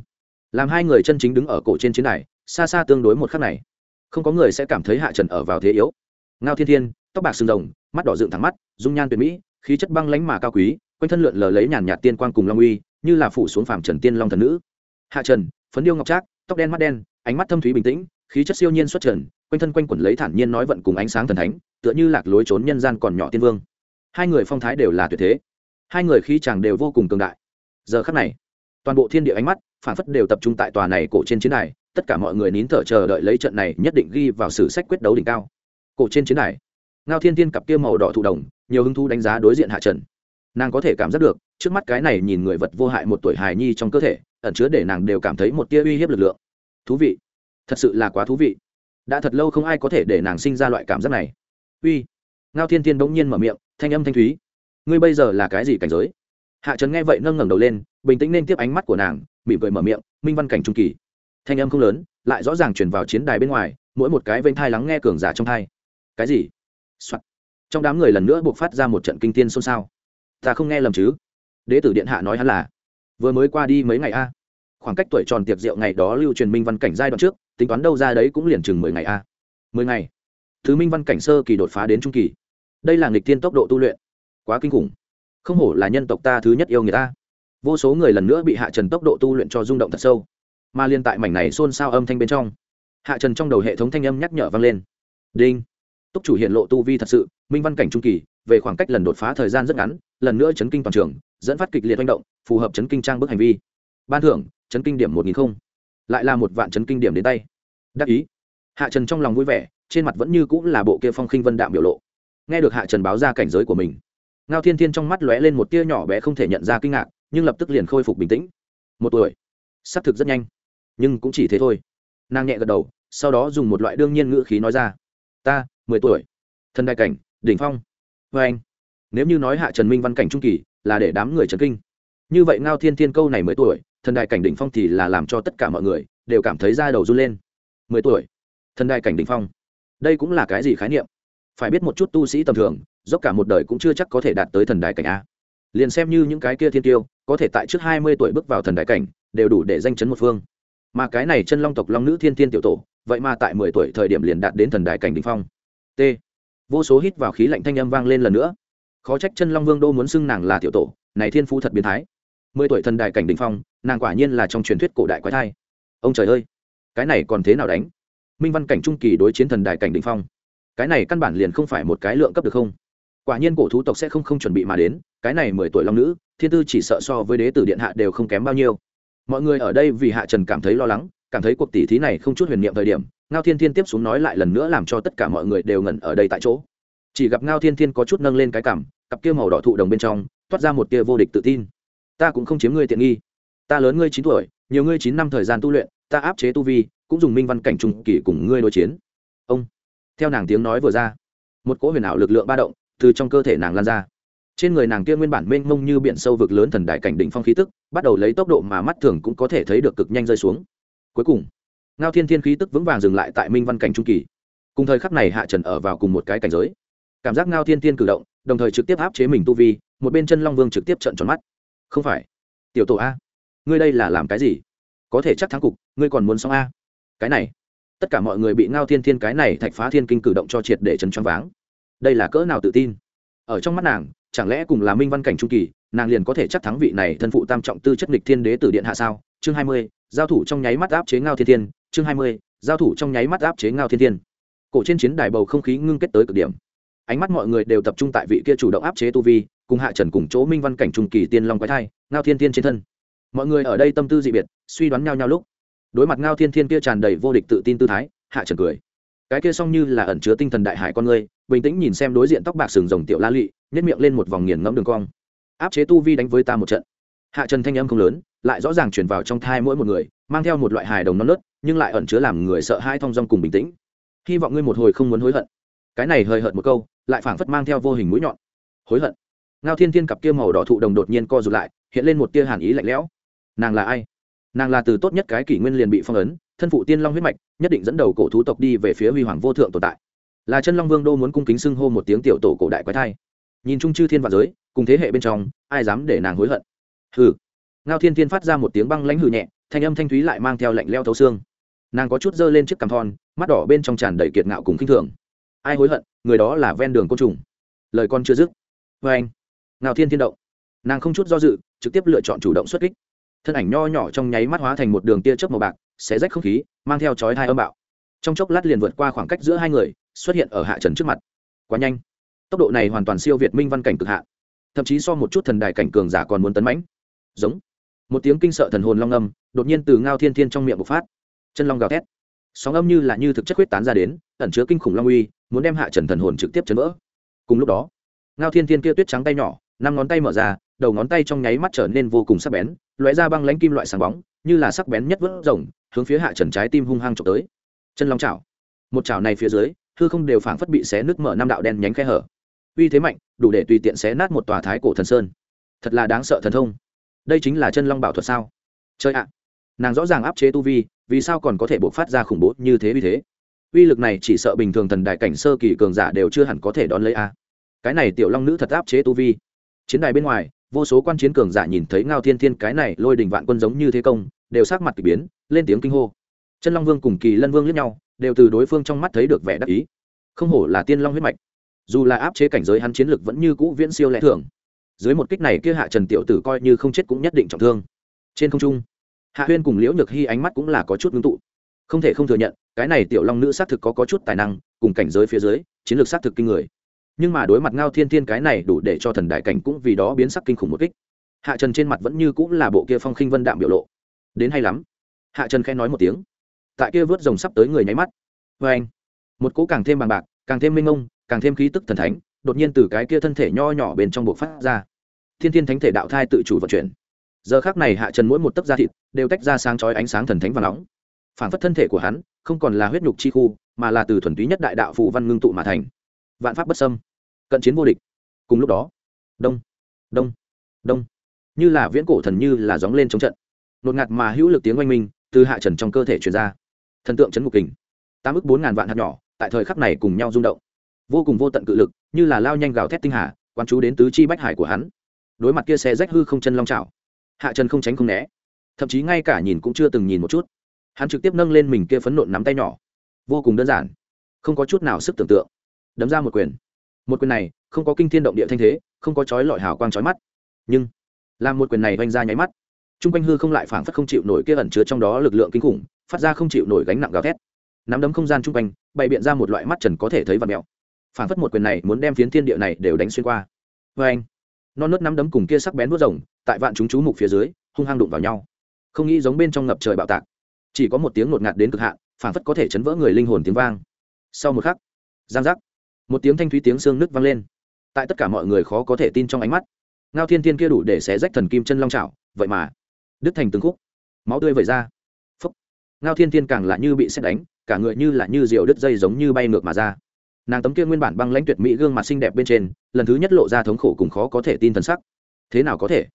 làm hai người chân chính đứng ở cổ trên chiến đài, xa xa tương đối một khắc này, không có người sẽ cảm thấy hạ trần ở vào thế yếu. Ngao thiên thiên, tóc bạc sừng rồng, mắt đỏ dựng thẳng mắt, dung nhan tuyệt mỹ, khí chất băng lánh mà cao quý, quanh thân lượn lờ lấy nhàn nhạt tiên quang cùng long uy, như là phủ xuống phàm trần tiên long thần nữ. Hạ trần, phấn điêu ngọc trác, tóc đen mắt đen, ánh mắt thâm thúy bình tĩnh, khí chất siêu nhiên xuất trần, quanh thân quanh quẩn lấy thản nhiên nói vận cùng ánh sáng thần thánh, tựa như lạc lối trốn nhân gian còn nhỏ tiên vương hai người phong thái đều là tuyệt thế. Hai người khí chàng đều vô cùng cường đại. Giờ khắc này, toàn bộ thiên địa ánh mắt, phản phất đều tập trung tại tòa này cổ trên chiến đài, tất cả mọi người nín thở chờ đợi lấy trận này nhất định ghi vào sử sách quyết đấu đỉnh cao. Cổ trên chiến đài, ngao thiên thiên cặp kia màu đỏ thụ đồng, nhiều hứng thú đánh giá đối diện hạ trần. Nàng có thể cảm giác được, trước mắt cái này nhìn người vật vô hại một tuổi hài nhi trong cơ thể, ẩn chứa để nàng đều cảm thấy một tia uy hiếp lực lượng. Thú vị. Thật sự là quá thú vị. Đã thật lâu không ai có thể để nàng sinh ra loại cảm giác này. Uy ngao thiên Thiên bỗng nhiên mở miệng, thanh âm thanh thúy. Ngươi bây giờ là cái gì cảnh giới? Hạ trần nghe vậy nâng ngẩng đầu lên, bình tĩnh nên tiếp ánh mắt của nàng, mỉm cười mở miệng, minh văn cảnh trung kỳ. Thanh âm không lớn, lại rõ ràng chuyển vào chiến đài bên ngoài, mỗi một cái vênh thai lắng nghe cường giả trong thai. Cái gì、Soạn. trong đám người lần nữa buộc phát ra một trận kinh tiên xôn xao. Ta không nghe lầm chứ? Đế tử điện hạ nói hắn là vừa mới qua đi mấy ngày a. Khoảng cách tuổi tròn tiệc rượu ngày đó lưu truyền minh văn cảnh giai đoạn trước, tính toán đâu ra đấy cũng liền chừng mười ngày a. Mười ngày. Thứ minh văn cảnh sơ kỳ đột phá đến trung kỳ đây là nghịch tiên tốc độ tu luyện. Quá kinh khủng. Không hổ là nhân tộc ta thứ nhất yêu người ta. Vô số người lần nữa bị hạ trần tốc độ tu luyện cho rung động thật sâu. Mà liên tại mảnh này xôn xao âm thanh bên trong, hạ trần trong đầu hệ thống thanh âm nhắc nhở vang lên. Đinh. Túc chủ hiện lộ tu vi thật sự, minh văn cảnh trung kỳ, về khoảng cách lần đột phá thời gian rất ngắn, lần nữa chấn kinh toàn trường, dẫn phát kịch liệt manh động, phù hợp chấn kinh trang bức hành vi. Ban thưởng, chấn kinh điểm một nghìn không. Lại là một vạn chấn kinh điểm đến tay. Đắc ý. Hạ trần trong lòng vui vẻ, trên mặt vẫn như cũng là bộ kia phong khinh vân đạm biểu lộ nghe được hạ trần báo ra cảnh giới của mình. Ngao thiên thiên trong mắt lóe lên một tia nhỏ bé không thể nhận ra kinh ngạc, nhưng lập tức liền khôi phục bình tĩnh. Một tuổi. S ắ c thực rất nhanh. Nhưng cũng chỉ thế thôi. Nàng nhẹ gật đầu, sau đó dùng một loại đương nhiên ngữ khí nói ra. Ta, mười tuổi. Thân đại cảnh, đỉnh phong. Vê anh. Nếu như nói hạ trần minh văn cảnh trung kỳ, là để đám người trần kinh. Như vậy ngao thiên thiên câu này mười tuổi, thần đại cảnh đỉnh phong thì là làm cho tất cả mọi người đều cảm thấy da đầu run lên. Mười tuổi. Thần đại cảnh đỉnh phong. Đây cũng là cái gì khái niệm? Phải biết một chút tu sĩ tầm thường, dốc cả một đời cũng chưa chắc có thể đạt tới thần đại cảnh a. Liền xem như những cái kia thiên tiêu, có thể tại trước hai mươi tuổi bước vào thần đại cảnh, đều đủ để danh chấn một phương. Mà cái này chân long tộc long nữ thiên tiên tiểu tổ, vậy mà tại mười tuổi thời điểm liền đạt đến thần đại cảnh đỉnh phong. T. Vô số hít vào khí lạnh thanh âm vang lên lần nữa. Khó trách chân long vương đô muốn xưng nàng là tiểu tổ, này thiên phú thật biến thái. Mười tuổi thần đại cảnh đỉnh phong, nàng quả nhiên là trong truyền thuyết cổ đại quái thai. Ông trời ơi, cái này còn thế nào đánh? Minh văn cảnh trung kỳ đối chiến thần đại cảnh đỉnh phong cái này căn bản liền không phải một cái lượng cấp được không? Quả nhiên cổ thú tộc sẽ không không chuẩn bị mà đến, cái này mười tuổi long nữ, thiên tư chỉ sợ so với đế tử điện hạ đều không kém bao nhiêu. Mọi người ở đây vì hạ trần cảm thấy lo lắng, cảm thấy cuộc tỷ thí này không chút huyền niệm thời điểm, ngao thiên thiên tiếp xuống nói lại lần nữa làm cho tất cả mọi người đều ngẩn ở đây tại chỗ. Chỉ gặp ngao thiên thiên có chút nâng lên cái cảm cặp kia màu đỏ thụ đồng bên trong, toát ra một tia vô địch tự tin. Ta cũng không chiếm ngươi tiện nghi. Ta lớn ngươi chín tuổi, nhiều ngươi chín năm thời gian tu luyện, ta áp chế tu vi, cũng dùng minh văn cảnh trùng kỷ cùng ngươi đối chiến. Ông theo nàng tiếng nói vừa ra, một cỗ huyền ảo lực lượng ba động từ trong cơ thể nàng lan ra. Trên người nàng kia nguyên bản mênh mông như biển sâu vực lớn thần đại cảnh đỉnh phong khí tức, bắt đầu lấy tốc độ mà mắt thường cũng có thể thấy được cực nhanh rơi xuống. Cuối cùng, ngao thiên thiên khí tức vững vàng dừng lại tại minh văn cảnh trung kỳ. Cùng thời khắc này hạ trần ở vào cùng một cái cảnh giới. Cảm giác ngao thiên thiên cử động, đồng thời trực tiếp áp chế mình tu vi, một bên chân long vương trực tiếp trận tròn mắt. Không phải. Tiểu tổ a, ngươi đây là làm cái gì? Có thể chắc thắng cục, ngươi còn muốn xong a? Cái này tất cả mọi người bị ngao thiên thiên cái này thạch phá thiên kinh cử động cho triệt để chấn choáng váng. Đây là cỡ nào tự tin? Ở trong mắt nàng, chẳng lẽ cùng là minh văn cảnh trung kỳ, nàng liền có thể chắc thắng vị này thân phụ tam trọng tư chất nghịch thiên đế tử điện hạ sao? Chương hai mươi, giao thủ trong nháy mắt áp chế ngao thiên thiên. Chương hai mươi, giao thủ trong nháy mắt áp chế ngao thiên thiên. Cổ trên chiến đài bầu không khí ngưng kết tới cực điểm. Ánh mắt mọi người đều tập trung tại vị kia chủ động áp chế tu vi, cùng hạ trần cùng chỗ minh văn cảnh trung kỳ tiên long quái thai, ngao thiên thiên trên thân. Mọi người ở đây tâm tư dị biệt, suy đoán nhau nhau lúc đối mặt ngao thiên thiên kia tràn đầy vô địch tự tin tư thái, hạ trần cười. Cái kia xong như là ẩn chứa tinh thần đại hải con người, bình tĩnh nhìn xem đối diện tóc bạc sừng rồng tiểu la lụy nhét miệng lên một vòng nghiền ngẫm đường cong. Áp chế tu vi đánh với ta một trận. Hạ trần thanh âm không lớn, lại rõ ràng chuyển vào trong thai mỗi một người, mang theo một loại hài đồng non nớt, nhưng lại ẩn chứa làm người sợ hai thong dong cùng bình tĩnh. Hy vọng ngươi một hồi không muốn hối hận. Cái này hơi hận một câu, lại phảng phất mang theo vô hình mũi nhọn. Hối hận. Ngao thiên thiên cặp kia màu đỏ thụ đồng đột nhiên co rụt lại, hiện lên một tia hàn ý lạnh lẽo. Nàng là ai? Nàng là từ tốt nhất cái kỷ nguyên liền bị phong ấn, thân phụ tiên long huyết mạch, nhất định dẫn đầu cổ thú tộc đi về phía huy hoàng vô thượng tồn tại. Là chân long vương đô muốn cung kính xưng hô một tiếng tiểu tổ cổ đại quái thai. Nhìn chung chư thiên và giới, cùng thế hệ bên trong, ai dám để nàng hối hận? Hừ. Ngao thiên thiên phát ra một tiếng băng lãnh hừ nhẹ, thanh âm thanh thúy lại mang theo lạnh leo thấu xương. Nàng có chút dơ lên chiếc cằm thon, mắt đỏ bên trong tràn đầy kiệt ngạo cùng khinh thường. Ai hối hận, người đó là ven đường côn trùng. Lời con chưa dứt. Vê anh ngao thiên thiên động. Nàng không chút do dự, trực tiếp lựa chọn chủ động xuất kích thân ảnh nho nhỏ trong nháy mắt hóa thành một đường tia chớp màu bạc, xé rách không khí, mang theo chói thai âm bạo. Trong chốc lát liền vượt qua khoảng cách giữa hai người, xuất hiện ở hạ trần trước mặt. Quá nhanh. Tốc độ này hoàn toàn siêu việt minh văn cảnh cực hạ. Thậm chí so một chút thần đài cảnh cường giả còn muốn tấn mãnh. Giống. Một tiếng kinh sợ thần hồn long âm, đột nhiên từ ngao thiên thiên trong miệng bộc phát. Chân long gào thét. Sóng âm như là như thực chất huyết tán ra đến, ẩn chứa kinh khủng long uy, muốn đem hạ trần thần hồn trực tiếp chấn vỡ. Cùng lúc đó, ngao thiên thiên kia tuyết trắng tay nhỏ, năm ngón tay mở ra, đầu ngón tay trong nháy mắt trở nên vô cùng sắc bén lóe ra băng lánh kim loại sáng bóng, như là sắc bén nhất vớt rồng, hướng phía hạ trần trái tim hung hăng trộm tới. Chân long chảo. Một chảo này phía dưới, hư không đều phảng phất bị xé nước mở năm đạo đen nhánh khe hở. Uy thế mạnh, đủ để tùy tiện xé nát một tòa thái cổ thần sơn. Thật là đáng sợ thần thông. Đây chính là chân long bảo thuật sao? Chơi ạ. Nàng rõ ràng áp chế tu vi, vì sao còn có thể bộc phát ra khủng bố như thế uy thế? Uy lực này chỉ sợ bình thường thần đại cảnh sơ kỳ cường giả đều chưa hẳn có thể đón lấy a. Cái này tiểu long nữ thật áp chế tu vi. Chiến đài bên ngoài vô số quan chiến cường giả nhìn thấy ngao thiên thiên cái này lôi đình vạn quân giống như thế công đều sắc mặt k ỳ biến lên tiếng kinh hô. Chân long vương cùng kỳ lân vương lẫn nhau đều từ đối phương trong mắt thấy được vẻ đắc ý. Không hổ là tiên long huyết mạch. Dù là áp chế cảnh giới hắn chiến lực vẫn như cũ viễn siêu lẽ thường. Dưới một kích này kia hạ trần tiểu tử coi như không chết cũng nhất định trọng thương. Trên không trung hạ huyên cùng liễu nhược hy ánh mắt cũng là có chút ngưng tụ. Không thể không thừa nhận cái này tiểu long nữ xác thực có, có chút tài năng cùng cảnh giới phía dưới chiến lược xác thực kinh người nhưng mà đối mặt ngao thiên thiên cái này đủ để cho thần đại cảnh cũng vì đó biến sắc kinh khủng một kích. Hạ trần trên mặt vẫn như cũng là bộ kia phong khinh vân đạm biểu lộ. Đến hay lắm. Hạ trần khen nói một tiếng. Tại kia vớt rồng sắp tới người nháy mắt. Vê anh, một cỗ càng thêm bằng bạc, càng thêm minh ông càng thêm khí tức thần thánh, đột nhiên từ cái kia thân thể nho nhỏ bên trong bộ phát ra. Thiên thiên thánh thể đạo thai tự chủ vận chuyển. Giờ khác này hạ trần mỗi một tấc da thịt đều tách ra sáng chói ánh sáng thần thánh và nóng. Phản phất thân thể của hắn không còn là huyết nhục chi khu, mà là từ thuần túy nhất đại đạo phụ văn ngưng tụ mà thành vạn pháp bất sâm cận chiến vô địch. Cùng lúc đó, đông đông đông. Như là viễn cổ thần như là gióng lên chống trận. Nột ngạt mà hữu lực tiếng oanh minh từ hạ trần trong cơ thể truyền ra. Thần tượng chấn ngục kình. Tám ức bốn ngàn vạn hạt nhỏ, tại thời khắc này cùng nhau rung động. Vô cùng vô tận cự lực, như là lao nhanh gào thét tinh hà quan chú đến tứ chi bách hải của hắn. Đối mặt kia xe rách hư không chân long trào hạ trần không tránh không né. Thậm chí ngay cả nhìn cũng chưa từng nhìn một chút. Hắn trực tiếp nâng lên mình kia phấn nộn nắm tay nhỏ. Vô cùng đơn giản, không có chút nào sức tưởng tượng đấm ra một quyền. Một quyền này, không có kinh thiên động địa thanh thế, không có chói lọi hào quang chói mắt. Nhưng, làm một quyền này oanh ra nháy mắt t r u n g quanh hư không lại phảng phất không chịu nổi kia ẩn chứa trong đó lực lượng kinh khủng, phát ra không chịu nổi gánh nặng gào thét. Nắm đấm không gian t r u n g quanh, bày biện ra một loại mắt trần có thể thấy và mèo phảng phất một quyền này muốn đem phiến thiên địa này đều đánh xuyên qua. Vê anh, non nớt nắm đấm cùng kia sắc bén vớt rồng, tại vạn chúng chú mục phía dưới, hung hăng đụng vào nhau. Không nghĩ giống bên trong ngập trời bạo tạc, chỉ có một tiếng ngột ngạt đến cực hạn, phảng phất có thể chấn vỡ người linh hồn tiếng vang. Sau một khắc, giang giác một tiếng thanh thúy tiếng xương nứt vang lên. Tại tất cả mọi người khó có thể tin trong ánh mắt, ngao thiên thiên kia đủ để xé rách thần kim chân long trào vậy mà, đứt thành từng khúc, máu tươi vẩy ra. Phúc. Ngao thiên thiên càng lạ như bị xét đánh, cả người như là như diều đứt dây giống như bay ngược mà ra. Nàng tấm kia nguyên bản băng lãnh tuyệt mỹ gương mặt xinh đẹp bên trên, lần thứ nhất lộ ra thống khổ cùng khó có thể tin thần sắc. Thế nào có thể?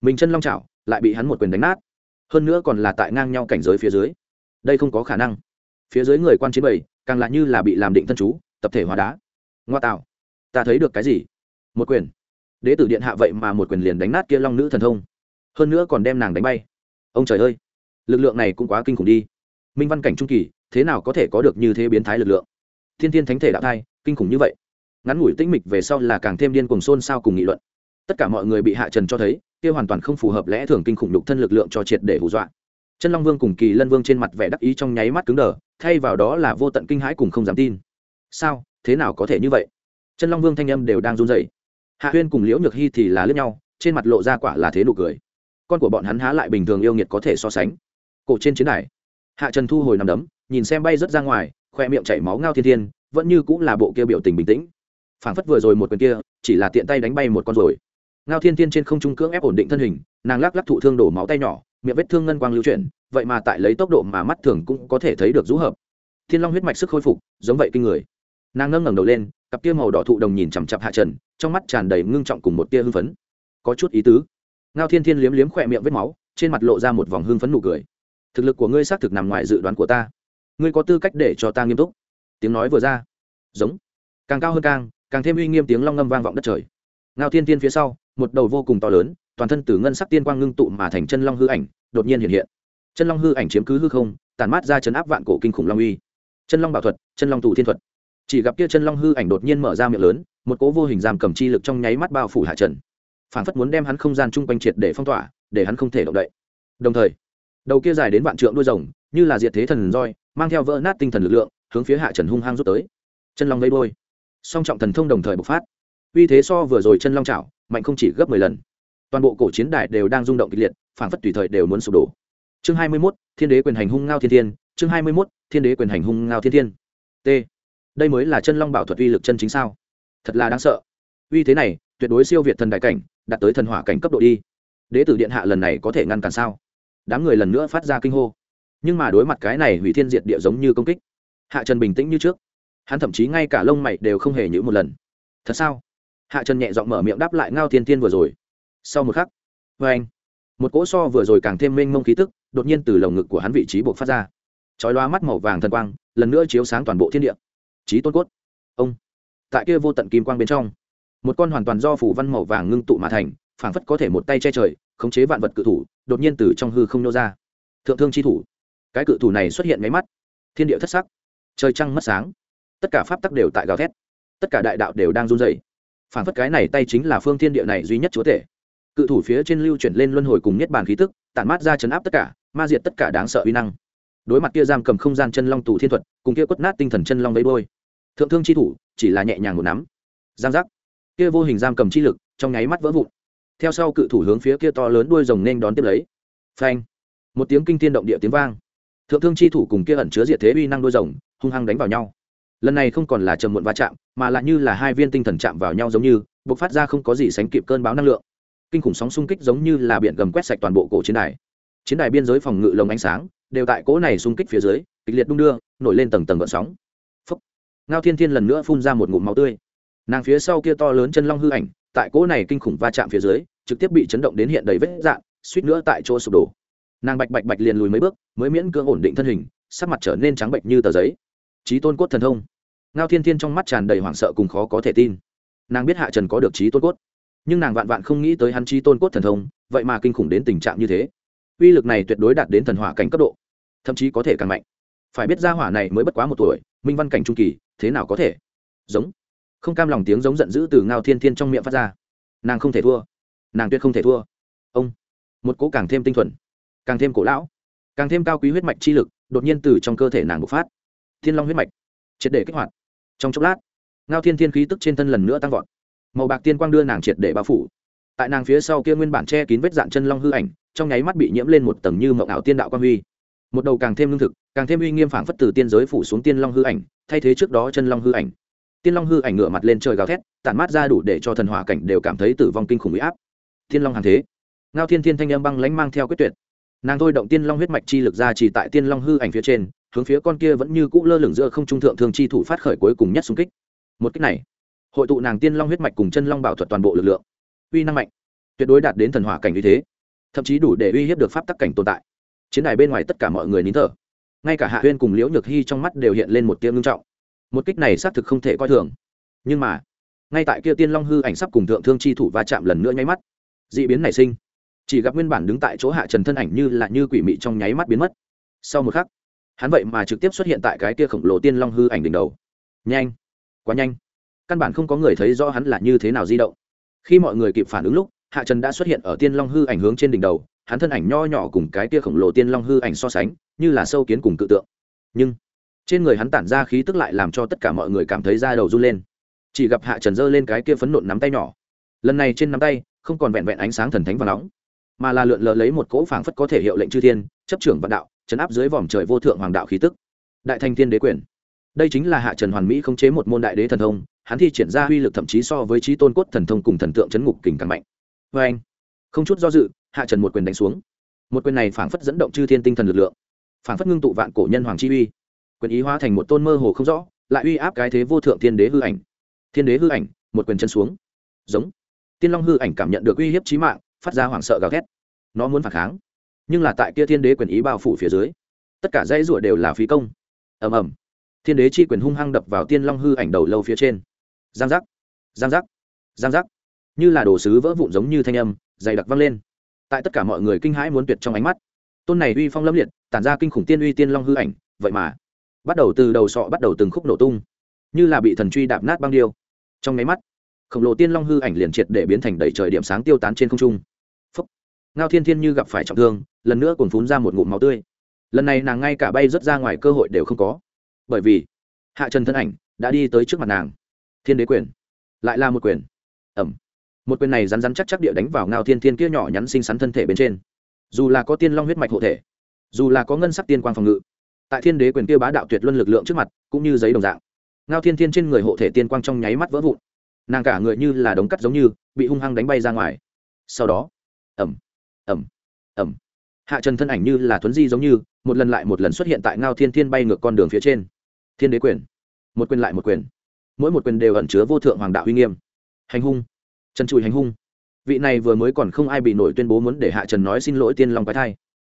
Mình chân long trào lại bị hắn một quyền đánh nát. Hơn nữa còn là tại ngang nhau cảnh giới phía dưới. Đây không có khả năng. Phía dưới người quan chiến bầy, càng là như là bị làm định thân chú, tập thể hóa đá ngoa tạo. Ta thấy được cái gì? Một quyền. Đế tử điện hạ vậy mà một quyền liền đánh nát kia long nữ thần thông. Hơn nữa còn đem nàng đánh bay. Ông trời ơi. Lực lượng này cũng quá kinh khủng đi. Minh văn cảnh trung kỳ, thế nào có thể có được như thế biến thái lực lượng? Thiên thiên thánh thể đạo thai, kinh khủng như vậy. Ngắn ngủi tĩnh mịch về sau là càng thêm điên cuồng xôn xao cùng nghị luận. Tất cả mọi người bị hạ trần cho thấy, kia hoàn toàn không phù hợp lẽ thường kinh khủng đục thân lực lượng cho triệt để hù dọa. Chân long vương cùng kỳ lân vương trên mặt vẻ đắc ý trong nháy mắt cứng đờ, thay vào đó là vô tận kinh hãi cùng không dám tin. Sao? Thế nào có thể như vậy? Chân long vương thanh âm đều đang run rẩy. Hạ huyên cùng liễu nhược hy thì là lướt nhau, trên mặt lộ ra quả là thế nụ cười. Con của bọn hắn há lại bình thường yêu nghiệt có thể so sánh. Cổ trên chiến đài. Hạ trần thu hồi nằm đấm, nhìn xem bay rớt ra ngoài, khoe miệng chảy máu ngao thiên thiên, vẫn như cũng là bộ kia biểu tình bình tĩnh. Phảng phất vừa rồi một quyền kia, chỉ là tiện tay đánh bay một con rồi ngao thiên thiên trên không trung cưỡng ép ổn định thân hình, nàng lắc lắc thụ thương đổ máu tay nhỏ, miệng vết thương ngân quang lưu chuyển, vậy mà tại lấy tốc độ mà mắt thường cũng có thể thấy được rũ hợp. Thiên long huyết mạch sức khôi phục, giống vậy kinh người nàng ngâng ngẩng đầu lên, cặp tia màu đỏ thụ đồng nhìn chằm chặp hạ trần, trong mắt tràn đầy ngưng trọng cùng một tia hưng phấn. Có chút ý tứ. Ngao thiên thiên liếm liếm khỏe miệng vết máu, trên mặt lộ ra một vòng hưng phấn nụ cười. Thực lực của ngươi xác thực nằm ngoài dự đoán của ta. Ngươi có tư cách để cho ta nghiêm túc. Tiếng nói vừa ra. Giống. Càng cao hơn càng càng thêm uy nghiêm tiếng long ngâm vang vọng đất trời. Ngao thiên thiên phía sau, một đầu vô cùng to lớn, toàn thân từ ngân sắc tiên quang ngưng tụ mà thành chân long hư ảnh, đột nhiên hiện hiện. Chân long hư ảnh chiếm cứ hư không tàn mát ra chấn áp vạn cổ kinh khủng long uy. Chân long bảo thuật, chân long tụ thiên thuật chỉ gặp kia chân long hư ảnh đột nhiên mở ra miệng lớn, một cố vô hình giam cầm chi lực trong nháy mắt bao phủ hạ trần. Phản phất muốn đem hắn không gian chung quanh triệt để phong tỏa, để hắn không thể động đậy. Đồng thời, đầu kia dài đến vạn trượng đuôi rồng, như là diệt thế thần roi, mang theo vỡ nát tinh thần lực lượng, hướng phía hạ trần hung hăng rút tới. Chân long vây đôi song trọng thần thông đồng thời bộc phát. Uy thế so vừa rồi chân long chảo, mạnh không chỉ gấp mười lần. Toàn bộ cổ chiến đài đều đang rung động kịch liệt, phản phất tùy thời đều muốn sụp đổ. Chương hai mươi mốt, thiên đế quyền hành hung ngao thiên thiên, chương hai mươi mốt, thiên đế quyền hành hung ngao thiên thiên. T đây mới là chân long bảo thuật uy lực chân chính sao? Thật là đáng sợ. Uy thế này, tuyệt đối siêu việt thần đại cảnh, đạt tới thần hỏa cảnh cấp độ đi. Đế tử điện hạ lần này có thể ngăn cản sao? Đám người lần nữa phát ra kinh hô. Nhưng mà đối mặt cái này hủy thiên diệt địa giống như công kích, hạ trần bình tĩnh như trước. Hắn thậm chí ngay cả lông mày đều không hề nhữ một lần. Thật sao? Hạ trần nhẹ giọng mở miệng đáp lại ngao thiên thiên vừa rồi. Sau một khắc vê anh, một cỗ so vừa rồi càng thêm mênh mông khí tức đột nhiên từ lồng ngực của hắn vị trí buộc phát ra. Chói loa mắt màu vàng thần quang, lần nữa chiếu sáng toàn bộ thiên địa trí tôn cốt. Ông, tại kia vô tận kim quang bên trong, một con hoàn toàn do phủ văn màu vàng ngưng tụ mà thành, phảng phất có thể một tay che trời, khống chế vạn vật cự thủ, đột nhiên từ trong hư không nô ra. Thượng thương chi thủ. Cái cự thủ này xuất hiện máy mắt. Thiên địa thất sắc. Trời trăng mất sáng. Tất cả pháp tắc đều tại gào thét. Tất cả đại đạo đều đang run rẩy. Phảng phất cái này tay chính là phương thiên địa này duy nhất chúa thể cự thủ phía trên lưu chuyển lên luân hồi cùng nhất bàn khí tức, tản mát ra chấn áp tất cả, ma diệt tất cả đáng sợ uy năng. Đối mặt kia giam cầm không gian chân long tù thiên thuật, cùng kia quất nát tinh thần chân long vẫy đôi thượng thương chi thủ, chỉ là nhẹ nhàng một nắm. Giang giác. Kia vô hình giam cầm chi lực, trong nháy mắt vỡ vụn. Theo sau cự thủ hướng phía kia to lớn đuôi rồng nên đón tiếp lấy. Phanh. Một tiếng kinh tiên động địa tiếng vang. Thượng thương chi thủ cùng kia ẩn chứa diệt thế uy năng đuôi rồng, hung hăng đánh vào nhau. Lần này không còn là trầm muộn va chạm, mà lại như là hai viên tinh thần chạm vào nhau giống như, bộc phát ra không có gì sánh kịp cơn báo năng lượng. Kinh khủng sóng xung kích giống như là biển gầm quét sạch toàn bộ cổ chiến đài. Chiến đài biên giới phòng ngự lồng ánh sáng, đều tại cỗ này xung kích phía dưới, kịch liệt đung đưa, nổi lên tầng tầng gợn sóng ngao thiên thiên lần nữa phun ra một ngụm máu tươi. Nàng phía sau kia to lớn chân long hư ảnh, tại cỗ này kinh khủng va chạm phía dưới, trực tiếp bị chấn động đến hiện đầy vết dạn suýt nữa tại chỗ sụp đổ. Nàng bạch bạch bạch liền lùi mấy bước, mới miễn cưỡng ổn định thân hình, sắc mặt trở nên trắng bệnh như tờ giấy. Trí tôn cốt thần thông. Ngao thiên thiên trong mắt tràn đầy hoảng sợ cùng khó có thể tin. Nàng biết hạ trần có được trí tôn cốt. Nhưng nàng vạn vạn không nghĩ tới hắn trí tôn cốt thần thông, vậy mà kinh khủng đến tình trạng như thế. Uy lực này tuyệt đối đạt đến thần hỏa cảnh cấp độ, thậm chí có thể càng mạnh phải biết ra hỏa này mới bất quá một tuổi, minh văn cảnh trung kỳ, thế nào có thể? Giống. Không cam lòng tiếng giống giận dữ từ ngao thiên thiên trong miệng phát ra. Nàng không thể thua. Nàng tuyệt không thể thua. Ông. Một cỗ càng thêm tinh thuần, càng thêm cổ lão, càng thêm cao quý huyết mạch chi lực đột nhiên từ trong cơ thể nàng bộc phát. Thiên long huyết mạch, triệt để kích hoạt. Trong chốc lát, ngao thiên thiên khí tức trên thân lần nữa tăng vọt. Màu bạc tiên quang đưa nàng triệt để bao phủ. Tại nàng phía sau kia nguyên bản che kín vết dạn chân long hư ảnh, trong nháy mắt bị nhiễm lên một tầng như mộng ảo tiên đạo quang huy một đầu càng thêm lương thực, càng thêm uy nghiêm phảng phất từ tiên giới phủ xuống tiên long hư ảnh, thay thế trước đó chân long hư ảnh. Tiên long hư ảnh ngửa mặt lên trời gào thét, tản mát ra đủ để cho thần hỏa cảnh đều cảm thấy tử vong kinh khủng bị áp. Thiên long hàng thế. Ngao thiên thiên thanh âm băng lánh mang theo quyết tuyệt. Nàng thôi động tiên long huyết mạch chi lực ra chỉ tại tiên long hư ảnh phía trên, hướng phía con kia vẫn như cũ lơ lửng giữa không trung thượng thường chi thủ phát khởi cuối cùng nhất xung kích. Một kích này, hội tụ nàng tiên long huyết mạch cùng chân long bảo thuật toàn bộ lực lượng. Uy năng mạnh, tuyệt đối đạt đến thần hỏa cảnh như thế, thậm chí đủ để uy hiếp được pháp tắc cảnh tồn tại chiến đài bên ngoài tất cả mọi người nín thở. Ngay cả hạ huyên cùng liễu nhược hy trong mắt đều hiện lên một tiếng ngưng trọng. Một kích này xác thực không thể coi thường. Nhưng mà, ngay tại kia tiên long hư ảnh sắp cùng thượng thương chi thủ va chạm lần nữa nháy mắt d ị biến nảy sinh. Chỉ gặp nguyên bản đứng tại chỗ hạ trần thân ảnh như là như quỷ mị trong nháy mắt biến mất. Sau một khắc, hắn vậy mà trực tiếp xuất hiện tại cái kia khổng lồ tiên long hư ảnh đỉnh đầu. Nhanh! Quá nhanh! Căn bản không có người thấy rõ hắn là như thế nào di động. Khi mọi người kịp phản ứng lúc, hạ trần đã xuất hiện ở tiên long hư ảnh hướng trên đỉnh đầu hắn thân ảnh nho nhỏ cùng cái kia khổng lồ tiên long hư ảnh so sánh, như là sâu kiến cùng cự tượng. Nhưng, trên người hắn tản ra khí tức lại làm cho tất cả mọi người cảm thấy da đầu run lên. Chỉ gặp hạ trần dơ lên cái kia phấn nộn nắm tay nhỏ. Lần này trên nắm tay, không còn vẹn vẹn ánh sáng thần thánh và nóng, mà là lượn lờ lấy một cỗ phảng phất có thể hiệu lệnh chư thiên, chấp trưởng vạn đạo, chấn áp dưới vòm trời vô thượng hoàng đạo khí tức. Đại thanh thiên đế quyền. Đây chính là hạ trần hoàn mỹ khống chế một môn đại đế thần thông, hắn thi triển ra uy lực thậm chí so với trí tôn cốt thần thông cùng thần tượng chấn ngục kình càng mạnh. Vê anh không chút do dự hạ trần một quyền đánh xuống. Một quyền này phảng phất dẫn động chư thiên tinh thần lực lượng, phảng phất ngưng tụ vạn cổ nhân hoàng chi uy. Quyền ý hóa thành một tôn mơ hồ không rõ, lại uy áp cái thế vô thượng thiên đế hư ảnh. Thiên đế hư ảnh, một quyền chân xuống. Giống. Tiên long hư ảnh cảm nhận được uy hiếp trí mạng, phát ra hoảng sợ gào thét. Nó muốn phản kháng, nhưng là tại kia thiên đế quyền ý bao phủ phía dưới, tất cả dãy rủa đều là phí công. Ầm ầm. Thiên đế chi quyền hung hăng đập vào tiên long hư ảnh đầu lâu phía trên. Giang giác. Giang giác. Giang giác. Như là đồ sứ vỡ vụn giống như thanh âm, dày đặc văng lên tại tất cả mọi người kinh hãi muốn tuyệt trong ánh mắt. Tôn này uy phong lâm liệt, tản ra kinh khủng tiên uy tiên long hư ảnh, vậy mà bắt đầu từ đầu sọ bắt đầu từng khúc nổ tung, như là bị thần truy đạp nát băng điêu. Trong máy mắt, khổng lồ tiên long hư ảnh liền triệt để biến thành đầy trời điểm sáng tiêu tán trên không trung. Phúc. ngao thiên thiên như gặp phải trọng thương, lần nữa còn phún ra một ngụm máu tươi. Lần này nàng ngay cả bay rớt ra ngoài cơ hội đều không có. Bởi vì, hạ trần thân ảnh đã đi tới trước mặt nàng. Thiên đế quyền, lại là một quyền. Ẩm một quyền này rắn rắn chắc chắc địa đánh vào ngao thiên thiên kia nhỏ nhắn xinh xắn thân thể bên trên. Dù là có tiên long huyết mạch hộ thể, dù là có ngân sắc tiên quang phòng ngự, tại thiên đế quyền kia bá đạo tuyệt luân lực lượng trước mặt, cũng như giấy đồng dạng, ngao thiên thiên trên người hộ thể tiên quang trong nháy mắt vỡ vụn. Nàng cả người như là đống cắt giống như, bị hung hăng đánh bay ra ngoài. Sau đó ẩm ẩm ẩm hạ trần thân ảnh như là thuấn di giống như, một lần lại một lần xuất hiện tại ngao thiên thiên bay ngược con đường phía trên. Thiên đế quyền, một quyền lại một quyền. Mỗi một quyền đều ẩn chứa vô thượng hoàng đạo uy nghiêm. Hành hung trần trụi hành hung. Vị này vừa mới còn không ai bị nổi tuyên bố muốn để hạ trần nói xin lỗi tiên long quái thai.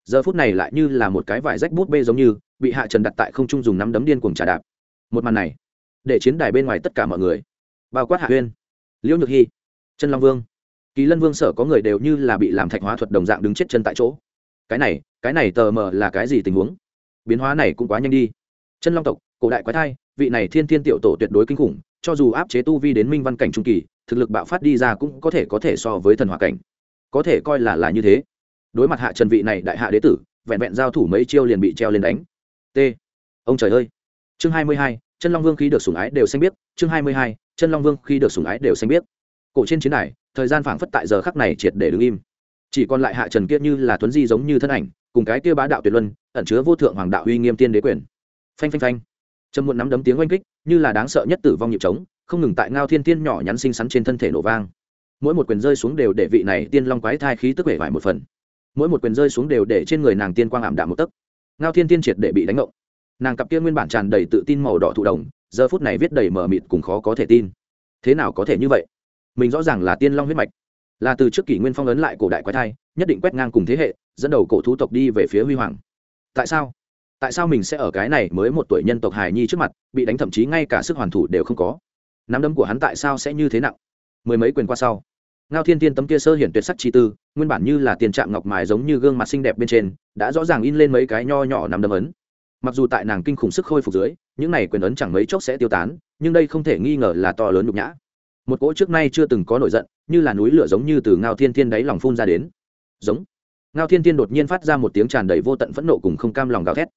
Giờ phút này lại như là một cái vải rách bút bê giống như, bị hạ trần đặt tại không trung dùng nắm đấm điên cuồng trà đạp. Một màn này, để chiến đài bên ngoài tất cả mọi người, bao quát hạ huyên liễu nhược hy chân long vương, kỳ lân vương sở có người đều như là bị làm thạch hóa thuật đồng dạng đứng chết chân tại chỗ. Cái này cái này tờ mờ là cái gì tình huống? Biến hóa này cũng quá nhanh đi. Chân long tộc, cổ đại quái thai, vị này thiên thiên tiểu tổ tuyệt đối kinh khủng, cho dù áp chế tu vi đến minh văn cảnh trung kỳ thực lực bạo phát đi ra cũng có thể có thể so với thần hòa cảnh. Có thể coi là là như thế. Đối mặt hạ trần vị này đại hạ đế tử, vẹn vẹn giao thủ mấy chiêu liền bị treo lên đánh. T. Ông trời ơi. Chương hai mươi hai, chân long vương khí được sủng ái đều xanh biết chương hai mươi hai, chân long vương khi được sủng ái đều xanh biết cổ trên chiến đài, thời gian phảng phất tại giờ khắc này triệt để đứng im. Chỉ còn lại hạ trần kiết như là tuấn di giống như thân ảnh, cùng cái kia bá đạo tuyệt luân, ẩn chứa vô thượng hoàng đạo uy nghiêm tiên đế quyền. Phanh phanh phanh. Trầm muộn nắm đấm tiếng oanh kích, như là đáng sợ nhất tử vong nhịp trống không ngừng tại ngao thiên tiên nhỏ nhắn xinh xắn trên thân thể nổ vang. Mỗi một quyền rơi xuống đều để vị này tiên long quái thai khí tức vẻ vải một phần. Mỗi một quyền rơi xuống đều để trên người nàng tiên quang ảm đạm một tấc. Ngao thiên tiên triệt để bị đánh ngộng. Nàng cặp kia nguyên bản tràn đầy tự tin màu đỏ thụ đồng, giờ phút này viết đầy mờ mịt cùng khó có thể tin. Thế nào có thể như vậy? Mình rõ ràng là tiên long huyết mạch. Là từ trước kỷ nguyên phong ấn lại cổ đại quái thai, nhất định quét ngang cùng thế hệ, dẫn đầu cổ thú tộc đi về phía huy hoàng. Tại sao? Tại sao mình sẽ ở cái này mới một tuổi nhân tộc hài nhi trước mặt, bị đánh thậm chí ngay cả sức hoàn thủ đều không có? Nắm đấm của hắn tại sao sẽ như thế nặng? Mười mấy quyền qua sau, ngao thiên tiên tấm kia sơ hiển tuyệt sắc chi tư, nguyên bản như là tiền trạm ngọc mài giống như gương mặt xinh đẹp bên trên, đã rõ ràng in lên mấy cái nho nhỏ nằm đấm ấn. Mặc dù tại nàng kinh khủng sức khôi phục dưới, những này quyền ấn chẳng mấy chốc sẽ tiêu tán, nhưng đây không thể nghi ngờ là to lớn nhục nhã. Một cỗ trước nay chưa từng có nổi giận, như là núi lửa giống như từ ngao thiên thiên đáy lòng phun ra đến. Giống. Ngao thiên thiên đột nhiên phát ra một tiếng tràn đầy vô tận phẫn nộ cùng không cam lòng gào thét.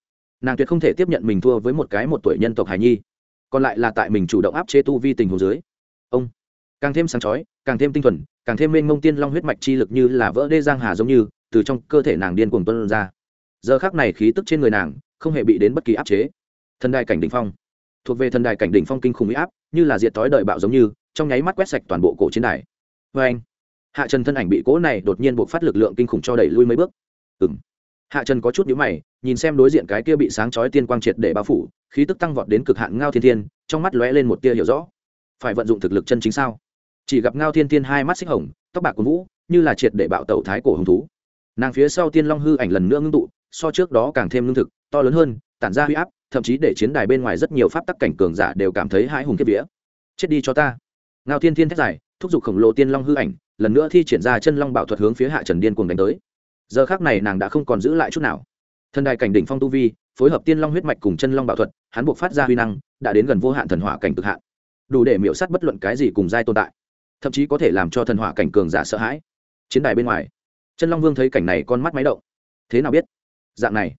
Nàng tuyệt không thể tiếp nhận mình thua với một cái một tuổi nhân tộc hài nhi còn lại là tại mình chủ động áp chế tu vi tình hồ dưới. Ông, càng thêm sáng chói, càng thêm tinh thuần, càng thêm mênh mông tiên long huyết mạch chi lực như là vỡ đê giang hà giống như, từ trong cơ thể nàng điên cuồng tuân ra. Giờ khác này khí tức trên người nàng không hề bị đến bất kỳ áp chế. Thần đài cảnh đỉnh phong. Thuộc về thần đài cảnh đỉnh phong kinh khủng huy áp, như là diệt thói đời bạo giống như, trong nháy mắt quét sạch toàn bộ cổ chiến đài. Vê anh, hạ trần thân ảnh bị cố này đột nhiên buộc phát lực lượng kinh khủng cho đẩy lui mấy bước. Ừng hạ trần có chút nhíu mày nhìn xem đối diện cái kia bị sáng chói tiên quang triệt để bao phủ, khí tức tăng vọt đến cực hạn ngao thiên thiên, trong mắt lóe lên một tia hiểu rõ. Phải vận dụng thực lực chân chính sao? Chỉ gặp ngao thiên thiên hai mắt xích hồng, tóc bạc của vũ, như là triệt để bạo tẩu thái cổ hồng thú. Nàng phía sau tiên long hư ảnh lần nữa ngưng tụ, so trước đó càng thêm lương thực, to lớn hơn, tản ra huy áp, thậm chí để chiến đài bên ngoài rất nhiều pháp tắc cảnh cường giả đều cảm thấy hãi hùng kiếp vía. Chết đi cho ta. Ngao thiên thiên thét dài, thúc giục khổng lồ tiên long hư ảnh, lần nữa thi triển ra chân long bảo thuật hướng phía hạ trần điên cuồng đánh tới. Giờ khác này nàng đã không còn giữ lại chút nào thần đài cảnh đỉnh phong tu vi, phối hợp tiên long huyết mạch cùng chân long bảo thuật, hắn buộc phát ra huy năng, đã đến gần vô hạn thần hỏa cảnh cực hạn. Đủ để miễu sát bất luận cái gì cùng giai tồn tại, thậm chí có thể làm cho thần hỏa cảnh cường giả sợ hãi. Chiến đài bên ngoài, chân long vương thấy cảnh này con mắt máy động. Thế nào biết? Dạng này,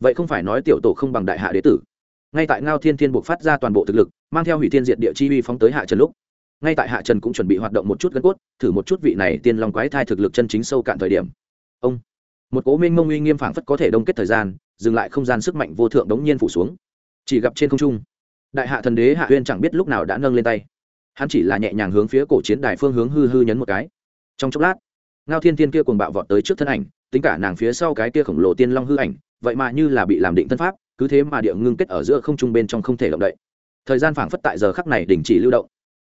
vậy không phải nói tiểu tổ không bằng đại hạ đế tử. Ngay tại ngao thiên thiên buộc phát ra toàn bộ thực lực, mang theo hủy thiên diệt địa chi uy phóng tới hạ trần lúc, ngay tại hạ trần cũng chuẩn bị hoạt động một chút gân cốt, thử một chút vị này tiên long quái thai thực lực chân chính sâu cạn thời điểm. Ông một cố minh mông uy nghiêm phảng phất có thể đông kết thời gian, dừng lại không gian sức mạnh vô thượng đống nhiên phủ xuống. Chỉ gặp trên không trung, đại hạ thần đế hạ huyên chẳng biết lúc nào đã nâng lên tay. Hắn chỉ là nhẹ nhàng hướng phía cổ chiến đài phương hướng hư hư nhấn một cái. Trong chốc lát, ngao thiên tiên kia cùng bạo vọt tới trước thân ảnh, tính cả nàng phía sau cái kia khổng lồ tiên long hư ảnh, vậy mà như là bị làm định thân pháp, cứ thế mà địa ngưng kết ở giữa không trung bên trong không thể động đậy. Thời gian phảng phất tại giờ khắc này đình chỉ lưu động.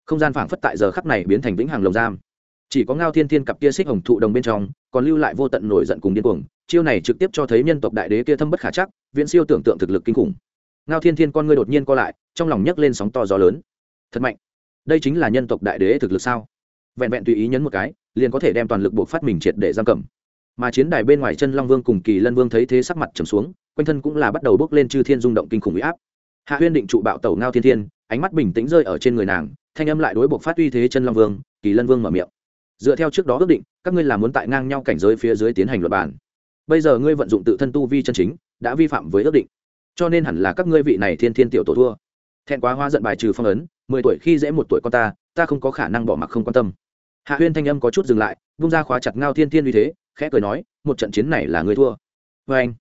Không gian phảng phất tại giờ khắc này biến thành vĩnh hằng lồng giam chỉ có ngao thiên thiên cặp kia xích hồng thụ đồng bên trong, còn lưu lại vô tận nổi giận cùng điên cuồng. Chiêu này trực tiếp cho thấy nhân tộc đại đế kia thâm bất khả chắc, viễn siêu tưởng tượng thực lực kinh khủng. Ngao thiên thiên con ngươi đột nhiên co lại, trong lòng nhấc lên sóng to gió lớn. Thật mạnh. Đây chính là nhân tộc đại đế thực lực sao? Vẹn vẹn tùy ý nhấn một cái, liền có thể đem toàn lực buộc phát mình triệt để giam cầm. Mà chiến đài bên ngoài chân long vương cùng kỳ lân vương thấy thế sắc mặt trầm xuống, quanh thân cũng là bắt đầu bước lên chư thiên rung động kinh khủng huy áp. Hạ huyên định trụ bạo tẩu ngao thiên thiên, ánh mắt bình tĩnh rơi ở trên người nàng, thanh âm lại đối buộc phát uy thế chân long vương, kỳ lân vương mở miệng dựa theo trước đó ước định, các ngươi là muốn tại ngang nhau cảnh giới phía dưới tiến hành luật bản bây giờ ngươi vận dụng tự thân tu vi chân chính, đã vi phạm với ước định. Cho nên hẳn là các ngươi vị này thiên thiên tiểu tổ thua. Thẹn quá hoa giận bài trừ phong ấn, mười tuổi khi dễ một tuổi con ta ta không có khả năng bỏ mặc không quan tâm. Hạ huyên thanh âm có chút dừng lại, vung ra khóa chặt ngao thiên thiên uy thế, khẽ cười nói, một trận chiến này là ngươi thua. Vê anh.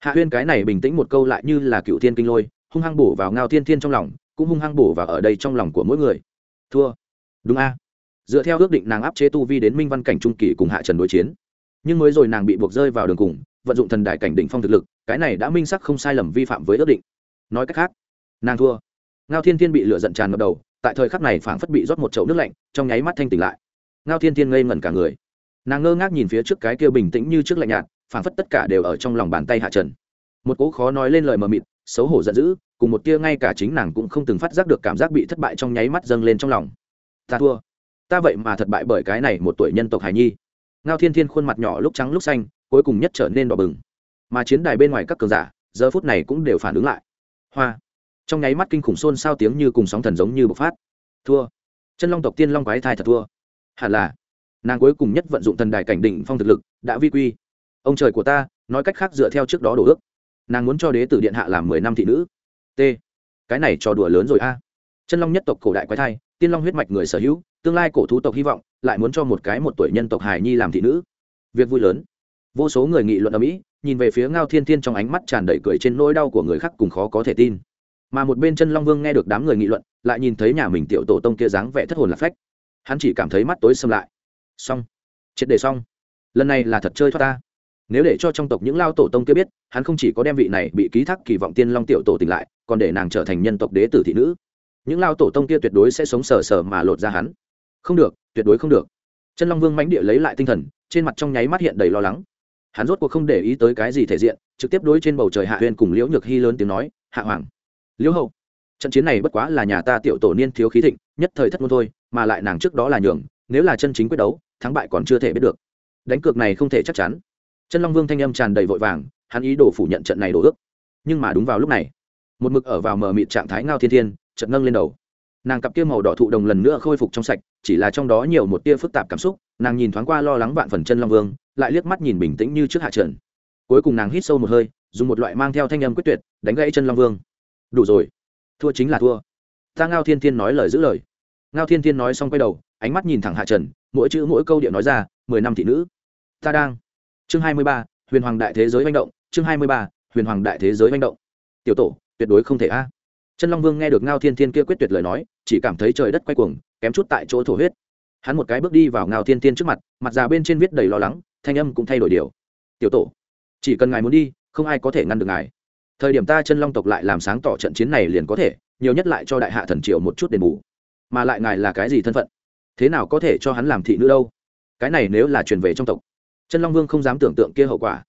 Hạ huyên cái này bình tĩnh một câu lại như là cựu thiên kinh lôi, hung hăng bổ vào ngao thiên thiên trong lòng, cũng hung hăng bổ vào ở đây trong lòng của mỗi người. Thua. Đúng a dựa theo ước định nàng áp chế tu vi đến minh văn cảnh trung kỳ cùng hạ trần đối chiến. Nhưng mới rồi nàng bị buộc rơi vào đường cùng, vận dụng thần đại cảnh đỉnh phong thực lực, cái này đã minh sắc không sai lầm vi phạm với ước định. Nói cách khác, nàng thua. Ngao thiên thiên bị lửa giận tràn ngập đầu, tại thời khắc này phảng phất bị rót một chậu nước lạnh, trong nháy mắt thanh tỉnh lại. Ngao thiên thiên ngây ngẩn cả người. Nàng ngơ ngác nhìn phía trước cái kia bình tĩnh như trước lạnh nhạt, phảng phất tất cả đều ở trong lòng bàn tay hạ trần. Một cỗ khó nói lên lời mờ mịt, xấu hổ giận dữ, cùng một tia ngay cả chính nàng cũng không từng phát giác được cảm giác bị thất bại trong nháy mắt dâng lên trong lòng. Ta thua ta vậy mà thất bại bởi cái này một tuổi nhân tộc hải nhi. Ngao thiên thiên khuôn mặt nhỏ lúc trắng lúc xanh, cuối cùng nhất trở nên đỏ bừng. Mà chiến đài bên ngoài các cường giả, giờ phút này cũng đều phản ứng lại. Hoa. Trong nháy mắt kinh khủng xôn sao tiếng như cùng sóng thần giống như bộc phát. Thua. Chân long tộc tiên long quái thai thật thua. Hẳn là, nàng cuối cùng nhất vận dụng thần đài cảnh đỉnh phong thực lực, đã vi quy. Ông trời của ta, nói cách khác dựa theo trước đó đổ ước. Nàng muốn cho đế tử điện hạ làm mười năm thị nữ. T. Cái này trò đùa lớn rồi a. Chân long nhất tộc cổ đại quái thai, tiên long huyết mạch người sở hữu tương lai cổ thú tộc hy vọng lại muốn cho một cái một tuổi nhân tộc hài nhi làm thị nữ. Việc vui lớn. Vô số người nghị luận ở mỹ, nhìn về phía ngao thiên thiên trong ánh mắt tràn đầy cười trên nỗi đau của người khác cùng khó có thể tin. Mà một bên chân long vương nghe được đám người nghị luận, lại nhìn thấy nhà mình tiểu tổ tông kia dáng vẻ thất hồn lạc phách. Hắn chỉ cảm thấy mắt tối xâm lại. Xong. Triệt đề xong. Lần này là thật chơi thoát ta. Nếu để cho trong tộc những lao tổ tông kia biết, hắn không chỉ có đem vị này bị ký thác kỳ vọng tiên long tiểu tổ tỉnh lại, còn để nàng trở thành nhân tộc đế tử thị nữ. Những lao tổ tông kia tuyệt đối sẽ sống sờ sờ mà lột ra hắn không được, tuyệt đối không được. Chân long vương mãnh địa lấy lại tinh thần, trên mặt trong nháy mắt hiện đầy lo lắng. Hắn rốt cuộc không để ý tới cái gì thể diện, trực tiếp đối trên bầu trời hạ huyền cùng liễu nhược hy lớn tiếng nói, hạ hoàng, liễu hậu, trận chiến này bất quá là nhà ta tiểu tổ niên thiếu khí thịnh, nhất thời thất ngôn thôi, mà lại nàng trước đó là nhường, nếu là chân chính quyết đấu, thắng bại còn chưa thể biết được. Đánh cược này không thể chắc chắn. Chân long vương thanh âm tràn đầy vội vàng, hắn ý đồ phủ nhận trận này đổ ước. Nhưng mà đúng vào lúc này, một mực ở vào mờ mịt trạng thái ngao thiên thiên chợt nâng lên đầu nàng cặp kia màu đỏ thụ đồng lần nữa khôi phục trong sạch, chỉ là trong đó nhiều một tia phức tạp cảm xúc, nàng nhìn thoáng qua lo lắng vạn phần chân long vương, lại liếc mắt nhìn bình tĩnh như trước hạ trần. Cuối cùng nàng hít sâu một hơi, dùng một loại mang theo thanh âm quyết tuyệt, đánh gãy chân long vương. Đủ rồi, thua chính là thua. Ta ngao thiên thiên nói lời giữ lời. Ngao thiên thiên nói xong quay đầu, ánh mắt nhìn thẳng hạ trần, mỗi chữ mỗi câu điệu nói ra, mười năm thị nữ. Ta đang. Chương hai mươi ba, huyền hoàng đại thế giới manh động, chương hai mươi ba, huyền hoàng đại thế giới manh động. Tiểu tổ, tuyệt đối không thể a. Chân long vương nghe được ngao thiên thiên kia quyết tuyệt lời nói chỉ cảm thấy trời đất quay cuồng, kém chút tại chỗ thổ huyết. Hắn một cái bước đi vào ngao thiên tiên trước mặt mặt già bên trên viết đầy lo lắng, thanh âm cũng thay đổi điều. Tiểu tổ, chỉ cần ngài muốn đi, không ai có thể ngăn được ngài. Thời điểm ta chân long tộc lại làm sáng tỏ trận chiến này liền có thể, nhiều nhất lại cho đại hạ thần triều một chút đền bù. Mà lại ngài là cái gì thân phận? Thế nào có thể cho hắn làm thị nữ đâu? Cái này nếu là truyền về trong tộc. Chân long vương không dám tưởng tượng kia hậu quả.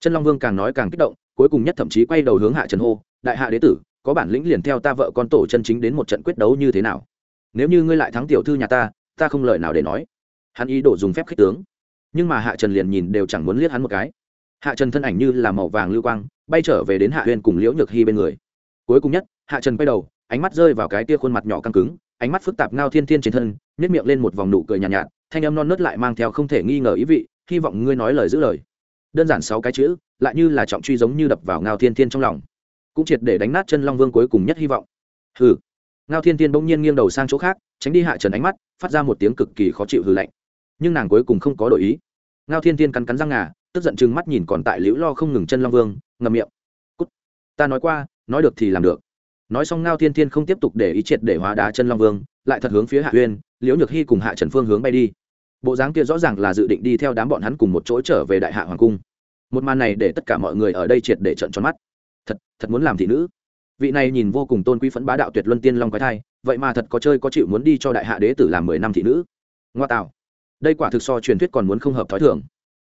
Chân long vương càng nói càng kích động, cuối cùng nhất thậm chí quay đầu hướng hạ trần hô, đại hạ đế tử có bản lĩnh liền theo ta vợ con tổ chân chính đến một trận quyết đấu như thế nào? Nếu như ngươi lại thắng tiểu thư nhà ta ta không lời nào để nói. Hắn ý đồ dùng phép khích tướng. Nhưng mà hạ trần liền nhìn đều chẳng muốn liếc hắn một cái. Hạ trần thân ảnh như là màu vàng lưu quang bay trở về đến hạ huyên cùng liễu nhược hy bên người. Cuối cùng nhất hạ trần quay đầu ánh mắt rơi vào cái tia khuôn mặt nhỏ căng cứng ánh mắt phức tạp ngao thiên thiên trên thân nhét miệng lên một vòng nụ cười nhàn nhạt, nhạt thanh âm non nớt lại mang theo không thể nghi ngờ ý vị hy vọng ngươi nói lời giữ lời. Đơn giản sáu cái chữ lại như là trọng truy giống như đập vào ngao thiên thiên trong lòng cũng triệt để đánh nát chân long vương cuối cùng nhất hy vọng. Hừ. Ngao thiên thiên bỗng nhiên nghiêng đầu sang chỗ khác, tránh đi hạ trần ánh mắt, phát ra một tiếng cực kỳ khó chịu hừ lạnh. Nhưng nàng cuối cùng không có đổi ý. Ngao thiên thiên cắn cắn răng ngà, tức giận chừng mắt nhìn còn tại liễu lo không ngừng chân long vương ngầm miệng. Cút. Ta nói qua, nói được thì làm được. Nói xong ngao thiên thiên không tiếp tục để ý triệt để hóa đá chân long vương, lại thật hướng phía hạ uyên, liễu nhược hy cùng hạ trần phương hướng bay đi. Bộ dáng kia rõ ràng là dự định đi theo đám bọn hắn cùng một chỗ trở về đại hạ hoàng cung. Một màn này để tất cả mọi người ở đây triệt để trận tròn mắt thật thật muốn làm thị nữ. Vị này nhìn vô cùng tôn quý phẫn bá đạo tuyệt luân tiên long quái thai, vậy mà thật có chơi có chịu muốn đi cho đại hạ đế tử làm mười năm thị nữ. Ngoa tạo. Đây quả thực so truyền thuyết còn muốn không hợp thói thường.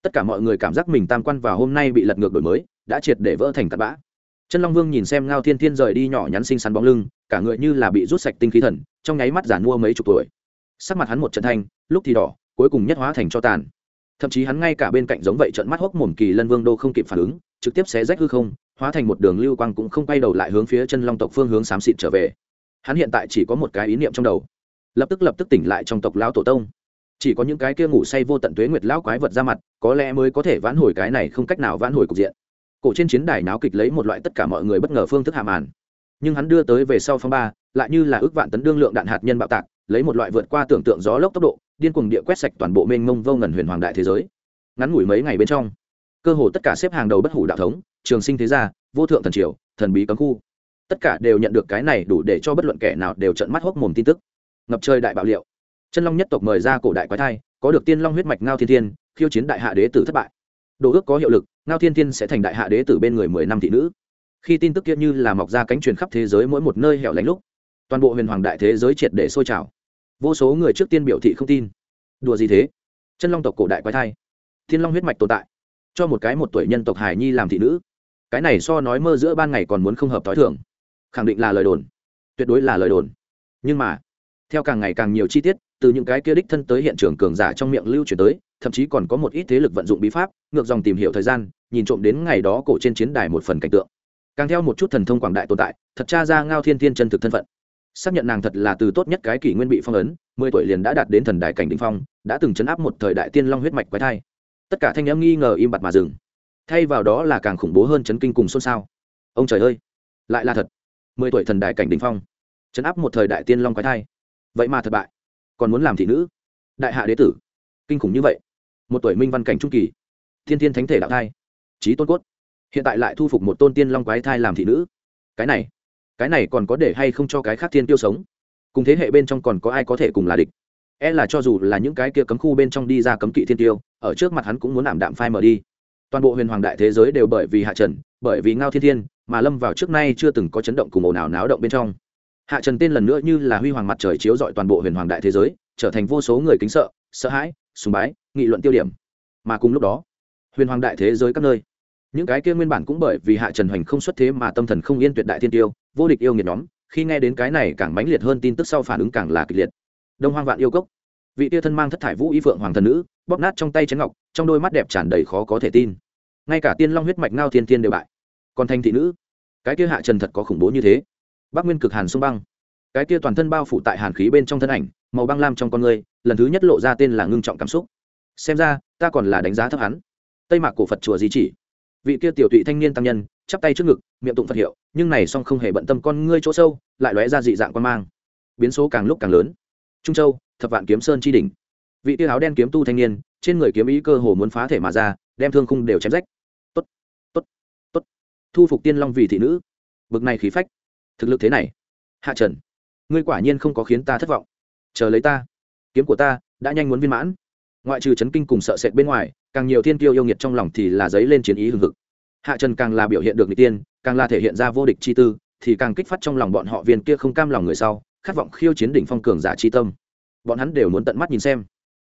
Tất cả mọi người cảm giác mình tam quan vào hôm nay bị lật ngược đổi mới, đã triệt để vỡ thành tạt bã. Chân long vương nhìn xem ngao thiên thiên rời đi nhỏ nhắn xinh xắn bóng lưng, cả người như là bị rút sạch tinh khí thần, trong nháy mắt giản mua mấy chục tuổi. Sắc mặt hắn một trận thanh, lúc thì đỏ, cuối cùng nhất hóa thành cho tàn. Thậm chí hắn ngay cả bên cạnh giống vậy trận mắt hốc mồm kỳ lân vương đô không kịp phản ứng, trực tiếp xé rách hư không hóa thành một đường lưu quang cũng không quay đầu lại hướng phía chân long tộc phương hướng xám xịt trở về. Hắn hiện tại chỉ có một cái ý niệm trong đầu. Lập tức lập tức tỉnh lại trong tộc lão tổ tông. Chỉ có những cái kia ngủ say vô tận tuế nguyệt lão quái vật ra mặt, có lẽ mới có thể vãn hồi cái này không cách nào vãn hồi cục diện. Cổ trên chiến đài náo kịch lấy một loại tất cả mọi người bất ngờ phương thức hạ màn. Nhưng hắn đưa tới về sau phong ba, lại như là ước vạn tấn đương lượng đạn hạt nhân bạo tạc, lấy một loại vượt qua tưởng tượng gió lốc tốc độ, điên cuồng địa quét sạch toàn bộ mênh mông vô ngần huyền hoàng đại thế giới. Ngắn ngủi mấy ngày bên trong cơ hồ tất cả xếp hàng đầu bất hủ đạo thống, trường sinh thế gia, vô thượng thần triều, thần bí cấm khu. Tất cả đều nhận được cái này đủ để cho bất luận kẻ nào đều trận mắt hốc mồm tin tức. Ngập trời đại bạo liệu. Chân long nhất tộc mời ra cổ đại quái thai, có được tiên long huyết mạch ngao thiên thiên, khiêu chiến đại hạ đế tử thất bại. Đồ ước có hiệu lực, ngao thiên thiên sẽ thành đại hạ đế tử bên người mười năm thị nữ. Khi tin tức kia như là mọc ra cánh truyền khắp thế giới mỗi một nơi hẻo lánh lúc, toàn bộ huyền hoàng đại thế giới triệt để sôi trào. Vô số người trước tiên biểu thị không tin. Đùa gì thế? Chân long tộc cổ đại quái thai. Thiên long huyết mạch tồn tại cho một cái một tuổi nhân tộc hải nhi làm thị nữ. Cái này so nói mơ giữa ban ngày còn muốn không hợp t h o i thường. Khẳng định là lời đồn. Tuyệt đối là lời đồn. Nhưng mà, theo càng ngày càng nhiều chi tiết, từ những cái kia đích thân tới hiện trường cường giả trong miệng lưu chuyển tới, thậm chí còn có một ít thế lực vận dụng bí pháp, ngược dòng tìm hiểu thời gian, nhìn trộm đến ngày đó cổ trên chiến đài một phần cảnh tượng. Càng theo một chút thần thông quảng đại tồn tại, thật cha ra ngao thiên thiên chân thực thân phận. Xác nhận nàng thật là từ tốt nhất cái kỷ nguyên bị phong ấn, mười tuổi liền đã đạt đến thần đài cảnh đ ỉ n h phong, đã từng chấn áp một thời đại tiên long huyết mạch quái thai tất cả thanh em nghi ngờ im bặt mà dừng. Thay vào đó là càng khủng bố hơn chấn kinh cùng xôn xao. Ông trời ơi, lại là thật. Mười tuổi thần đại cảnh đình phong, chấn áp một thời đại tiên long quái thai. Vậy mà thất bại. Còn muốn làm thị nữ? Đại hạ đế tử. Kinh khủng như vậy. Một tuổi minh văn cảnh trung kỳ. Thiên thiên thánh thể đạo thai. Trí tôn cốt. Hiện tại lại thu phục một tôn tiên long quái thai làm thị nữ. Cái này cái này còn có để hay không cho cái khác thiên tiêu sống? Cùng thế hệ bên trong còn có ai có thể cùng là địch? E là cho dù là những cái kia cấm khu bên trong đi ra cấm kỵ thiên tiêu, ở trước mặt hắn cũng muốn ảm đạm phai mở đi. Toàn bộ huyền hoàng đại thế giới đều bởi vì hạ trần, bởi vì ngao thiên thiên mà lâm vào trước nay chưa từng có chấn động cùng ồn ào náo động bên trong. Hạ trần tên lần nữa như là huy hoàng mặt trời chiếu dọi toàn bộ huyền hoàng đại thế giới, trở thành vô số người kính sợ sợ hãi, sùng bái, nghị luận tiêu điểm. Mà cùng lúc đó, huyền hoàng đại thế giới các nơi, những cái kia nguyên bản cũng bởi vì hạ trần hoành không xuất thế mà tâm thần không yên tuyệt đại thiên tiêu, vô địch yêu nghiệt nhóm, khi nghe đến cái này càng mãnh liệt hơn tin tức sau phản ứng càng là kịch liệt đông hoang vạn yêu cốc. Vị tia thân mang thất thải vũ y phượng hoàng thần nữ, bóp nát trong tay chén ngọc, trong đôi mắt đẹp tràn đầy khó có thể tin. Ngay cả tiên long huyết mạch ngao thiên tiên đều bại. Còn thanh thị nữ, cái kia hạ trần thật có khủng bố như thế. Bắc nguyên cực hàn sông băng. Cái kia toàn thân bao phủ tại hàn khí bên trong thân ảnh, màu băng lam trong con người, lần thứ nhất lộ ra tên là ngưng trọng cảm xúc. Xem ra, ta còn là đánh giá thấp hắn. Tây mạc cổ phật chùa di chỉ. Vị kia tiểu tụy thanh niên tăng nhân, chắp tay trước ngực, miệng tụng phật hiệu, nhưng này song không hề bận tâm con ngươi chỗ sâu, lại lóe ra dị dạng quan mang. Biến số càng lúc càng lớn trung châu, thập vạn kiếm sơn chi đỉnh. Vị tiêu áo đen kiếm tu thanh niên, trên người kiếm ý cơ hồ muốn phá thể mà ra, đem thương khung đều chém rách. Tốt tốt tốt. Thu phục tiên long vì thị nữ. Bực này khí phách. Thực lực thế này. Hạ trần, ngươi quả nhiên không có khiến ta thất vọng. Chờ lấy ta. Kiếm của ta đã nhanh muốn viên mãn. Ngoại trừ chấn kinh cùng sợ sệt bên ngoài, càng nhiều thiên tiêu yêu nghiệt trong lòng thì là giấy lên chiến ý hừng hực. Hạ trần càng là biểu hiện được n tiên, càng là thể hiện ra vô địch chi tư, thì càng kích phát trong lòng bọn họ viên kia không cam lòng người sau khát vọng khiêu chiến đỉnh phong cường giả chi tâm. Bọn hắn đều muốn tận mắt nhìn xem.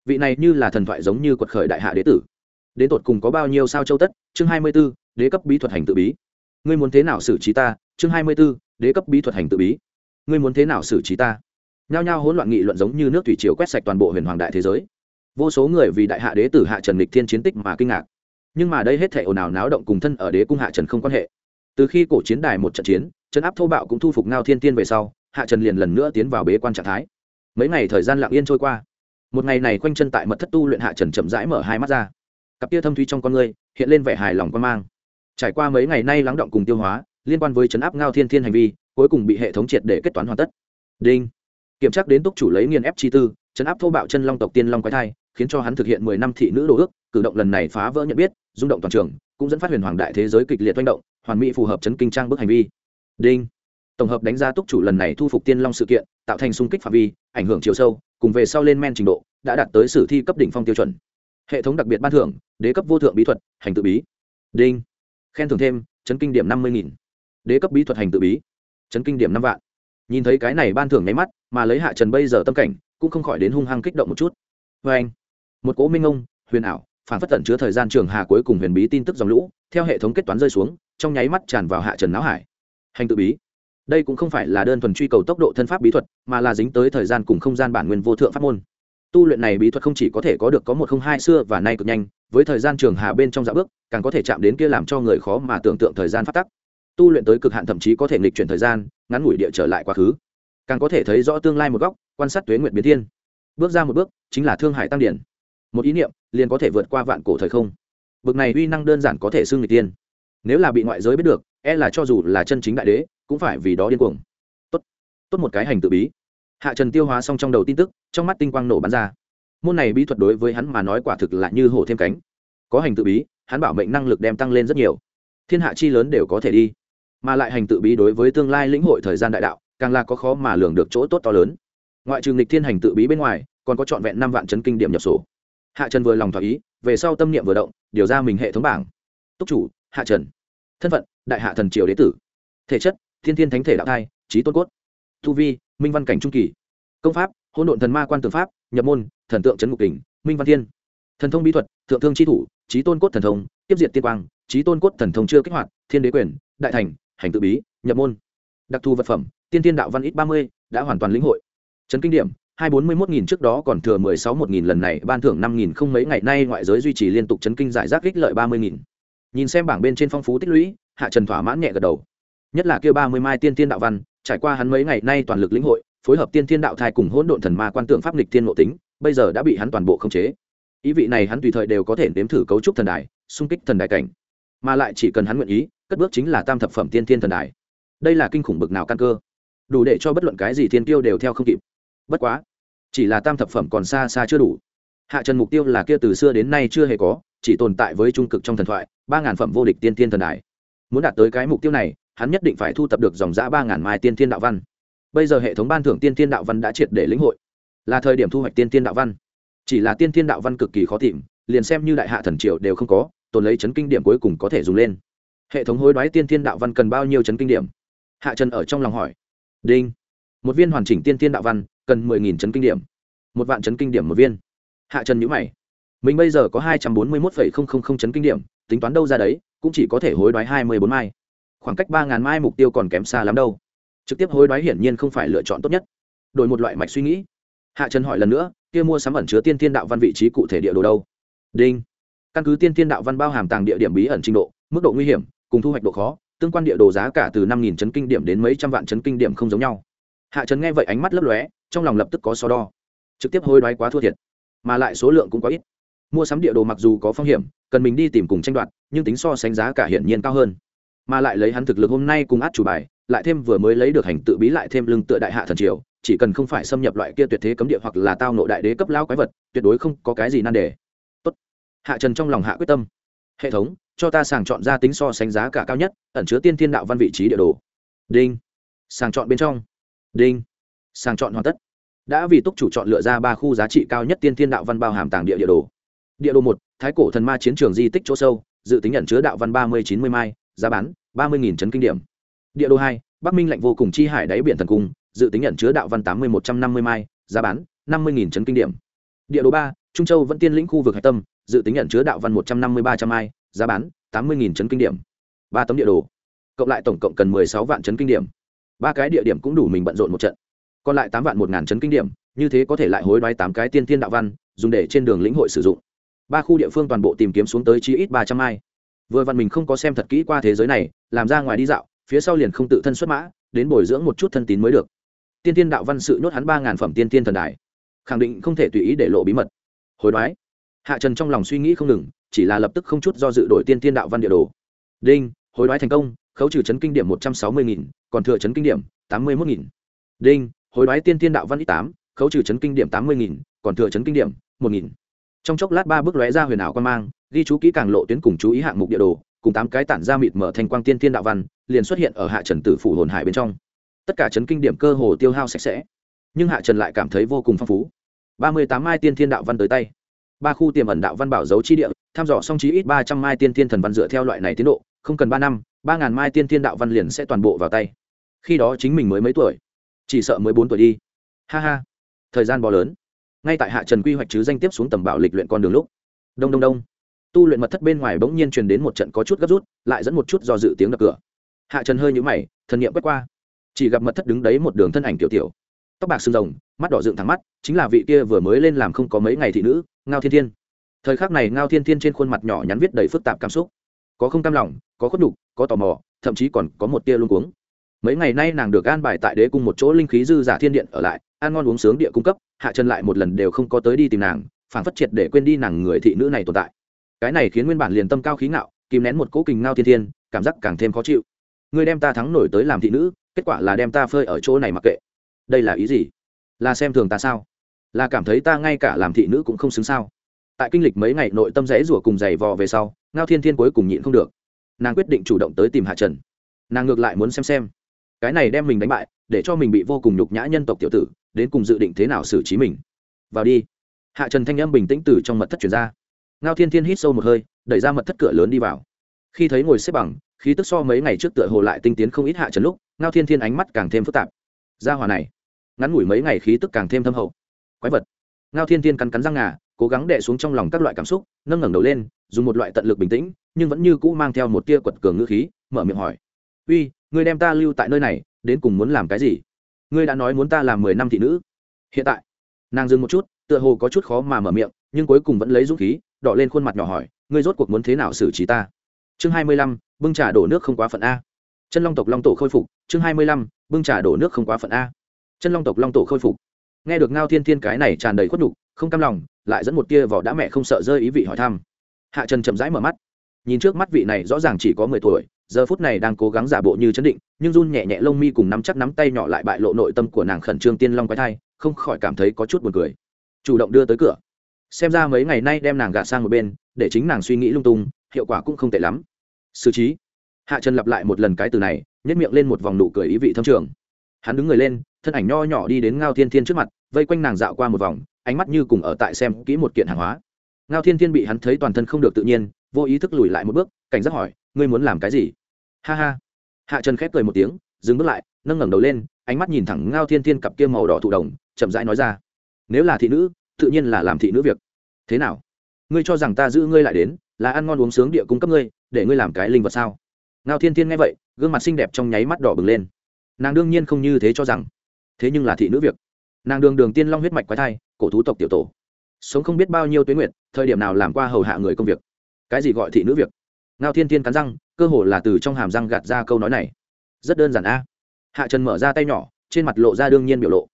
Vị này như là thần thoại giống như quật khởi đại hạ đế tử. Đến tột cùng có bao nhiêu sao châu tất? Chương hai mươi b ố đế cấp bí thuật hành tự bí. Ngươi muốn thế nào xử trí ta? Chương hai mươi b ố đế cấp bí thuật hành tự bí. Ngươi muốn thế nào xử trí ta? Nhao nhao hỗn loạn nghị luận giống như nước thủy triều quét sạch toàn bộ huyền hoàng đại thế giới. Vô số người vì đại hạ đế tử hạ trần lịch thiên chiến tích mà kinh ngạc. Nhưng mà đây hết thể ồn ào náo động cùng thân ở đế cung hạ trần không quan hệ. Từ khi cổ chiến đài một trận chiến, trấn áp thô bạo cũng thu phục ngao thiên tiên về sau hạ trần liền lần nữa tiến vào bế quan trạng thái. Mấy ngày thời gian lặng yên trôi qua. Một ngày này quanh chân tại mật thất tu luyện hạ trần chậm rãi mở hai mắt ra. Cặp tia thâm thúy trong con người hiện lên vẻ hài lòng quan mang. Trải qua mấy ngày nay lắng động cùng tiêu hóa, liên quan với chấn áp ngao thiên thiên hành vi, cuối cùng bị hệ thống triệt để kết toán hoàn tất. Đinh. Kiểm tra đến túc chủ lấy nghiên ép chi tư, chấn áp thô bạo chân long tộc tiên long quái thai, khiến cho hắn thực hiện mười năm thị nữ đồ ước, cử động lần này phá vỡ nhận biết, rung động toàn trường, cũng dẫn phát huyền hoàng đại thế giới kịch liệt manh động, hoàn mỹ phù hợp chấn kinh trang bức hành vi. Đinh tổng hợp đánh giá túc chủ lần này thu phục tiên long sự kiện, tạo thành xung kích phạm vi, ảnh hưởng chiều sâu, cùng về sau lên men trình độ, đã đạt tới sử thi cấp đỉnh phong tiêu chuẩn. Hệ thống đặc biệt ban thưởng, đế cấp vô thượng bí thuật, hành tự bí. Đinh. Khen thưởng thêm, chấn kinh điểm năm mươi nghìn. Đế cấp bí thuật hành tự bí. Chấn kinh điểm năm vạn. Nhìn thấy cái này ban thưởng nháy mắt, mà lấy hạ trần bây giờ tâm cảnh, cũng không khỏi đến hung hăng kích động một chút. Vê anh, một cỗ minh ông, huyền ảo, phản phất tận chứa thời gian trường hà cuối cùng huyền bí tin tức dòng lũ, theo hệ thống kết toán rơi xuống, trong nháy mắt tràn vào hạ trần não hải. Hành tự bí đây cũng không phải là đơn thuần truy cầu tốc độ thân pháp bí thuật, mà là dính tới thời gian cùng không gian bản nguyên vô thượng pháp môn. Tu luyện này bí thuật không chỉ có thể có được có một không hai xưa và nay cực nhanh, với thời gian trường hà bên trong dạ bước, càng có thể chạm đến kia làm cho người khó mà tưởng tượng thời gian phát tắc. Tu luyện tới cực hạn thậm chí có thể nghịch chuyển thời gian, ngắn ngủi địa trở lại quá khứ. Càng có thể thấy rõ tương lai một góc, quan sát tuế nguyện biến thiên. Bước ra một bước, chính là thương hải tăng điển. Một ý niệm, liền có thể vượt qua vạn cổ thời không. Bực này uy năng đơn giản có thể xưng người tiên nếu là bị ngoại giới biết được e là cho dù là chân chính đại đế, cũng phải vì đó điên cuồng. Tốt. Tốt một cái hành tự bí. Hạ trần tiêu hóa xong trong đầu tin tức, trong mắt tinh quang nổ bắn ra. Môn này bí thuật đối với hắn mà nói quả thực là như hổ thêm cánh. Có hành tự bí, hắn bảo mệnh năng lực đem tăng lên rất nhiều. Thiên hạ chi lớn đều có thể đi. Mà lại hành tự bí đối với tương lai lĩnh hội thời gian đại đạo, càng là có khó mà lường được chỗ tốt to lớn. Ngoại trừ nghịch thiên hành tự bí bên ngoài, còn có trọn vẹn năm vạn chấn kinh điểm nhập sổ. Hạ trần vừa lòng thỏa ý, về sau tâm niệm vừa động, điều ra mình hệ thống bảng. Túc chủ, hạ trần. Thân phận đại hạ thần triều đế tử. Thể chất, thiên thiên thánh thể đạo thai, trí tôn cốt. Thu vi, minh văn cảnh trung kỳ. Công pháp, hỗn độn thần ma quan tường pháp, nhập môn, thần tượng trấn ngục kình, minh văn thiên. Thần thông bí thuật, thượng thương tri thủ, trí tôn cốt thần thông, tiếp diện tiên quang, trí tôn cốt thần thông chưa kích hoạt, thiên đế quyền, đại thành, hành tự bí, nhập môn. Đặc thù vật phẩm, tiên tiên đạo văn ít ba mươi, đã hoàn toàn lĩnh hội. Trấn kinh điểm, hai bốn mươi một nghìn trước đó còn thừa mười sáu một nghìn lần này, ban thưởng năm nghìn không mấy ngày nay ngoại giới duy trì liên tục chấn kinh giải rác ích lợi ba mươi nghìn. Nhìn xem bảng bên trên phong phú tích lũy hạ trần thỏa mãn nhẹ gật đầu. Nhất là kêu ba mươi mai tiên tiên đạo văn, trải qua hắn mấy ngày nay toàn lực lĩnh hội, phối hợp tiên tiên đạo thai cùng hỗn độn thần ma quan tượng pháp lịch tiên nội tính, bây giờ đã bị hắn toàn bộ khống chế. Ý vị này hắn tùy thời đều có thể nếm thử cấu trúc thần đài, xung kích thần đài cảnh. Mà lại chỉ cần hắn nguyện ý, cất bước chính là tam thập phẩm tiên tiên thần đài. Đây là kinh khủng bực nào căn cơ. Đủ để cho bất luận cái gì thiên tiêu đều theo không kịp. Bất quá, chỉ là tam thập phẩm còn xa xa chưa đủ. Hạ trần mục tiêu là kia từ xưa đến nay chưa hề có, chỉ tồn tại với trung cực trong thần thoại, ba ngàn phẩm vô địch tiên tiên thần đài muốn đạt tới cái mục tiêu này, hắn nhất định phải thu tập được dòng giã ba ngàn mai tiên thiên đạo văn. Bây giờ hệ thống ban thưởng tiên thiên đạo văn đã triệt để lĩnh hội. Là thời điểm thu hoạch tiên thiên đạo văn. Chỉ là tiên thiên đạo văn cực kỳ khó tìm, liền xem như đại hạ thần triều đều không có, tồn lấy chấn kinh điểm cuối cùng có thể dùng lên. Hệ thống hối đoái tiên thiên đạo văn cần bao nhiêu chấn kinh điểm? Hạ trần ở trong lòng hỏi. Đinh. Một viên hoàn chỉnh tiên thiên đạo văn cần mười nghìn chấn kinh điểm. Một vạn chấn kinh điểm một viên. Hạ trần nhữ mày. Mình bây giờ có hai trăm bốn mươi một phẩy không không không chấn kinh điểm, tính toán đâu ra đấy cũng chỉ có thể hối đoái hai mươi bốn mai. Khoảng cách ba ngàn mai mục tiêu còn kém xa lắm đâu. Trực tiếp hối đoái hiển nhiên không phải lựa chọn tốt nhất. Đổi một loại mạch suy nghĩ. Hạ trần hỏi lần nữa, kia mua sắm ẩn chứa tiên tiên đạo văn vị trí cụ thể địa đồ đâu? Đinh. Căn cứ tiên tiên đạo văn bao hàm tàng địa điểm bí ẩn trình độ, mức độ nguy hiểm, cùng thu hoạch độ khó, tương quan địa đồ giá cả từ năm nghìn chấn kinh điểm đến mấy trăm vạn chấn kinh điểm không giống nhau. Hạ trần nghe vậy ánh mắt lấp lóe, trong lòng lập tức có so đo. Trực tiếp hối đoái quá thua thiệt, mà lại số lượng cũng có ít mua sắm địa đồ mặc dù có phong hiểm, cần mình đi tìm cùng tranh đoạt, nhưng tính so sánh giá cả hiển nhiên cao hơn. Mà lại lấy hắn thực lực hôm nay cùng át chủ bài, lại thêm vừa mới lấy được hành tự bí lại thêm lưng tựa đại hạ thần triều, chỉ cần không phải xâm nhập loại kia tuyệt thế cấm địa hoặc là tao nộ đại đế cấp lao quái vật, tuyệt đối không có cái gì nan đề. Tốt. hạ trần trong lòng hạ quyết tâm. Hệ thống, cho ta sàng chọn ra tính so sánh giá cả cao nhất, ẩn chứa tiên thiên đạo văn vị trí địa đồ. Đinh. Sàng chọn bên trong. Đinh. Sàng chọn hoàn tất. Đã vì túc chủ chọn lựa ra ba khu giá trị cao nhất tiên thiên đạo văn bao hàm tàng địa địa đồ địa đồ một, thái cổ thần ma chiến trường di tích chỗ sâu, dự tính nhận chứa đạo văn ba mươi chín mươi mai, giá bán ba mươi nghìn trấn kinh điểm. Địa đồ hai, bắc minh lạnh vô cùng chi hải đáy biển thần cung, dự tính nhận chứa đạo văn tám mươi một trăm năm mươi mai, giá bán năm mươi nghìn trấn kinh điểm. Địa đồ ba, trung châu vẫn tiên lĩnh khu vực hạch tâm, dự tính nhận chứa đạo văn một trăm năm mươi ba trăm mai, giá bán tám mươi nghìn trấn kinh điểm. Ba tấm địa đồ, cộng lại tổng cộng cần mười sáu vạn trấn kinh điểm. Ba cái địa điểm cũng đủ mình bận rộn một trận. Còn lại tám vạn một ngàn trấn kinh điểm, như thế có thể lại hối đoái tám cái tiên tiên đạo văn, dùng để trên đường lĩnh hội sử dụng ba khu địa phương toàn bộ tìm kiếm xuống tới chí ít ba trăm mai. Vừa vặn mình không có xem thật kỹ qua thế giới này, làm ra ngoài đi dạo, phía sau liền không tự thân xuất mã, đến bồi dưỡng một chút thân tín mới được. Tiên tiên đạo văn sự nhốt hắn ba ngàn phẩm tiên tiên thần đài. Khẳng định không thể tùy ý để lộ bí mật. Hồi đoái. Hạ trần trong lòng suy nghĩ không ngừng, chỉ là lập tức không chút do dự đổi tiên tiên đạo văn địa đồ. Đinh hồi đoái thành công, khấu trừ chấn kinh điểm một trăm sáu mươi nghìn, còn thừa chấn kinh điểm tám mươi một nghìn. Đinh hồi đoái tiên tiên đạo văn ít tám, khấu trừ chấn kinh điểm tám mươi nghìn, còn thừa chấn kinh điểm một nghìn trong chốc lát ba bước lóe ra huyền ảo quan mang, ghi chú kỹ càng lộ tuyến cùng chú ý hạng mục địa đồ, cùng tám cái tản ra mịt mở thành quang tiên thiên đạo văn, liền xuất hiện ở hạ trần tử phủ hồn hải bên trong. Tất cả chấn kinh điểm cơ hồ tiêu hao sạch sẽ. Nhưng hạ trần lại cảm thấy vô cùng phong phú. Ba mươi tám mai tiên thiên đạo văn tới tay. Ba khu tiềm ẩn đạo văn bảo dấu chi địa thăm dò song chí ít ba trăm mai tiên thiên thần văn dựa theo loại này tiến độ, không cần ba năm, ba ngàn mai tiên thiên đạo văn liền sẽ toàn bộ vào tay. Khi đó chính mình mới mấy tuổi? Chỉ sợ mới bốn tuổi đi. Ha ha. Thời gian bò lớn ngay tại hạ trần quy hoạch chứ danh tiếp xuống tầm bảo lịch luyện con đường lúc. Đông đông đông. Tu luyện mật thất bên ngoài bỗng nhiên truyền đến một trận có chút gấp rút, lại dẫn một chút do dự tiếng đập cửa. Hạ trần hơi nhũ mày, thần nghiệm quét qua. Chỉ gặp mật thất đứng đấy một đường thân ảnh tiểu tiểu. Tóc bạc sưng rồng, mắt đỏ dựng thẳng mắt, chính là vị kia vừa mới lên làm không có mấy ngày thị nữ, ngao thiên thiên. Thời khắc này ngao thiên thiên trên khuôn mặt nhỏ nhắn viết đầy phức tạp cảm xúc. Có không cam lòng, có khuất đục có tò mò, thậm chí còn có một tia luôn cuống. Mấy ngày nay nàng được an bài tại đế cung một chỗ linh khí dư giả thiên điện ở lại ăn ngon uống sướng địa cung cấp, hạ Trần lại một lần đều không có tới đi tìm nàng phản phất triệt để quên đi nàng người thị nữ này tồn tại. Cái này khiến nguyên bản liền tâm cao khí ngạo, kìm nén một cố kình ngao thiên thiên, cảm giác càng thêm khó chịu. Ngươi đem ta thắng nổi tới làm thị nữ, kết quả là đem ta phơi ở chỗ này mặc kệ. Đây là ý gì? Là xem thường ta sao? Là cảm thấy ta ngay cả làm thị nữ cũng không xứng sao? Tại kinh lịch mấy ngày nội tâm rẽ rủa cùng giày vò về sau, ngao thiên thiên cuối cùng nhịn không được. Nàng quyết định chủ động tới tìm hạ trần. Nàng ngược lại muốn xem xem. Cái này đem mình đánh bại, để cho mình bị vô cùng nhục nhã nhân tộc tiểu tử đến cùng dự định thế nào xử trí mình. Vào đi. Hạ trần thanh âm bình tĩnh từ trong mật thất chuyển ra. Ngao thiên thiên hít sâu một hơi, đẩy ra mật thất cửa lớn đi vào. Khi thấy ngồi xếp bằng, khí tức so mấy ngày trước tựa hồ lại tinh tiến không ít hạ trần lúc, ngao thiên thiên ánh mắt càng thêm phức tạp. Gia hòa này, ngắn ngủi mấy ngày khí tức càng thêm thâm hậu. Quái vật. Ngao thiên thiên cắn cắn răng ngà, cố gắng đè xuống trong lòng các loại cảm xúc, nâng ngẩng đầu lên, dùng một loại tận lực bình tĩnh, nhưng vẫn như cũ mang theo một tia quật cường ngữ khí, mở miệng hỏi. Uy người đem ta lưu tại nơi này, đến cùng muốn làm cái gì? Ngươi đã nói muốn ta làm mười năm thị nữ. Hiện tại, nàng dừng một chút, tựa hồ có chút khó mà mở miệng, nhưng cuối cùng vẫn lấy dũng khí đọ lên khuôn mặt nhỏ hỏi, ngươi rốt cuộc muốn thế nào xử trí ta? Chương hai mươi lăm, bưng trà đổ nước không quá phận a. Chân long tộc long tổ khôi phục, chương hai mươi lăm, bưng trà đổ nước không quá phận a. Chân long tộc long tổ khôi phục. Nghe được ngao thiên thiên cái này tràn đầy khuất đục không cam lòng, lại dẫn một tia vỏ đã mẹ không sợ rơi ý vị hỏi thăm. Hạ trần chậm rãi mở mắt. Nhìn trước mắt vị này rõ ràng chỉ có mười tuổi giờ phút này đang cố gắng giả bộ như chấn định, nhưng run nhẹ nhẹ lông mi cùng nắm chắc nắm tay nhỏ lại bại lộ nội tâm của nàng khẩn trương tiên long quái thai, không khỏi cảm thấy có chút buồn cười. Chủ động đưa tới cửa. Xem ra mấy ngày nay đem nàng gạt sang một bên, để chính nàng suy nghĩ lung tung, hiệu quả cũng không tệ lắm. Xử trí hạ trần lặp lại một lần cái từ này nhét miệng lên một vòng nụ cười ý vị thâm trường. Hắn đứng người lên, thân ảnh nho nhỏ đi đến ngao thiên thiên trước mặt, vây quanh nàng dạo qua một vòng, ánh mắt như cùng ở tại xem kỹ một kiện hàng hóa. Ngao thiên thiên bị hắn thấy toàn thân không được tự nhiên, vô ý thức lùi lại một bước, cảnh giác hỏi, ngươi muốn làm cái gì? Ha ha. Hạ trần khép cười một tiếng, dừng bước lại, nâng ngẩng đầu lên, ánh mắt nhìn thẳng ngao thiên thiên cặp kia màu đỏ thụ đồng, chậm rãi nói ra. Nếu là thị nữ, tự nhiên là làm thị nữ việc. Thế nào? Ngươi cho rằng ta giữ ngươi lại đến, là ăn ngon uống sướng địa cung cấp ngươi, để ngươi làm cái linh vật sao? Ngao thiên thiên nghe vậy, gương mặt xinh đẹp trong nháy mắt đỏ bừng lên. Nàng đương nhiên không như thế cho rằng. Thế nhưng là thị nữ việc. Nàng đường đường tiên long huyết mạch quái thai, cổ thú tộc tiểu tổ. Sống không biết bao nhiêu tuyến nguyện thời điểm nào làm qua hầu hạ người công việc. Cái gì gọi thị nữ việc? Ngao thiên thiên cắn răng cơ hồ là từ trong hàm răng gạt ra câu nói này. Rất đơn giản a. Hạ trần mở ra tay nhỏ, trên mặt lộ ra đương nhiên biểu lộ.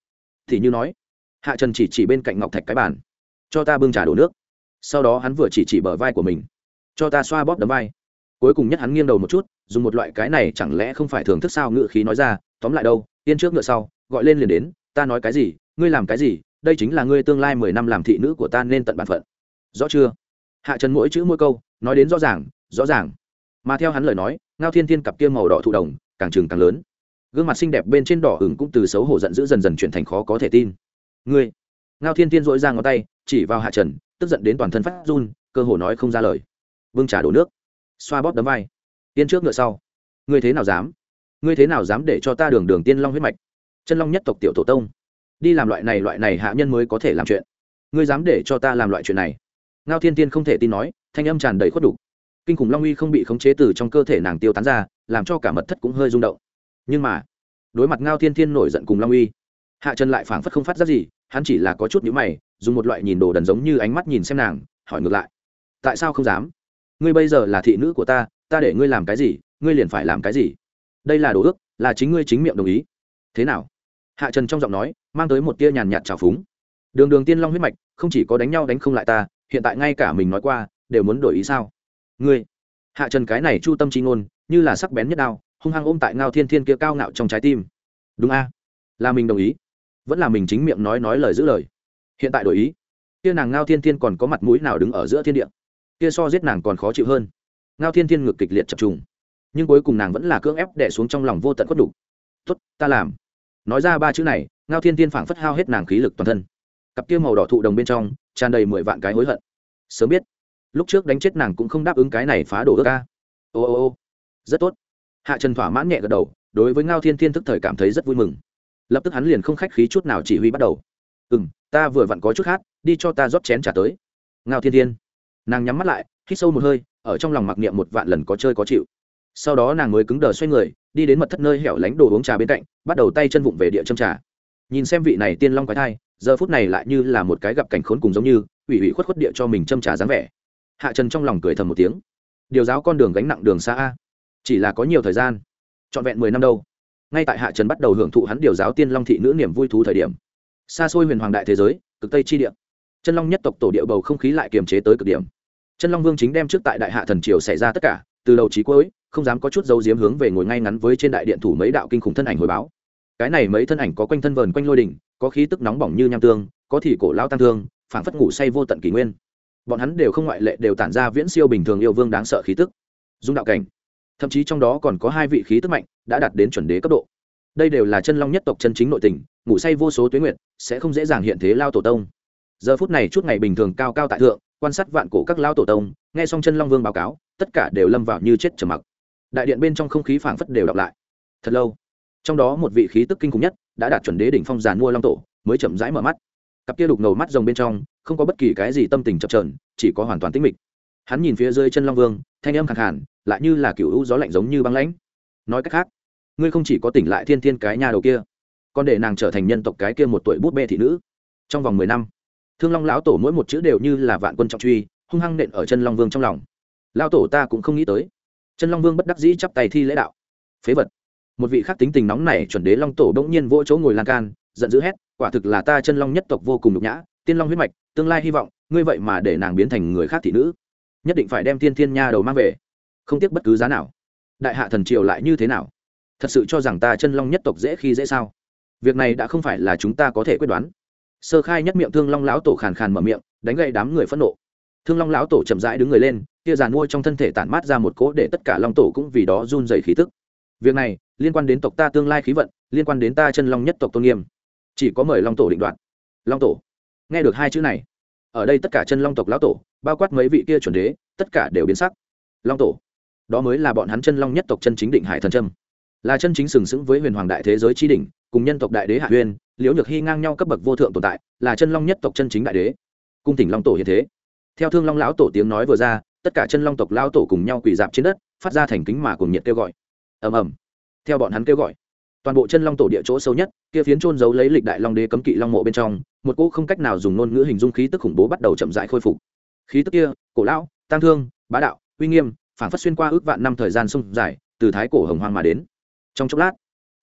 Thì như nói, hạ trần chỉ chỉ bên cạnh ngọc thạch cái bàn. Cho ta bưng trà đổ nước. Sau đó hắn vừa chỉ chỉ bờ vai của mình. Cho ta xoa bóp đấm vai. Cuối cùng nhất hắn nghiêng đầu một chút, dùng một loại cái này chẳng lẽ không phải thường thức sao ngự khí nói ra, tóm lại đâu, tiên trước ngựa sau, gọi lên liền đến, ta nói cái gì, ngươi làm cái gì, đây chính là ngươi tương lai mười năm làm thị nữ của ta nên tận bản phận. Rõ chưa? Hạ trần mỗi chữ mỗi câu, nói đến rõ ràng rõ ràng mà theo hắn lời nói, ngao thiên thiên cặp kia màu đỏ thụ đồng, càng trừng càng lớn. Gương mặt xinh đẹp bên trên đỏ hừng cũng từ xấu hổ giận dữ dần dần chuyển thành khó có thể tin. Ngươi! Ngao thiên thiên dội ra ngón tay, chỉ vào hạ trần, tức giận đến toàn thân phát run, cơ hồ nói không ra lời. Vương trả đổ nước. Xoa bóp đấm vai. Tiên trước ngựa sau. Ngươi thế nào dám? Ngươi thế nào dám để cho ta đường đường tiên long huyết mạch? Chân long nhất tộc tiểu tổ tông. Đi làm loại này loại này hạ nhân mới có thể làm chuyện. Ngươi dám để cho ta làm loại chuyện này? Ngao thiên tiên không thể tin nói, thanh âm tràn đầy khuất đục kinh khủng long uy không bị khống chế từ trong cơ thể nàng tiêu tán ra, làm cho cả mật thất cũng hơi rung động. Nhưng mà, đối mặt ngao thiên thiên nổi giận cùng long uy, hạ trần lại phảng phất không phát ra gì, hắn chỉ là có chút nhữ mày, dùng một loại nhìn đồ đần giống như ánh mắt nhìn xem nàng, hỏi ngược lại. Tại sao không dám? Ngươi bây giờ là thị nữ của ta ta để ngươi làm cái gì, ngươi liền phải làm cái gì? Đây là đồ ước, là chính ngươi chính miệng đồng ý. Thế nào? Hạ trần trong giọng nói, mang tới một tia nhàn nhạt trào phúng. Đường đường tiên long huyết mạch, không chỉ có đánh nhau đánh không lại ta, hiện tại ngay cả mình nói qua, đều muốn đổi ý sao? Ngươi. Hạ trần cái này chu tâm trí ngôn, như là sắc bén nhất đao, hung hăng ôm tại ngao thiên thiên kia cao ngạo trong trái tim. Đúng a. Là mình đồng ý. Vẫn là mình chính miệng nói nói lời giữ lời. Hiện tại đổi ý. Kia nàng ngao thiên thiên còn có mặt mũi nào đứng ở giữa thiên địa? Kia so giết nàng còn khó chịu hơn. Ngao thiên thiên ngực kịch liệt chập trùng. Nhưng cuối cùng nàng vẫn là cưỡng ép đẻ xuống trong lòng vô tận khuất đủ. tuất ta làm. Nói ra ba chữ này, ngao thiên thiên phảng phất hao hết nàng khí lực toàn thân. Cặp kia màu đỏ thụ đồng bên trong, tràn đầy mười vạn cái hối hận. Sớm biết lúc trước đánh chết nàng cũng không đáp ứng cái này phá đổ ước ca. Ô ô ô. Rất tốt. Hạ trần thỏa mãn nhẹ gật đầu, đối với ngao thiên thiên thức thời cảm thấy rất vui mừng. Lập tức hắn liền không khách khí chút nào chỉ huy bắt đầu. Ừ m ta vừa vặn có chút hát đi cho ta rót chén trả tới. Ngao thiên thiên. Nàng nhắm mắt lại, hít sâu một hơi, ở trong lòng mặc niệm một vạn lần có chơi có chịu. Sau đó nàng mới cứng đờ xoay người, đi đến mật thất nơi hẻo lánh đồ uống trà bên cạnh, bắt đầu tay chân vụng về địa châm trà. Nhìn xem vị này tiên long quái thai, giờ phút này lại như là một cái gặp cảnh khốn cùng giống như, ủy ủy khuất khuất địa cho mình châm trà dáng vẻ hạ trần trong lòng cười thầm một tiếng. Điều giáo con đường gánh nặng đường xa a. Chỉ là có nhiều thời gian. Trọn vẹn mười năm đâu. Ngay tại hạ trần bắt đầu hưởng thụ hắn điều giáo tiên long thị nữ niềm vui thú thời điểm. Xa xôi huyền hoàng đại thế giới, cực tây chi địa. Chân long nhất tộc tổ địa bầu không khí lại kiềm chế tới cực điểm. Chân long vương chính đem trước tại đại hạ thần triều xảy ra tất cả, từ đầu trí cuối, không dám có chút dấu diếm hướng về ngồi ngay ngắn với trên đại điện thủ mấy đạo kinh khủng thân ảnh hồi báo. Cái này mấy thân ảnh có quanh thân vờn quanh lôi đỉnh, có khí tức nóng bỏng như nham tương, có thì cổ lao tăng thương, phảng phất ngủ say vô tận kỷ nguyên bọn hắn đều không ngoại lệ đều tản ra viễn siêu bình thường yêu vương đáng sợ khí tức, dung đạo cảnh. Thậm chí trong đó còn có hai vị khí tức mạnh đã đạt đến chuẩn đế cấp độ. Đây đều là chân long nhất tộc chân chính nội tình, ngủ say vô số tuyến nguyện sẽ không dễ dàng hiện thế lao tổ tông. Giờ phút này chút ngày bình thường cao cao tại thượng, quan sát vạn cổ các lao tổ tông, nghe xong chân long vương báo cáo, tất cả đều lâm vào như chết trầm mặc. Đại điện bên trong không khí phảng phất đều đọc lại. Thật lâu, trong đó một vị khí tức kinh khủng nhất đã đạt chuẩn đế đỉnh phong giàn mua long tổ, mới chậm rãi mở mắt cặp kia đục ngầu mắt rồng bên trong, không có bất kỳ cái gì tâm tình chập trờn chỉ có hoàn toàn tĩnh mịch. Hắn nhìn phía dưới chân long vương, thanh âm khẳng hẳn lại như là kiểu u gió lạnh giống như băng lãnh. Nói cách khác, ngươi không chỉ có tỉnh lại thiên thiên cái nhà đầu kia, còn để nàng trở thành nhân tộc cái kia một tuổi bút bê thị nữ. Trong vòng mười năm, thương long lão tổ mỗi một chữ đều như là vạn quân trọng truy, hung hăng nện ở chân long vương trong lòng. Lão tổ ta cũng không nghĩ tới. Chân long vương bất đắc dĩ chắp tay thi lễ đạo. Phế vật. Một vị khác tính tình nóng này chuẩn đế long tổ đ ỗ n g nhiên vỗ chỗ ngồi lan can, giận dữ hét quả thực là ta chân long nhất tộc vô cùng nhục nhã, tiên long huyết mạch, tương lai hy vọng, ngươi vậy mà để nàng biến thành người khác thị nữ. Nhất định phải đem thiên thiên nha đầu mang về. Không tiếc bất cứ giá nào. Đại hạ thần triều lại như thế nào? Thật sự cho rằng ta chân long nhất tộc dễ khi dễ sao? Việc này đã không phải là chúng ta có thể quyết đoán. Sơ khai nhất miệng thương long lão tổ khàn khàn mở miệng, đánh gậy đám người phẫn nộ. Thương long lão tổ chậm rãi đứng người lên kia giàn mua trong thân thể tản mát ra một cỗ để tất cả long tổ cũng vì đó run dày khí tức. Việc này liên quan đến tộc ta tương lai khí vận, liên quan đến ta chân long nhất tộc tôn nghiêm chỉ có mời long tổ định đoạt. Long tổ. Nghe được hai chữ này, ở đây tất cả chân long tộc lão tổ, bao quát mấy vị kia chuẩn đế, tất cả đều biến sắc. Long tổ. Đó mới là bọn hắn chân long nhất tộc chân chính định hải thần trâm là chân chính sừng sững với huyền hoàng đại thế giới tri đỉnh, cùng nhân tộc đại đế hạ huyền liễu nhược hy ngang nhau cấp bậc vô thượng tồn tại, là chân long nhất tộc chân chính đại đế. Cung tỉnh long tổ hiện thế. Theo thương long lão tổ tiếng nói vừa ra, tất cả chân long tộc lão tổ cùng nhau quỳ dạp trên đất, phát ra thành kính mà cùng nhiệt kêu gọi. Ầm ầm. Theo bọn hắn kêu gọi toàn bộ chân long tổ địa chỗ sâu nhất, kia phiến trôn giấu lấy lịch đại long đế cấm kỵ long mộ bên trong, một cỗ không cách nào dùng ngôn ngữ hình dung khí tức khủng bố bắt đầu chậm rãi khôi phục. Khí tức kia, cổ lão tăng thương, bá đạo, uy nghiêm, phản phát xuyên qua ước vạn năm thời gian sông dài, từ thái cổ hồng hoang mà đến. Trong chốc lát,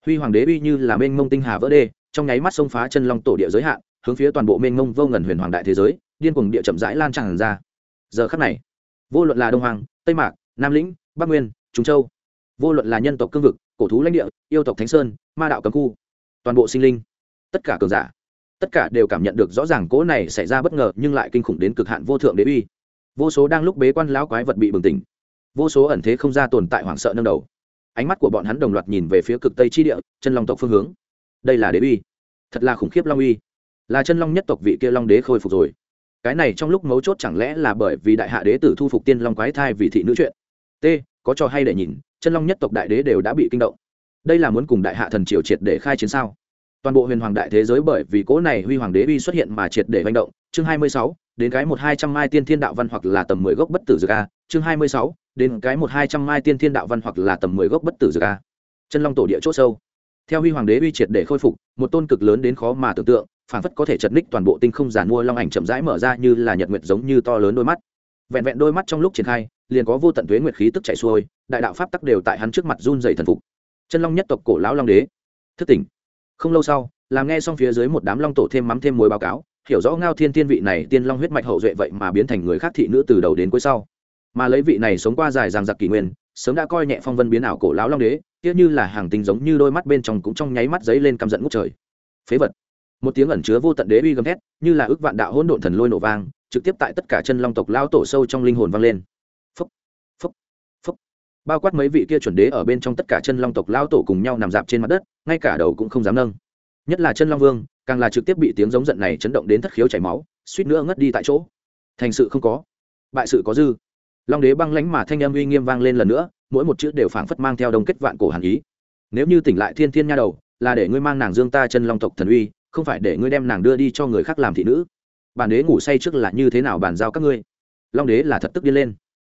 huy hoàng đế uy như là mênh mông tinh hà vỡ đê, trong nháy mắt xông phá chân long tổ địa giới hạn, hướng phía toàn bộ mênh mông vô ngần huyền hoàng đại thế giới, điên cuồng địa chậm rãi lan tràn ra. Giờ khắc này, vô luận là đông hoàng tây mạc, nam lĩnh, bắc nguyên, trung châu, vô luận là nhân tộc cương vực cổ thú lãnh địa, yêu tộc thánh sơn, ma đạo cấm khu. Toàn bộ sinh linh, tất cả cường giả, tất cả đều cảm nhận được rõ ràng cỗ này xảy ra bất ngờ nhưng lại kinh khủng đến cực hạn vô thượng đế uy. Vô số đang lúc bế quan lão quái vật bị bừng tỉnh. Vô số ẩn thế không ra tồn tại hoảng sợ nâng đầu. Ánh mắt của bọn hắn đồng loạt nhìn về phía cực tây chi địa, chân long tộc phương hướng. Đây là đế uy. Thật là khủng khiếp long uy. Là chân long nhất tộc vị kia long đế khôi phục rồi. Cái này trong lúc mấu chốt chẳng lẽ là bởi vì đại hạ đế tử thu phục tiên long quái thai vì thị nữ chuyện? T, có trò hay để nhìn chân long nhất tộc đại đế đều đã bị kinh động. Đây là muốn cùng đại hạ thần triều triệt để khai chiến sao? Toàn bộ huyền hoàng đại thế giới bởi vì cỗ này huy hoàng đế uy xuất hiện mà triệt để manh động. Chương hai mươi sáu, đến cái một hai trăm mai tiên thiên đạo văn hoặc là tầm mười gốc bất tử dược a. Chương hai mươi sáu, đến cái một hai trăm mai tiên thiên đạo văn hoặc là tầm mười gốc bất tử dược a. Chân long tổ địa c h ỗ sâu. Theo huy hoàng đế uy triệt để khôi phục, một tôn cực lớn đến khó mà tưởng tượng phảng phất có thể chật ních toàn bộ tinh không giàn mua long ảnh chậm rãi mở ra như là nhật nguyệt giống như to lớn đôi mắt. Vẹn vẹn đôi mắt trong lúc triển khai liền có vô tận tuế nguyệt khí tức chảy xuôi, đại đạo pháp tắc đều tại hắn trước mặt run dày thần phục. Chân long nhất tộc cổ lão long đế. Thức tỉnh. Không lâu sau, làm nghe xong phía dưới một đám long tổ thêm mắm thêm mối báo cáo, hiểu rõ ngao thiên tiên vị này tiên long huyết mạch hậu duệ vậy mà biến thành người khác thị nữ từ đầu đến cuối sau. Mà lấy vị này sống qua dài ràng giặc kỷ nguyên, sớm đã coi nhẹ phong vân biến ảo cổ lão long đế tiếc như là hàng tinh giống như đôi mắt bên trong cũng trong nháy mắt giấy lên căm giận ngút trời. Phế vật. Một tiếng ẩn chứa vô tận đế uy gầm thét, như là ước vạn đạo hỗn độn thần lôi nổ vang, trực tiếp tại tất cả chân long tộc lao tổ sâu trong linh hồn vang lên bao quát mấy vị kia chuẩn đế ở bên trong tất cả chân long tộc lao tổ cùng nhau nằm dạp trên mặt đất, ngay cả đầu cũng không dám nâng. Nhất là chân long vương, càng là trực tiếp bị tiếng giống giận này chấn động đến thất khiếu chảy máu, suýt nữa ngất đi tại chỗ. Thành sự không có, bại sự có dư. Long đế băng lánh mà thanh âm uy nghiêm vang lên lần nữa, mỗi một chữ đều phảng phất mang theo đông kết vạn cổ hàn ý. Nếu như tỉnh lại thiên thiên nha đầu, là để ngươi mang nàng dương ta chân long tộc thần uy, không phải để ngươi đem nàng đưa đi cho người khác làm thị nữ. Bản đế ngủ say trước là như thế nào bàn giao các ngươi? Long đế là thật tức điên lên.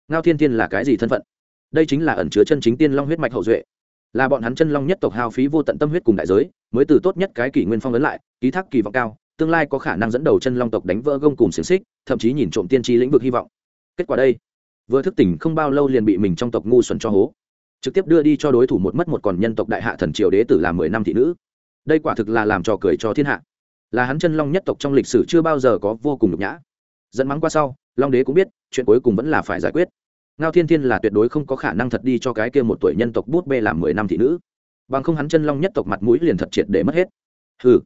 Ngao thiên thiên là cái gì thân phận? Đây chính là ẩn chứa chân chính tiên long huyết mạch hậu duệ. Là bọn hắn chân long nhất tộc hao phí vô tận tâm huyết cùng đại giới, mới từ tốt nhất cái kỷ nguyên phong ấn lại, ký thác kỳ vọng cao, tương lai có khả năng dẫn đầu chân long tộc đánh vỡ gông cùng xiềng xích, thậm chí nhìn trộm tiên tri lĩnh vực hy vọng. Kết quả đây, vừa thức tỉnh không bao lâu liền bị mình trong tộc ngu xuẩn cho hố. Trực tiếp đưa đi cho đối thủ một mất một còn nhân tộc đại hạ thần triều đế tử làm mười năm thị nữ. Đây quả thực là làm trò cười cho thiên hạ. Là hắn chân long nhất tộc trong lịch sử chưa bao giờ có vô cùng nhục nhã. Dẫn mắng qua sau, long đế cũng biết, chuyện cuối cùng vẫn là phải giải quyết ngao thiên thiên là tuyệt đối không có khả năng thật đi cho cái kia một tuổi nhân tộc bút bê làm mười năm thị nữ. Bằng không hắn chân long nhất tộc mặt mũi liền thật triệt để mất hết. Hừ.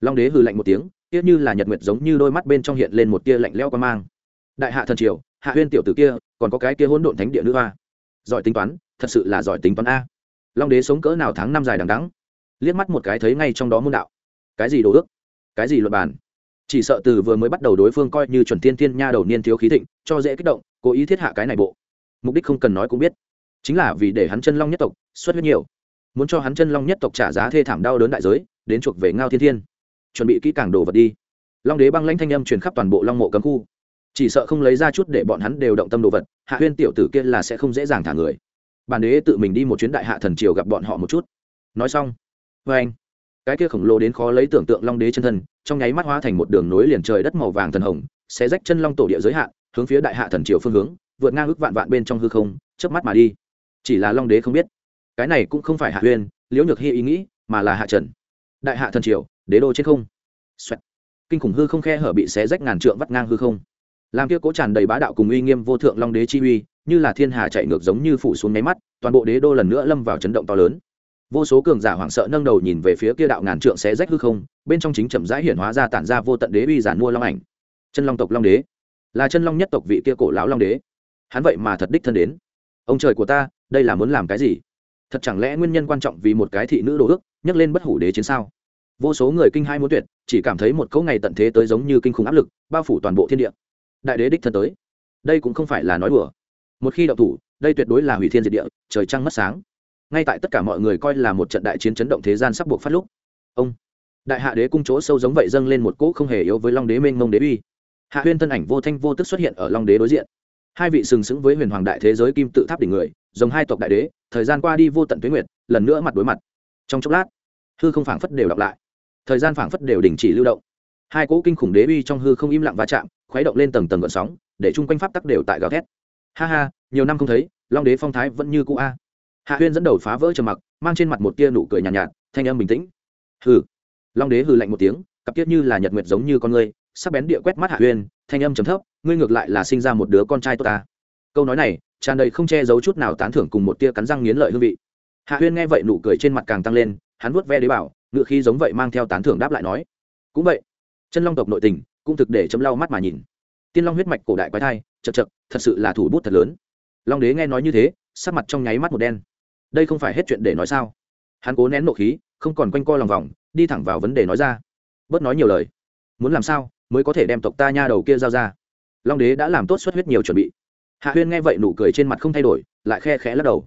Long đế hừ lạnh một tiếng tiếc như là nhật nguyệt giống như đôi mắt bên trong hiện lên một tia lạnh leo qua mang. Đại hạ thần triều, hạ huyên tiểu tử kia, còn có cái kia hỗn độn thánh địa nữ hoa. Giỏi tính toán, thật sự là giỏi tính toán a. Long đế sống cỡ nào tháng năm dài đằng đắng liếc mắt một cái thấy ngay trong đó môn đạo. Cái gì đồ ước? Cái gì luật bàn? Chỉ sợ từ vừa mới bắt đầu đối phương coi như chuẩn Thiên Thiên nha đầu niên thiếu khí thịnh, cho dễ kích động, cố ý thiết hạ cái này bộ mục đích không cần nói cũng biết. Chính là vì để hắn chân long nhất tộc xuất huyết nhiều. Muốn cho hắn chân long nhất tộc trả giá thê thảm đau đớn đại giới, đến chuộc về ngao thiên thiên. Chuẩn bị kỹ càng đồ vật đi. Long đế băng lãnh thanh âm truyền khắp toàn bộ long mộ cấm khu. Chỉ sợ không lấy ra chút để bọn hắn đều động tâm đồ vật, hạ huyên tiểu tử kia là sẽ không dễ dàng thả người. Bản đế tự mình đi một chuyến đại hạ thần triều gặp bọn họ một chút. Nói xong vê anh. Cái kia khổng lồ đến khó lấy tưởng tượng long đế chân thân, trong nháy mắt hóa thành một đường nối liền trời đất màu vàng thần hồng sẽ rách chân long tổ địa giới hạn hướng phía đại hạ thần triều phương hướng vượt ngang ước vạn vạn bên trong hư không, chớp mắt mà đi. Chỉ là long đế không biết. Cái này cũng không phải hạ huyên liễu nhược hy ý nghĩ, mà là hạ trần. Đại hạ thần triều, đế đô trên không、Xoẹt. Kinh khủng hư không khe hở bị xé rách ngàn trượng vắt ngang hư không. Làm kia cố tràn đầy bá đạo cùng uy nghiêm vô thượng long đế chi uy, như là thiên hà chạy ngược giống như phủ xuống nháy mắt, toàn bộ đế đô lần nữa lâm vào chấn động to lớn. Vô số cường giả hoảng sợ nâng đầu nhìn về phía kia đạo ngàn trượng xé rách hư không, bên trong chính chậm rãi hiển hóa ra tản ra vô tận đế uy giản mua long ảnh. Chân long tộc long đế. Là chân long nhất tộc vị kia cổ lão long đế hắn vậy mà thật đích thân đến. Ông trời của ta, đây là muốn làm cái gì? Thật chẳng lẽ nguyên nhân quan trọng vì một cái thị nữ đồ ước, nhắc lên bất hủ đế chiến sao? Vô số người kinh hai muốn tuyệt, chỉ cảm thấy một cấu ngày tận thế tới giống như kinh khủng áp lực, bao phủ toàn bộ thiên địa. Đại đế đích thân tới. Đây cũng không phải là nói đùa. Một khi đậu thủ, đây tuyệt đối là hủy thiên diệt địa, trời trăng mất sáng. Ngay tại tất cả mọi người coi là một trận đại chiến chấn động thế gian sắp buộc phát lúc, ông đại hạ đế cung chỗ sâu giống vậy dâng lên một cỗ không hề yếu với long đế mênh mông đế uy. Hạ huyên thân ảnh vô thanh vô tức xuất hiện ở long đế đối diện hai vị sừng sững với huyền hoàng đại thế giới kim tự tháp đỉnh người dòng hai tộc đại đế thời gian qua đi vô tận tuyến nguyệt lần nữa mặt đối mặt. Trong chốc lát hư không phảng phất đều đọc lại. Thời gian phảng phất đều đình chỉ lưu động. Hai cỗ kinh khủng đế uy trong hư không im lặng va chạm khuấy động lên tầng tầng gợn sóng để chung quanh pháp tắc đều tại gào thét. Ha ha nhiều năm không thấy long đế phong thái vẫn như cũ a. Hạ huyên dẫn đầu phá vỡ trầm mặc mang trên mặt một tia nụ cười nhàn nhạt, nhạt thanh âm bình tĩnh. Hừ. Long đế hừ lạnh một tiếng cặp tiết như là nhật nguyệt giống như con người sắc bén địa quét mắt hạ huyên thanh âm trầm thấp, ngươi ngược lại là sinh ra một đứa con trai tốt ta. Câu nói này tràn đầy không che giấu chút nào tán thưởng cùng một tia cắn răng nghiến lợi hương vị. Hạ huyên nghe vậy nụ cười trên mặt càng tăng lên, hắn vuốt ve đế bảo, ngựa khi giống vậy mang theo tán thưởng đáp lại nói, cũng vậy. Chân long tộc nội tình cũng thực để chấm lau mắt mà nhìn. Tiên long huyết mạch cổ đại quái thai, chật chật, thật sự là thủ bút thật lớn. Long đế nghe nói như thế, sắc mặt trong nháy mắt một đen. Đây không phải hết chuyện để nói sao? Hắn cố nén nộ khí, không còn quanh co lòng vòng, đi thẳng vào vấn đề nói ra. Bớt nói nhiều lời. Muốn làm sao? Mới có thể đem tộc ta nha đầu kia giao ra. Long đế đã làm tốt xuất huyết nhiều chuẩn bị. Hạ huyên nghe vậy nụ cười trên mặt không thay đổi, lại khe khẽ lắc đầu.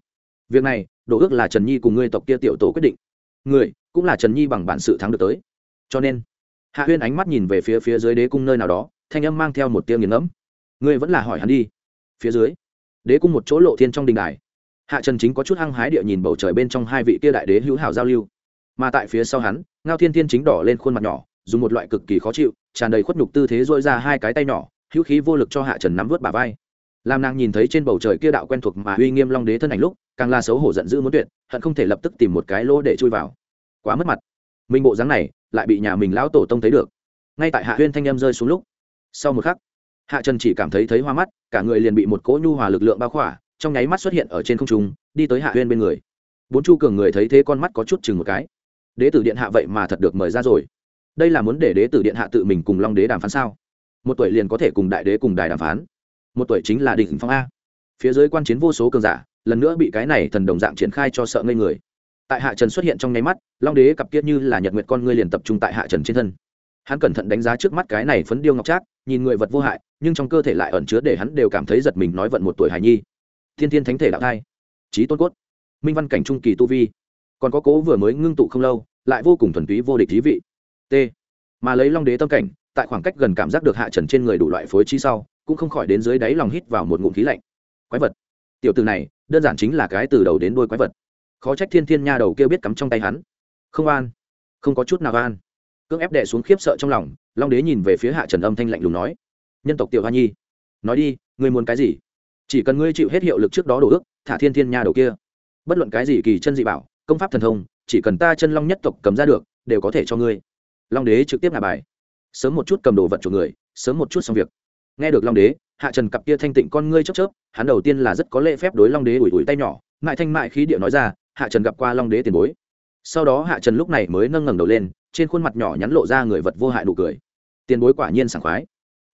Việc này, đồ ước là trần nhi cùng ngươi tộc kia tiểu tổ quyết định. Người cũng là trần nhi bằng bản sự thắng được tới. Cho nên, hạ huyên ánh mắt nhìn về phía phía dưới đế cung nơi nào đó, thanh âm mang theo một tiếng nghiền ngẫm. Ngươi vẫn là hỏi hắn đi. Phía dưới, đế cung một chỗ lộ thiên trong đình đài. Hạ trần chính có chút hăng hái địa nhìn bầu trời bên trong hai vị kia đại đế hữu hảo giao lưu. Mà tại phía sau hắn, ngao thiên thiên chính đỏ lên khuôn mặt nhỏ dùng một loại cực kỳ khó chịu, tràn đầy khuất nhục tư thế dội ra hai cái tay nhỏ, hữu khí vô lực cho hạ trần nắm vớt bà vai. Làm nàng nhìn thấy trên bầu trời kia đạo quen thuộc mà uy nghiêm long đế thân ảnh lúc, càng là xấu hổ giận dữ muốn tuyệt, hận không thể lập tức tìm một cái lỗ để chui vào. Quá mất mặt. Mình bộ dáng này, lại bị nhà mình lão tổ tông thấy được. Ngay tại hạ huyên thanh em rơi xuống lúc, sau một khắc, hạ trần chỉ cảm thấy thấy hoa mắt, cả người liền bị một cỗ nhu hòa lực lượng bao khỏa, trong nháy mắt xuất hiện ở trên không trung, đi tới hạ huyên bên người. Bốn chu cường người thấy thế con mắt có chút chừng một cái. Đế tử điện hạ vậy mà thật được mời ra rồi đây là muốn để đế tử điện hạ tự mình cùng long đế đàm phán sao? Một tuổi liền có thể cùng đại đế cùng đài đàm phán. Một tuổi chính là đỉnh phong a. Phía dưới quan chiến vô số cường giả, lần nữa bị cái này thần đồng dạng triển khai cho sợ ngây người. Tại hạ trần xuất hiện trong nháy mắt, long đế cặp kiết như là nhật nguyệt con ngươi liền tập trung tại hạ trần trên thân. Hắn cẩn thận đánh giá trước mắt cái này phấn điêu ngọc trác, nhìn người vật vô hại, nhưng trong cơ thể lại ẩn chứa để hắn đều cảm thấy giật mình nói vận một tuổi hài nhi. Thiên thiên thánh thể đạo thai trí tôn cốt, minh văn cảnh trung kỳ tu vi. Còn có cố vừa mới ngưng tụ không lâu, lại vô cùng thuần túy vô địch thí vị t. Mà lấy long đế tâm cảnh, tại khoảng cách gần cảm giác được hạ trần trên người đủ loại phối chi sau, cũng không khỏi đến dưới đáy lòng hít vào một ngụm khí lạnh. Quái vật. Tiểu từ này, đơn giản chính là cái từ đầu đến đôi quái vật. Khó trách thiên thiên nha đầu kêu biết cắm trong tay hắn. Không an không có chút nào an cưỡng ép đệ xuống khiếp sợ trong lòng, long đế nhìn về phía hạ trần âm thanh lạnh lùng nói. Nhân tộc tiểu hoa nhi. Nói đi, ngươi muốn cái gì? Chỉ cần ngươi chịu hết hiệu lực trước đó đổ ước, thả thiên thiên nha đầu kia. Bất luận cái gì kỳ chân dị bảo, công pháp thần thông, chỉ cần ta chân long nhất tộc cầm ra được, đều có thể cho ngươi long đế trực tiếp ngả bài. Sớm một chút cầm đồ vật của người, sớm một chút xong việc. Nghe được long đế, hạ trần cặp kia thanh tịnh con ngươi chớp chớp, hắn đầu tiên là rất có lễ phép đối long đế ủi ủi tay nhỏ mại thanh mại khí điệu nói ra, hạ trần gặp qua long đế tiền bối. Sau đó hạ trần lúc này mới nâng ngẩng đầu lên, trên khuôn mặt nhỏ nhắn lộ ra người vật vô hại nụ cười. Tiền bối quả nhiên sảng khoái.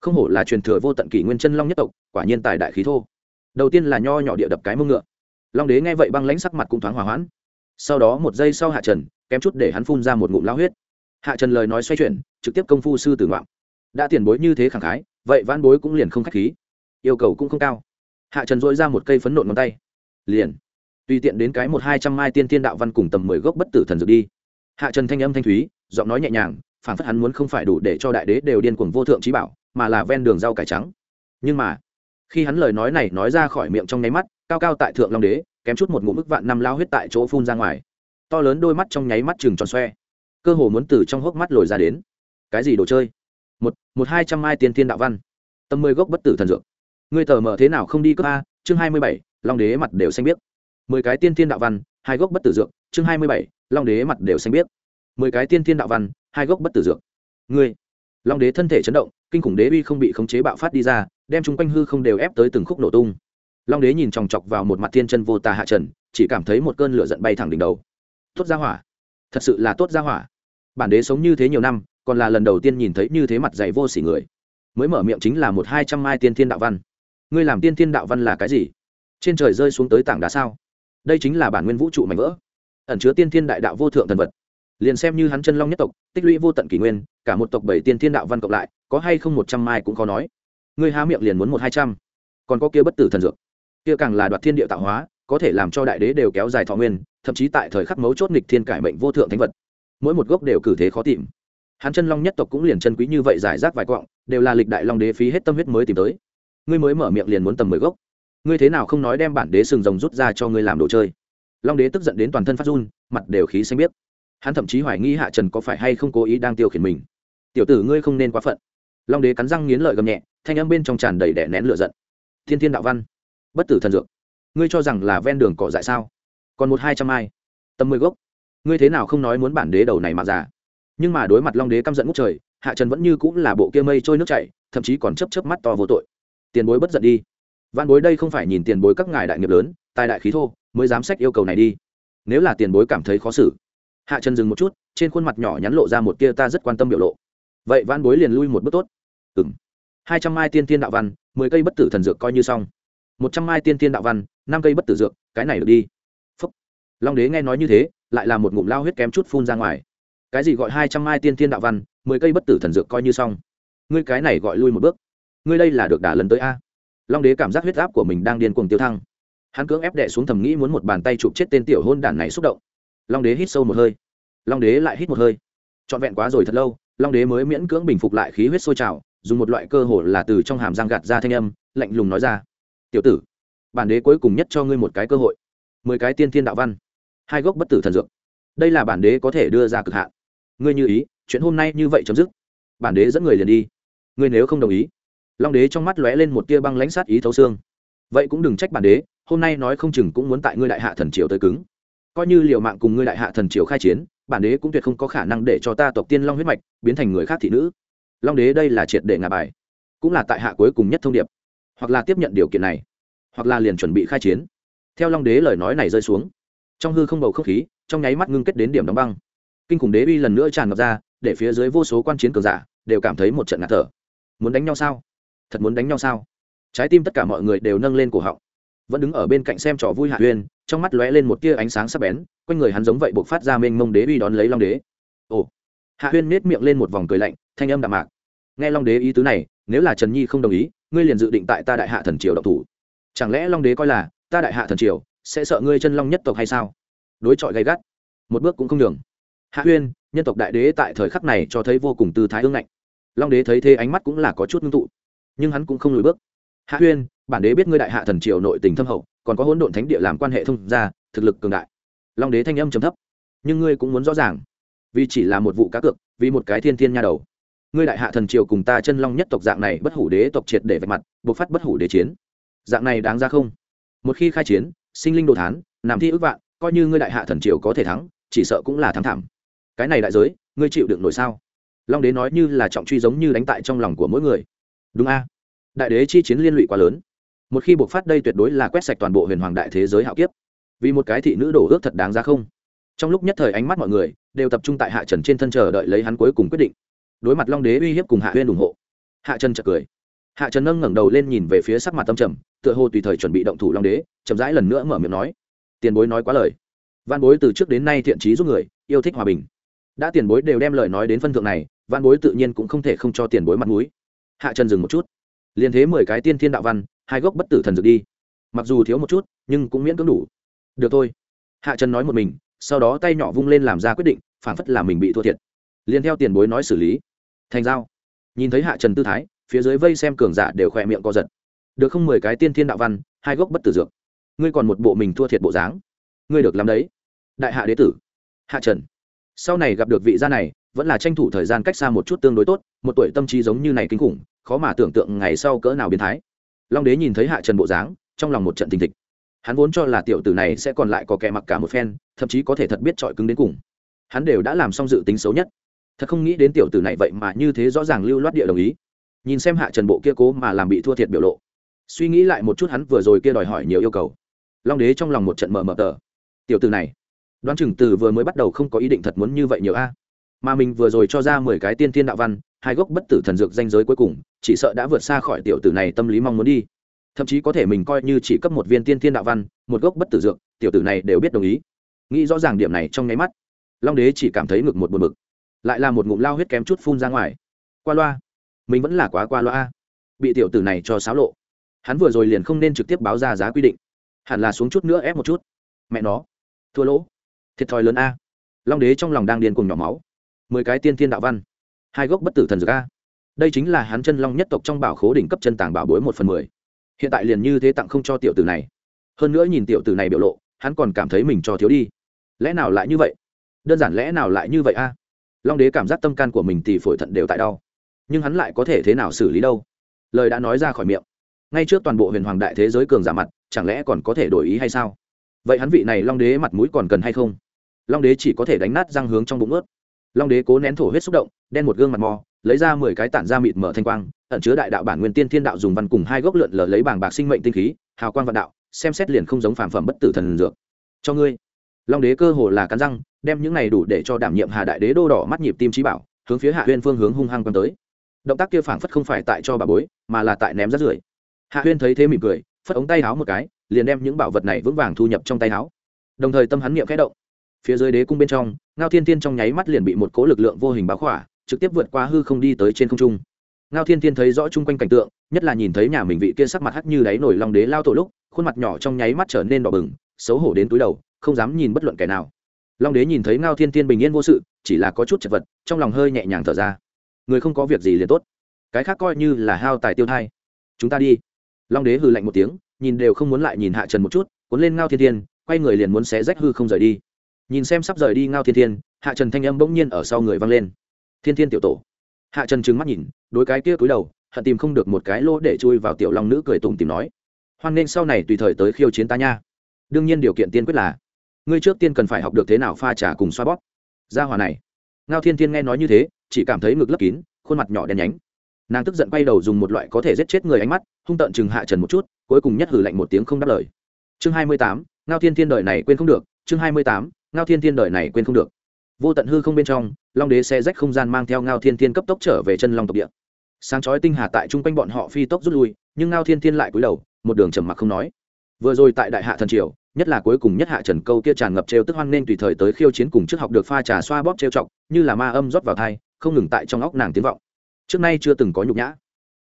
Không hổ là truyền thừa vô tận kỷ nguyên chân long nhất tộc, quả nhiên tài đại khí thô. Đầu tiên là nho nhỏ địa đập cái mông ngựa. Long đế nghe vậy băng lãnh sắc mặt cũng thoáng hòa hoãn. Sau đó một giây sau hạ trần, kém chút để hắn phun ra một ngụm lao huyết hạ trần lời nói xoay chuyển, trực tiếp công phu sư tử ngoạm. Đã tiền bối như thế khẳng khái, vậy văn bối cũng liền không k h á c h khí. Yêu cầu cũng không cao. Hạ trần dội ra một cây phấn nộn ngón tay. Liền. Tùy tiện đến cái một hai trăm mai tiên tiên đạo văn cùng tầm mười gốc bất tử thần dược đi. Hạ trần thanh âm thanh thúy, giọng nói nhẹ nhàng phản phất hắn muốn không phải đủ để cho đại đế đều điên cuồng vô thượng trí bảo, mà là ven đường rau cải trắng. Nhưng mà, khi hắn lời nói này nói ra khỏi miệng trong nháy mắt, cao cao tại thượng long đế, kém chút một ngụm ức vạn năm lao huyết tại chỗ phun ra ngoài. To lớn đôi mắt trong nháy mắt chừng tròn xoe cơ hồ muốn từ trong hốc mắt lồi ra đến. Cái gì đồ chơi? Một một hai trăm mai tiên tiên đạo văn. Tầm mười gốc bất tử thần dược. Ngươi tờ mở thế nào không đi cấp a, chương hai mươi bảy, long đế mặt đều xanh biết mười cái tiên tiên đạo văn, hai gốc bất tử dược, chương hai mươi bảy, long đế mặt đều xanh biết mười cái tiên tiên đạo văn, hai gốc bất tử dược. Ngươi, long đế thân thể chấn động, kinh khủng đế uy không bị khống chế bạo phát đi ra, đem chung quanh hư không đều ép tới từng khúc nổ tung. Long đế nhìn chòng chọc vào một mặt thiên chân vô tà hạ trần, chỉ cảm thấy một cơn lửa giận bay thẳng đỉnh đầu. Tốt ra hỏa. Thật sự là tốt ra hỏa bản đế sống như thế nhiều năm, còn là lần đầu tiên nhìn thấy như thế mặt dày vô s ỉ người. Mới mở miệng chính là một hai trăm mai tiên thiên đạo văn. Ngươi làm tiên thiên đạo văn là cái gì? Trên trời rơi xuống tới tảng đá sao? Đây chính là bản nguyên vũ trụ mạnh vỡ. Ẩn chứa tiên thiên đại đạo vô thượng thần vật. Liền xem như hắn chân long nhất tộc, tích lũy vô tận kỷ nguyên, cả một tộc bảy tiên thiên đạo văn cộng lại, có hay không một trăm mai cũng khó nói. Ngươi há miệng liền muốn một hai trăm. Còn có kia bất tử thần dược. Kia càng là đoạt thiên địa tạo hóa, có thể làm cho đại đế đều kéo dài thọ nguyên, thậm chí tại thời khắc mấu chốt nghịch thiên cải mệnh vô thượng thánh vật mỗi một gốc đều cử thế khó tìm. Hắn chân long nhất tộc cũng liền chân quý như vậy giải rác vài quọng, đều là lịch đại long đế phí hết tâm huyết mới tìm tới. Ngươi mới mở miệng liền muốn tầm mười gốc. Ngươi thế nào không nói đem bản đế sừng rồng rút ra cho ngươi làm đồ chơi? Long đế tức giận đến toàn thân phát run, mặt đều khí xanh biết hắn thậm chí hoài nghi hạ trần có phải hay không cố ý đang tiêu khiển mình. Tiểu tử ngươi không nên quá phận. Long đế cắn răng nghiến lợi gầm nhẹ, thanh âm bên trong tràn đầy đẻ nén lửa giận. Thiên thiên đạo văn, bất tử thần dược. Ngươi cho rằng là ven đường cỏ dại sao? Còn một hai trăm ai? Tầm mười gốc ngươi thế nào không nói muốn bản đế đầu này mà già? Nhưng mà đối mặt long đế căm giận ngút trời, hạ trần vẫn như cũng là bộ kia mây trôi nước chảy, thậm chí còn chấp chấp mắt to vô tội. Tiền bối bất giận đi. Văn bối đây không phải nhìn tiền bối các ngài đại nghiệp lớn, tài đại khí thô, mới dám sách yêu cầu này đi. Nếu là tiền bối cảm thấy khó xử. Hạ trần dừng một chút, trên khuôn mặt nhỏ nhắn lộ ra một kia ta rất quan tâm biểu lộ. Vậy văn bối liền lui một bước tốt. Ừng hai trăm mai tiên tiên đạo văn, mười cây bất tử thần dược coi như xong. Một trăm mai tiên tiên đạo văn, năm cây bất tử dược, cái này được đi. Phúc. Long đế nghe nói như thế lại là một ngụm lao huyết kém chút phun ra ngoài. Cái gì gọi hai trăm mai tiên thiên đạo văn, mười cây bất tử thần dược coi như xong. Ngươi cái này gọi lui một bước. Ngươi đây là được đả lần tới a. Long đế cảm giác huyết áp của mình đang điên cuồng tiêu thăng. Hắn cưỡng ép đệ xuống thầm nghĩ muốn một bàn tay chụp chết tên tiểu hôn đản này xúc động. Long đế hít sâu một hơi. Long đế lại hít một hơi. Trọn vẹn quá rồi thật lâu, long đế mới miễn cưỡng bình phục lại khí huyết sôi trào, dùng một loại cơ hồ là từ trong hàm răng gạt ra thanh âm, lạnh lùng nói ra. Tiểu tử, bản đế cuối cùng nhất cho ngươi một cái cơ hội. Mười cái tiên thiên đạo văn hai gốc bất tử thần dược. Đây là bản đế có thể đưa ra cực hạn. Ngươi như ý, chuyện hôm nay như vậy chấm dứt. Bản đế dẫn người liền đi. Ngươi nếu không đồng ý, long đế trong mắt lóe lên một tia băng lãnh sát ý thấu xương. Vậy cũng đừng trách bản đế, hôm nay nói không chừng cũng muốn tại ngươi đại hạ thần triều tới cứng. Coi như liều mạng cùng ngươi đại hạ thần triều khai chiến, bản đế cũng tuyệt không có khả năng để cho ta tộc tiên long huyết mạch biến thành người khác thị nữ. Long đế đây là triệt để ngà bài. Cũng là tại hạ cuối cùng nhất thông điệp. Hoặc là tiếp nhận điều kiện này, hoặc là liền chuẩn bị khai chiến. Theo long đế lời nói này rơi xuống trong hư không bầu không khí, trong nháy mắt ngưng kết đến điểm đóng băng. Kinh khủng đế uy lần nữa tràn ngập ra, để phía dưới vô số quan chiến cường giả đều cảm thấy một trận ngạt thở. Muốn đánh nhau sao? Thật muốn đánh nhau sao? Trái tim tất cả mọi người đều nâng lên cổ họng. Vẫn đứng ở bên cạnh xem trò vui hạ huyên trong mắt lóe lên một tia ánh sáng sắc bén, quanh người hắn giống vậy buộc phát ra mênh mông đế uy đón lấy long đế. Ồ. Hạ huyên nết miệng lên một vòng cười lạnh, thanh âm đạm mạc. Nghe long đế ý tứ này, nếu là trần nhi không đồng ý, ngươi liền dự định tại ta đại hạ thần triều độc thủ. Chẳng lẽ long đế coi là, ta đại hạ thần triều sẽ sợ ngươi chân long nhất tộc hay sao? Đối chọi gay gắt, một bước cũng không đường hạ huyên nhân tộc đại đế tại thời khắc này cho thấy vô cùng tư thái hương lạnh long đế thấy thế ánh mắt cũng là có chút ngưng tụ, nhưng hắn cũng không lùi bước. Hạ huyên bản đế biết ngươi đại hạ thần triều nội tình thâm hậu, còn có hỗn độn thánh địa làm quan hệ thông gia, thực lực cường đại. Long đế thanh âm trầm thấp, nhưng ngươi cũng muốn rõ ràng, vì chỉ là một vụ cá cược, vì một cái thiên thiên nha đầu, ngươi đại hạ thần triều cùng ta chân long nhất tộc dạng này bất hủ đế tộc triệt để vạch mặt buộc phát bất hủ đế chiến. Dạng này đáng ra không? Một khi khai chiến sinh linh đồ thán làm thi ước vạn, coi như ngươi đại hạ thần triều có thể thắng, chỉ sợ cũng là thắng thảm. Cái này đại giới, ngươi chịu đựng nổi sao? Long đế nói như là trọng truy giống như đánh tại trong lòng của mỗi người. Đúng a. Đại đế chi chiến liên lụy quá lớn. Một khi buộc phát đây tuyệt đối là quét sạch toàn bộ huyền hoàng đại thế giới hạo kiếp. Vì một cái thị nữ đổ ước thật đáng ra không? Trong lúc nhất thời ánh mắt mọi người đều tập trung tại hạ trần trên thân chờ đợi lấy hắn cuối cùng quyết định. Đối mặt long đế uy hiếp cùng hạ huyên ủng hộ, hạ trần chợt cười hạ trần nâng ngẩng đầu lên nhìn về phía sắc mặt tâm trầm, tựa hồ tùy thời chuẩn bị động thủ long đế, chậm rãi lần nữa mở miệng nói. Tiền bối nói quá lời. Văn bối từ trước đến nay thiện trí giúp người, yêu thích hòa bình. Đã tiền bối đều đem lời nói đến phân thượng này văn bối tự nhiên cũng không thể không cho tiền bối mặt mũi. Hạ trần dừng một chút. Liền thế mười cái tiên thiên đạo văn, hai gốc bất tử thần dược đi. Mặc dù thiếu một chút, nhưng cũng miễn cưỡng đủ. Được thôi. Hạ trần nói một mình, sau đó tay nhỏ vung lên làm ra quyết định phản phất là mình bị thua thiệt. Liền theo tiền bối nói xử lý. Thành giao. Nhìn thấy hạ trần tư thái phía dưới vây xem cường giả đều khỏe miệng co giật. Được không mười cái tiên thiên đạo văn, hai gốc bất tử dược. Ngươi còn một bộ mình thua thiệt bộ dáng. Ngươi được làm đấy. Đại hạ đế tử. Hạ trần. Sau này gặp được vị gia này, vẫn là tranh thủ thời gian cách xa một chút tương đối tốt, một tuổi tâm trí giống như này kinh khủng, khó mà tưởng tượng ngày sau cỡ nào biến thái. Long đế nhìn thấy hạ trần bộ dáng, trong lòng một trận tình thịch. Hắn vốn cho là tiểu tử này sẽ còn lại có kẻ mặc cả một phen, thậm chí có thể thật biết trọi cứng đến cùng. Hắn đều đã làm xong dự tính xấu nhất. Thật không nghĩ đến tiểu tử này vậy mà như thế rõ ràng lưu loát địa đồng ý nhìn xem hạ trần bộ kia cố mà làm bị thua thiệt biểu lộ. Suy nghĩ lại một chút hắn vừa rồi kia đòi hỏi nhiều yêu cầu. Long đế trong lòng một trận mờ mờ tờ. Tiểu tử này, đoán chừng từ vừa mới bắt đầu không có ý định thật muốn như vậy nhiều a. Mà mình vừa rồi cho ra mười cái tiên tiên đạo văn, hai gốc bất tử thần dược danh giới cuối cùng, chỉ sợ đã vượt xa khỏi tiểu tử này tâm lý mong muốn đi. Thậm chí có thể mình coi như chỉ cấp một viên tiên tiên đạo văn, một gốc bất tử dược, tiểu tử này đều biết đồng ý. Nghĩ rõ ràng điểm này trong nháy mắt, long đế chỉ cảm thấy ngực một buồn bực, lại là một ngụm lao huyết kém chút phun ra ngoài. Qua loa mình vẫn là quá qua loa bị tiểu tử này cho xáo lộ. Hắn vừa rồi liền không nên trực tiếp báo ra giá quy định. Hẳn là xuống chút nữa ép một chút. Mẹ nó. Thua lỗ. Thiệt thòi lớn a. Long đế trong lòng đang điên cùng nhỏ máu. Mười cái tiên thiên đạo văn. Hai gốc bất tử thần dược a. Đây chính là hắn chân long nhất tộc trong bảo khố đỉnh cấp chân tàng bảo bối một phần mười. Hiện tại liền như thế tặng không cho tiểu tử này. Hơn nữa nhìn tiểu tử này biểu lộ, hắn còn cảm thấy mình cho thiếu đi. Lẽ nào lại như vậy? Đơn giản lẽ nào lại như vậy a? Long đế cảm giác tâm can của mình thì phổi thận đều tại đau nhưng hắn lại có thể thế nào xử lý đâu? Lời đã nói ra khỏi miệng. Ngay trước toàn bộ huyền hoàng đại thế giới cường giả mặt, chẳng lẽ còn có thể đổi ý hay sao? Vậy hắn vị này long đế mặt mũi còn cần hay không? Long đế chỉ có thể đánh nát răng hướng trong bụng ướt. Long đế cố nén thổ huyết xúc động, đen một gương mặt mò, lấy ra mười cái tản ra mịt mở thanh quang, ẩn chứa đại đạo bản nguyên tiên thiên đạo dùng văn cùng hai gốc lượn lờ lấy bảng bạc sinh mệnh tinh khí, hào quang vạn đạo, xem xét liền không giống phản phẩm bất tử thần dược. Cho ngươi. Long đế cơ hồ là cắn răng, đem những này đủ để cho đảm nhiệm hà đại đế đô đỏ mắt nhịp tim trí bảo, hướng phía hạ huyên phương hướng hung hăng quăng tới động tác kia phảng phất không phải tại cho bà bối, mà là tại ném rác rưởi. Hạ huyên thấy thế mỉm cười, phất ống tay háo một cái, liền đem những bảo vật này vững vàng thu nhập trong tay háo. Đồng thời tâm hắn niệm khẽ động. Phía dưới đế cung bên trong, ngao thiên thiên trong nháy mắt liền bị một cố lực lượng vô hình báo khỏa, trực tiếp vượt qua hư không đi tới trên không trung. Ngao thiên thiên thấy rõ chung quanh cảnh tượng, nhất là nhìn thấy nhà mình vị kia sắc mặt hắt như đáy nổi lòng đế lao tổ lúc, khuôn mặt nhỏ trong nháy mắt trở nên đỏ bừng, xấu hổ đến túi đầu, không dám nhìn bất luận kẻ nào. Long đế nhìn thấy ngao thiên thiên bình yên vô sự, chỉ là có chút chật vật, trong lòng hơi nhẹ nhàng thở ra người không có việc gì liền tốt. Cái khác coi như là hao tài tiêu thai. Chúng ta đi. Long đế hư lạnh một tiếng, nhìn đều không muốn lại nhìn hạ trần một chút, cuốn lên ngao thiên thiên, quay người liền muốn xé rách hư không rời đi. Nhìn xem sắp rời đi ngao thiên thiên, hạ trần thanh âm bỗng nhiên ở sau người vang lên. Thiên thiên tiểu tổ. Hạ trần trừng mắt nhìn, đối cái kia cúi đầu, hận tìm không được một cái lỗ để chui vào tiểu long nữ cười tùng tìm nói. Hoan nên sau này tùy thời tới khiêu chiến ta nha. Đương nhiên điều kiện tiên quyết là, ngươi trước tiên cần phải học được thế nào pha trà cùng xoa bóp. Ra hòa này. Ngao thiên thiên nghe nói như thế chỉ cảm thấy ngực lấp kín, khuôn mặt nhỏ đen nhánh. Nàng tức giận quay đầu dùng một loại có thể giết chết người ánh mắt, hung tợn chừng hạ trần một chút, cuối cùng nhất hử lạnh một tiếng không đáp lời. Chương hai mươi tám, ngao thiên thiên đời này quên không được, chương hai mươi tám, ngao thiên thiên đời này quên không được. Vô tận hư không bên trong, long đế xe rách không gian mang theo ngao thiên thiên cấp tốc trở về chân long tộc địa. Sáng chói tinh hà tại chung quanh bọn họ phi tốc rút lui, nhưng ngao thiên thiên lại cúi đầu, một đường trầm mặc không nói. Vừa rồi tại đại hạ thần triều, nhất là cuối cùng nhất hạ trần câu kia tràn ngập trêu tức hoan nên tùy thời tới khiêu chiến cùng trước học được pha trà xoa bóp trêu chọc, như là ma âm rót vào thai không ngừng tại trong óc nàng tiếng vọng. Trước nay chưa từng có nhục nhã.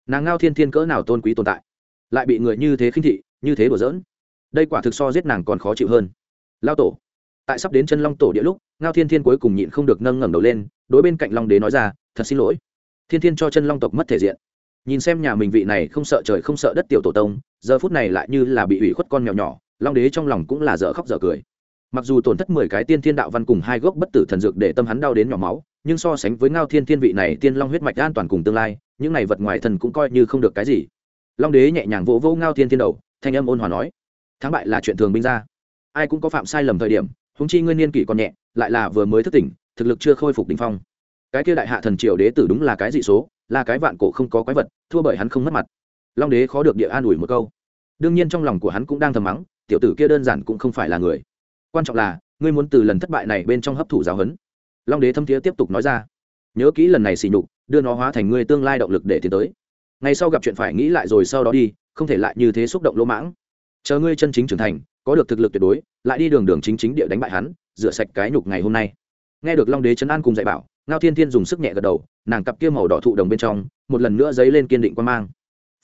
Nàng ngao thiên thiên cỡ nào tôn quý tồn tại, lại bị người như thế khinh thị, như thế đùa giỡn. Đây quả thực so giết nàng còn khó chịu hơn. Lao tổ, tại sắp đến chân long tổ địa lúc, ngao thiên thiên cuối cùng nhịn không được nâng ngẩng đầu lên, đối bên cạnh long đế nói ra, thật xin lỗi. Thiên thiên cho chân long tộc mất thể diện. Nhìn xem nhà mình vị này không sợ trời không sợ đất tiểu tổ tông, giờ phút này lại như là bị ủy khuất con mèo nhỏ, long đế trong lòng cũng là dở khóc dở cười. Mặc dù tổn thất mười cái tiên thiên đạo văn cùng hai gốc bất tử thần dược để tâm hắn đau đến nhỏ máu nhưng so sánh với ngao thiên thiên vị này tiên long huyết mạch an toàn cùng tương lai, những này vật ngoài thần cũng coi như không được cái gì. Long đế nhẹ nhàng vỗ vỗ ngao thiên thiên đầu, thanh âm ôn hòa nói, thắng bại là chuyện thường binh ra. Ai cũng có phạm sai lầm thời điểm húng chi nguyên niên kỷ còn nhẹ, lại là vừa mới thức tỉnh, thực lực chưa khôi phục đỉnh phong. Cái kia đại hạ thần triều đế tử đúng là cái dị số, là cái vạn cổ không có quái vật, thua bởi hắn không mất mặt. Long đế khó được địa an ủi một câu. Đương nhiên trong lòng của hắn cũng đang thầm mắng, tiểu tử kia đơn giản cũng không phải là người. Quan trọng là, ngươi muốn từ lần thất bại này bên trong hấp thụ giáo huấn long đế thâm thiế tiếp tục nói ra, nhớ kỹ lần này xỉ nhục, đưa nó hóa thành ngươi tương lai động lực để tiến tới. Ngày sau gặp chuyện phải nghĩ lại rồi sau đó đi, không thể lại như thế xúc động lỗ mãng. Chờ ngươi chân chính trưởng thành, có được thực lực tuyệt đối, lại đi đường đường chính chính địa đánh bại hắn, rửa sạch cái nhục ngày hôm nay. Nghe được long đế chấn an cùng dạy bảo, ngao thiên thiên dùng sức nhẹ gật đầu, nàng cặp kia màu đỏ thụ đồng bên trong, một lần nữa dấy lên kiên định quan mang.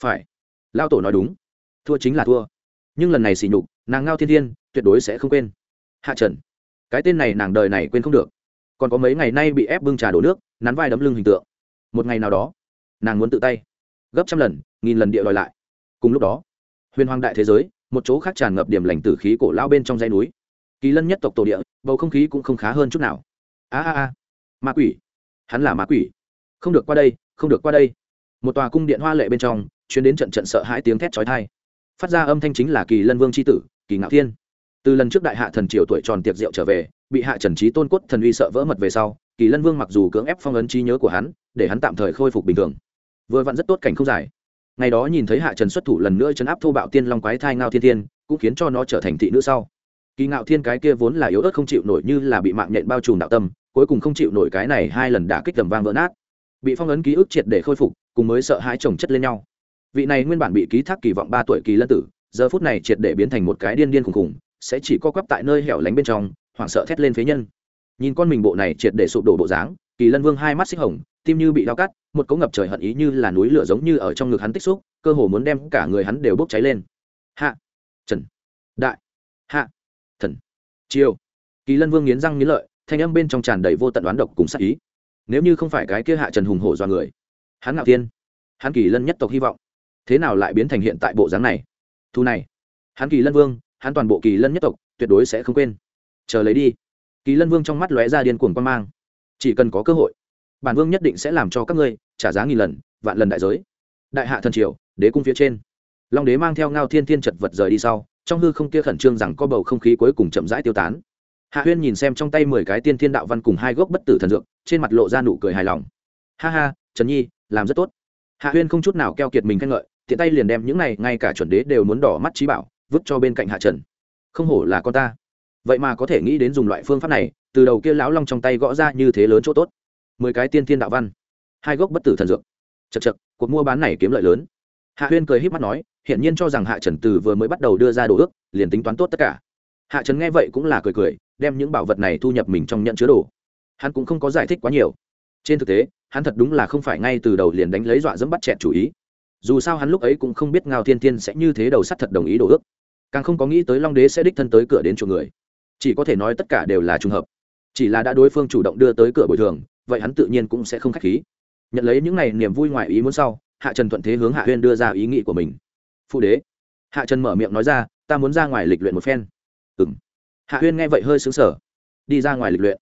Phải. Lao tổ nói đúng. Thua chính là thua. Nhưng lần này xỉ nhục, nàng ngao thiên thiên tuyệt đối sẽ không quên. Hạ trần. Cái tên này nàng đời này quên không được còn có mấy ngày nay bị ép bưng trà đổ nước, nắn vai đấm lưng hình tượng. Một ngày nào đó, nàng muốn tự tay, gấp trăm lần, nghìn lần địa đòi lại. Cùng lúc đó, huyền hoàng đại thế giới, một chỗ khác tràn ngập điểm lành tử khí cổ lao bên trong dãy núi. Kỳ lân nhất tộc tổ địa, bầu không khí cũng không khá hơn chút nào. A a a, ma quỷ, hắn là ma quỷ. Không được qua đây, không được qua đây. Một tòa cung điện hoa lệ bên trong chuyến đến trận trận sợ hãi tiếng thét trói thai phát ra âm thanh chính là kỳ lân vương c h i tử, kỳ ngạo thiên. Từ lần trước đại hạ thần triều tuổi tròn tiệc rượu trở về bị hạ trần trí tôn cốt thần uy sợ vỡ mật về sau, kỳ lân vương mặc dù cưỡng ép phong ấn trí nhớ của hắn, để hắn tạm thời khôi phục bình thường. Vừa vặn rất tốt cảnh không dài. Ngày đó nhìn thấy hạ trần xuất thủ lần nữa chấn áp thô bạo tiên long quái thai ngao thiên thiên, cũng khiến cho nó trở thành thị nữ sau. Kỳ ngạo thiên cái kia vốn là yếu ớt không chịu nổi như là bị mạng nhện bao trùm đạo tâm, cuối cùng không chịu nổi cái này hai lần đã kích tầm vang vỡ nát. Bị phong ấn ký ức triệt để khôi phục, cùng mới sợ hãi chồng chất lên nhau. Vị này nguyên bản bị ký thác kỳ vọng ba tuổi kỳ lân tử, giờ phút này triệt để biến thành một cái điên điên khùng khùng sẽ chỉ co quắp tại nơi hẻo lánh bên trong hoảng sợ thét lên phế nhân. Nhìn con mình bộ này triệt để sụp đổ bộ dáng, kỳ lân vương hai mắt xích hồng, tim như bị đau cắt, một cỗ ngập trời hận ý như là núi lửa giống như ở trong ngực hắn tích xúc, cơ hồ muốn đem cả người hắn đều bốc cháy lên. Hạ, trần, đại, hạ, thần chiêu kỳ lân vương nghiến răng nghiến lợi, thanh âm bên trong tràn đầy vô tận đoán độc cùng sát ý. Nếu như không phải cái kia hạ trần hùng hổ do người, hắn ngạo thiên, hắn kỳ lân nhất tộc hy vọng, thế nào lại biến thành hiện tại bộ dáng này? Thu này, hắn kỳ lân vương, hắn toàn bộ kỳ lân nhất tộc, tuyệt đối sẽ không quên chờ lấy đi. Kỳ lân vương trong mắt lóe ra điên cuồng quan mang. Chỉ cần có cơ hội, bản vương nhất định sẽ làm cho các ngươi trả giá nghìn lần, vạn lần đại giới. Đại hạ thần triều, đế cung phía trên. Long đế mang theo ngao thiên thiên chật vật rời đi sau, trong hư không kia khẩn trương rằng có bầu không khí cuối cùng chậm rãi tiêu tán. Hạ huyên nhìn xem trong tay mười cái tiên thiên đạo văn cùng hai gốc bất tử thần dược, trên mặt lộ ra nụ cười hài lòng. Ha ha, trần nhi, làm rất tốt. Hạ huyên không chút nào keo kiệt mình khen ngợi, tiện tay liền đem những này, ngay cả chuẩn đế đều muốn đỏ mắt trí bảo, vứt cho bên cạnh hạ trần. Không hổ là con ta vậy mà có thể nghĩ đến dùng loại phương pháp này, từ đầu kia lão long trong tay gõ ra như thế lớn chỗ tốt. Mười cái tiên thiên đạo văn, hai gốc bất tử thần dược. Chật chật cuộc mua bán này kiếm lợi lớn. Hạ huyên cười h í p mắt nói, hiển nhiên cho rằng hạ trần từ vừa mới bắt đầu đưa ra đồ ước, liền tính toán tốt tất cả. Hạ trần nghe vậy cũng là cười cười, đem những bảo vật này thu nhập mình trong nhận chứa đồ. Hắn cũng không có giải thích quá nhiều. Trên thực tế, hắn thật đúng là không phải ngay từ đầu liền đánh lấy dọa dẫm bắt chẹt chủ ý. Dù sao hắn lúc ấy cũng không biết ngao thiên thiên sẽ như thế đầu sắt thật đồng ý đồ ước. Càng không có nghĩ tới long đế sẽ đích thân tới cửa đến chỗ người chỉ có thể nói tất cả đều là trùng hợp. Chỉ là đã đối phương chủ động đưa tới cửa bồi thường, vậy hắn tự nhiên cũng sẽ không k h á c h khí. Nhận lấy những n à y niềm vui ngoài ý muốn sau, hạ trần thuận thế hướng hạ huyên đưa ra ý nghĩ của mình. Phụ đế. Hạ trần mở miệng nói ra, ta muốn ra ngoài lịch luyện một phen. Ừ m hạ huyên nghe vậy hơi xứng sở đi ra ngoài lịch luyện.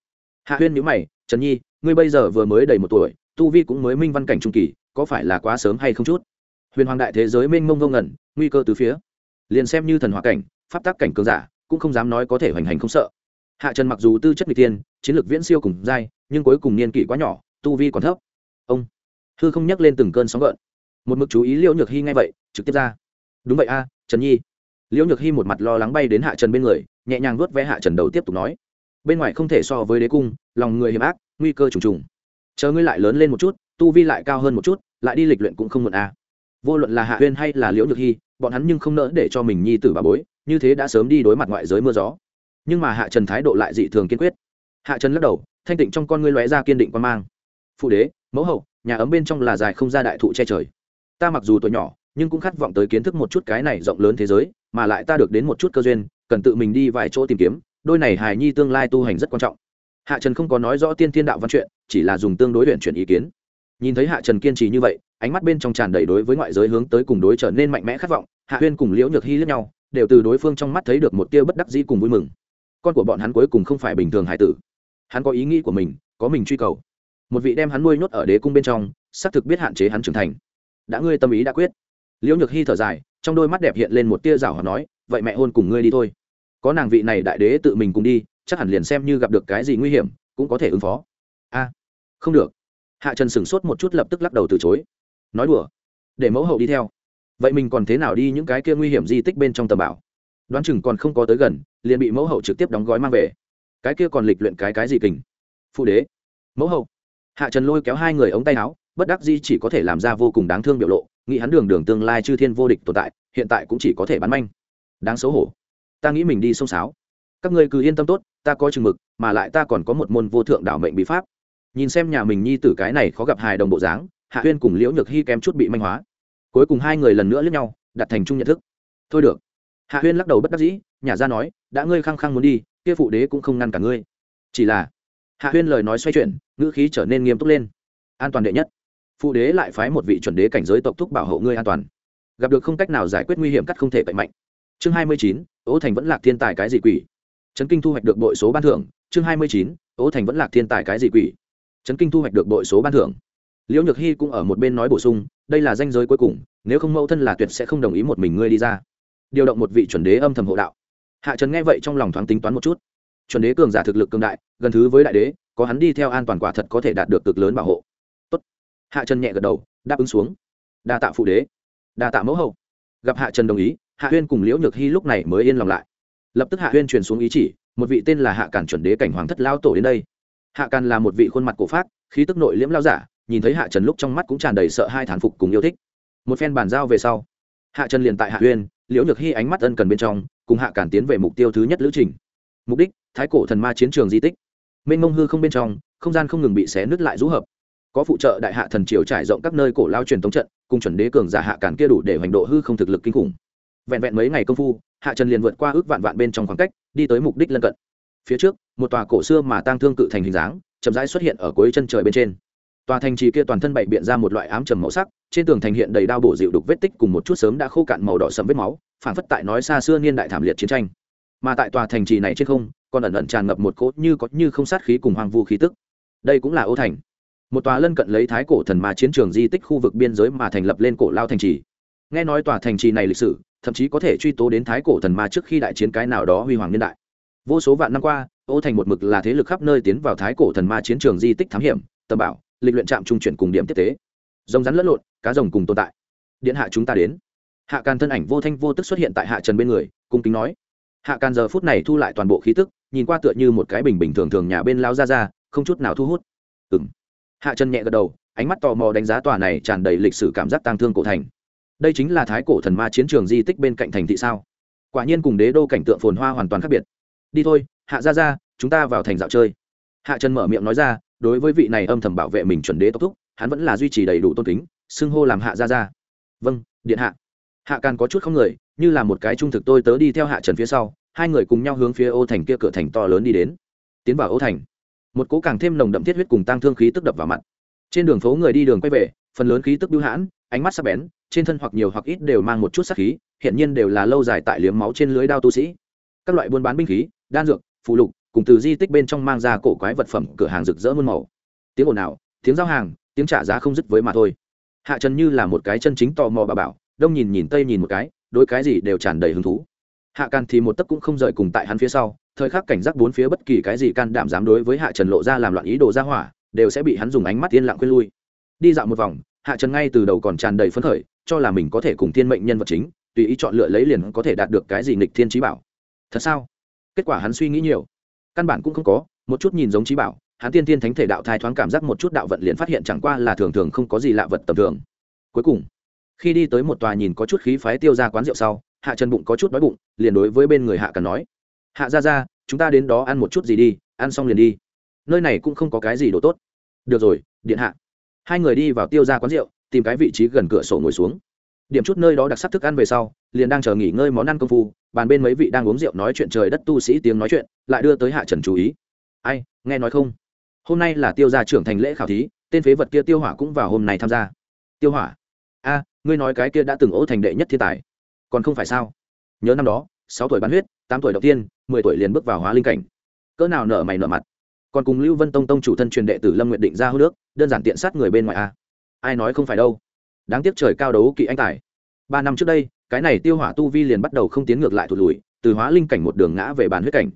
Hạ huyên nhữ mày, trần nhi, ngươi bây giờ vừa mới đầy một tuổi, tu vi cũng mới minh văn cảnh trung kỳ, có phải là quá sớm hay không chút? Huyền hoàng đại thế giới mênh mông vô ngẩn, nguy cơ từ phía. Liền xem như thần hòa cảnh, pháp tác cảnh cường giả cũng không dám nói có thể hoành hành không sợ. Hạ trần mặc dù tư chất n g tiên chiến lược viễn siêu cùng dai, nhưng cuối cùng niên kỷ quá nhỏ, tu vi còn thấp. Ông hư không nhắc lên từng cơn sóng gợn. Một mực chú ý liễu nhược hy ngay vậy, trực tiếp ra. Đúng vậy a, trần nhi. Liễu nhược hy một mặt lo lắng bay đến hạ trần bên người, nhẹ nhàng vuốt vé hạ trần đầu tiếp tục nói. Bên ngoài không thể so với đế cung, lòng người hiểm ác, nguy cơ trùng trùng. Chờ ngươi lại lớn lên một chút, tu vi lại cao hơn một chút, lại đi lịch luyện cũng không muộn a. Vô luận là hạ huyên hay là liễu nhược hy bọn hắn nhưng không nỡ để cho mình nhi tử bà bối như thế đã sớm đi đối mặt ngoại giới mưa gió. Nhưng mà hạ trần thái độ lại dị thường kiên quyết. Hạ trần lắc đầu, thanh tịnh trong con ngươi lóe ra kiên định quan mang. Phụ đế, mẫu hậu, nhà ấm bên trong là dài không ra đại thụ che trời. Ta mặc dù tuổi nhỏ, nhưng cũng khát vọng tới kiến thức một chút cái này rộng lớn thế giới, mà lại ta được đến một chút cơ duyên, cần tự mình đi vài chỗ tìm kiếm, đôi này hài nhi tương lai tu hành rất quan trọng. Hạ trần không có nói rõ tiên thiên đạo văn chuyện, chỉ là dùng tương đối luyện chuyển ý kiến. Nhìn thấy hạ trần kiên trì như vậy, ánh mắt bên trong tràn đầy đối với ngoại giới hướng tới cùng đối trở nên mạnh mẽ khát vọng, hạ huyên cùng liễu nhược hy lẫn nhau đều từ đối phương trong mắt thấy được một tia bất đắc dĩ cùng vui mừng. Con của bọn hắn cuối cùng không phải bình thường hải tử. Hắn có ý nghĩ của mình, có mình truy cầu. Một vị đem hắn nuôi nhốt ở đế cung bên trong, xác thực biết hạn chế hắn trưởng thành. Đã ngươi tâm ý đã quyết. Liễu nhược hy thở dài, trong đôi mắt đẹp hiện lên một tia rảo họ nói, vậy mẹ hôn cùng ngươi đi thôi. Có nàng vị này đại đế tự mình cùng đi, chắc hẳn liền xem như gặp được cái gì nguy hiểm, cũng có thể ứng phó. A, không được. Hạ trần sửng sốt một chút lập tức lắc đầu từ chối. Nói đùa. Để mẫu hậu đi theo vậy mình còn thế nào đi những cái kia nguy hiểm di tích bên trong tầm bảo? Đoán chừng còn không có tới gần, liền bị mẫu hậu trực tiếp đóng gói mang về. Cái kia còn lịch luyện cái cái gì kình? Phụ đế. Mẫu hậu. Hạ trần lôi kéo hai người ống tay áo, bất đắc di chỉ có thể làm ra vô cùng đáng thương biểu lộ, nghĩ hắn đường đường tương lai chư thiên vô địch tồn tại, hiện tại cũng chỉ có thể bắn manh. Đáng xấu hổ. Ta nghĩ mình đi sông sáo. Các ngươi cứ yên tâm tốt, ta có chừng mực, mà lại ta còn có một môn vô thượng đảo mệnh bí pháp. Nhìn xem nhà mình nhi tử cái này khó gặp hài đồng bộ dáng, hạ huyên cùng liễu nhược hy kém chút bị manh hóa cuối cùng hai người lần nữa lướt nhau, đặt thành chung nhận thức. Thôi được. Hạ huyên lắc đầu bất đắc dĩ nhà ra nói, đã ngươi khăng khăng muốn đi, kia phụ đế cũng không ngăn cả ngươi. Chỉ là, hạ huyên lời nói xoay chuyển, ngữ khí trở nên nghiêm túc lên. An toàn đệ nhất. Phụ đế lại phái một vị chuẩn đế cảnh giới tộc thúc bảo hộ ngươi an toàn. Gặp được không cách nào giải quyết nguy hiểm cắt không thể cậy mạnh. Chương hai mươi chín, ố thành vẫn lạc thiên tài cái gì quỷ? Trấn kinh thu hoạch được bội số ban thưởng. Chương hai mươi chín, ố thành vẫn lạc thiên tài cái gì quỷ? Trấn kinh thu hoạch được bội số ban thưởng. Liễu nhược hy cũng ở một bên nói bổ sung đây là danh giới cuối cùng, nếu không mẫu thân là tuyệt sẽ không đồng ý một mình ngươi đi ra. Điều động một vị chuẩn đế âm thầm hộ đạo. Hạ trần nghe vậy trong lòng thoáng tính toán một chút. Chuẩn đế cường giả thực lực cường đại, gần thứ với đại đế, có hắn đi theo an toàn quả thật có thể đạt được cực lớn bảo hộ. Tốt. hạ trần nhẹ gật đầu, đáp ứng xuống. Đa tạ phụ đế. Đa tạ mẫu hậu. Gặp hạ trần đồng ý, hạ huyên cùng liễu nhược hy lúc này mới yên lòng lại. Lập tức hạ huyên truyền xuống ý chỉ, một vị tên là hạ cản chuẩn đế cảnh hoàng thất lao tổ đến đây. Hạ càn là một vị khuôn mặt cổ pháp khí tức nội liễm lao giả nhìn thấy hạ trần lúc trong mắt cũng tràn đầy sợ hai thán phục cùng yêu thích. Một phen bàn giao về sau, hạ trần liền tại hạ uyên, liễu nhược hy ánh mắt ân cần bên trong, cùng hạ cản tiến về mục tiêu thứ nhất lữ trình. Mục đích, thái cổ thần ma chiến trường di tích. Mênh mông hư không bên trong, không gian không ngừng bị xé nứt lại rũ hợp. Có phụ trợ đại hạ thần triều trải rộng các nơi cổ lao truyền thống trận, cùng chuẩn đế cường giả hạ cản kia đủ để hoành độ hư không thực lực kinh khủng. Vẹn vẹn mấy ngày công phu, hạ trần liền vượt qua ước vạn vạn bên trong khoảng cách, đi tới mục đích lân cận. Phía trước, một tòa cổ xưa mà tang thương cự thành hình dáng, chậm rãi xuất hiện ở cuối chân trời bên trên tòa thành trì kia toàn thân bậy biện ra một loại ám trầm màu sắc, trên tường thành hiện đầy đao bổ dịu đục vết tích cùng một chút sớm đã khô cạn màu đỏ sầm vết máu phản phất tại nói xa xưa niên đại thảm liệt chiến tranh. Mà tại tòa thành trì này trên không, còn ẩn ẩn tràn ngập một cỗ như có như không sát khí cùng hoang vu khí tức. Đây cũng là ô thành. Một tòa lân cận lấy thái cổ thần ma chiến trường di tích khu vực biên giới mà thành lập lên cổ lao thành trì. Nghe nói tòa thành trì này lịch sử, thậm chí có thể truy tố đến thái cổ thần ma trước khi đại chiến cái nào đó huy hoàng niên đại. Vô số vạn năm qua, ô thành một mực là thế lực khắp nơi tiến vào thái cổ thần ma chiến trường di tích thám hiểm, tầm bảo lịch luyện trạm trung chuyển cùng điểm tiếp tế. Rồng rắn lẫn lộn, cá rồng cùng tồn tại. Điện hạ chúng ta đến. Hạ càn thân ảnh vô thanh vô tức xuất hiện tại hạ trần bên người, cung kính nói. Hạ càn giờ phút này thu lại toàn bộ khí tức, nhìn qua tựa như một cái bình bình thường thường nhà bên lao ra ra không chút nào thu hút. Ừng hạ trần nhẹ gật đầu, ánh mắt tò mò đánh giá tòa này tràn đầy lịch sử cảm giác tang thương cổ thành. Đây chính là thái cổ thần ma chiến trường di tích bên cạnh thành thị sao? Quả nhiên cùng đế đô cảnh tượng phồn hoa hoàn toàn khác biệt. Đi thôi, hạ ra ra chúng ta vào thành dạo chơi. Hạ trần mở miệng nói ra đối với vị này âm thầm bảo vệ mình chuẩn đế tốc thúc, hắn vẫn là duy trì đầy đủ tôn kính, xưng hô làm hạ ra ra vâng điện hạ. Hạ càn có chút không người, như là một cái trung thực tôi tớ đi theo hạ trần phía sau, hai người cùng nhau hướng phía ô thành kia cửa thành to lớn đi đến. Tiến vào ô thành, một cố càng thêm nồng đậm thiết huyết cùng tăng thương khí tức đập vào mặt. Trên đường phố người đi đường quay về, phần lớn khí tức bưu hãn, ánh mắt sắc bén, trên thân hoặc nhiều hoặc ít đều mang một chút sắc khí, hiện nhiên đều là lâu dài tại liếm máu trên lưới đao tu sĩ. Các loại buôn bán binh khí, đan dược phụ lục cùng từ di tích bên trong mang ra cổ quái vật phẩm cửa hàng rực rỡ muôn màu. Tiếng ồn ào, tiếng giao hàng, tiếng trả giá không dứt với mà thôi. Hạ trần như là một cái chân chính tò mò bà bảo, đông nhìn nhìn tây nhìn một cái đôi cái gì đều tràn đầy hứng thú. Hạ can thì một tấc cũng không rời cùng tại hắn phía sau, thời khắc cảnh giác bốn phía bất kỳ cái gì can đảm dám đối với hạ trần lộ ra làm loạn ý đồ ra hỏa, đều sẽ bị hắn dùng ánh mắt yên lặng quên lui. Đi dạo một vòng, hạ trần ngay từ đầu còn tràn đầy phấn khởi, cho là mình có thể cùng thiên mệnh nhân vật chính, tùy ý chọn lựa lấy liền có thể đạt được cái gì nghịch thiên trí bảo. Thật sao? Kết quả hắn suy nghĩ nhiều căn bản cũng không có, một chút nhìn giống trí bảo, hắn tiên tiên thánh thể đạo thai thoáng cảm giác một chút đạo vận liền phát hiện chẳng qua là thường thường không có gì lạ vật tầm thường. Cuối cùng, khi đi tới một tòa nhìn có chút khí phái tiêu ra quán rượu sau, hạ trần bụng có chút đói bụng, liền đối với bên người hạ cần nói, hạ ra ra chúng ta đến đó ăn một chút gì đi, ăn xong liền đi. Nơi này cũng không có cái gì đồ tốt. Được rồi, điện hạ. Hai người đi vào tiêu ra quán rượu, tìm cái vị trí gần cửa sổ ngồi xuống điểm chút nơi đó đặc sắc thức ăn về sau, liền đang chờ nghỉ ngơi món ăn công phu, bàn bên mấy vị đang uống rượu nói chuyện trời đất tu sĩ tiếng nói chuyện, lại đưa tới hạ trần chú ý. Ai, nghe nói không? Hôm nay là tiêu gia trưởng thành lễ khảo thí, tên phế vật kia tiêu hỏa cũng vào hôm nay tham gia. Tiêu hỏa? A, ngươi nói cái kia đã từng ố thành đệ nhất thiên tài. Còn không phải sao? Nhớ năm đó, sáu tuổi bán huyết, tám tuổi đầu tiên, mười tuổi liền bước vào hóa linh cảnh. Cỡ nào nở mày nở mặt. Còn cùng lưu vân tông tông chủ thân truyền đệ tử lâm nguyện định ra hô nước, đơn giản tiện sát người bên ngoài a. Ai nói không phải đâu? Đáng tiếc trời cao đấu kỵ anh tài. Ba năm trước đây, cái này tiêu hỏa tu vi liền bắt đầu không tiến ngược lại thụt lùi, từ hóa linh cảnh một đường ngã về bàn huyết cảnh.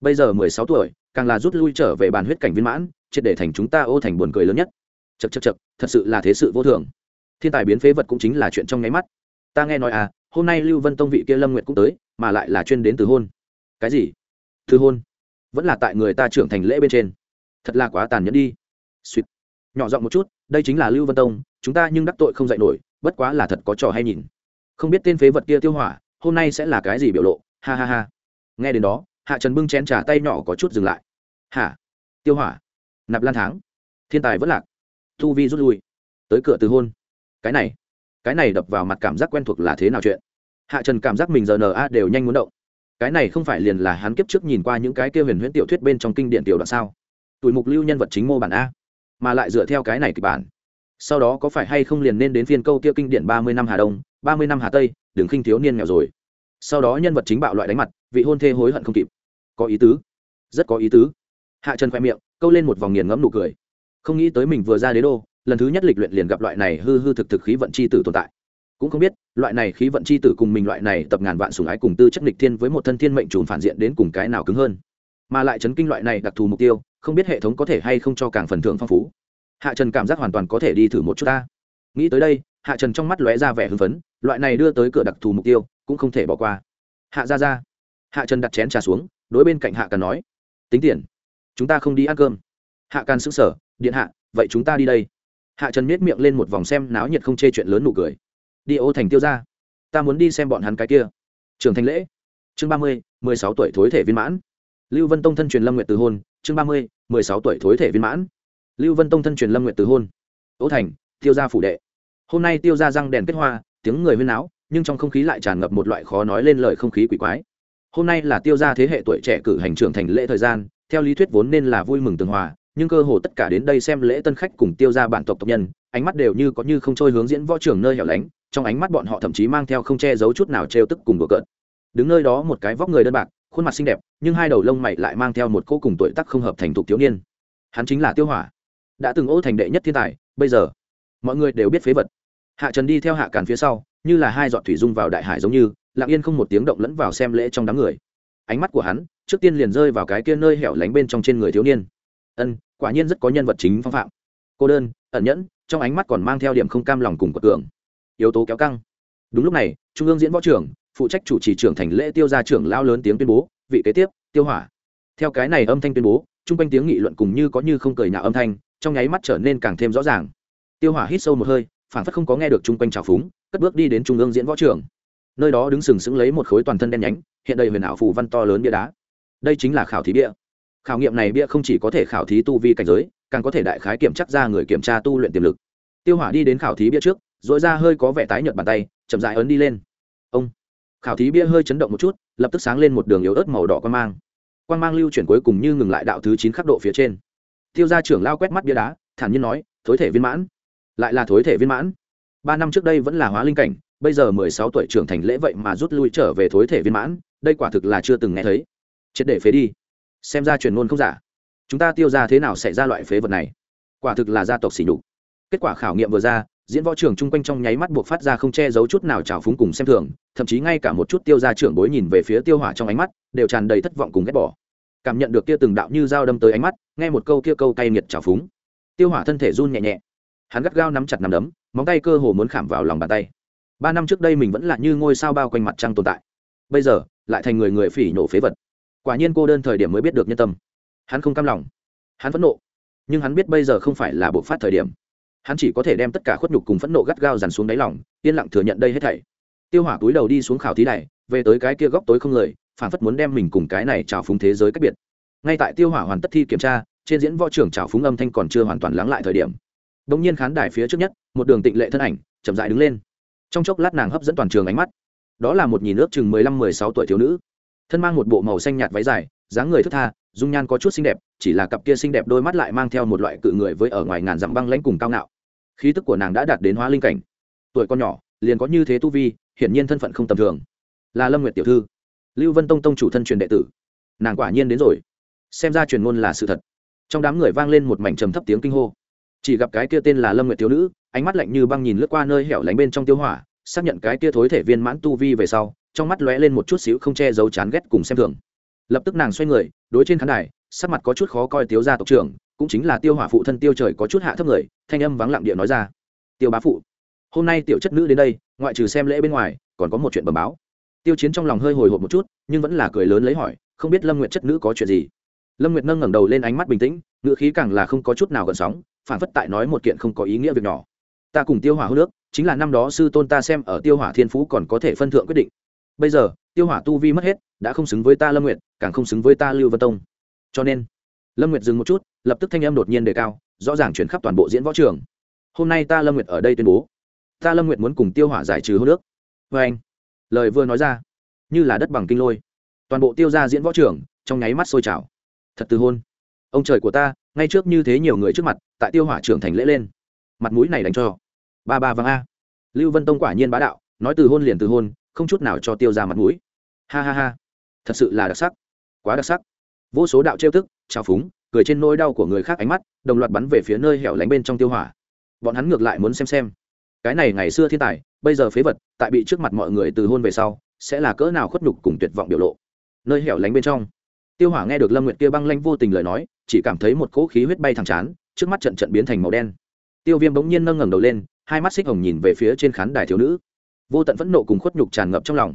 Bây giờ mười sáu tuổi, càng là rút lui trở về bàn huyết cảnh viên mãn, triệt để thành chúng ta ô thành buồn cười lớn nhất. Chật chật chật thật sự là thế sự vô thường. Thiên tài biến phế vật cũng chính là chuyện trong nháy mắt. Ta nghe nói à hôm nay lưu vân tông vị kia lâm nguyện cũng tới, mà lại là chuyên đến từ hôn. Cái gì? Từ hôn? Vẫn là tại người ta trưởng thành lễ bên trên. Thật là quá tàn nhẫn đi. Suýt nhỏ giọng một chút, đây chính là lưu vân tông, chúng ta nhưng đắc tội không dạy nổi, bất quá là thật có trò hay nhìn. Không biết tên phế vật kia tiêu hỏa, hôm nay sẽ là cái gì biểu lộ? Ha ha ha. Nghe đến đó, hạ trần bưng chén trà tay nhỏ có chút dừng lại. Hả? Tiêu hỏa? Nạp lan tháng thiên tài vẫn lạc? Thu vi rút lui? Tới cửa từ hôn? Cái này cái này đập vào mặt cảm giác quen thuộc là thế nào chuyện? Hạ trần cảm giác mình giờ na đều nhanh muốn động. Cái này không phải liền là hắn kiếp trước nhìn qua những cái kia huyền huyễn tiểu thuyết bên trong kinh điển tiểu đoạn sao? Tuổi mục lưu nhân vật chính mô bản a mà lại dựa theo cái này kịch bản. Sau đó có phải hay không liền nên đến phiên câu kia kinh điển ba mươi năm hà đông, ba mươi năm hà tây, đừng khinh thiếu niên nghèo rồi. Sau đó nhân vật chính bạo loại đánh mặt, vị hôn thê hối hận không kịp. Có ý tứ. Rất có ý tứ. Hạ trần khoe miệng, câu lên một vòng nghiền ngẫm nụ cười. Không nghĩ tới mình vừa ra đế đô, lần thứ nhất lịch luyện liền gặp loại này hư hư thực thực khí vận c h i tử tồn tại. Cũng không biết, loại này khí vận c h i tử cùng mình loại này tập ngàn vạn sùng ái cùng tư chất lịch thiên với một thân thiên mệnh trùn phản diện đến cùng cái nào cứng hơn. Mà lại chấn kinh loại này đặc thù mục tiêu không biết hệ thống có thể hay không cho càng phần thưởng phong phú. Hạ trần cảm giác hoàn toàn có thể đi thử một chút ta. Nghĩ tới đây, hạ trần trong mắt lóe ra vẻ hưng phấn, loại này đưa tới cửa đặc thù mục tiêu, cũng không thể bỏ qua. Hạ ra ra hạ trần đặt chén trà xuống, đối bên cạnh hạ Càn nói, tính tiền, chúng ta không đi ăn cơm. Hạ Càn xứng sở điện hạ, vậy chúng ta đi đây. Hạ trần miết miệng lên một vòng xem náo nhiệt không chê chuyện lớn nụ cười. Đi ô thành tiêu ra ta muốn đi xem bọn hắn cái kia. Trường thành lễ. Chương ba mươi, mười sáu tuổi thối thể viên mãn. Lưu vân tông thân truyền lâm nguyện từ hôn chương ba mươi, mười sáu tuổi thối thể viên mãn. Lưu vân tông thân truyền lâm nguyện từ hôn. Tố thành, tiêu gia phủ đệ. Hôm nay tiêu gia răng đèn kết hoa, tiếng người huyên náo, nhưng trong không khí lại tràn ngập một loại khó nói lên lời không khí quỷ quái. Hôm nay là tiêu gia thế hệ tuổi trẻ cử hành trưởng thành lễ thời gian, theo lý thuyết vốn nên là vui mừng tường hòa, nhưng cơ hồ tất cả đến đây xem lễ tân khách cùng tiêu gia bản tộc tộc nhân, ánh mắt đều như có như không trôi hướng diễn võ trường nơi hẻo lánh, trong ánh mắt bọn họ thậm chí mang theo không che giấu chút nào trêu tức cùng đùa cợt. Đứng nơi đó một cái vóc người đơn bạc khuôn mặt xinh đẹp, nhưng hai đầu lông mày lại mang theo một cô cùng tuổi tác không hợp thành thục thiếu niên. Hắn chính là tiêu hỏa. Đã từng ô thành đệ nhất thiên tài, bây giờ, mọi người đều biết phế vật. Hạ trần đi theo hạ càn phía sau, như là hai giọt thủy dung vào đại hải giống như, lặng yên không một tiếng động lẫn vào xem lễ trong đám người. Ánh mắt của hắn, trước tiên liền rơi vào cái kia nơi hẻo lánh bên trong trên người thiếu niên. Ân, quả nhiên rất có nhân vật chính phong phạm. Cô đơn, ẩn nhẫn, trong ánh mắt còn mang theo điểm không cam lòng cùng quật cường. Yếu tố kéo căng. Đúng lúc này, trung ương diễn võ trưởng phụ trách chủ trì trưởng thành lễ tiêu gia trưởng lao lớn tiếng tuyên bố, vị kế tiếp, tiêu hỏa. Theo cái này âm thanh tuyên bố, chung quanh tiếng nghị luận cùng như có như không cười nhạo âm thanh, trong nháy mắt trở nên càng thêm rõ ràng. Tiêu hỏa hít sâu một hơi phản phất không có nghe được chung quanh trào phúng, cất bước đi đến trung ương diễn võ trưởng nơi đó đứng sừng sững lấy một khối toàn thân đen nhánh, hiện đầy huyền ảo phù văn to lớn bia đá. Đây chính là khảo thí bia. Khảo nghiệm này bia không chỉ có thể khảo thí tu vi cảnh giới, càng có thể đại khái kiểm chắc ra người kiểm tra tu luyện tiềm lực. Tiêu hỏa đi đến khảo thí bia trước dội ra hơi có vẻ tái nhợt bàn tay, chậm dại ấn đi lên. Ông khảo thí bia hơi chấn động một chút, lập tức sáng lên một đường yếu ớt màu đỏ quan mang. Quan mang lưu chuyển cuối cùng như ngừng lại đạo thứ chín khắc độ phía trên. Tiêu gia trưởng lao quét mắt bia đá, thản nhiên nói, thối thể viên mãn. Lại là thối thể viên mãn. Ba năm trước đây vẫn là hóa linh cảnh, bây giờ mười sáu tuổi trưởng thành lễ vậy mà rút lui trở về thối thể viên mãn, đây quả thực là chưa từng nghe thấy. Chết để phế đi. Xem ra truyền ngôn không giả. Chúng ta tiêu ra thế nào xảy ra loại phế vật này? Quả thực là gia tộc xỉ nhục. Kết quả khảo nghiệm vừa ra diễn võ trưởng chung quanh trong nháy mắt buộc phát ra không che giấu chút nào trào phúng cùng xem thường, thậm chí ngay cả một chút tiêu ra trưởng bối nhìn về phía tiêu hỏa trong ánh mắt, đều tràn đầy thất vọng cùng ghét bỏ. Cảm nhận được kia từng đạo như dao đâm tới ánh mắt, nghe một câu kia câu cay nghiệt trào phúng. Tiêu hỏa thân thể run nhẹ nhẹ. Hắn gắt gao nắm chặt nắm đấm, móng tay cơ hồ muốn khảm vào lòng bàn tay. Ba năm trước đây mình vẫn là như ngôi sao bao quanh mặt trăng tồn tại. Bây giờ, lại thành người người phỉ nổ phế vật. Quả nhiên cô đơn thời điểm mới biết được nhân tâm. Hắn không cam lòng. Hắn phẫn nộ. Nhưng hắn biết bây giờ không phải là bộ phát thời điểm hắn chỉ có thể đem tất cả khuất nhục cùng phẫn nộ gắt gao dằn xuống đáy lòng, yên lặng thừa nhận đây hết thảy. Tiêu hỏa túi đầu đi xuống khảo thí này về tới cái kia góc tối không lời phản phất muốn đem mình cùng cái này trào phúng thế giới cách biệt. Ngay tại tiêu hỏa hoàn tất thi kiểm tra, trên diễn võ trưởng trào phúng âm thanh còn chưa hoàn toàn lắng lại thời điểm. Đ ỗ n g nhiên khán đài phía trước nhất, một đường tịnh lệ thân ảnh, chậm dại đứng lên. Trong chốc lát nàng hấp dẫn toàn trường ánh mắt. Đó là một nhìn ước chừng mười lăm, mười sáu tuổi thiếu nữ. Thân mang một bộ màu xanh nhạt váy dài, dáng người thức tha, dung nhan có chút xinh đẹp, chỉ là cặp kia xinh đẹp đôi mắt lại mang theo một loại cự người với ở ngoài ngàn dặm băng lãnh cùng cao ngạo khí tức của nàng đã đạt đến hóa linh cảnh. Tuổi con nhỏ, liền có như thế tu vi, hiển nhiên thân phận không tầm thường. Là lâm nguyệt tiểu thư. Lưu vân tông tông chủ thân truyền đệ tử. Nàng quả nhiên đến rồi. Xem ra truyền ngôn là sự thật. Trong đám người vang lên một mảnh trầm thấp tiếng kinh hô. Chỉ gặp cái kia tên là lâm nguyệt thiếu nữ, ánh mắt lạnh như băng nhìn lướt qua nơi hẻo lánh bên trong tiêu hỏa, xác nhận cái kia thối thể viên mãn tu vi về sau, trong mắt lóe lên một chút xíu không che giấu chán ghét cùng xem thường. Lập tức nàng xoay người, đối trên khán đài, sắc mặt có chút khó coi tiếu gia tộc trưởng cũng chính là tiêu hỏa phụ thân tiêu trời có chút hạ thấp người, thanh âm vắng lặng địa nói ra. Tiêu bá phụ, hôm nay tiểu chất nữ đến đây, ngoại trừ xem lễ bên ngoài, còn có một chuyện bẩm báo. Tiêu chiến trong lòng hơi hồi hộp một chút, nhưng vẫn là cười lớn lấy hỏi, không biết lâm nguyệt chất nữ có chuyện gì? Lâm nguyệt nâng ngẩng đầu lên ánh mắt bình tĩnh ngựa khí càng là không có chút nào gần sóng, phản phất tại nói một kiện không có ý nghĩa việc nhỏ. Ta cùng tiêu hỏa hô nước, chính là năm đó sư tôn ta xem ở tiêu hỏa thiên phú còn có thể phân thượng quyết định. Bây giờ, tiêu hỏa tu vi mất hết, đã không xứng với ta lâm nguyệt, càng không xứng với ta lưu vân tông. Cho nên lâm nguyệt dừng một chút, lập tức thanh âm đột nhiên đề cao, rõ ràng chuyển khắp toàn bộ diễn võ trường. Hôm nay ta lâm nguyệt ở đây tuyên bố, ta lâm nguyệt muốn cùng tiêu hỏa giải trừ hô nước. Vê anh, lời vừa nói ra, như là đất bằng kinh lôi. Toàn bộ tiêu ra diễn võ trường, trong nháy mắt sôi trào. Thật từ hôn. Ông trời của ta, ngay trước như thế nhiều người trước mặt, tại tiêu hỏa trưởng thành lễ lên. Mặt mũi này đánh cho. Ba ba vàng a. Lưu vân tông quả nhiên bá đạo, nói từ hôn liền từ hôn, không chút nào cho tiêu ra mặt mũi. Ha ha ha. Thật sự là đặc sắc. Quá đặc sắc. Vô số đạo trêu thức trào phúng, cười trên nỗi đau của người khác ánh mắt, đồng loạt bắn về phía nơi hẻo lánh bên trong tiêu hỏa. Bọn hắn ngược lại muốn xem xem. Cái này ngày xưa thiên tài, bây giờ phế vật, tại bị trước mặt mọi người từ hôn về sau, sẽ là cỡ nào khuất nhục cùng tuyệt vọng biểu lộ. Nơi hẻo lánh bên trong. Tiêu hỏa nghe được lâm nguyệt kia băng lanh vô tình lời nói, chỉ cảm thấy một cỗ khí huyết bay thẳng chán, trước mắt trận trận biến thành màu đen. Tiêu viêm bỗng nhiên nâng ngẩng đầu lên, hai mắt xích hồng nhìn về phía trên khán đài thiếu nữ. Vô tận phẫn nộ cùng khuất nhục tràn ngập trong lòng.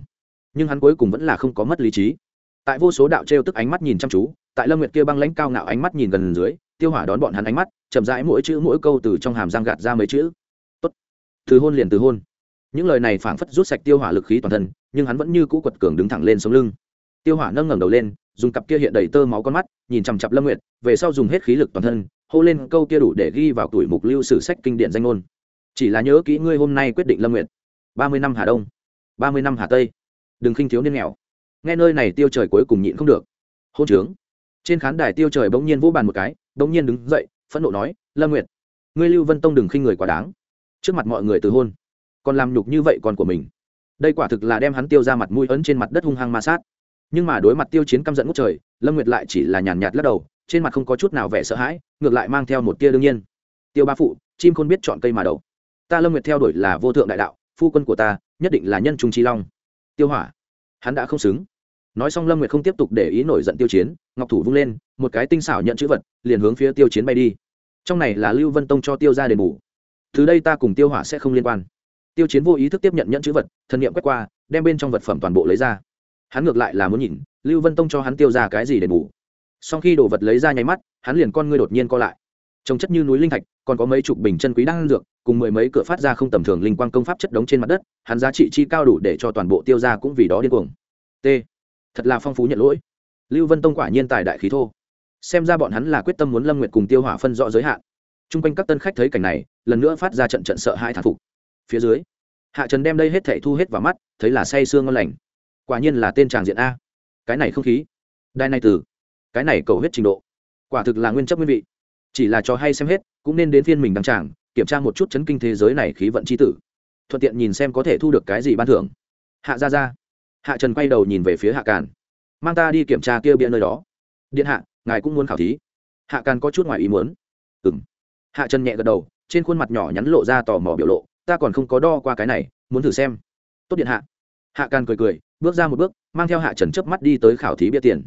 Nhưng hắn cuối cùng vẫn là không có mất lý trí tại vô số đạo trêu tức ánh mắt nhìn chăm chú, tại lâm nguyệt kia băng lãnh cao ngạo ánh mắt nhìn gần dưới, tiêu hỏa đón bọn hắn ánh mắt, chậm rãi mỗi chữ mỗi câu từ trong hàm răng gạt ra mấy chữ. Tốt. Từ hôn liền từ hôn. Những lời này phảng phất rút sạch tiêu hỏa lực khí toàn thân, nhưng hắn vẫn như cũ quật cường đứng thẳng lên sống lưng. Tiêu hỏa nâng ngẩng đầu lên, dùng cặp kia hiện đầy tơ máu con mắt, nhìn chằm chặp lâm nguyệt, về sau dùng hết khí lực toàn thân, hô lên câu kia đủ để ghi vào tuổi mục lưu sử sách kinh điển danh ngôn. Chỉ là nhớ kỹ ngươi hôm nay quyết định lâm nguyệt. Ba mươi năm hà đông. Ba mươi năm hà tây. Đừng khinh thiếu niên nghèo nghe nơi này tiêu trời cuối cùng nhịn không được. Hôn trướng. Trên khán đài tiêu trời bỗng nhiên vỗ bàn một cái, bỗng nhiên đứng dậy, phẫn nộ nói, lâm nguyệt, ngươi lưu vân tông đừng khinh người quá đáng. Trước mặt mọi người từ hôn, còn làm nhục như vậy còn của mình. Đây quả thực là đem hắn tiêu ra mặt mũi ấn trên mặt đất hung hăng ma sát. Nhưng mà đối mặt tiêu chiến căm giận ngút trời, lâm nguyệt lại chỉ là nhàn nhạt lắc đầu, trên mặt không có chút nào vẻ sợ hãi, ngược lại mang theo một tia đương nhiên. Tiêu ba phụ, chim không biết chọn cây mà đầu. Ta lâm nguyệt theo đuổi là vô thượng đại đạo, phu quân của ta, nhất định là nhân trung trí long. Tiêu hỏa, hắn đã không xứng nói xong lâm nguyệt không tiếp tục để ý nổi giận tiêu chiến, ngọc thủ vung lên, một cái tinh xảo nhận chữ vật, liền hướng phía tiêu chiến bay đi. Trong này là lưu vân tông cho tiêu ra đền bù. Từ đây ta cùng tiêu hỏa sẽ không liên quan. Tiêu chiến vô ý thức tiếp nhận nhận chữ vật, thân nhiệm quét qua, đem bên trong vật phẩm toàn bộ lấy ra. Hắn ngược lại là muốn nhìn, lưu vân tông cho hắn tiêu ra cái gì đền bù. Sau khi đồ vật lấy ra nháy mắt, hắn liền con ngươi đột nhiên co lại. Trông chất như núi linh thạch, còn có mấy chục bình chân quý đang dược, cùng mười mấy cửa phát ra không tầm thường linh quang công pháp chất đống trên mặt đất, hắn giá trị chi cao đủ để cho toàn bộ tiêu ra cũng vì đó điên cuồng. T thật là phong phú nhận lỗi. Lưu vân tông quả nhiên tài đại khí thô. Xem ra bọn hắn là quyết tâm muốn lâm nguyệt cùng tiêu hỏa phân rõ giới hạn. T r u n g quanh các tân khách thấy cảnh này, lần nữa phát ra trận trận sợ hai thản phục. Phía dưới, hạ trần đem đây hết thảy thu hết vào mắt, thấy là say sương ngon lành. Quả nhiên là tên tràng diện a. Cái này không khí. Đai này từ. Cái này cầu hết trình độ. Quả thực là nguyên chất nguyên vị. Chỉ là cho hay xem hết, cũng nên đến phiên mình đăng tràng, kiểm tra một chút chấn kinh thế giới này khí vận c h i tử. Thuận tiện nhìn xem có thể thu được cái gì ban thưởng. Hạ ra ra hạ trần quay đầu nhìn về phía hạ càn. Mang ta đi kiểm tra kia bia nơi đó. Điện hạ, ngài cũng muốn khảo thí. Hạ càn có chút ngoài ý muốn. Ừng hạ trần nhẹ gật đầu, trên khuôn mặt nhỏ nhắn lộ ra tò mò biểu lộ, ta còn không có đo qua cái này, muốn thử xem. Tốt điện hạ. Hạ càn cười cười, bước ra một bước, mang theo hạ trần chớp mắt đi tới khảo thí bia tiền.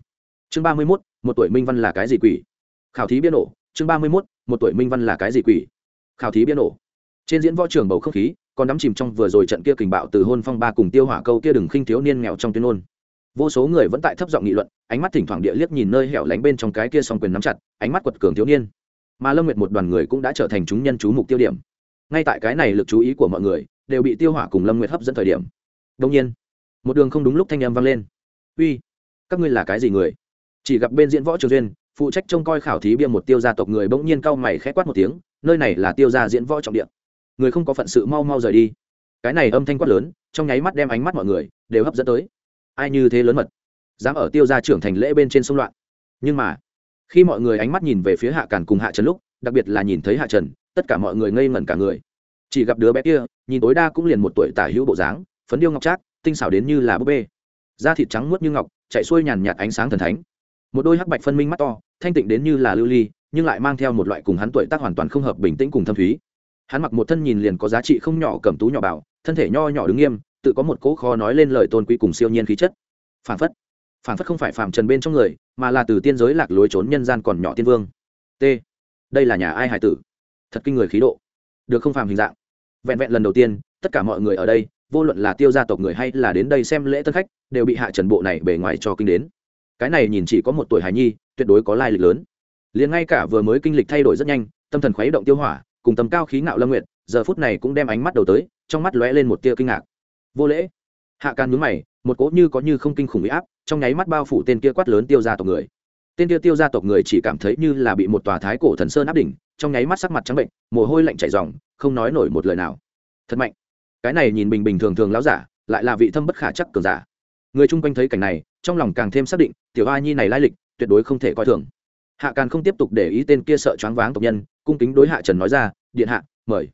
Chương ba mươi mốt, một tuổi minh văn là cái gì quỷ? Khảo thí bia nổ, chương ba mươi mốt, một tuổi minh văn là cái gì quỷ? Khảo thí bia nổ. Trên diễn võ trường bầu không khí còn đắm chìm trong vừa rồi trận kia kình bạo từ hôn phong ba cùng tiêu hỏa câu kia đừng khinh thiếu niên nghèo trong tuyên ôn vô số người vẫn tại thấp giọng nghị luận, ánh mắt thỉnh thoảng địa liếc nhìn nơi hẻo lánh bên trong cái kia song quyền nắm chặt, ánh mắt quật cường thiếu niên. Mà lâm nguyệt một đoàn người cũng đã trở thành chúng nhân chú mục tiêu điểm. Ngay tại cái này lực chú ý của mọi người, đều bị tiêu hỏa cùng lâm nguyệt hấp dẫn thời điểm. Đông nhiên, một đường không đúng lúc thanh âm vang lên. Uy, các ngươi là cái gì người? Chỉ gặp bên diễn võ trường duyên, phụ trách trông coi khảo thí bia một tiêu gia tộc người bỗng nhiên cau mày khẽ quát một tiếng, nơi này là tiêu gia diễn võ trọng địa người không có phận sự mau mau rời đi. Cái này âm thanh quát lớn, trong nháy mắt đem ánh mắt mọi người đều hấp dẫn tới. Ai như thế lớn mật, dám ở tiêu gia trưởng thành lễ bên trên sông loạn. Nhưng mà, khi mọi người ánh mắt nhìn về phía hạ càn cùng hạ trần lúc, đặc biệt là nhìn thấy hạ trần, tất cả mọi người ngây ngẩn cả người. Chỉ gặp đứa bé kia, nhìn tối đa cũng liền một tuổi tả hữu bộ dáng, phấn điêu ngọc trác, tinh xảo đến như là búp bê. Da thịt trắng muốt như ngọc, chạy xuôi nhàn nhạt ánh sáng thần thánh. Một đôi hắc bạch phân minh mắt to, thanh tịnh đến như là lưu ly, nhưng lại mang theo một loại cùng hắn tuổi tác hoàn toàn không hợp bình tĩnh cùng thâm thúy hắn mặc một thân nhìn liền có giá trị không nhỏ cầm tú nhỏ bảo, thân thể nho nhỏ đứng nghiêm, tự có một cỗ khó nói lên lời tôn quý cùng siêu nhiên khí chất. Phản phất phản phất không phải phàm trần bên trong người, mà là từ tiên giới lạc lối trốn nhân gian còn nhỏ tiên vương. T. Đây là nhà ai hải tử? Thật kinh người khí độ. Được không phàm hình dạng? Vẹn vẹn lần đầu tiên, tất cả mọi người ở đây, vô luận là tiêu gia tộc người hay là đến đây xem lễ tân khách, đều bị hạ trần bộ này bề ngoài cho kinh đến. Cái này nhìn chỉ có một tuổi hài nhi, tuyệt đối có lai lịch lớn. Liền ngay cả vừa mới kinh lịch thay đổi rất nhanh, tâm thần khuấy động tiêu hỏa cùng tầm cao khí ngạo lâm nguyện giờ phút này cũng đem ánh mắt đầu tới, trong mắt lóe lên một tia kinh ngạc. Vô lễ. Hạ can nhướng mày, một cỗ như có như không kinh khủng bị áp, trong nháy mắt bao phủ tên kia quát lớn tiêu gia tộc người. Tên kia tiêu gia tộc người chỉ cảm thấy như là bị một tòa thái cổ thần sơn áp đỉnh, trong nháy mắt sắc mặt trắng bệnh, mồ hôi lạnh chảy ròng, không nói nổi một lời nào. Thật mạnh. Cái này nhìn bình bình thường thường láo giả, lại là vị thâm bất khả chắc cường giả. Người chung quanh thấy cảnh này, trong lòng càng thêm xác định, tiểu a nhi này lai lịch, tuyệt đối không thể coi thường hạ càn không tiếp tục để ý tên kia sợ choáng váng tộc nhân, cung kính đối hạ trần nói ra, điện hạ, mời.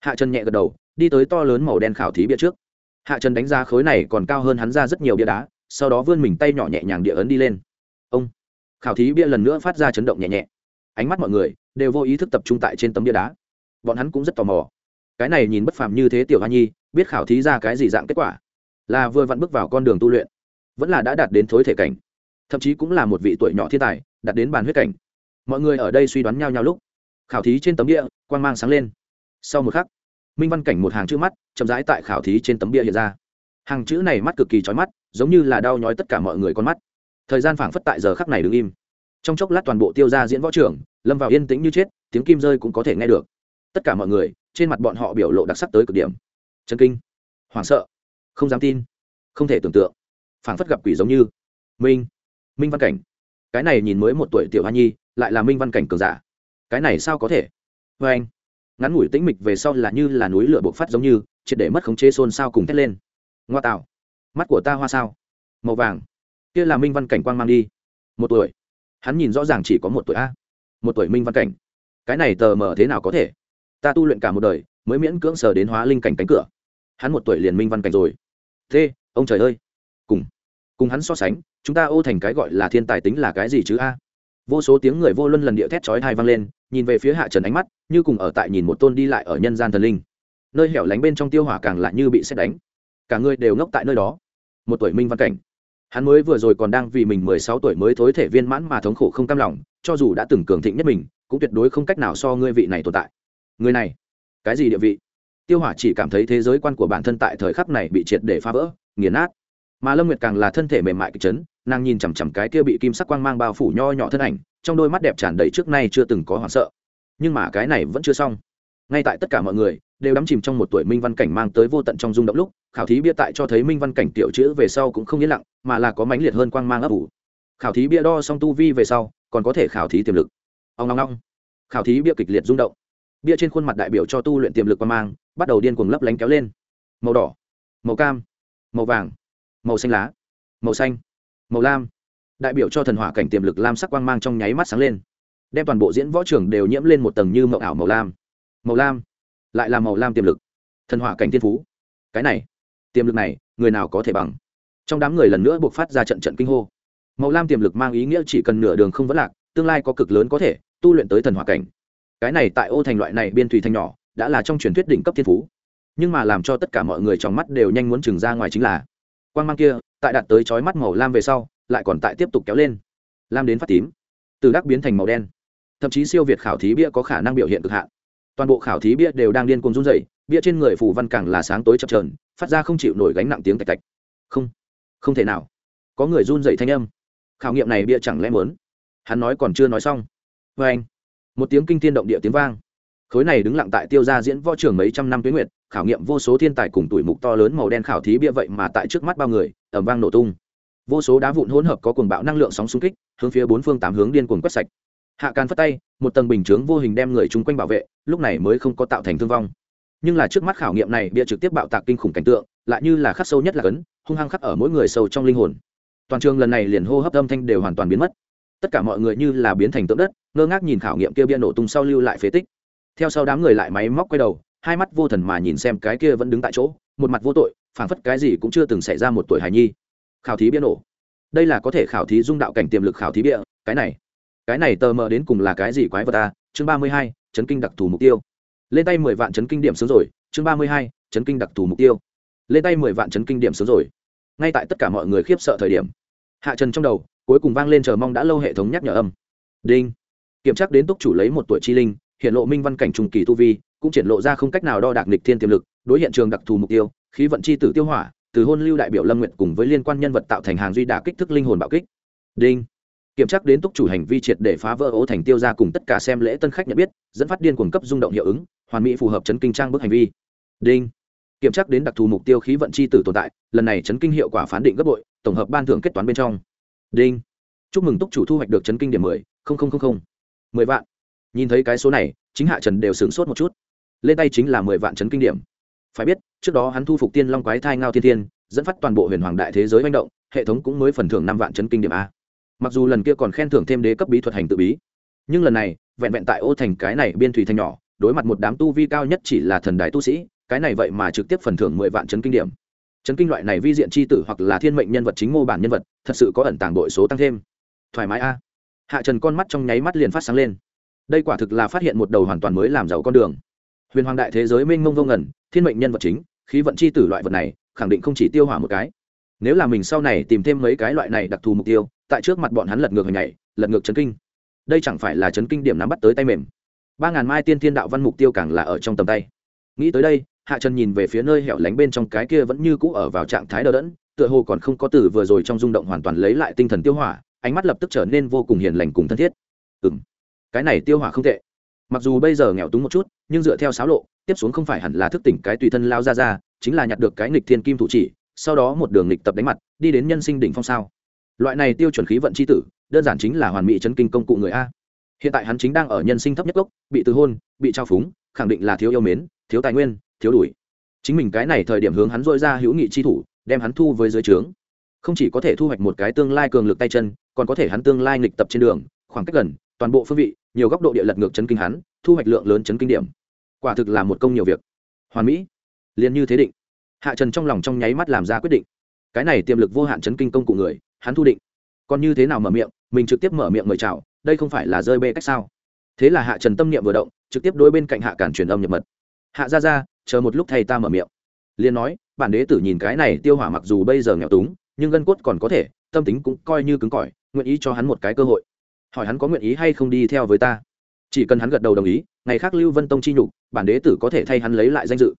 Hạ trần nhẹ gật đầu, đi tới to lớn màu đen khảo thí bia trước. Hạ trần đánh giá khối này còn cao hơn hắn ra rất nhiều bia đá, sau đó vươn mình tay nhỏ nhẹ nhàng địa ấn đi lên. Ông! Khảo thí bia lần nữa phát ra chấn động nhẹ nhẹ. Ánh mắt mọi người đều vô ý thức tập trung tại trên tấm bia đá. Bọn hắn cũng rất tò mò. Cái này nhìn bất phàm như thế tiểu hoa nhi, biết khảo thí ra cái gì dạng kết quả? Là vừa vặn bước vào con đường tu luyện, vẫn là đã đạt đến thối thể cảnh. Thậm chí cũng là một vị tuổi nhỏ thiên tài đặt đến bàn huyết cảnh. Mọi người ở đây suy đoán nhau nhau lúc, khảo thí trên tấm địa quan g mang sáng lên. Sau một khắc, minh văn cảnh một hàng chữ mắt chậm rãi tại khảo thí trên tấm địa hiện ra. Hàng chữ này mắt cực kỳ trói mắt, giống như là đau nhói tất cả mọi người con mắt. Thời gian phảng phất tại giờ khắc này đứng im. Trong chốc lát toàn bộ tiêu ra diễn võ trưởng, lâm vào yên tĩnh như chết, tiếng kim rơi cũng có thể nghe được. Tất cả mọi người, trên mặt bọn họ biểu lộ đặc sắc tới cực điểm. Chân kinh. Hoảng sợ. Không dám tin. Không thể tưởng tượng. Phảng phất gặp quỷ giống như. Minh. Minh văn cảnh cái này nhìn mới một tuổi tiểu hoa nhi, lại là minh văn cảnh cường giả. Cái này sao có thể? Vê anh. Ngắn ngủi tĩnh mịch về sau là như là núi lửa bộc phát giống như, triệt để mất khống chế xôn xao cùng thét lên. Ngoa tạo. Mắt của ta hoa sao? Màu vàng. Kia là minh văn cảnh quang mang đi. Một tuổi. Hắn nhìn rõ ràng chỉ có một tuổi a. Một tuổi minh văn cảnh. Cái này tờ mờ thế nào có thể? Ta tu luyện cả một đời, mới miễn cưỡng sờ đến hóa linh cảnh cánh cửa. Hắn một tuổi liền minh văn cảnh rồi. Thế, ông trời ơi. Cùng cùng hắn so sánh, chúng ta ô thành cái gọi là thiên tài tính là cái gì chứ a? Vô số tiếng người vô luân lần địa thét chói thai vang lên, nhìn về phía hạ trần ánh mắt, như cùng ở tại nhìn một tôn đi lại ở nhân gian thần linh. Nơi hẻo lánh bên trong tiêu hỏa càng lại như bị xét đánh. Cả người đều ngốc tại nơi đó. Một tuổi minh văn cảnh. Hắn mới vừa rồi còn đang vì mình mười sáu tuổi mới thối thể viên mãn mà thống khổ không cam lòng, cho dù đã từng cường thịnh nhất mình, cũng tuyệt đối không cách nào so ngươi vị này tồn tại. Người này, cái gì địa vị? Tiêu hỏa chỉ cảm thấy thế giới quan của bản thân tại thời khắc này bị triệt để phá vỡ, nghiền nát mà lâm nguyệt càng là thân thể mềm mại kịch chấn, nàng nhìn chằm chằm cái kia bị kim sắc quang mang bao phủ nho nhỏ thân ảnh, trong đôi mắt đẹp tràn đầy trước nay chưa từng có hoảng sợ. Nhưng mà cái này vẫn chưa xong. Ngay tại tất cả mọi người đều đắm chìm trong một tuổi minh văn cảnh mang tới vô tận trong rung động lúc, khảo thí bia tại cho thấy minh văn cảnh tiểu chữ về sau cũng không yên lặng, mà là có mãnh liệt hơn quang mang ấp ủ. Khảo thí bia đo xong tu vi về sau, còn có thể khảo thí tiềm lực. Ông long long khảo thí bia kịch liệt rung động. Bia trên khuôn mặt đại biểu cho tu luyện tiềm lực quang mang, bắt đầu điên cuồng lấp lánh kéo lên. Màu đỏ, màu cam, màu vàng màu xanh lá, màu xanh, màu lam. Đại biểu cho thần hỏa cảnh tiềm lực lam sắc quang mang trong nháy mắt sáng lên, đem toàn bộ diễn võ trường đều nhiễm lên một tầng như màu ảo màu lam. Màu lam, lại là màu lam tiềm lực. Thần hỏa cảnh thiên phú. Cái này, tiềm lực này, người nào có thể bằng? Trong đám người lần nữa buộc phát ra trận trận kinh hô. Màu lam tiềm lực mang ý nghĩa chỉ cần nửa đường không vấn lạc, tương lai có cực lớn có thể tu luyện tới thần hỏa cảnh. Cái này tại ô thành loại này biên thủy thành nhỏ, đã là trong truyền thuyết đỉnh cấp thiên phú. Nhưng mà làm cho tất cả mọi người trong mắt đều nhanh muốn trừng ra ngoài chính là Quang mang kia tại đạt tới chói mắt màu lam về sau lại còn tại tiếp tục kéo lên. Lam đến phát tím từ đắc biến thành màu đen. Thậm chí siêu việt khảo thí bia có khả năng biểu hiện cực hạn. Toàn bộ khảo thí bia đều đang điên cuồng run rẩy, bia trên người phù văn càng là sáng tối chập trờn phát ra không chịu nổi gánh nặng tiếng tạch tạch. Không không thể nào. Có người run rẩy thanh âm. Khảo nghiệm này bia chẳng lẽ muốn? Hắn nói còn chưa nói xong. Vê anh một tiếng kinh thiên động địa tiếng vang khối này đứng lặng tại tiêu gia diễn võ trường mấy trăm năm tuyến nguyệt, khảo nghiệm vô số thiên tài cùng tuổi mục to lớn màu đen khảo thí bia vậy mà tại trước mắt bao người ẩm vang nổ tung. Vô số đá vụn hỗn hợp có cuồng bạo năng lượng sóng xung kích, hướng phía bốn phương tám hướng điên cuồng quét sạch. Hạ càn phất tay, một tầng bình chướng vô hình đem người chung quanh bảo vệ, lúc này mới không có tạo thành thương vong. Nhưng là trước mắt khảo nghiệm này bia trực tiếp bạo tạc kinh khủng cảnh tượng, lại như là khắc sâu nhất là cấn, hung hăng khắc ở mỗi người sâu trong linh hồn. Toàn trường lần này liền hô hấp âm thanh đều hoàn toàn biến mất. Tất cả mọi người như là biến thành tượng đất, ngơ ngác nhìn khảo nghiệm kia bia nổ tung sau lưu lại phế tích theo sau đám người lại máy móc quay đầu, hai mắt vô thần mà nhìn xem cái kia vẫn đứng tại chỗ, một mặt vô tội, phảng phất cái gì cũng chưa từng xảy ra một tuổi hài nhi. Khảo thí bia nổ. Đây là có thể khảo thí dung đạo cảnh tiềm lực khảo thí bia, cái này. Cái này tờ mờ đến cùng là cái gì quái vật ta? Chương ba mươi hai, chấn kinh đặc thù mục tiêu. Lên tay mười vạn chấn kinh điểm sớm rồi, chương ba mươi hai, chấn kinh đặc thù mục tiêu. Lên tay mười vạn chấn kinh điểm sớm rồi. Ngay tại tất cả mọi người khiếp sợ thời điểm, hạ trần trong đầu, cuối cùng vang lên chờ mong đã lâu hệ thống nhắc nhở âm. Đinh. Kiểm tra đến túc chủ lấy một tuổi chi linh hiện lộ minh văn cảnh trùng kỳ tu vi, cũng triển lộ ra không cách nào đo đạc nịch thiên tiềm lực, đối hiện trường đặc thù mục tiêu, khí vận chi tử tiêu hỏa, từ hôn lưu đại biểu lâm nguyện cùng với liên quan nhân vật tạo thành hàng duy đả kích thức linh hồn bạo kích. Đinh. Kiểm tra đến túc chủ hành vi triệt để phá vỡ ố thành tiêu ra cùng tất cả xem lễ tân khách nhận biết, dẫn phát điên cuồng cấp rung động hiệu ứng, hoàn mỹ phù hợp chấn kinh trang bức hành vi. Đinh. Kiểm tra đến đặc thù mục tiêu khí vận chi tử tồn tại, lần này chấn kinh hiệu quả phán định gấp bội, tổng hợp ban thưởng kết toán bên trong. Đinh. Chúc mừng túc chủ thu hoạch được chấn kinh điểm mười, không không không không. mười vạn nhìn thấy cái số này, chính hạ trần đều sửng sốt một chút. Lên tay chính là mười vạn trấn kinh điểm. Phải biết, trước đó hắn thu phục tiên long quái thai ngao thiên thiên, dẫn phát toàn bộ huyền hoàng đại thế giới manh động, hệ thống cũng mới phần thưởng năm vạn trấn kinh điểm a. Mặc dù lần kia còn khen thưởng thêm đế cấp bí thuật hành tự bí, nhưng lần này, vẹn vẹn tại ô thành cái này biên thủy thanh nhỏ, đối mặt một đám tu vi cao nhất chỉ là thần đại tu sĩ, cái này vậy mà trực tiếp phần thưởng mười vạn trấn kinh điểm. Trấn kinh loại này vi diện c h i tử hoặc là thiên mệnh nhân vật chính mô bản nhân vật, thật sự có ẩn tàng đội số tăng thêm. Thoải mái a. Hạ trần con mắt trong nháy mắt liền phát sáng lên đây quả thực là phát hiện một đầu hoàn toàn mới làm giàu con đường. Huyền hoàng đại thế giới mênh mông vô ngẩn thiên mệnh nhân vật chính, khí vận c h i tử loại vật này, khẳng định không chỉ tiêu hỏa một cái. Nếu là mình sau này tìm thêm mấy cái loại này đặc thù mục tiêu, tại trước mặt bọn hắn lật ngược hình này lật ngược chấn kinh. Đây chẳng phải là chấn kinh điểm nắm bắt tới tay mềm. Ba ngàn mai tiên thiên đạo văn mục tiêu càng là ở trong tầm tay. Nghĩ tới đây, hạ trần nhìn về phía nơi hẻo lánh bên trong cái kia vẫn như cũ ở vào trạng thái đờ đẫn, tựa hồ còn không có từ vừa rồi trong rung động hoàn toàn lấy lại tinh thần tiêu hỏa, ánh mắt lập tức trở nên vô cùng hiền lành cùng thân thiết. Ừ m cái này tiêu hỏa không tệ. Mặc dù bây giờ nghèo túng một chút, nhưng dựa theo sáo lộ, tiếp xuống không phải hẳn là thức tỉnh cái tùy thân lao ra ra, chính là nhặt được cái nghịch thiên kim thủ chỉ, sau đó một đường nghịch tập đánh mặt, đi đến nhân sinh đỉnh phong sao. Loại này tiêu chuẩn khí vận c h i tử, đơn giản chính là hoàn mỹ chấn kinh công cụ người a. Hiện tại hắn chính đang ở nhân sinh thấp nhất gốc, bị từ hôn, bị trao phúng, khẳng định là thiếu yêu mến, thiếu tài nguyên, thiếu đuổi. Chính mình cái này thời điểm hướng hắn dội ra hữu nghị chi thủ, đem hắn thu với dưới trướng. Không chỉ có thể thu hoạch một cái tương lai cường lực tay chân, còn có thể hắn tương lai nghịch tập trên đường, khoảng cách gần, toàn bộ phương vị nhiều góc độ địa lật ngược chấn kinh hắn, thu hoạch lượng lớn chấn kinh điểm. Quả thực là một công nhiều việc. Hoàn mỹ, liền như thế định. Hạ trần trong lòng trong nháy mắt làm ra quyết định. Cái này tiềm lực vô hạn chấn kinh công cụ người, hắn thu định. Còn như thế nào mở miệng, mình trực tiếp mở miệng mời chào, đây không phải là rơi bê cách sao? Thế là hạ trần tâm niệm vừa động, trực tiếp đối bên cạnh hạ cản truyền âm nhập mật. Hạ ra ra, chờ một lúc thầy ta mở miệng. Liền nói, bản đế tử nhìn cái này tiêu hỏa mặc dù bây giờ nghèo túng, nhưng gân cốt còn có thể, tâm tính cũng coi như cứng cỏi, nguyện ý cho hắn một cái cơ hội hỏi hắn có nguyện ý hay không đi theo với ta. Chỉ cần hắn gật đầu đồng ý, ngày khác lưu vân tông chi nhục, bản đế tử có thể thay hắn lấy lại danh dự.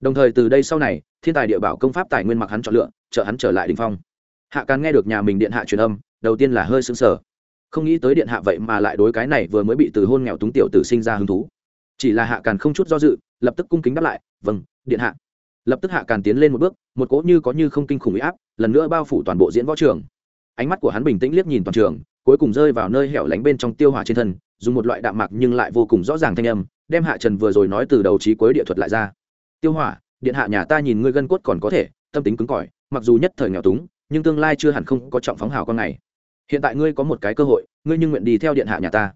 Đồng thời từ đây sau này, thiên tài địa bảo công pháp tài nguyên mặc hắn chọn lựa, trợ hắn trở lại đình phong. Hạ càn nghe được nhà mình điện hạ truyền âm, đầu tiên là hơi sững sờ. Không nghĩ tới điện hạ vậy mà lại đối cái này vừa mới bị từ hôn nghèo túng tiểu tử sinh ra hứng thú. Chỉ là hạ càn không chút do dự, lập tức cung kính đáp lại vâng điện hạ. Lập tức hạ càn tiến lên một bước, một cỗ như có như không kinh khủng huy áp, lần nữa bao phủ toàn bộ diễn võ trường ánh mắt của hắn bình tĩnh liếc nhìn toàn trường, cuối cùng rơi vào nơi hẻo lánh bên trong tiêu hỏa trên thân, dùng một loại đạm mạc nhưng lại vô cùng rõ ràng thanh âm, đem hạ trần vừa rồi nói từ đầu trí cuối địa thuật lại ra. Tiêu hỏa, điện hạ nhà ta nhìn ngươi gân cốt còn có thể, tâm tính cứng cỏi, mặc dù nhất thời nghèo túng, nhưng tương lai chưa hẳn không có trọng phóng hào con này. Hiện tại ngươi có một cái cơ hội, ngươi nhưng nguyện đi theo điện hạ nhà ta.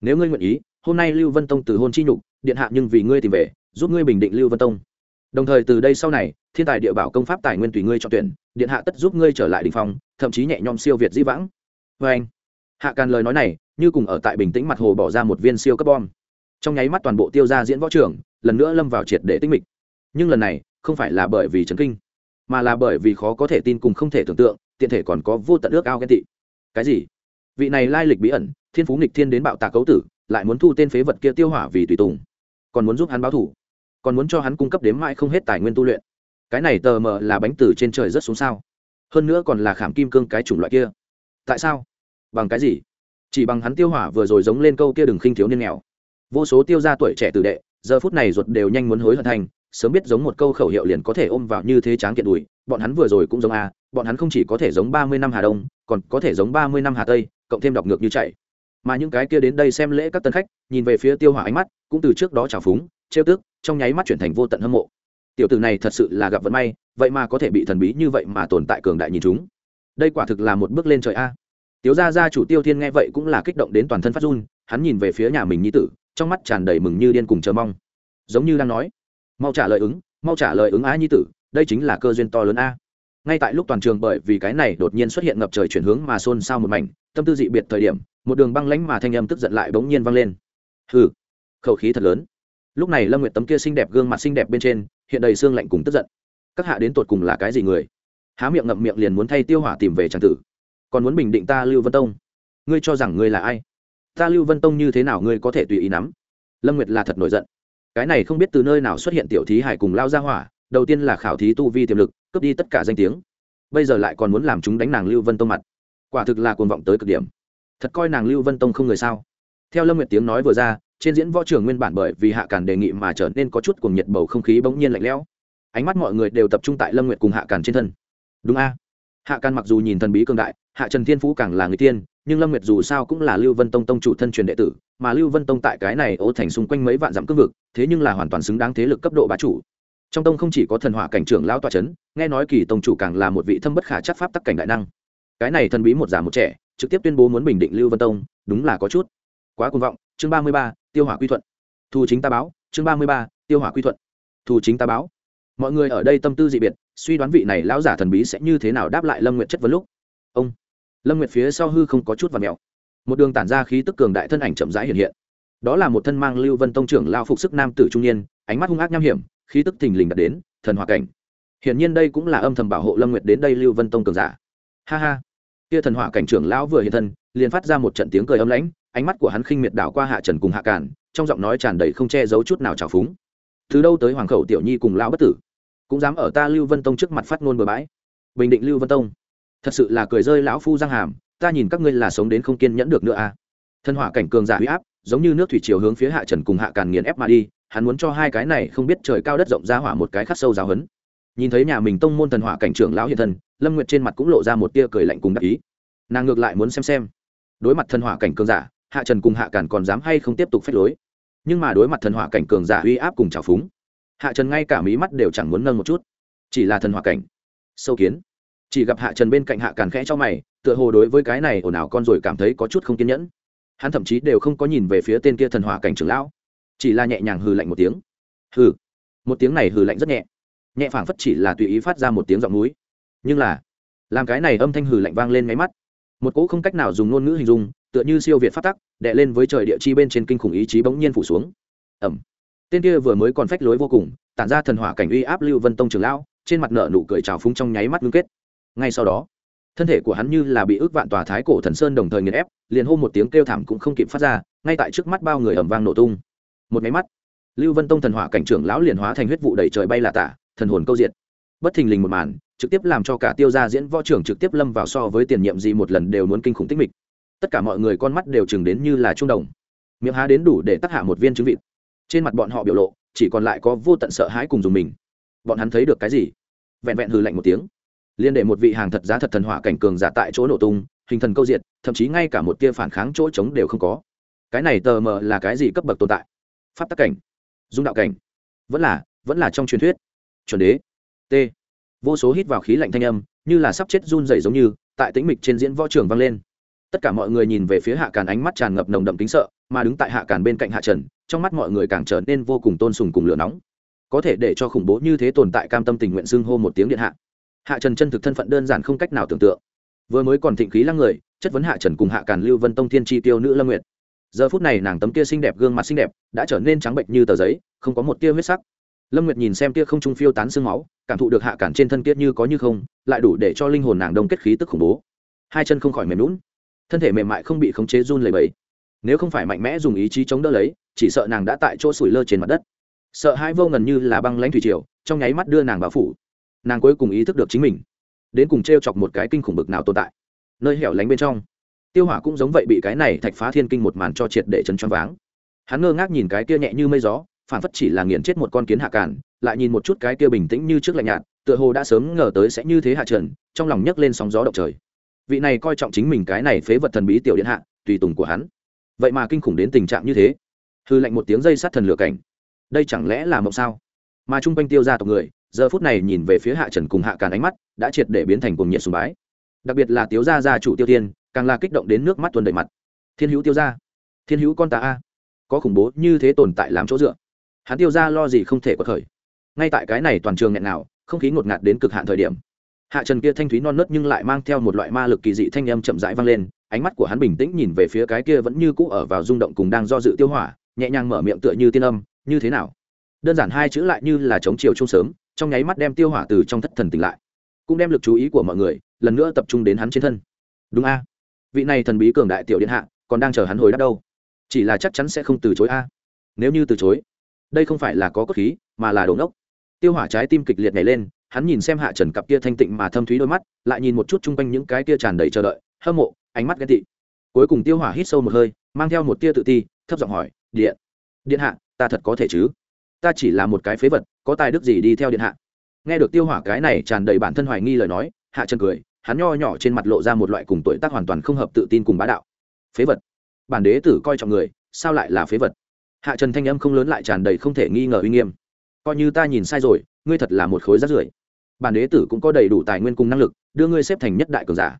Nếu ngươi nguyện ý, hôm nay lưu vân tông từ hôn chi nhục, điện hạ nhưng vì ngươi tìm về, giúp ngươi bình định lưu vân tông đồng thời từ đây sau này, thiên tài địa bảo công pháp tài nguyên tùy ngươi chọn tuyển, điện hạ tất giúp ngươi trở lại đình phong, thậm chí nhẹ nhõm siêu việt dĩ vãng. Vê anh, hạ càn lời nói này, như cùng ở tại bình tĩnh mặt hồ bỏ ra một viên siêu cấp bom. Trong nháy mắt toàn bộ tiêu ra diễn võ trường, lần nữa lâm vào triệt để tinh mịch. Nhưng lần này, không phải là bởi vì trấn kinh, mà là bởi vì khó có thể tin cùng không thể tưởng tượng, tiện thể còn có vô tận ước ao ghen tị. Cái gì? Vị này lai lịch bí ẩn, thiên phú nghịch thiên đến bạo tạc cấu tử, lại muốn thu tên phế vật kia tiêu hỏa vì tùy tùng, còn muốn giúp hắn báo thủ còn muốn cho hắn cung cấp đếm mãi không hết tài nguyên tu luyện. Cái này tờ mờ là bánh từ trên trời rất xuống sao? Hơn nữa còn là khảm kim cương cái chủng loại kia. Tại sao? Bằng cái gì? Chỉ bằng hắn tiêu hỏa vừa rồi giống lên câu kia đừng khinh thiếu niên nghèo. Vô số tiêu gia tuổi trẻ tử đệ, giờ phút này ruột đều nhanh muốn hối hận thành, sớm biết giống một câu khẩu hiệu liền có thể ôm vào như thế tráng kiện đùi, bọn hắn vừa rồi cũng giống a, bọn hắn không chỉ có thể giống ba mươi năm hà đông, còn có thể giống ba mươi năm hà tây, cộng thêm đọc ngược như chạy. Mà những cái kia đến đây xem lễ các tân khách, nhìn về phía tiêu hỏa ánh mắt, cũng từ trước đó trào phúng trêu tức, trong nháy mắt chuyển thành vô tận hâm mộ. Tiểu tử này thật sự là gặp vận may, vậy mà có thể bị thần bí như vậy mà tồn tại cường đại nhìn chúng. Đây quả thực là một bước lên trời a. Tiếu gia gia chủ tiêu thiên nghe vậy cũng là kích động đến toàn thân phát run, hắn nhìn về phía nhà mình nhi tử, trong mắt tràn đầy mừng như điên cùng chờ mong. Giống như đang nói, mau trả lời ứng, mau trả lời ứng á nhi tử, đây chính là cơ duyên to lớn a. Ngay tại lúc toàn trường bởi vì cái này đột nhiên xuất hiện ngập trời chuyển hướng mà xôn xao một mảnh, tâm tư dị biệt thời điểm, một đường băng lánh mà thanh âm tức giận lại bỗng nhiên vang lên. Hừ, khẩu khí thật lớn lúc này lâm nguyệt tấm kia xinh đẹp gương mặt xinh đẹp bên trên, hiện đầy xương lạnh cùng tức giận. Các hạ đến tột cùng là cái gì người? Há miệng ngậm miệng liền muốn thay tiêu hỏa tìm về tràng tử. Còn muốn bình định ta lưu vân tông? Ngươi cho rằng ngươi là ai? Ta lưu vân tông như thế nào ngươi có thể tùy ý nắm? Lâm nguyệt là thật nổi giận. Cái này không biết từ nơi nào xuất hiện tiểu thí hải cùng lao ra hỏa, đầu tiên là khảo thí tu vi tiềm lực, cướp đi tất cả danh tiếng. Bây giờ lại còn muốn làm chúng đánh nàng lưu vân tông mặt. Quả thực là cuồng vọng tới cực điểm. Thật coi nàng lưu vân tông không người sao? Theo lâm nguyệt tiếng nói vừa ra trên diễn võ trường nguyên bản bởi vì hạ càn đề nghị mà trở nên có chút cuồng nhiệt bầu không khí bỗng nhiên lạnh lẽo. Ánh mắt mọi người đều tập trung tại lâm nguyệt cùng hạ càn trên thân. Đúng a. Hạ càn mặc dù nhìn thần bí cường đại, hạ trần thiên phú càng là người tiên, nhưng lâm nguyệt dù sao cũng là lưu vân tông tông chủ thân truyền đệ tử, mà lưu vân tông tại cái này ô thành xung quanh mấy vạn dặm cương vực, thế nhưng là hoàn toàn xứng đáng thế lực cấp độ bá chủ. Trong tông không chỉ có thần hỏa cảnh trưởng lão tòa c h ấ n nghe nói kỳ tông chủ càng là một vị thâm bất khả chắc pháp tắc cảnh đại năng. Cái này thần bí một già một trẻ, trực tiếp tuyên bố muốn bình định lưu vân tông, đúng là có chút. Quá cuồng vọng, chương ba mươi ba tiêu hỏa quy thuận. Thu chính ta báo, chương ba mươi ba, tiêu hỏa quy thuận. Thu chính ta báo. Mọi người ở đây tâm tư dị biệt, suy đoán vị này lão giả thần bí sẽ như thế nào đáp lại lâm nguyện chất vấn lúc. Ông. Lâm nguyệt phía sau hư không có chút và mèo. Một đường tản ra khí tức cường đại thân ảnh chậm rãi hiện hiện. Đó là một thân mang lưu vân tông trưởng lao phục sức nam tử trung niên, ánh mắt hung ác nham hiểm, khí tức thình lình đạt đến, thần hòa cảnh. Hiển nhiên đây cũng là âm thầm bảo hộ lâm nguyệt đến đây lưu vân tông cường giả. Ha ha. Kia thần hỏa cảnh trưởng lão vừa hiện thân, liền phát ra một trận tiếng cười âm lãnh ánh mắt của hắn khinh miệt đảo qua hạ trần cùng hạ cản trong giọng nói tràn đầy không che giấu chút nào trào phúng. Từ đâu tới hoàng khẩu tiểu nhi cùng lão bất tử? Cũng dám ở ta lưu vân tông trước mặt phát ngôn bừa bãi. Bình định lưu vân tông. Thật sự là cười rơi lão phu giang hàm, ta nhìn các ngươi là sống đến không kiên nhẫn được nữa à. Thân hỏa cảnh cường giả huy áp, giống như nước thủy chiều hướng phía hạ trần cùng hạ càn nghiền ép mà đi, hắn muốn cho hai cái này không biết trời cao đất rộng ra hỏa một cái khắc sâu giáo hấn nhìn thấy nhà mình tông môn thần hỏa cảnh trưởng lão hiện thân, lâm nguyệt trên mặt cũng lộ ra một tia cười lạnh cùng đắc ý. Nàng ngược lại muốn xem xem. Đối mặt thần hỏa cảnh cường giả hạ trần cùng hạ càn còn dám hay không tiếp tục phép lối. Nhưng mà đối mặt thần hỏa cảnh cường giả uy áp cùng trào phúng, hạ trần ngay cả mí mắt đều chẳng muốn nâng một chút. Chỉ là thần hỏa cảnh, sâu kiến. Chỉ gặp hạ trần bên cạnh hạ càn khẽ cho mày, tựa hồ đối với cái này ồn ào con rồi cảm thấy có chút không kiên nhẫn. Hắn thậm chí đều không có nhìn về phía tên kia thần hỏa cảnh trưởng lão, chỉ là nhẹ nhàng hừ lạnh một tiếng. Hừ. Một tiếng này hừ lạnh rất nhẹ. Nhẹ phảng phất chỉ là tùy ý phát ra một tiếng giọng núi. Nhưng là, làm cái này âm thanh hừ lạnh vang lên ngáy mắt. Một cỗ không cách nào dùng ngôn ngữ hình dung tựa như siêu việt phát tắc đệ lên với trời địa chi bên trên kinh khủng ý chí bỗng nhiên phủ xuống. Ẩm tên kia vừa mới còn phách lối vô cùng, tản ra thần hỏa cảnh uy áp lưu vân tông trường lão, trên mặt nợ nụ cười trào phúng trong nháy mắt ngưng kết. Ngay sau đó, thân thể của hắn như là bị ước vạn tòa thái cổ thần sơn đồng thời nghiền ép, liền hô một tiếng kêu thảm cũng không kịp phát ra, ngay tại trước mắt bao người ẩm vang nổ tung. Một máy mắt, lưu vân tông thần hỏa cảnh trưởng lão liền hóa thành huyết vụ đầy trời bay là tả, thần hồn câu diện bất thình lình một màn, trực tiếp làm cho cả tiêu gia diễn võ trưởng trực tiếp lâm vào so với tiền nhiệm gì một lần đều muốn kinh khủng tích mịch tất cả mọi người con mắt đều chừng đến như là trung đồng. Miệng há đến đủ để tắc hạ một viên trứng vịt. Trên mặt bọn họ biểu lộ, chỉ còn lại có vô tận sợ hãi cùng dùng mình. Bọn hắn thấy được cái gì? Vẹn vẹn hừ lạnh một tiếng. Liên đệ một vị hàng thật giá thật thần hỏa cảnh cường giả tại chỗ nổ tung, hình thần câu diệt, thậm chí ngay cả một tia phản kháng chỗ trống đều không có. Cái này tờ mờ là cái gì cấp bậc tồn tại? Pháp tắc cảnh? Dung đạo cảnh? Vẫn là vẫn là trong truyền thuyết. Chuẩn đế. T. Vô số hít vào khí lạnh thanh âm, như là sắp chết run rẩy giống như, tại tĩnh mịch trên diễn võ trường vang lên tất cả mọi người nhìn về phía hạ càn ánh mắt tràn ngập nồng đậm kính sợ, mà đứng tại hạ càn bên cạnh hạ trần, trong mắt mọi người càng trở nên vô cùng tôn sùng cùng lửa nóng. Có thể để cho khủng bố như thế tồn tại cam tâm tình nguyện xưng hô một tiếng điện hạ. Hạ trần chân thực thân phận đơn giản không cách nào tưởng tượng. Vừa mới còn thịnh khí lăng người, chất vấn hạ trần cùng hạ càn lưu vân tông thiên tri tiêu nữ lâm nguyệt. Giờ phút này nàng tấm kia xinh đẹp, gương mặt xinh đẹp, đã trở nên trắng bệnh như tờ giấy, không có một tia huyết sắc. Lâm nguyệt nhìn xem tia không trung phiêu tán sương máu, cảm thụ được hạ cản trên thân kia như có như không, lại đủ để cho linh hồn nàng đông kết khí tức khủng bố. Hai chân không khỏi mềm lún thân thể mềm mại không bị khống chế run lẩy bẩy. Nếu không phải mạnh mẽ dùng ý chí chống đỡ lấy, chỉ sợ nàng đã tại chỗ sủi lơ trên mặt đất. Sợ hai vô ngần như là băng lãnh thủy triều, trong nháy mắt đưa nàng vào phủ. Nàng cuối cùng ý thức được chính mình, đến cùng t r e o chọc một cái kinh khủng bực nào tồn tại. Nơi hẻo lánh bên trong, tiêu hỏa cũng giống vậy bị cái này thạch phá thiên kinh một màn cho triệt để chấn choáng váng. Hắn ngơ ngác nhìn cái kia nhẹ như mây gió, phản phất chỉ là nghiền chết một con kiến hạ càn, lại nhìn một chút cái kia bình tĩnh như trước lạnh nhạt, tựa hồ đã sớm ngờ tới sẽ như thế hạ trần, trong lòng nhấc lên sóng gió động trời vị này coi trọng chính mình cái này phế vật thần bí tiểu điện hạ, tùy tùng của hắn. Vậy mà kinh khủng đến tình trạng như thế. Hư lạnh một tiếng dây sát thần lửa cảnh. Đây chẳng lẽ là mộng sao? Mà chung quanh tiêu gia tộc người, giờ phút này nhìn về phía hạ trần cùng hạ càn ánh mắt, đã triệt để biến thành cuồng nhiệt sùng bái. Đặc biệt là tiếu gia gia chủ tiêu tiên càng là kích động đến nước mắt tuần đầy mặt. Thiên hữu tiêu gia, thiên hữu con ta a. Có khủng bố như thế tồn tại làm chỗ dựa. Hắn tiêu gia lo gì không thể có khởi. Ngay tại cái này toàn trường nghẹn nào không khí ngột ngạt đến cực hạn thời điểm hạ trần kia thanh thúy non nớt nhưng lại mang theo một loại ma lực kỳ dị thanh âm chậm rãi vang lên, ánh mắt của hắn bình tĩnh nhìn về phía cái kia vẫn như cũ ở vào rung động cùng đang do dự tiêu hỏa, nhẹ nhàng mở miệng tựa như tiên âm, như thế nào? Đơn giản hai chữ lại như là chống chiều chung sớm, trong nháy mắt đem tiêu hỏa từ trong thất thần tỉnh lại. Cũng đem lực chú ý của mọi người, lần nữa tập trung đến hắn trên thân. Đúng a. Vị này thần bí cường đại tiểu điện hạ, còn đang chờ hắn hồi đáp đâu? Chỉ là chắc chắn sẽ không từ chối a. Nếu như từ chối, đây không phải là có cốt khí, mà là đồ ngốc. Tiêu hỏa trái tim kịch liệt nhảy lên hắn nhìn xem hạ trần cặp kia thanh tịnh mà thâm thúy đôi mắt, lại nhìn một chút chung quanh những cái kia tràn đầy chờ đợi, hâm mộ, ánh mắt ghen tị. Cuối cùng tiêu hỏa hít sâu một hơi, mang theo một tia tự ti, thấp giọng hỏi, điện điện hạ, ta thật có thể chứ? Ta chỉ là một cái phế vật, có tài đức gì đi theo điện hạ? Nghe được tiêu hỏa cái này tràn đầy bản thân hoài nghi lời nói, hạ trần cười, hắn nho nhỏ trên mặt lộ ra một loại cùng tuổi tác hoàn toàn không hợp tự tin cùng bá đạo. Phế vật? Bản đế tử coi trọng người, sao lại là phế vật? Hạ trần thanh âm không lớn lại tràn đầy không thể nghi ngờ uy nghiêm. Coi như ta nhìn sai rồi, ngươi thật là một khối rác rưởi bản đế tử cũng có đầy đủ tài nguyên cùng năng lực, đưa ngươi xếp thành nhất đại cường giả.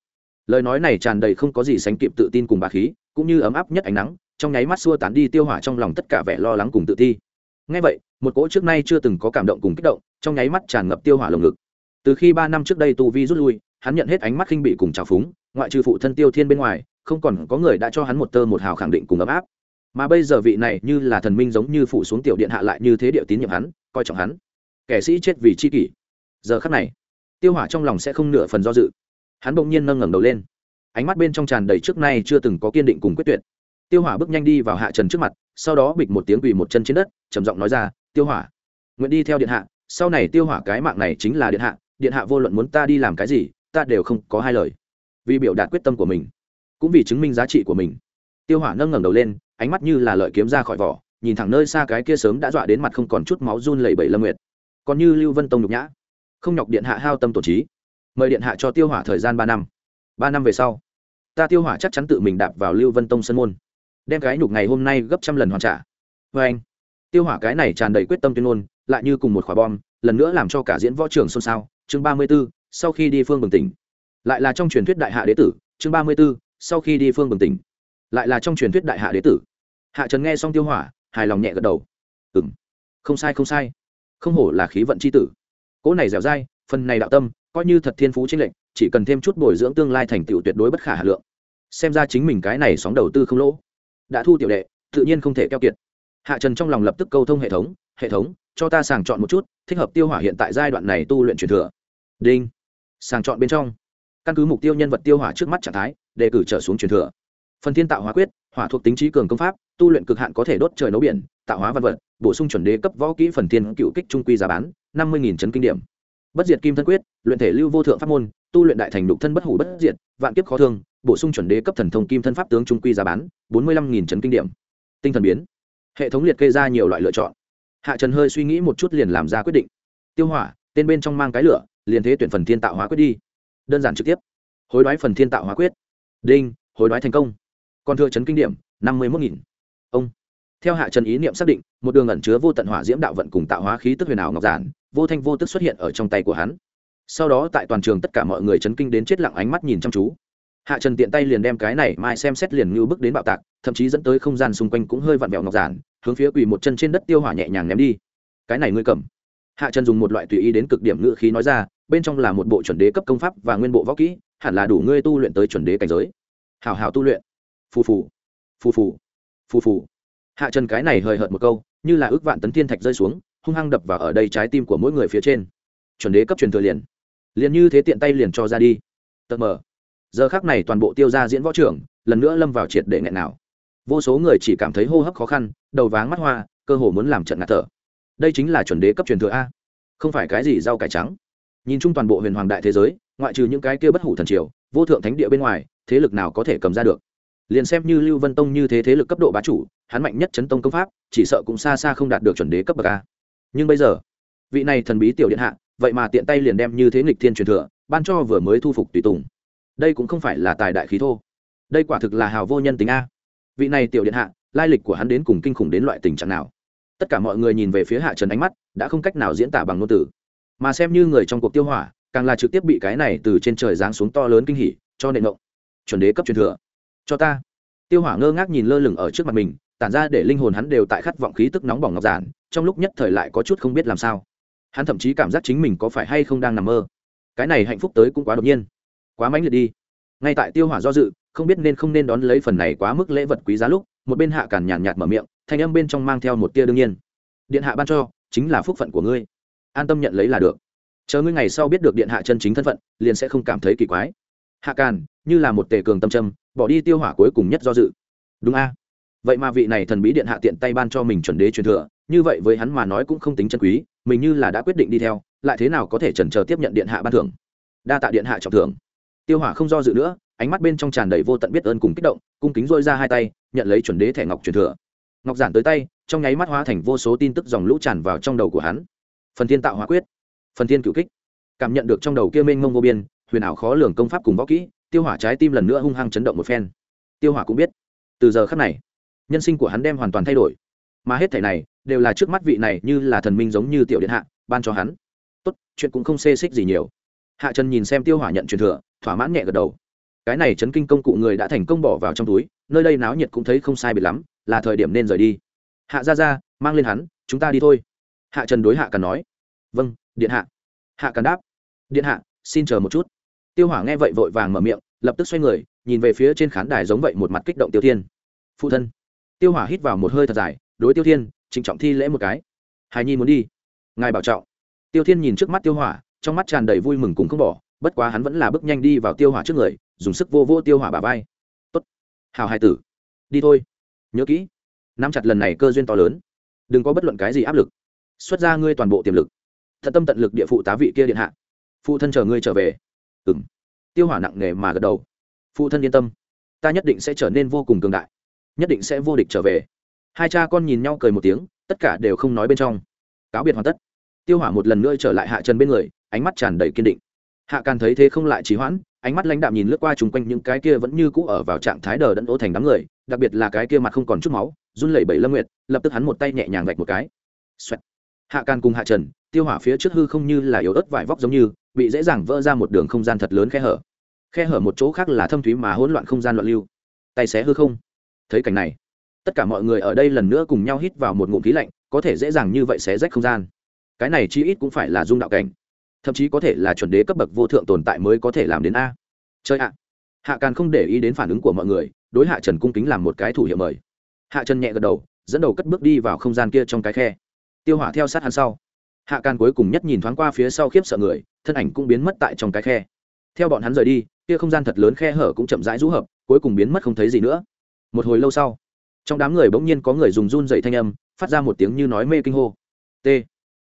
Lời nói này tràn đầy không có gì sánh kịp tự tin cùng bà khí, cũng như ấm áp nhất ánh nắng, trong nháy mắt xua tán đi tiêu hỏa trong lòng tất cả vẻ lo lắng cùng tự thi ngay vậy, một cỗ trước nay chưa từng có cảm động cùng kích động, trong nháy mắt tràn ngập tiêu hỏa lồng ngực. Từ khi ba năm trước đây tu vi rút lui, hắn nhận hết ánh mắt khinh bị cùng trào phúng, ngoại trừ phụ thân tiêu thiên bên ngoài, không còn có người đã cho hắn một tơ một hào khẳng định cùng ấm áp. Mà bây giờ vị này như là thần minh giống như phụ xuống tiểu điện hạ lại như thế điệu tín nhiệm hắn, coi trọng hắn. Kẻ sĩ chết vì chi kỷ giờ khắc này, tiêu hỏa trong lòng sẽ không nửa phần do dự. Hắn bỗng nhiên nâng ngẩng đầu lên. Ánh mắt bên trong tràn đầy trước nay chưa từng có kiên định cùng quyết tuyệt. Tiêu hỏa bước nhanh đi vào hạ trần trước mặt, sau đó bịch một tiếng quỳ một chân trên đất, trầm giọng nói ra, tiêu hỏa, nguyện đi theo điện hạ, sau này tiêu hỏa cái mạng này chính là điện hạ điện hạ vô luận muốn ta đi làm cái gì, ta đều không có hai lời. Vì biểu đạt quyết tâm của mình, cũng vì chứng minh giá trị của mình, tiêu hỏa nâng ngẩng đầu lên, ánh mắt như là lợi kiếm ra khỏi vỏ, nhìn thẳng nơi xa cái kia sớm đã dọa đến mặt không còn chút máu run lẩy bẩy lâm nguyệt. Còn như lưu vân tông nhục nhã không nhọc điện hạ hao tâm tổ trí. Mời điện hạ cho tiêu hỏa thời gian ba năm. Ba năm về sau, ta tiêu hỏa chắc chắn tự mình đạp vào lưu vân tông sân môn. Đem cái nhục ngày hôm nay gấp trăm lần hoàn trả. Vê anh, tiêu hỏa cái này tràn đầy quyết tâm tuyên ngôn, lại như cùng một quả bom, lần nữa làm cho cả diễn võ trường xôn xao. Chương ba mươi b ố sau khi đi phương bừng tỉnh. Lại là trong truyền thuyết đại hạ đế tử. Chương ba mươi b ố sau khi đi phương bừng tỉnh. Lại là trong truyền thuyết đại hạ đế tử. Hạ trần nghe xong tiêu hỏa, hài lòng nhẹ gật đầu. Ừ m không sai không sai. Không hổ là khí vận c h i tử cỗ này dẻo dai, phần này đạo tâm, coi như thật thiên phú tranh lệnh chỉ cần thêm chút bồi dưỡng tương lai thành tựu tuyệt đối bất khả hà lượng. Xem ra chính mình cái này sóng đầu tư không lỗ. Đã thu tiểu đệ, tự nhiên không thể keo kiệt. Hạ trần trong lòng lập tức câu thông hệ thống hệ thống, cho ta sàng chọn một chút, thích hợp tiêu hỏa hiện tại giai đoạn này tu luyện truyền thừa. Đinh. Sàng chọn bên trong. Căn cứ mục tiêu nhân vật tiêu hỏa trước mắt trạng thái, đề cử trở xuống truyền thừa. Phần thiên tạo hóa quyết, hỏa thuộc tính trí cường công pháp, tu luyện cực hạn có thể đốt trời nấu biển, tạo hóa văn vật, bổ sung chuẩn đế cấp võ kỹ phần thiên cựu kích trung quy giá bán năm mươi trấn kinh điểm. Bất diệt kim thân quyết, luyện thể lưu vô thượng pháp môn, tu luyện đại thành đục thân bất hủ bất diệt, vạn kiếp khó thương, bổ sung chuẩn đế cấp thần thông kim thân pháp tướng trung quy giá bán, bốn mươi lăm nghìn trấn kinh điểm. Tinh thần biến. Hệ thống liệt kê ra nhiều loại lựa chọn. Hạ trần hơi suy nghĩ một chút liền làm ra quyết định. Tiêu hỏa, tên bên trong mang cái lửa, liền thế tuyển phần thiên tạo hóa quyết đi. Đơn giản trực tiếp. Hối đoái phần thiên tạo hóa quyết. Đinh, hối đoái thành công. Còn thừa chấn kinh điểm, năm mươi một nghìn. Ông. Theo hạ trần ý niệm xác định, một đường ẩn chứa vô tận hỏa diễm đạo vận cùng tạo hóa khí tức huyền ảo ngọc giản vô thanh vô tức xuất hiện ở trong tay của hắn. Sau đó tại toàn trường tất cả mọi người chấn kinh đến chết lặng ánh mắt nhìn chăm chú. Hạ trần tiện tay liền đem cái này mai xem xét liền như bước đến bạo tạc, thậm chí dẫn tới không gian xung quanh cũng hơi vặn vẹo ngọc giản, hướng phía quỳ một chân trên đất tiêu hỏa nhẹ nhàng ném đi. Cái này ngươi cầm. Hạ trần dùng một loại tùy ý đến cực điểm ngữ khí nói ra, bên trong là một bộ chuẩn đế cấp công pháp và nguyên bộ võ kỹ, hẳn là đủ ngươi tu luyện tới chuẩn đế cảnh giới. Hào hào tu luyện. Phù phù. Phù phù. Phù phù. Hạ trần cái này hời hợt một câu, như là ước vạn tấn thiên thạch rơi xuống hung hăng đập vào ở đây trái tim của mỗi người phía trên. Chuẩn đế cấp truyền thừa liền. Liền như thế tiện tay liền cho ra đi. Tờ mờ. Giờ khác này toàn bộ tiêu ra diễn võ trưởng, lần nữa lâm vào triệt để nghẹn nào. Vô số người chỉ cảm thấy hô hấp khó khăn, đầu váng mắt hoa, cơ hồ muốn làm trận ngạt thở. Đây chính là chuẩn đế cấp truyền thừa a. Không phải cái gì rau cải trắng. Nhìn chung toàn bộ huyền hoàng đại thế giới, ngoại trừ những cái kia bất hủ thần triều, vô thượng thánh địa bên ngoài, thế lực nào có thể cầm ra được? Liền xem như lưu vân tông như thế thế lực cấp độ bá chủ, hắn mạnh nhất chấn tông công pháp, chỉ sợ cũng xa xa không đạt được chuẩn đế cấp bậc a nhưng bây giờ, vị này thần bí tiểu điện hạ, vậy mà tiện tay liền đem như thế nghịch thiên truyền thừa, ban cho vừa mới thu phục tùy tùng. Đây cũng không phải là tài đại khí thô. Đây quả thực là hào vô nhân tính a. Vị này tiểu điện hạ, lai lịch của hắn đến cùng kinh khủng đến loại tình trạng nào? Tất cả mọi người nhìn về phía hạ trần ánh mắt, đã không cách nào diễn tả bằng ngôn từ. Mà xem như người trong cuộc tiêu hỏa, càng là trực tiếp bị cái này từ trên trời giáng xuống to lớn kinh hỉ, cho nệ ngộng chuẩn đế cấp truyền thừa. Cho ta. Tiêu hỏa ngơ ngác nhìn lơ lửng ở trước mặt mình tản ra để linh hồn hắn đều tại khát vọng khí tức nóng bỏng ngọc giản, trong lúc nhất thời lại có chút không biết làm sao. Hắn thậm chí cảm giác chính mình có phải hay không đang nằm mơ. Cái này hạnh phúc tới cũng quá đột nhiên. Quá mãnh liệt đi. Ngay tại tiêu hỏa do dự, không biết nên không nên đón lấy phần này quá mức lễ vật quý giá lúc, một bên hạ càn nhàn nhạt mở miệng, thanh âm bên trong mang theo một tia đương nhiên. Điện hạ ban cho, chính là phúc phận của ngươi. An tâm nhận lấy là được. Chờ ngươi ngày sau biết được điện hạ chân chính thân phận, liền sẽ không cảm thấy kỳ quái. Hạ càn, như là một tề cường tâm trâm bỏ đi tiêu hỏa cuối cùng nhất do dự. Đúng a vậy mà vị này thần bí điện hạ tiện tay ban cho mình chuẩn đế truyền thừa, như vậy với hắn mà nói cũng không tính chân quý, mình như là đã quyết định đi theo, lại thế nào có thể chần chờ tiếp nhận điện hạ ban thưởng? Đa tạ điện hạ trọng thưởng. Tiêu hỏa không do dự nữa, ánh mắt bên trong tràn đầy vô tận biết ơn cùng kích động, cung kính dôi ra hai tay, nhận lấy chuẩn đế thẻ ngọc truyền thừa. Ngọc giản tới tay, trong nháy mắt hóa thành vô số tin tức dòng lũ tràn vào trong đầu của hắn. Phần thiên tạo hóa quyết, phần thiên cựu kích. Cảm nhận được trong đầu kia mênh mông vô biên, huyền ảo khó lường công pháp cùng võ kỹ, tiêu hỏa trái tim lần nữa hung hăng chấn động một phen. Tiêu hỏa cũng biết, từ giờ khắc này nhân sinh của hắn đem hoàn toàn thay đổi. Mà hết thảy này đều là trước mắt vị này như là thần minh giống như tiểu điện hạ ban cho hắn. Tốt, chuyện cũng không xê xích gì nhiều. Hạ trần nhìn xem tiêu hỏa nhận truyền thừa, thỏa mãn nhẹ gật đầu. Cái này chấn kinh công cụ người đã thành công bỏ vào trong túi, nơi đây náo nhiệt cũng thấy không sai biệt lắm, là thời điểm nên rời đi. Hạ ra ra mang lên hắn, chúng ta đi thôi. Hạ trần đối hạ cần nói. Vâng điện hạ. Hạ cần đáp. Điện hạ, xin chờ một chút. Tiêu hỏa nghe vậy vội vàng mở miệng, lập tức xoay người, nhìn về phía trên khán đài giống vậy một mặt kích động tiêu thiên. Phụ thân tiêu hỏa hít vào một hơi thật dài, đối tiêu thiên, trịnh trọng thi lễ một cái. Hài nhi muốn đi. Ngài bảo trọng. Tiêu thiên nhìn trước mắt tiêu hỏa, trong mắt tràn đầy vui mừng cùng không bỏ, bất quá hắn vẫn là bước nhanh đi vào tiêu hỏa trước người, dùng sức vô vô tiêu hỏa bà vai. Tốt hào hai tử, đi thôi, nhớ kỹ, nắm chặt lần này cơ duyên to lớn, đừng có bất luận cái gì áp lực, xuất ra ngươi toàn bộ tiềm lực, thật tâm tận lực địa phụ tá vị kia điện hạ, phụ thân chờ ngươi trở về. Ừng tiêu hỏa nặng nề mà gật đầu. Phụ thân yên tâm, ta nhất định sẽ trở nên vô cùng cường đại nhất định sẽ vô địch trở về. Hai cha con nhìn nhau cười một tiếng, tất cả đều không nói bên trong. Cáo biệt hoàn tất. Tiêu hỏa một lần nữa trở lại hạ trần bên người, ánh mắt tràn đầy kiên định. Hạ càn thấy thế không lại trí hoãn, ánh mắt lãnh đạm nhìn lướt qua chung quanh những cái kia vẫn như cũ ở vào trạng thái đờ đẫn ố thành đám người, đặc biệt là cái kia mặt không còn chút máu, run lẩy bẩy lâm nguyệt, lập tức hắn một tay nhẹ nhàng vạch một cái. Hạ càn cùng hạ trần, tiêu hỏa phía trước hư không như là yếu ớt vải vóc giống như, bị dễ dàng vỡ ra một đường không gian thật lớn khe hở. Khe hở một chỗ khác là thâm thúy mà hỗn loạn không gian loạn lưu. Tay xé hư không thấy cảnh này, tất cả mọi người ở đây lần nữa cùng nhau hít vào một ngụm khí lạnh, có thể dễ dàng như vậy xé rách không gian. Cái này chi ít cũng phải là dung đạo cảnh, thậm chí có thể là chuẩn đế cấp bậc vô thượng tồn tại mới có thể làm đến a. Chơi ạ. Hạ càn không để ý đến phản ứng của mọi người, đối hạ trần cung kính làm một cái thủ hiệu mời. Hạ trần nhẹ gật đầu, dẫn đầu cất bước đi vào không gian kia trong cái khe. Tiêu hỏa theo sát hắn sau. Hạ càn cuối cùng nhất nhìn thoáng qua phía sau khiếp sợ người, thân ảnh cũng biến mất tại trong cái khe. Theo bọn hắn rời đi, kia không gian thật lớn khe hở cũng chậm rãi rũ hợp, cuối cùng biến mất không thấy gì nữa một hồi lâu sau, trong đám người bỗng nhiên có người dùng run dậy thanh âm, phát ra một tiếng như nói mê kinh hô. T,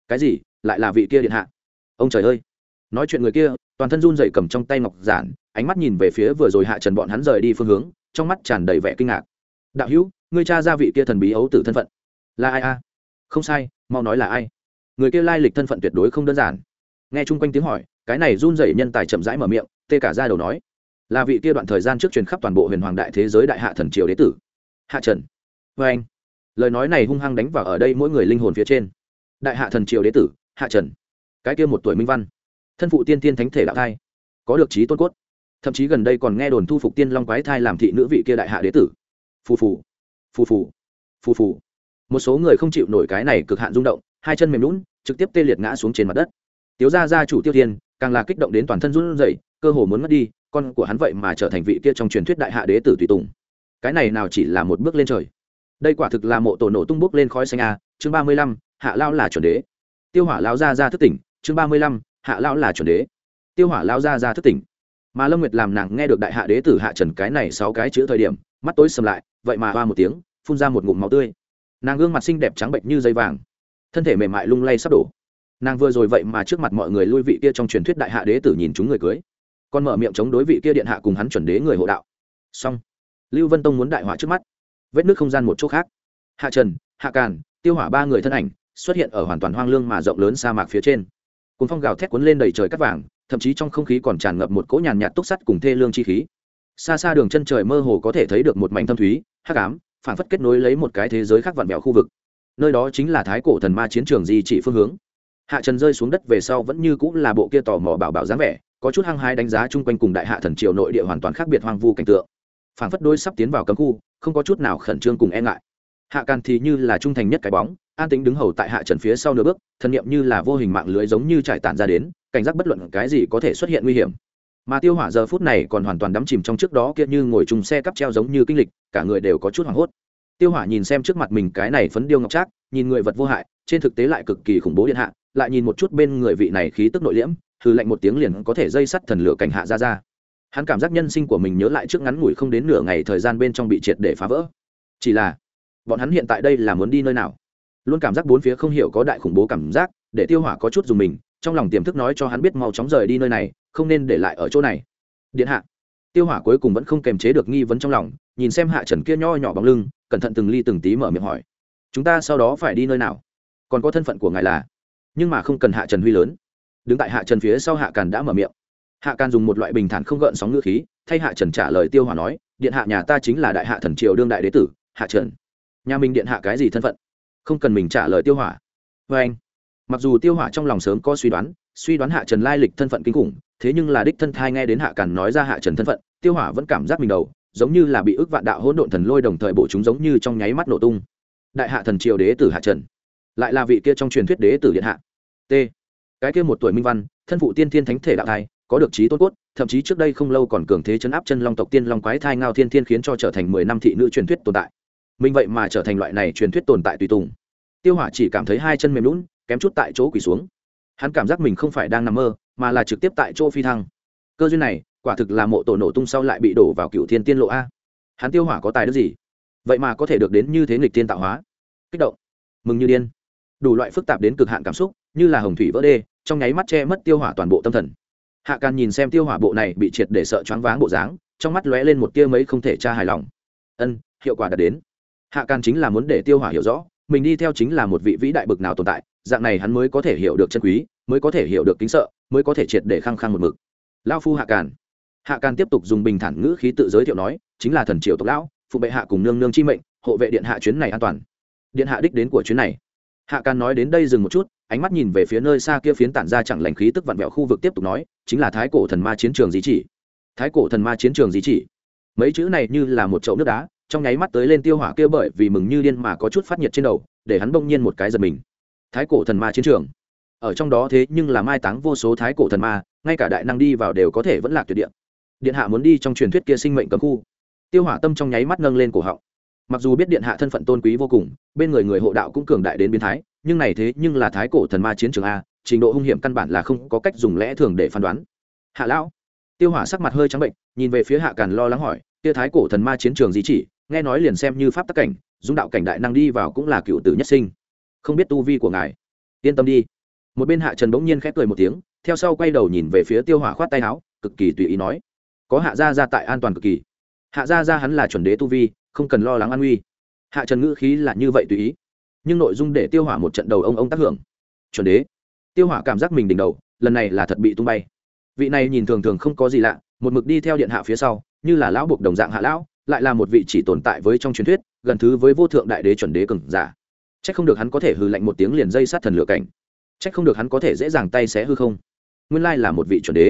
cái gì? Lại là vị kia điện hạ? Ông trời ơi! Nói chuyện người kia, toàn thân run dậy cầm trong tay ngọc giản, ánh mắt nhìn về phía vừa rồi hạ trần bọn hắn rời đi phương hướng, trong mắt tràn đầy vẻ kinh ngạc. Đạo hữu người cha gia vị kia thần bí ấu tử thân phận. Là ai a? Không sai, mau nói là ai? Người kia lai lịch thân phận tuyệt đối không đơn giản. Nghe chung quanh tiếng hỏi, cái này run dậy nhân tài chậm rãi mở miệng, tê cả ra đầu nói là vị kia đoạn thời gian trước truyền khắp toàn bộ huyền hoàng đại thế giới đại hạ thần triều đế tử. Hạ trần. Vê anh. Lời nói này hung hăng đánh vào ở đây mỗi người linh hồn phía trên. Đại hạ thần triều đế tử, hạ trần. Cái kia một tuổi minh văn. Thân phụ tiên tiên thánh thể đạo thai. Có được trí tôn cốt. Thậm chí gần đây còn nghe đồn thu phục tiên long quái thai làm thị nữ vị kia đại hạ đế tử. Phù phù. Phù phù. Phù phù. Một số người không chịu nổi cái này cực hạn rung động, hai chân mềm lún trực tiếp tê liệt ngã xuống trên mặt đất. Tiếu gia gia chủ tiêu thiên, càng là kích động đến toàn thân run rẩy, cơ hồ muốn mất đi con của hắn vậy mà trở thành vị kia trong truyền thuyết đại hạ đế tử tùy tùng. Cái này nào chỉ là một bước lên trời. Đây quả thực là mộ tổ nổ tung bốc lên khói xanh a, chương ba mươi lăm, hạ lao là chuẩn đế. Tiêu hỏa lao ra ra thức tỉnh, chương ba mươi lăm, hạ lao là chuẩn đế. Tiêu hỏa lao ra ra thức tỉnh. Mà lâm nguyệt làm nàng nghe được đại hạ đế tử hạ trần cái này sáu cái chữ thời điểm, mắt tối sầm lại, vậy mà hoa một tiếng, phun ra một ngụm máu tươi. Nàng gương mặt xinh đẹp trắng bệnh như dây vàng, thân thể mềm mại lung lay sắp đổ. Nàng vừa rồi vậy mà trước mặt mọi người lui vị kia trong truyền thuyết đại hạ đế tử nhìn chúng người cưới còn mở miệng chống đối vị kia điện hạ cùng hắn chuẩn đế người hộ đạo. Xong. Lưu vân tông muốn đại hỏa trước mắt. Vết nước không gian một chỗ khác. Hạ trần, hạ càn, tiêu hỏa ba người thân ảnh xuất hiện ở hoàn toàn hoang lương mà rộng lớn sa mạc phía trên. Cùng phong gào thét cuốn lên đầy trời cắt vàng, thậm chí trong không khí còn tràn ngập một cỗ nhàn nhạt túc sắt cùng thê lương chi khí. Xa xa đường chân trời mơ hồ có thể thấy được một mảnh thâm thúy, hắc ám phản phất kết nối lấy một cái thế giới khác vặn vẹo khu vực. Nơi đó chính là thái cổ thần ma chiến trường di chỉ phương hướng. Hạ trần rơi xuống đất về sau vẫn như cũng là bộ kia tò mò bảo bảo dáng vẻ có chút hăng hái đánh giá chung quanh cùng đại hạ thần triều nội địa hoàn toàn khác biệt hoang vu cảnh tượng. Phảng phất đôi sắp tiến vào cấm khu, không có chút nào khẩn trương cùng e ngại. Hạ càn thì như là trung thành nhất cái bóng, an tính đứng hầu tại hạ trần phía sau nửa bước, thần niệm như là vô hình mạng lưới giống như trải tản ra đến, cảnh giác bất luận cái gì có thể xuất hiện nguy hiểm. Mà tiêu hỏa giờ phút này còn hoàn toàn đắm chìm trong trước đó kia như ngồi chung xe cắp treo giống như kinh lịch, cả người đều có chút hoảng hốt. Tiêu hỏa nhìn xem trước mặt mình cái này phấn điêu ngọc trác, nhìn người vật vô hại, trên thực tế lại cực kỳ khủng bố điện hạ, lại nhìn một chút bên người vị này khí tức nội liễm hư lệnh một tiếng liền có thể dây sắt thần lửa cảnh hạ ra ra. Hắn cảm giác nhân sinh của mình nhớ lại trước ngắn ngủi không đến nửa ngày thời gian bên trong bị triệt để phá vỡ. Chỉ là, bọn hắn hiện tại đây là muốn đi nơi nào? Luôn cảm giác bốn phía không hiểu có đại khủng bố cảm giác, để tiêu hỏa có chút dùng mình, trong lòng tiềm thức nói cho hắn biết mau chóng rời đi nơi này, không nên để lại ở chỗ này. Điện hạ. Tiêu hỏa cuối cùng vẫn không kềm chế được nghi vấn trong lòng, nhìn xem hạ trần kia nho nhỏ bằng lưng, cẩn thận từng ly từng tí mở miệng hỏi. Chúng ta sau đó phải đi nơi nào? Còn có thân phận của ngài là? Nhưng mà không cần hạ trần huy lớn đứng tại hạ trần phía sau hạ càn đã mở miệng. Hạ càn dùng một loại bình thản không gợn sóng ngữ khí, thay hạ trần trả lời tiêu hỏa nói, điện hạ nhà ta chính là đại hạ thần triều đương đại đế tử, hạ trần. Nhà mình điện hạ cái gì thân phận? Không cần mình trả lời tiêu hỏa. Vê anh. Mặc dù tiêu hỏa trong lòng sớm có suy đoán suy đoán hạ trần lai lịch thân phận kinh khủng, thế nhưng là đích thân thai nghe đến hạ càn nói ra hạ trần thân phận, tiêu hỏa vẫn cảm giác mình đầu, giống như là bị ức vạn đạo hỗn độn thần lôi đồng thời bổ chúng giống như trong nháy mắt nổ tung. Đại hạ thần triều đế tử hạ trần. Lại là vị kia trong truyền thuyết đế tử điện hạ. T cái kia một tuổi minh văn, thân phụ tiên thiên thánh thể đạo thai, có được trí tôn cốt, thậm chí trước đây không lâu còn cường thế chấn áp chân long tộc tiên long quái thai ngao thiên thiên khiến cho trở thành mười năm thị nữ truyền thuyết tồn tại. Mình vậy mà trở thành loại này truyền thuyết tồn tại tùy tùng. Tiêu hỏa chỉ cảm thấy hai chân mềm lún kém chút tại chỗ quỳ xuống. Hắn cảm giác mình không phải đang nằm mơ, mà là trực tiếp tại chỗ phi thăng. Cơ duyên này, quả thực là mộ tổ nổ tung sau lại bị đổ vào cựu thiên tiên lộ a. Hắn tiêu hỏa có tài đức gì? Vậy mà có thể được đến như thế nghịch tiên tạo hóa. Kích động. Mừng như điên. Đủ loại phức tạp đến cực hạn cảm xúc, như là hồng thủy vỡ đê trong nháy mắt che mất tiêu hỏa toàn bộ tâm thần. Hạ càn nhìn xem tiêu hỏa bộ này bị triệt để sợ choáng váng bộ dáng, trong mắt lóe lên một tia mấy không thể tra hài lòng. Ân, hiệu quả đã đến. Hạ càn chính là muốn để tiêu hỏa hiểu rõ, mình đi theo chính là một vị vĩ đại bực nào tồn tại, dạng này hắn mới có thể hiểu được chân quý, mới có thể hiểu được kính sợ, mới có thể triệt để khăng khăng một mực. Lao phu hạ càn hạ càn tiếp tục dùng bình thản ngữ khí tự giới thiệu nói, chính là thần triều tộc lão, phụ bệ hạ cùng nương nương chi mệnh, hộ vệ điện hạ chuyến này an toàn. Điện hạ đích đến của chuyến này hạ càn nói đến đây dừng một chút, ánh mắt nhìn về phía nơi xa kia phiến tản ra chẳng lành khí tức vặn vẹo khu vực tiếp tục nói, chính là thái cổ thần ma chiến trường di chỉ. Thái cổ thần ma chiến trường di chỉ. Mấy chữ này như là một chậu nước đá, trong nháy mắt tới lên tiêu hỏa kia bởi vì mừng như điên mà có chút phát nhiệt trên đầu, để hắn bỗng nhiên một cái giật mình. Thái cổ thần ma chiến trường. Ở trong đó thế nhưng là mai táng vô số thái cổ thần ma, ngay cả đại năng đi vào đều có thể vẫn lạc tuyệt điện điện hạ muốn đi trong truyền thuyết kia sinh mệnh cấm khu. Tiêu hỏa tâm trong nháy mắt nâng lên cổ họng mặc dù biết điện hạ thân phận tôn quý vô cùng, bên người người hộ đạo cũng cường đại đến biến thái, nhưng này thế nhưng là thái cổ thần ma chiến trường a, trình độ hung hiểm căn bản là không có cách dùng lẽ thường để phán đoán. Hạ lão, tiêu hỏa sắc mặt hơi trắng bệnh, nhìn về phía hạ càn lo lắng hỏi, kia thái cổ thần ma chiến trường gì chỉ? Nghe nói liền xem như pháp tắc cảnh, dung đạo cảnh đại năng đi vào cũng là cựu tử nhất sinh. Không biết tu vi của ngài. Yên tâm đi. Một bên hạ trần bỗng nhiên khép cười một tiếng, theo sau quay đầu nhìn về phía tiêu hỏa khoát tay áo, cực kỳ tùy ý nói, có hạ gia ra tại an toàn cực kỳ. Hạ gia ra hắn là chuẩn đế tu vi không cần lo lắng an nguy. Hạ trần ngữ khí là như vậy tùy ý, nhưng nội dung để tiêu hỏa một trận đầu ông ông tác hưởng. Chuẩn đế, tiêu hỏa cảm giác mình đỉnh đầu, lần này là thật bị tung bay. Vị này nhìn thường thường không có gì lạ, một mực đi theo điện hạ phía sau, như là lão buộc đồng dạng hạ lão, lại là một vị chỉ tồn tại với trong truyền thuyết, gần thứ với vô thượng đại đế chuẩn đế cường giả. C h ắ c không được hắn có thể hư lạnh một tiếng liền dây sát thần lửa cảnh. C h ắ c không được hắn có thể dễ dàng tay xé hư không. Nguyên lai là một vị chuẩn đế.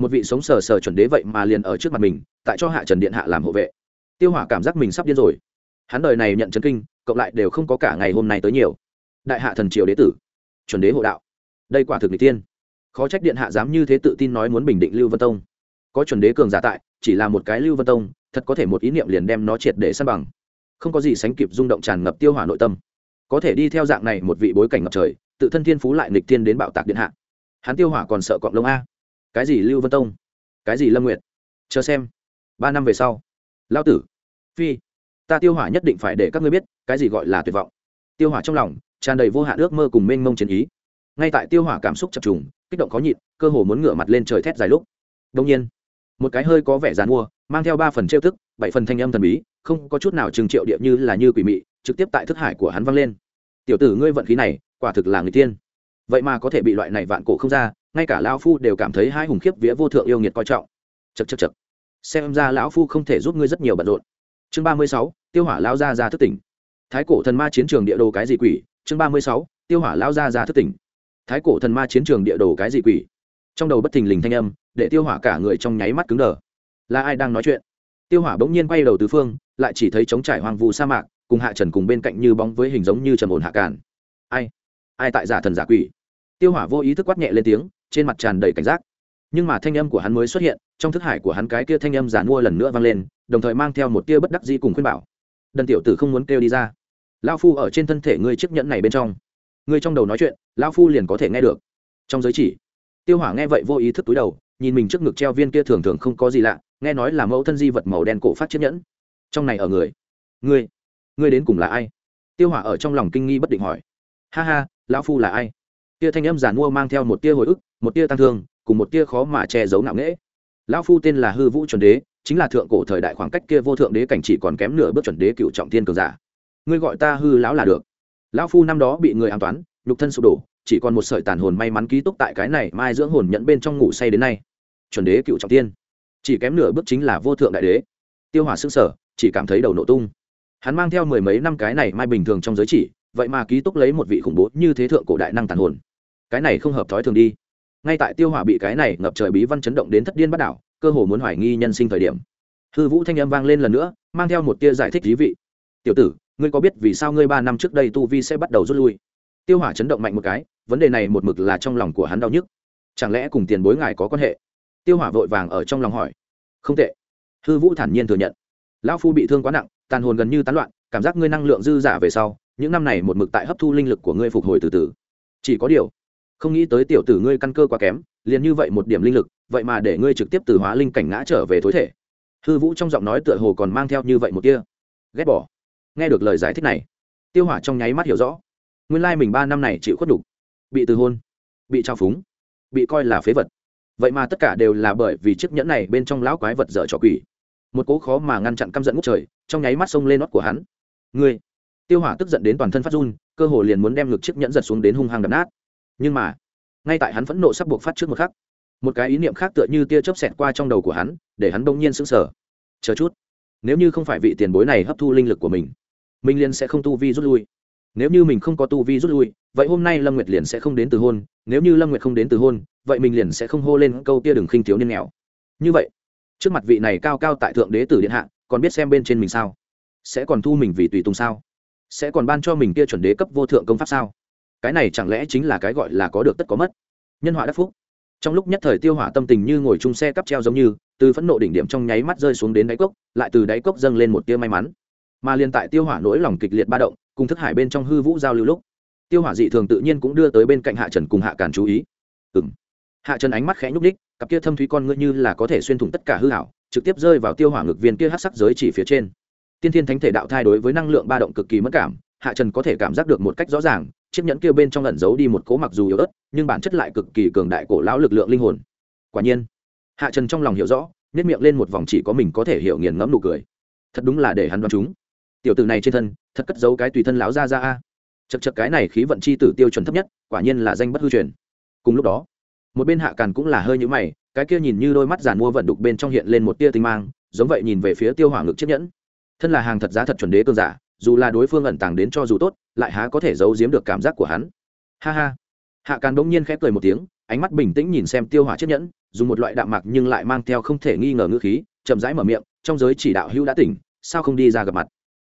Một vị sống sờ sờ chuẩn đế vậy mà liền ở trước mặt mình, tại cho hạ trần điện hạ làm hộ vệ tiêu hỏa cảm giác mình sắp điên rồi. Hắn đời này nhận chấn kinh, cộng lại đều không có cả ngày hôm nay tới nhiều. Đại hạ thần triều đế tử, chuẩn đế hộ đạo. Đây quả thực n g tiên khó trách điện hạ dám như thế tự tin nói muốn bình định lưu vân tông. Có chuẩn đế cường giả tại, chỉ là một cái lưu vân tông, thật có thể một ý niệm liền đem nó triệt để săn bằng. Không có gì sánh kịp rung động tràn ngập tiêu hỏa nội tâm. Có thể đi theo dạng này một vị bối cảnh ngập trời, tự thân thiên phú lại nghịch thiên đến bạo tạc điện hạ. Hắn tiêu hỏa còn sợ cọng lông a. Cái gì lưu vân tông? Cái gì lâm nguyệt? Chờ xem. Ba năm về sau lao tử. Phi, ta tiêu hỏa nhất định phải để các ngươi biết, cái gì gọi là tuyệt vọng. Tiêu hỏa trong lòng, tràn đầy vô hạn ước mơ cùng mênh mông chiến ý. Ngay tại tiêu hỏa cảm xúc chập trùng, kích động khó nhịn, cơ hồ muốn ngửa mặt lên trời thét dài lúc. Đông nhiên, một cái hơi có vẻ dàn mua, mang theo ba phần trêu thức bảy phần thanh âm thần bí, không có chút nào trừng triệu địa như là như quỷ mị, trực tiếp tại thức hải của hắn vang lên. Tiểu tử ngươi vận khí này, quả thực là người tiên. Vậy mà có thể bị loại này vạn cổ không ra, ngay cả lao phu đều cảm thấy hai hùng khiếp vía vô thượng yêu nghiệt coi trọng. Chật chật chật xem ra lão phu không thể giúp ngươi rất nhiều bận rộn. Chương ba mươi sáu, tiêu hỏa lao ra ra thức tỉnh. Thái cổ thần ma chiến trường địa đồ cái gì quỷ? Chương ba mươi sáu, tiêu hỏa lao ra ra thức tỉnh. Thái cổ thần ma chiến trường địa đồ cái gì quỷ? Trong đầu bất thình lình thanh âm, để tiêu hỏa cả người trong nháy mắt cứng đờ. Là ai đang nói chuyện? Tiêu hỏa bỗng nhiên quay đầu tứ phương, lại chỉ thấy trống trải hoang vu sa mạc, cùng hạ trần cùng bên cạnh như bóng với hình giống như trầm ổn hạ cản ai? Ai tại giả thần giả quỷ? Tiêu hỏa vô ý thức quát nhẹ lên tiếng, trên mặt tràn đầy cảnh giác. Nhưng mà thanh âm của hắn mới xuất hiện trong thức hải của hắn cái kia thanh âm giàn mua lần nữa vang lên, đồng thời mang theo một tia bất đắc dĩ cùng khuyên bảo. Đần tiểu tử không muốn kêu đi ra. Lao phu ở trên thân thể ngươi chiếc nhẫn này bên trong. Ngươi trong đầu nói chuyện lao phu liền có thể nghe được. Trong giới chỉ, tiêu hỏa nghe vậy vô ý thức túi đầu, nhìn mình trước ngực treo viên kia thường thường không có gì lạ, nghe nói là mẫu thân di vật màu đen cổ phát chiếc nhẫn. Trong này ở người, ngươi ngươi đến cùng là ai? Tiêu hỏa ở trong lòng kinh nghi bất định hỏi. Ha ha, lão phu là ai? Tia thanh âm giàn mua mang theo một tia hồi ức, một tia tăng thương, cùng một tia khó mà che giấu ngạo nghễ lão phu tên là hư vũ chuẩn đế, chính là thượng cổ thời đại khoảng cách kia vô thượng đế cảnh chỉ còn kém nửa bước chuẩn đế cựu trọng thiên cường giả. Ngươi gọi ta hư lão là được. Lão phu năm đó bị người an toán, nhục thân sụp đổ, chỉ còn một sợi tàn hồn may mắn ký túc tại cái này mai dưỡng hồn nhận bên trong ngủ say đến nay. Chuẩn đế cựu trọng tiên chỉ kém nửa bước chính là vô thượng đại đế. Tiêu hỏa xương sở chỉ cảm thấy đầu nổ tung. Hắn mang theo mười mấy năm cái này mai bình thường trong giới chỉ, vậy mà ký túc lấy một vị khủng bố như thế thượng cổ đại năng tàn hồn. Cái này không hợp thói thường đi ngay tại tiêu hỏa bị cái này ngập trời bí văn chấn động đến thất điên bắt đảo, cơ hồ muốn hoài nghi nhân sinh thời điểm. Hư vũ thanh âm vang lên lần nữa, mang theo một tia giải thích thí vị. Tiểu tử, ngươi có biết vì sao ngươi ba năm trước đây tu vi sẽ bắt đầu rút lui? Tiêu hỏa chấn động mạnh một cái, vấn đề này một mực là trong lòng của hắn đau nhức. Chẳng lẽ cùng tiền bối ngài có quan hệ? Tiêu hỏa vội vàng ở trong lòng hỏi. Không tệ. Hư vũ thản nhiên thừa nhận. Lão phu bị thương quá nặng, tàn hồn gần như tán loạn, cảm giác ngươi năng lượng dư giả về sau, những năm này một mực tại hấp thu linh lực của ngươi phục hồi từ từ. Chỉ có điều không nghĩ tới tiểu tử ngươi căn cơ quá kém, liền như vậy một điểm linh lực, vậy mà để ngươi trực tiếp từ hóa linh cảnh ngã trở về thối thể. Hư vũ trong giọng nói tựa hồ còn mang theo như vậy một kia ghét bỏ. Nghe được lời giải thích này, tiêu hỏa trong nháy mắt hiểu rõ. Nguyên lai mình ba năm này chịu khuất đục bị từ hôn, bị trao phúng, bị coi là phế vật. Vậy mà tất cả đều là bởi vì chiếc nhẫn này bên trong lão quái vật dở trò quỷ. Một cố khó mà ngăn chặn căm giận ngút trời, trong nháy mắt xông lên nót của hắn. Ngươi! Tiêu hỏa tức giận đến toàn thân phát run, cơ hồ liền muốn đem ngực chiếc nhẫn giật xuống đến hung hăng đập nát nhưng mà, ngay tại hắn phẫn nộ sắp buộc phát trước một khắc, một cái ý niệm khác tựa như tia chớp xẹt qua trong đầu của hắn, để hắn bỗng nhiên sững sờ. Chờ chút, nếu như không phải vị tiền bối này hấp thu linh lực của mình minh liên sẽ không tu vi rút lui. Nếu như mình không có tu vi rút lui, vậy hôm nay lâm nguyệt liền sẽ không đến từ hôn, nếu như lâm nguyệt không đến từ hôn, vậy mình liền sẽ không hô lên câu tia đừng khinh thiếu niên nghèo. Như vậy, trước mặt vị này cao cao tại thượng đế tử điện hạ, còn biết xem bên trên mình sao? Sẽ còn thu mình vì tùy tùng sao? Sẽ còn ban cho mình kia chuẩn đế cấp vô thượng công pháp sao? Cái này chẳng lẽ chính là cái gọi là có được tất có mất? Nhân họa đắc phúc. Trong lúc nhất thời tiêu hỏa tâm tình như ngồi chung xe cắp treo giống như, từ phẫn nộ đỉnh điểm trong nháy mắt rơi xuống đến đáy cốc, lại từ đáy cốc dâng lên một tia may mắn. Mà liên tại tiêu hỏa nỗi lòng kịch liệt ba động, cùng thức hải bên trong hư vũ giao lưu lúc, tiêu hỏa dị thường tự nhiên cũng đưa tới bên cạnh hạ trần cùng hạ càn chú ý. Ừng hạ trần ánh mắt khẽ nhúc đích cặp kia thâm thúy con ngươi như là có thể xuyên thủng tất cả hư hảo trực tiếp rơi vào tiêu hỏa ngực viên kia hát sắc giới chỉ phía trên. Tiên thiên thánh thể đạo thai đối với năng lượng ba động cực kỳ mất cảm, hạ trần có thể cảm giác được một cách rõ ràng chiếc nhẫn kia bên trong lẩn giấu đi một cố mặc dù yếu ớt, nhưng bản chất lại cực kỳ cường đại cổ lão lực lượng linh hồn. Quả nhiên, hạ trần trong lòng hiểu rõ nếp miệng lên một vòng chỉ có mình có thể hiểu nghiền ngẫm nụ cười. Thật đúng là để hắn đoán chúng. Tiểu tử này trên thân, thật cất giấu cái tùy thân láo ra ra a. Chật chật cái này khí vận chi tử tiêu chuẩn thấp nhất, quả nhiên là danh bất hư truyền. Cùng lúc đó, một bên hạ càn cũng là hơi nhũ mày, cái kia nhìn như đôi mắt giàn mua vận đục bên trong hiện lên một tia tinh mang, giống vậy nhìn về phía tiêu hỏa ngực chiếc nhẫn. Thân là hàng thật giá thật chuẩn đế cơn giả dù là đối phương ẩn tàng đến cho dù tốt, lại há có thể giấu giếm được cảm giác của hắn. Ha ha. Hạ càn bỗng nhiên khép cười một tiếng, ánh mắt bình tĩnh nhìn xem tiêu hỏa chiếc nhẫn, dùng một loại đạm mạc nhưng lại mang theo không thể nghi ngờ ngữ khí, chậm rãi mở miệng, trong giới chỉ đạo hữu đã tỉnh, sao không đi ra gặp mặt?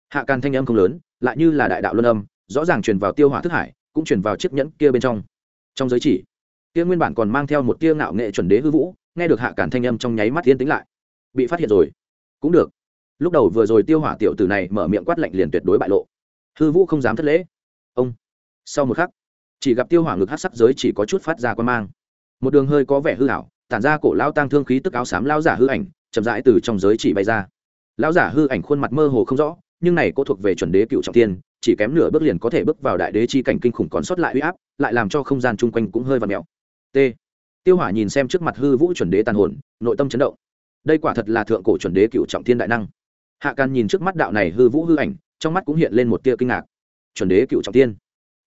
Hạ càn thanh âm không lớn, lại như là đại đạo luân âm, rõ ràng truyền vào tiêu hỏa thức hải, cũng truyền vào chiếc nhẫn kia bên trong. Trong giới chỉ, kia nguyên bản còn mang theo một tia ngạo nghệ chuẩn đế hư vũ, nghe được hạ càn thanh âm trong nháy mắt yên tĩnh lại. Bị phát hiện rồi. Cũng được lúc đầu vừa rồi tiêu hỏa tiểu tử này mở miệng quát lạnh liền tuyệt đối bại lộ. Hư vũ không dám thất lễ. Ông. Sau một khắc, chỉ gặp tiêu hỏa ngực hát sắc giới chỉ có chút phát ra quan mang. Một đường hơi có vẻ hư hảo tản ra cổ lao tăng thương khí tức áo xám lao giả hư ảnh, chậm rãi từ trong giới chỉ bay ra. Lão giả hư ảnh khuôn mặt mơ hồ không rõ, nhưng này có thuộc về chuẩn đế cựu trọng tiên, chỉ kém nửa bước liền có thể bước vào đại đế chi cảnh kinh khủng còn sót lại uy áp, lại làm cho không gian chung quanh cũng hơi và mèo. T. Tiêu hỏa nhìn xem trước mặt hư vũ chuẩn đế tàn hồn, nội tâm chấn động. Đây quả thật là thượng cổ chuẩn đế cựu trọng thiên đại năng hạ càn nhìn trước mắt đạo này hư vũ hư ảnh, trong mắt cũng hiện lên một tia kinh ngạc. Chuẩn đế cựu trọng thiên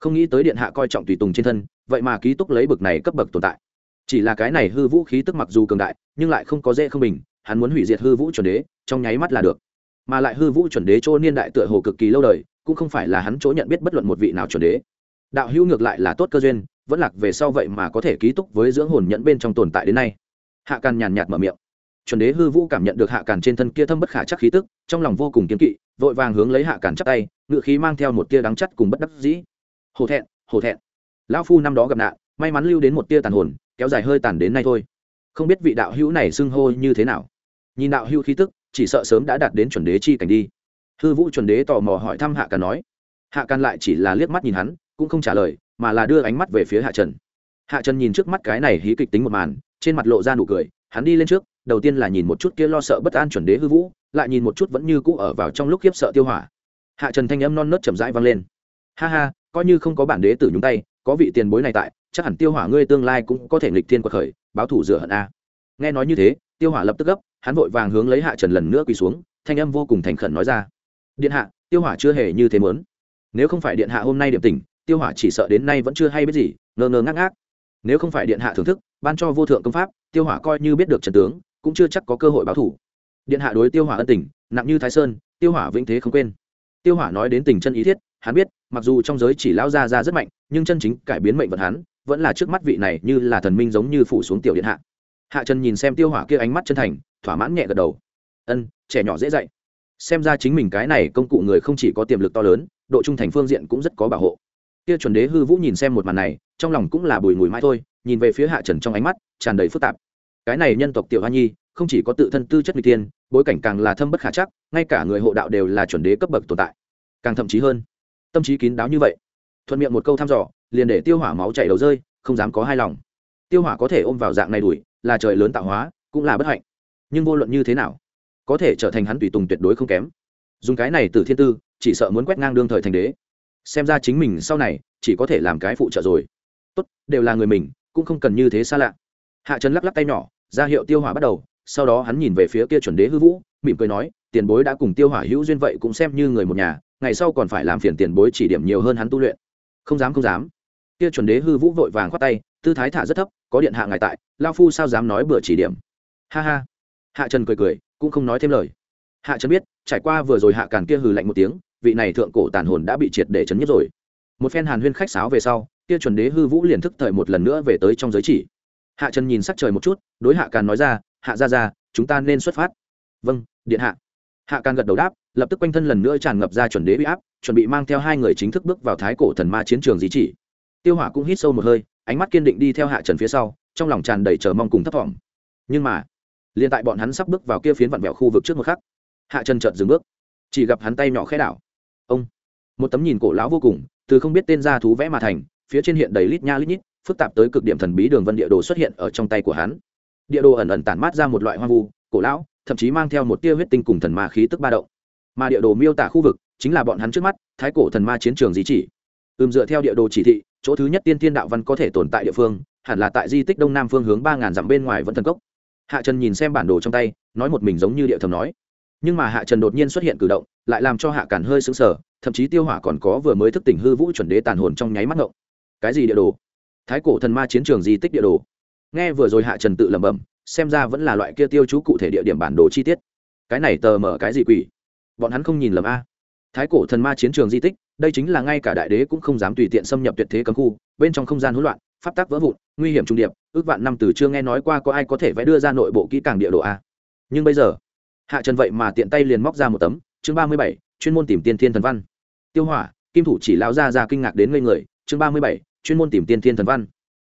không nghĩ tới điện hạ coi trọng tùy tùng trên thân, vậy mà ký túc lấy bực này cấp bậc tồn tại. Chỉ là cái này hư vũ khí tức mặc dù cường đại, nhưng lại không có dễ không bình, hắn muốn hủy diệt hư vũ chuẩn đế, trong nháy mắt là được. Mà lại hư vũ chuẩn đế chỗ niên đại tựa hồ cực kỳ lâu đời, cũng không phải là hắn chỗ nhận biết bất luận một vị nào chuẩn đế. Đạo hữu ngược lại là tốt cơ duyên, vẫn lạc về sau vậy mà có thể ký túc với dưỡng hồn nhận bên trong tồn tại đến nay. Hạ càn nhàn nhạt mở miệng chuẩn đế hư vũ cảm nhận được hạ càn trên thân kia thâm bất khả chắc khí tức, trong lòng vô cùng kiếm kỵ, vội vàng hướng lấy hạ càn chắc tay, ngự khí mang theo một tia đắng chắt cùng bất đắc dĩ. Hổ thẹn hổ thẹn. Lão phu năm đó gặp nạn, may mắn lưu đến một tia tàn hồn, kéo dài hơi tàn đến nay thôi. Không biết vị đạo hữu này xưng hô như thế nào. Nhìn đạo hữu khí tức, chỉ sợ sớm đã đạt đến chuẩn đế chi cảnh đi. Hư vũ chuẩn đế tò mò hỏi thăm hạ càn nói. Hạ càn lại chỉ là liếc mắt nhìn hắn, cũng không trả lời, mà là đưa ánh mắt về phía hạ trần. Hạ trần nhìn trước mắt cái này hí kịch tính một màn, trên mặt lộ ra nụ cười, hắn đi lên trước đầu tiên là nhìn một chút kia lo sợ bất an chuẩn đế hư vũ, lại nhìn một chút vẫn như cũ ở vào trong lúc khiếp sợ tiêu hỏa. Hạ trần thanh âm non nớt chậm rãi vang lên. Ha ha, coi như không có bản đế tử nhúng tay, có vị tiền bối này tại, chắc hẳn tiêu hỏa ngươi tương lai cũng có thể nghịch thiên quật khởi, báo thủ rửa hận a. Nghe nói như thế, tiêu hỏa lập tức gấp, hắn vội vàng hướng lấy hạ trần lần nữa quỳ xuống, thanh âm vô cùng thành khẩn nói ra. Điện hạ, tiêu hỏa chưa hề như thế mớn nếu không phải điện hạ hôm nay điểm tỉnh, tiêu hỏa chỉ sợ đến nay vẫn chưa hay biết gì, ngơ ngơ ngác ngác. Nếu không phải điện hạ thưởng thức, ban cho vô thượng công pháp, tiêu hỏa coi như biết được trần tướng cũng chưa chắc có cơ hội báo thủ. Điện hạ đối tiêu hỏa ân tình, nặng như thái sơn, tiêu hỏa vĩnh thế không quên. Tiêu hỏa nói đến tình chân ý thiết, hắn biết, mặc dù trong giới chỉ lão gia ra rất mạnh, nhưng chân chính cải biến mệnh vận hắn, vẫn là trước mắt vị này như là thần minh giống như phủ xuống tiểu điện hạ. Hạ trần nhìn xem tiêu hỏa kia ánh mắt chân thành, thỏa mãn nhẹ gật đầu. Ân, trẻ nhỏ dễ dạy. Xem ra chính mình cái này công cụ người không chỉ có tiềm lực to lớn, độ trung thành phương diện cũng rất có bảo hộ. Kia chuẩn đế hư vũ nhìn xem một màn này, trong lòng cũng là bùi ngùi mãi thôi, nhìn về phía hạ trần trong ánh mắt tràn đầy phức tạp cái này nhân tộc tiểu hoa nhi, không chỉ có tự thân tư chất n g tiên bối cảnh càng là thâm bất khả chắc, ngay cả người hộ đạo đều là chuẩn đế cấp bậc tồn tại. Càng thậm chí hơn, tâm trí kín đáo như vậy. Thuận miệng một câu thăm dò, liền để tiêu hỏa máu chảy đầu rơi, không dám có hai lòng. Tiêu hỏa có thể ôm vào dạng này đuổi, là trời lớn tạo hóa, cũng là bất hạnh. Nhưng vô luận như thế nào, có thể trở thành hắn tùy tùng tuyệt đối không kém. Dùng cái này từ thiên tư, chỉ sợ muốn quét ngang đương thời thành đế. Xem ra chính mình sau này, chỉ có thể làm cái phụ trợ rồi. Tốt, đều là người mình, cũng không cần như thế xa lạ hạ trần lắc lắc tay nhỏ, ra hiệu tiêu hỏa bắt đầu, sau đó hắn nhìn về phía kia chuẩn đế hư vũ, mỉm cười nói, tiền bối đã cùng tiêu hỏa hữu duyên vậy cũng xem như người một nhà, ngày sau còn phải làm phiền tiền bối chỉ điểm nhiều hơn hắn tu luyện. Không dám không dám. Kia chuẩn đế hư vũ vội vàng khoát tay, tư thái thả rất thấp, có điện hạ ngài tại lao phu sao dám nói bừa chỉ điểm? Ha ha. Hạ trần cười cười, cũng không nói thêm lời. Hạ trần biết, trải qua vừa rồi hạ càn kia hừ lạnh một tiếng, vị này thượng cổ tàn hồn đã bị triệt để chấn nhất rồi. Một phen hàn huyên khách sáo về sau, kia chuẩn đế hư vũ liền thức thời một lần nữa về tới trong giới chỉ hạ trần nhìn sắc trời một chút, đối hạ càn nói ra, hạ ra ra chúng ta nên xuất phát. Vâng điện hạ. Hạ càn gật đầu đáp, lập tức quanh thân lần nữa tràn ngập ra chuẩn đế huy áp, chuẩn bị mang theo hai người chính thức bước vào thái cổ thần ma chiến trường di chỉ. Tiêu hỏa cũng hít sâu một hơi, ánh mắt kiên định đi theo hạ trần phía sau, trong lòng tràn đầy chờ mong cùng thấp thỏm nhưng mà, liền tại bọn hắn sắp bước vào kia phiến vặn vẹo khu vực trước một khắc, hạ trần chợt dừng bước, chỉ gặp hắn tay nhỏ khẽ đảo. Ông, một tấm nhìn cổ lão vô cùng, từ không biết tên ra thú vẽ mà thành, phía trên hiện đầy lít nha lít nhít phức tạp tới cực điểm thần bí đường vân địa đồ xuất hiện ở trong tay của hắn. Địa đồ ẩn ẩn tản mát ra một loại hoang vu, cổ lão, thậm chí mang theo một tia huyết tinh cùng thần ma khí tức ba động. Mà địa đồ miêu tả khu vực chính là bọn hắn trước mắt, thái cổ thần ma chiến trường di chỉ. Ừm, dựa theo địa đồ chỉ thị, chỗ thứ nhất tiên tiên đạo văn có thể tồn tại địa phương, hẳn là tại di tích đông nam phương hướng ba ngàn dặm bên ngoài vẫn thần cốc. Hạ trần nhìn xem bản đồ trong tay, nói một mình giống như địa thầm nói. Nhưng mà hạ trần đột nhiên xuất hiện cử động, lại làm cho hạ cản hơi sững sờ, thậm chí tiêu hỏa còn có vừa mới thức tỉnh hư vũ chuẩn đế tàn hồn trong nháy mắt ngộng. Cái gì địa đồ? Thái cổ thần ma chiến trường di tích địa đồ. Nghe vừa rồi hạ trần tự lẩm bẩm, xem ra vẫn là loại kia tiêu chú cụ thể địa điểm bản đồ chi tiết. Cái này tờ mở cái gì quỷ? Bọn hắn không nhìn lầm a. Thái cổ thần ma chiến trường di tích, đây chính là ngay cả đại đế cũng không dám tùy tiện xâm nhập tuyệt thế cấm khu, bên trong không gian hỗn loạn, pháp tắc vỡ vụn, nguy hiểm trung điệp, ước vạn năm từ chưa nghe nói qua có ai có thể vẽ đưa ra nội bộ kỹ càng địa đồ a. Nhưng bây giờ, hạ trần vậy mà tiện tay liền móc ra một tấm, chương ba mươi bảy, chuyên môn tìm tiên thiên thần văn. Tiêu hỏa, kim thủ chỉ lão ra ra kinh ngạc đến ngây người, chương ba mươi bảy chuyên môn tìm tiên thiên thần văn.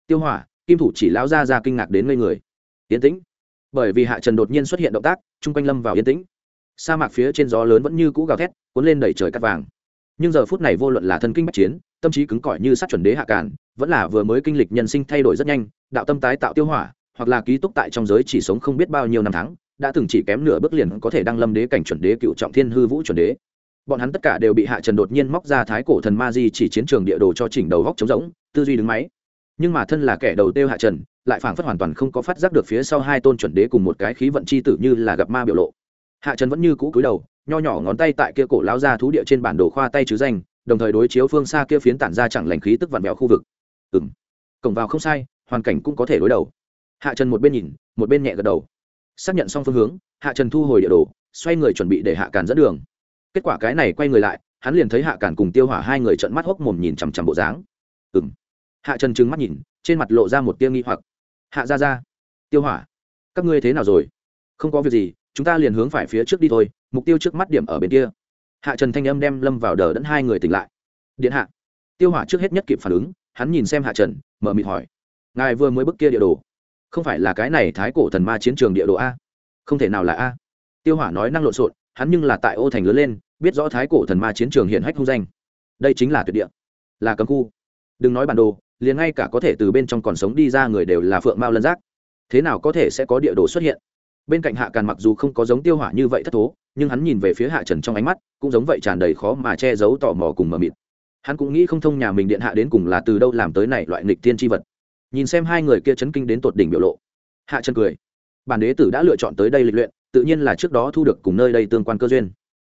Tiêu hỏa, kim thủ chỉ lão ra ra kinh ngạc đến ngây người. Yên tĩnh. Bởi vì hạ trần đột nhiên xuất hiện động tác, chung quanh lâm vào yên tĩnh. Sa mạc phía trên gió lớn vẫn như cũ gào thét, cuốn lên đẩy trời cắt vàng. Nhưng giờ phút này vô luận là thân kinh bắc chiến, tâm trí cứng cỏi như sát chuẩn đế hạ cản vẫn là vừa mới kinh lịch nhân sinh thay đổi rất nhanh, đạo tâm tái tạo tiêu hỏa, hoặc là ký túc tại trong giới chỉ sống không biết bao nhiêu năm tháng, đã từng chỉ kém nửa bước liền có thể đăng lâm đế cảnh chuẩn đế cựu trọng thiên hư vũ chuẩn đế. Bọn hắn tất cả đều bị hạ trần đột nhiên móc ra thái cổ thần ma di chỉ chiến trường địa đồ cho chỉnh đầu góc trống rỗng tư duy đứng máy. Nhưng mà thân là kẻ đầu tiêu hạ trần, lại phảng phất hoàn toàn không có phát giác được phía sau hai tôn chuẩn đế cùng một cái khí vận chi tử như là gặp ma biểu lộ. Hạ trần vẫn như cũ cúi đầu, nho nhỏ ngón tay tại kia cổ lao ra thú địa trên bản đồ khoa tay chứ danh, đồng thời đối chiếu phương xa kia phiến tản ra chẳng lành khí tức vặn vẹo khu vực. Ừ m cổng vào không sai, hoàn cảnh cũng có thể đối đầu. Hạ trần một bên nhìn, một bên nhẹ gật đầu. Xác nhận xong phương hướng, hạ trần thu hồi địa đồ, xoay người chuẩn bị để hạ càn dẫn đường. Kết quả cái này quay người lại, hắn liền thấy hạ càn cùng tiêu hỏa hai người trận mắt hốc mồm nhìn chằm chằm bộ dáng ừ m hạ trần trừng mắt nhìn, trên mặt lộ ra một tia nghi hoặc. Hạ ra ra tiêu hỏa, các ngươi thế nào rồi? Không có việc gì, chúng ta liền hướng phải phía trước đi thôi, mục tiêu trước mắt điểm ở bên kia. Hạ trần thanh âm đem lâm vào đờ đẫn hai người tỉnh lại. Điện hạ. Tiêu hỏa trước hết nhất kịp phản ứng, hắn nhìn xem hạ trần, mở mịt hỏi. Ngài vừa mới bức kia địa đồ. Không phải là cái này thái cổ thần ma chiến trường địa đồ a? Không thể nào là a. Tiêu hỏa nói năng lộn xộn, hắn nhưng là tại ô thành lớn lên, biết rõ thái cổ thần ma chiến trường hiện hách không danh. Đây chính là tuyệt địa. Là cấm khu đừng nói bản đồ, liền ngay cả có thể từ bên trong còn sống đi ra người đều là phượng mao lân giác. Thế nào có thể sẽ có địa đồ xuất hiện? Bên cạnh hạ càn mặc dù không có giống tiêu hỏa như vậy thất thố, nhưng hắn nhìn về phía hạ trần trong ánh mắt, cũng giống vậy tràn đầy khó mà che giấu tò mò cùng mờ mịt. Hắn cũng nghĩ không thông nhà mình điện hạ đến cùng là từ đâu làm tới này loại nghịch tiên tri vật. Nhìn xem hai người kia chấn kinh đến tột đỉnh biểu lộ, hạ trần cười. Bản đế tử đã lựa chọn tới đây lịch luyện, tự nhiên là trước đó thu được cùng nơi đây tương quan cơ duyên.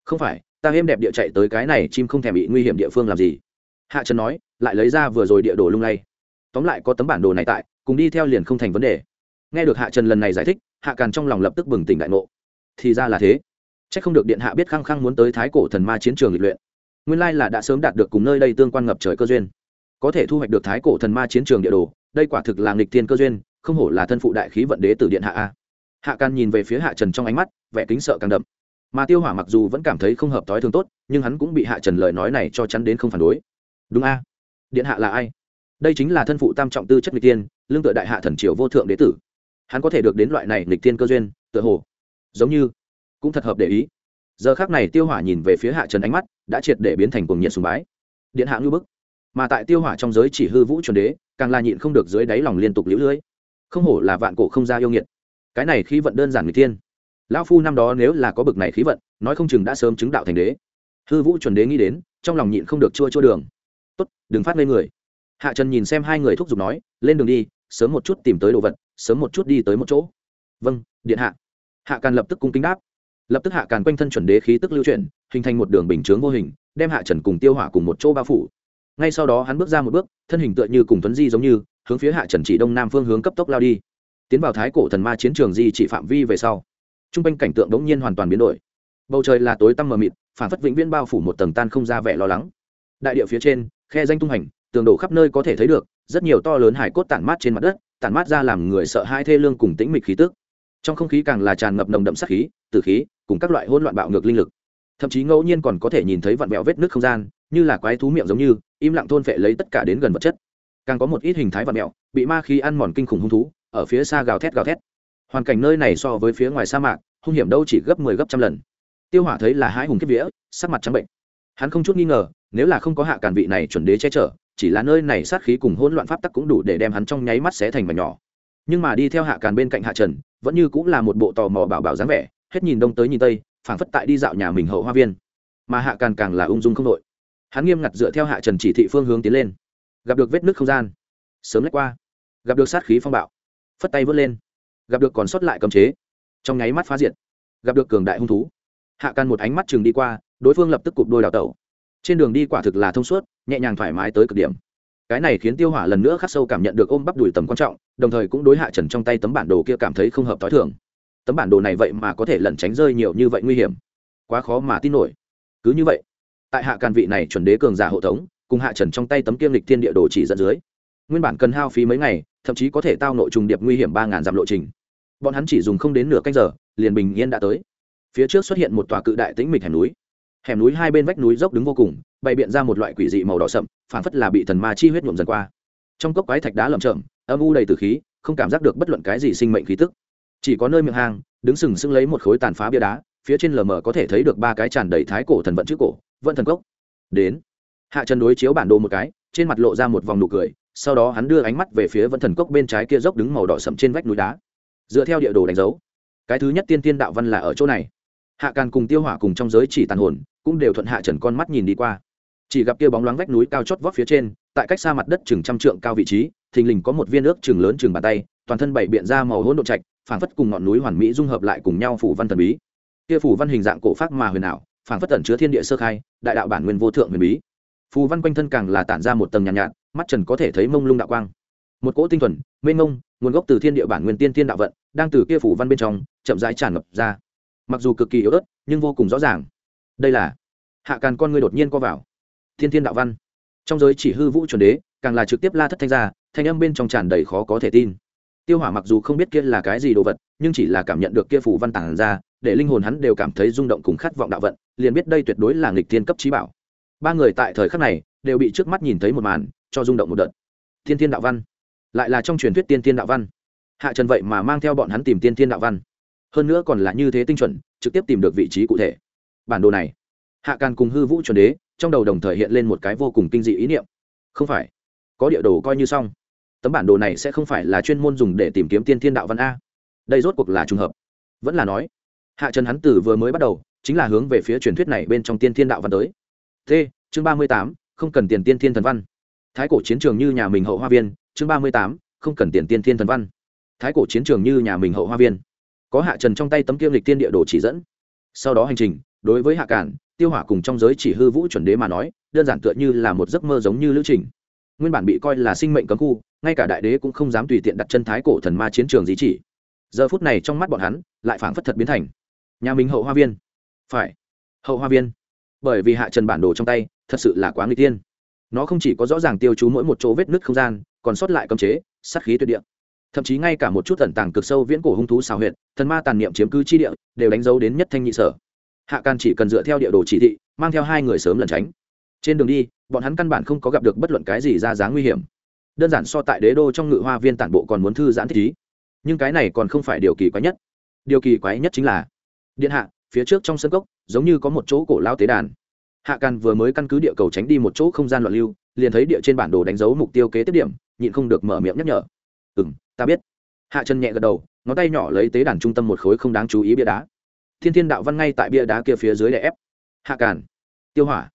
Không phải, ta êm đẹp địa chạy tới cái này chim không thèm bị nguy hiểm địa phương làm gì hạ trần nói, lại lấy ra vừa rồi địa đồ lung lay. Tóm lại có tấm bản đồ này tại, cùng đi theo liền không thành vấn đề. Nghe được hạ trần lần này giải thích, hạ càn trong lòng lập tức bừng tỉnh đại ngộ. Thì ra là thế. C h ắ c không được điện hạ biết khăng khăng muốn tới thái cổ thần ma chiến trường lịch luyện. Nguyên lai là đã sớm đạt được cùng nơi đây tương quan ngập trời cơ duyên. Có thể thu hoạch được thái cổ thần ma chiến trường địa đồ, đây quả thực là nghịch thiên cơ duyên, không hổ là thân phụ đại khí vận đế từ điện hạ a. Hạ càn nhìn về phía hạ trần trong ánh mắt, vẻ kính sợ càng đậm. Mà tiêu hỏa mặc dù vẫn cảm thấy không hợp t ó i thường tốt, nhưng hắn cũng bị hạ trần lời nói này cho chắn đến không phản đối đúng a. Điện hạ là ai? Đây chính là thân phụ tam trọng tư chất nghịch tiên lương tựa đại hạ thần triều vô thượng đế tử. Hắn có thể được đến loại này nghịch tiên cơ duyên, tựa hồ, giống như, cũng thật hợp để ý. Giờ khác này tiêu hỏa nhìn về phía hạ trần ánh mắt đã triệt để biến thành cuồng nhiệt sùng bái. Điện hạ ngư bức. Mà tại tiêu hỏa trong giới chỉ hư vũ chuẩn đế, càng là nhịn không được dưới đáy lòng liên tục liễu lưỡi không hổ là vạn cổ không ra yêu nghiệt. Cái này khí vận đơn giản người tiên lão phu năm đó nếu là có bực này khí vận, nói không chừng đã sớm chứng đạo thành đế. Hư vũ chuẩn đế nghĩ đến, trong lòng nhịn không được chua chua đường tốt, đừng phát lên người. Hạ trần nhìn xem hai người thúc giục nói, lên đường đi, sớm một chút tìm tới đồ vật, sớm một chút đi tới một chỗ. Vâng điện hạ. Hạ càn lập tức cung kính đáp. Lập tức hạ càn quanh thân chuẩn đế khí tức lưu chuyển, hình thành một đường bình chướng vô hình, đem hạ trần cùng tiêu hỏa cùng một chỗ bao phủ. Ngay sau đó hắn bước ra một bước, thân hình tựa như cùng tuấn di giống như, hướng phía hạ trần chỉ đông nam phương hướng cấp tốc lao đi. Tiến vào thái cổ thần ma chiến trường di chỉ phạm vi về sau t r u n g quanh cảnh tượng đ ố n g nhiên hoàn toàn biến đổi. Bầu trời là tối tăm mờ mịt, phản phất vĩnh viễn bao phủ một tầng tan không ra vẻ lo lắng. Đại địa phía trên khe danh tung hành tường đổ khắp nơi có thể thấy được, rất nhiều to lớn hải cốt tản mát trên mặt đất, tản mát ra làm người sợ hai thê lương cùng tĩnh mịch khí tức. Trong không khí càng là tràn ngập nồng đậm sát khí, tử khí, cùng các loại hỗn loạn bạo ngược linh lực. Thậm chí ngẫu nhiên còn có thể nhìn thấy vặn vẹo vết nước không gian, như là quái thú miệng giống như, im lặng thôn phệ lấy tất cả đến gần vật chất. Càng có một ít hình thái vặn vẹo bị ma khí ăn mòn kinh khủng hung thú, ở phía xa gào thét gào thét. Hoàn cảnh nơi này so với phía ngoài sa mạc, hung hiểm đâu chỉ gấp mười 10 gấp trăm lần. Tiêu hỏa thấy là hai hùng kiếp vía, sắc mặt trắng bệnh. Hắn không chút nghi ngờ nếu là không có hạ càn vị này chuẩn đế che chở, chỉ là nơi này sát khí cùng hỗn loạn pháp tắc cũng đủ để đem hắn trong nháy mắt xé thành mảnh nhỏ. Nhưng mà đi theo hạ càn bên cạnh hạ trần, vẫn như cũng là một bộ tò mò bảo bảo dáng vẻ, hết nhìn đông tới nhìn tây, phảng phất tại đi dạo nhà mình hậu hoa viên. Mà hạ càn càng là ung dung không đội. Hắn nghiêm ngặt dựa theo hạ trần chỉ thị phương hướng tiến lên. Gặp được vết nước không gian. Sớm lách qua. Gặp được sát khí phong bạo. Phất tay vớt lên. Gặp được còn sót lại cấm chế. Trong nháy mắt phá diệt. Gặp được cường đại hung thú. Hạ càn một ánh mắt chừng đi qua, đối phương lập tức cụp đôi đào tẩu trên đường đi quả thực là thông suốt, nhẹ nhàng thoải mái tới cực điểm. Cái này khiến tiêu hỏa lần nữa khắc sâu cảm nhận được ôm bắp đùi tầm quan trọng, đồng thời cũng đối hạ trần trong tay tấm bản đồ kia cảm thấy không hợp t h i thường. Tấm bản đồ này vậy mà có thể lẩn tránh rơi nhiều như vậy nguy hiểm. Quá khó mà tin nổi. Cứ như vậy, tại hạ càn vị này chuẩn đế cường giả hộ tống, cùng hạ trần trong tay tấm kiêm lịch thiên địa đồ chỉ dẫn dưới, nguyên bản cần hao phí mấy ngày, thậm chí có thể tao nội trùng điệp nguy hiểm ba ngàn dặm lộ trình. Bọn hắn chỉ dùng không đến nửa canh giờ, liền bình yên đã tới. Phía trước xuất hiện một tòa cự đại tĩnh mịch hẻm núi hẻm núi hai bên vách núi dốc đứng vô cùng, bày biện ra một loại quỷ dị màu đỏ sậm phản phất là bị thần ma chi huyết nhuộm dần qua. Trong cốc quái thạch đá lởm chởm, âm u đầy từ khí, không cảm giác được bất luận cái gì sinh mệnh khí tức. Chỉ có nơi miệng hang, đứng sừng sững lấy một khối tàn phá bia đá, phía trên lờ mờ có thể thấy được ba cái tràn đầy thái cổ thần vận chữ cổ vận thần cốc. Đến. Hạ trần đối chiếu bản đồ một cái, trên mặt lộ ra một vòng nụ cười, sau đó hắn đưa ánh mắt về phía vận thần cốc bên trái kia dốc đứng màu đỏ sậm trên vách núi đá. Dựa theo địa đồ đánh dấu, cái thứ nhất tiên tiên đạo văn là ở chỗ này. Hạ càn cùng tiêu hỏa cùng trong giới chỉ tàn hồn cũng đều thuận hạ trần con mắt nhìn đi qua. Chỉ gặp kia bóng loáng vách núi cao chót vót phía trên tại cách xa mặt đất chừng trăm trượng cao vị trí thình lình có một viên ước chừng lớn chừng bàn tay toàn thân bảy biện ra màu hỗn độn trạch phảng phất cùng ngọn núi hoàn mỹ dung hợp lại cùng nhau phủ văn thần bí. Kia phủ văn hình dạng cổ pháp mà huyền ảo phảng phất tẩn chứa thiên địa sơ khai đại đạo bản nguyên vô thượng huyền bí. Phù văn quanh thân càng là tản ra một tầng nhàn nhạt, nhạt mắt trần có thể thấy mông lung đạo quang. Một cỗ tinh thuần mênh mông nguồn gốc từ thiên địa bản nguyên tiên tiên đạo vận đang từ kia phủ văn bên trong chậm rãi tràn ngập ra. Mặc dù cực kỳ yếu ớt nhưng vô cùng rõ ràng đây là hạ càn con người đột nhiên co vào. Thiên thiên đạo văn. Trong giới chỉ hư vũ chuẩn đế, càng là trực tiếp la thất thanh ra, thanh âm bên trong tràn đầy khó có thể tin. Tiêu hỏa mặc dù không biết kia là cái gì đồ vật, nhưng chỉ là cảm nhận được kia phủ văn tản ra, để linh hồn hắn đều cảm thấy rung động cùng khát vọng đạo vận, liền biết đây tuyệt đối là nghịch thiên cấp trí bảo. Ba người tại thời khắc này, đều bị trước mắt nhìn thấy một màn, cho rung động một đợt. Thiên thiên đạo văn. Lại là trong truyền thuyết tiên thiên đạo văn. Hạ trần vậy mà mang theo bọn hắn tìm tiên thiên đạo văn. Hơn nữa còn là như thế tinh chuẩn, trực tiếp tìm được vị trí cụ thể bản đồ này. Hạ càn cùng hư vũ chuẩn đế, trong đầu đồng thời hiện lên một cái vô cùng kinh dị ý niệm. Không phải, có địa đồ coi như xong. Tấm bản đồ này sẽ không phải là chuyên môn dùng để tìm kiếm tiên thiên đạo văn a. Đây rốt cuộc là trùng hợp. Vẫn là nói, hạ trần hắn tử vừa mới bắt đầu, chính là hướng về phía truyền thuyết này bên trong tiên thiên đạo văn tới. T, chương ba mươi tám, không cần tiền tiên thiên thần văn. Thái cổ chiến trường như nhà mình hậu hoa viên, chương ba mươi tám, không cần tiền tiên thiên thần văn. Thái cổ chiến trường như nhà mình hậu hoa viên. Có hạ trần trong tay tấm kiêm lịch tiên địa đồ chỉ dẫn. Sau đó hành trình đối với hạ cản, tiêu hỏa cùng trong giới chỉ hư vũ chuẩn đế mà nói, đơn giản tựa như là một giấc mơ giống như lữ trình. Nguyên bản bị coi là sinh mệnh cấm khu, ngay cả đại đế cũng không dám tùy tiện đặt chân thái cổ thần ma chiến trường gì chỉ. Giờ phút này trong mắt bọn hắn, lại phảng phất thật biến thành nhà mình hậu hoa viên. Phải, hậu hoa viên. Bởi vì hạ trần bản đồ trong tay, thật sự là quá nguy tiên nó không chỉ có rõ ràng tiêu chú mỗi một chỗ vết nứt không gian, còn sót lại cấm chế, sát khí tuyệt địa. Thậm chí ngay cả một chút tẩn tàng cực sâu viễn cổ hung thú xào huyệt, thần ma tàn niệm chiếm cứ chi địa, đều đánh dấu đến nhất thanh nhị sở hạ can chỉ cần dựa theo địa đồ chỉ thị, mang theo hai người sớm lẩn tránh. Trên đường đi, bọn hắn căn bản không có gặp được bất luận cái gì ra dáng nguy hiểm. Đơn giản so tại đế đô trong ngự hoa viên tản bộ còn muốn thư giãn thích ý. Nhưng cái này còn không phải điều kỳ quái nhất. Điều kỳ quái nhất chính là, điện hạ, phía trước trong sân cốc, giống như có một chỗ cổ lao tế đàn. Hạ càn vừa mới căn cứ địa cầu tránh đi một chỗ không gian loạn lưu, liền thấy địa trên bản đồ đánh dấu mục tiêu kế tiếp điểm, nhịn không được mở miệng nhắc nhở. Ừ m ta biết. Hạ chân nhẹ gật đầu, ngón tay nhỏ lấy tế đàn trung tâm một khối không đáng chú ý bia đá thiên thiên đạo văn ngay tại bia đá kia phía dưới đè ép. Hạ càn, tiêu hỏa,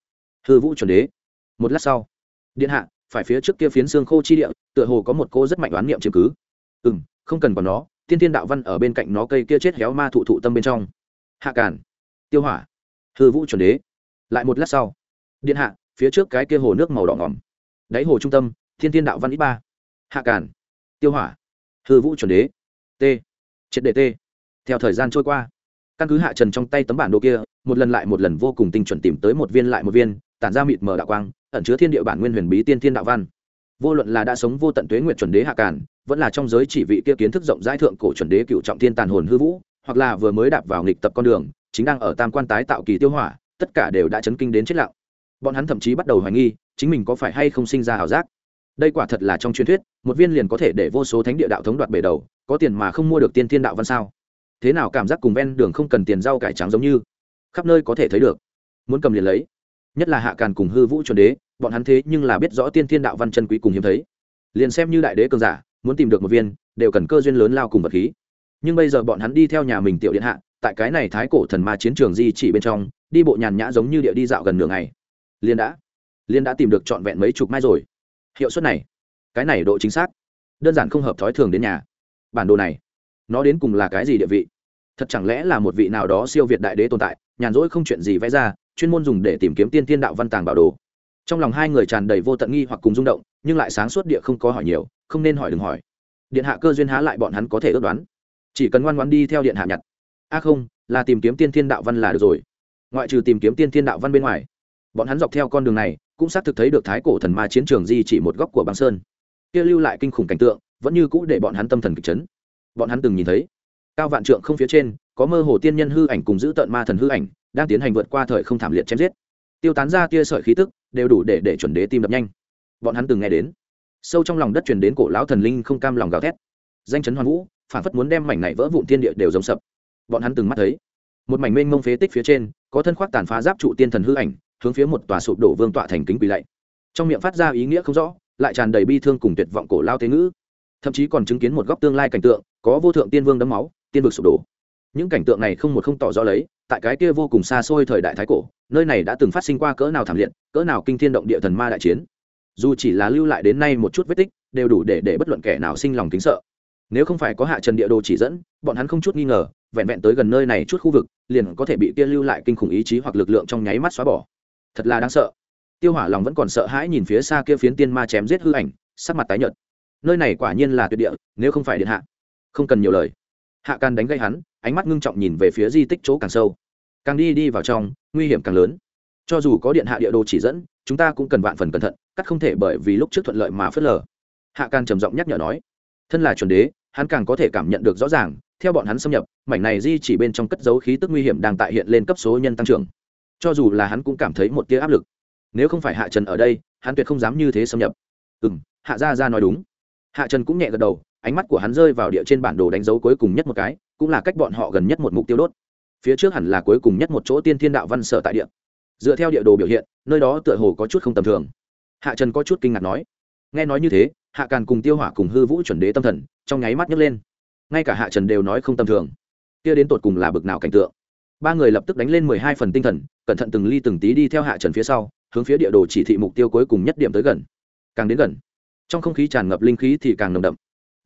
hư vũ chuẩn đế. Một lát sau, điện hạ, phải phía trước kia phiến xương khô chi địa, tựa hồ có một cô rất mạnh đoán niệm chứng cứ. Ừ m không cần còn nó, thiên thiên đạo văn ở bên cạnh nó cây kia chết héo ma thụ thụ tâm bên trong. Hạ càn, tiêu hỏa, hư vũ chuẩn đế. Lại một lát sau, điện hạ, phía trước cái kia hồ nước màu đỏ ngòm đáy hồ trung tâm, thiên thiên đạo văn ít ba. Hạ càn, tiêu hỏa, hư vũ chuẩn đế. T, triệt đề t. Theo thời gian trôi qua căn cứ hạ trần trong tay tấm bản đồ kia, một lần lại một lần vô cùng tinh chuẩn tìm tới một viên lại một viên, tản ra mịt mờ đạo quang, ẩn chứa thiên địa bản nguyên huyền bí tiên thiên đạo văn. Vô luận là đã sống vô tận tuế nguyện chuẩn đế hạ càn, vẫn là trong giới chỉ vị kia kiến thức rộng rãi thượng cổ chuẩn đế cựu trọng thiên tàn hồn hư vũ, hoặc là vừa mới đạp vào nghịch tập con đường, chính đang ở tam quan tái tạo kỳ tiêu hỏa, tất cả đều đã chấn kinh đến chết lặng. Bọn hắn thậm chí bắt đầu hoài nghi, chính mình có phải hay không sinh ra ảo giác. Đây quả thật là trong truyền thuyết, một viên liền có thể để vô số thánh địa đạo thống đoạt bể đầu, có tiền mà không mua được tiên thiên đạo văn sao? Thế nào cảm giác cùng ven đường không cần tiền rau cải trắng giống như? Khắp nơi có thể thấy được. Muốn cầm liền lấy. Nhất là hạ càn cùng hư vũ chuẩn đế, bọn hắn thế nhưng là biết rõ tiên thiên đạo văn chân quý cùng hiếm thấy. Liền xem như đại đế cường giả, muốn tìm được một viên, đều cần cơ duyên lớn lao cùng vật khí. Nhưng bây giờ bọn hắn đi theo nhà mình tiểu điện hạ, tại cái này thái cổ thần ma chiến trường di chỉ bên trong, đi bộ nhàn nhã giống như địa đi dạo gần nửa ngày. Liên đã liên đã tìm được trọn vẹn mấy chục mai rồi. Hiệu suất này, cái này độ chính xác, đơn giản không hợp thói thường đến nhà. Bản đồ này nó đến cùng là cái gì địa vị? Thật chẳng lẽ là một vị nào đó siêu việt đại đế tồn tại, nhàn rỗi không chuyện gì vẽ ra, chuyên môn dùng để tìm kiếm tiên thiên đạo văn tàng bảo đồ. Trong lòng hai người tràn đầy vô tận nghi hoặc cùng rung động, nhưng lại sáng suốt địa không có hỏi nhiều, không nên hỏi đừng hỏi. Điện hạ cơ duyên há lại bọn hắn có thể ước đoán. Chỉ cần ngoan ngoan đi theo điện hạ nhặt. A không, là tìm kiếm tiên thiên đạo văn là được rồi. Ngoại trừ tìm kiếm tiên thiên đạo văn bên ngoài, bọn hắn dọc theo con đường này, cũng xác thực thấy được thái cổ thần ma chiến trường di chỉ một góc của băng sơn. Kia lưu lại kinh khủng cảnh tượng, vẫn như cũ để bọn hắn tâm thần kịch chấn bọn hắn từng nhìn thấy. Cao vạn trượng không phía trên, có mơ hồ tiên nhân hư ảnh cùng giữ tợn ma thần hư ảnh, đang tiến hành vượt qua thời không thảm liệt chém giết. Tiêu tán ra tia sợi khí tức, đều đủ để để chuẩn đế tim đập nhanh. Bọn hắn từng nghe đến. Sâu trong lòng đất truyền đến cổ lão thần linh không cam lòng gào thét. Danh chấn hoàn vũ, phản phất muốn đem mảnh này vỡ vụn thiên địa đều giống sập. Bọn hắn từng mắt thấy. Một mảnh mênh mông phế tích phía trên, có thân khoác tàn phá giáp trụ tiên thần hư ảnh, hướng phía một tòa sụp đổ vương tọa thành kính quỳ lạy. Trong miệng phát ra ý nghĩa không rõ, lại tràn đầy bi thương cùng tuyệt vọng cổ lao thế ngữ. Thậm chí còn chứng kiến một góc tương lai cảnh tượng có vô thượng tiên vương đấm máu, tiên vực sụp đổ. Những cảnh tượng này không một không tỏ rõ lấy, tại cái kia vô cùng xa xôi thời đại thái cổ, nơi này đã từng phát sinh qua cỡ nào thảm liệt, cỡ nào kinh thiên động địa thần ma đại chiến. Dù chỉ là lưu lại đến nay một chút vết tích, đều đủ để để bất luận kẻ nào sinh lòng kính sợ. Nếu không phải có hạ trần địa đồ chỉ dẫn, bọn hắn không chút nghi ngờ, vẹn vẹn tới gần nơi này chút khu vực, liền có thể bị kia lưu lại kinh khủng ý chí hoặc lực lượng trong nháy mắt xóa bỏ. Thật là đáng sợ. Tiêu hỏa lòng vẫn còn sợ hãi nhìn phía xa kia phiến tiên ma chém giết hư ảnh, sắc mặt tái nhợt. Nơi này quả nhiên là tuyệt địa, nếu không phải điện hạ không cần nhiều lời. Hạ can đánh gây hắn, ánh mắt ngưng trọng nhìn về phía di tích chỗ càng sâu. Càng đi đi vào trong, nguy hiểm càng lớn. Cho dù có điện hạ địa đồ chỉ dẫn, chúng ta cũng cần vạn phần cẩn thận, cắt không thể bởi vì lúc trước thuận lợi mà phớt lờ. Hạ can trầm giọng nhắc nhở nói, thân là chuẩn đế, hắn càng có thể cảm nhận được rõ ràng, theo bọn hắn xâm nhập, mảnh này di chỉ bên trong cất dấu khí tức nguy hiểm đang tại hiện lên cấp số nhân tăng trưởng. Cho dù là hắn cũng cảm thấy một tia áp lực. Nếu không phải hạ trần ở đây, hắn tuyệt không dám như thế xâm nhập. Ừ m hạ gia ra nói đúng. Hạ trần cũng nhẹ gật đầu ánh mắt của hắn rơi vào địa trên bản đồ đánh dấu cuối cùng nhất một cái, cũng là cách bọn họ gần nhất một mục tiêu đốt. Phía trước hẳn là cuối cùng nhất một chỗ tiên thiên đạo văn sở tại địa. Dựa theo địa đồ biểu hiện, nơi đó tựa hồ có chút không tầm thường. Hạ trần có chút kinh ngạc nói, nghe nói như thế, hạ càn cùng tiêu hỏa cùng hư vũ chuẩn đế tâm thần, trong nháy mắt nhấc lên. Ngay cả hạ trần đều nói không tầm thường. Kia đến tột cùng là bực nào cảnh tượng? Ba người lập tức đánh lên mười hai phần tinh thần, cẩn thận từng ly từng tí đi theo hạ trần phía sau, hướng phía địa đồ chỉ thị mục tiêu cuối cùng nhất điểm tới gần. Càng đến gần, trong không khí tràn ngập linh khí thì càng nồng đậm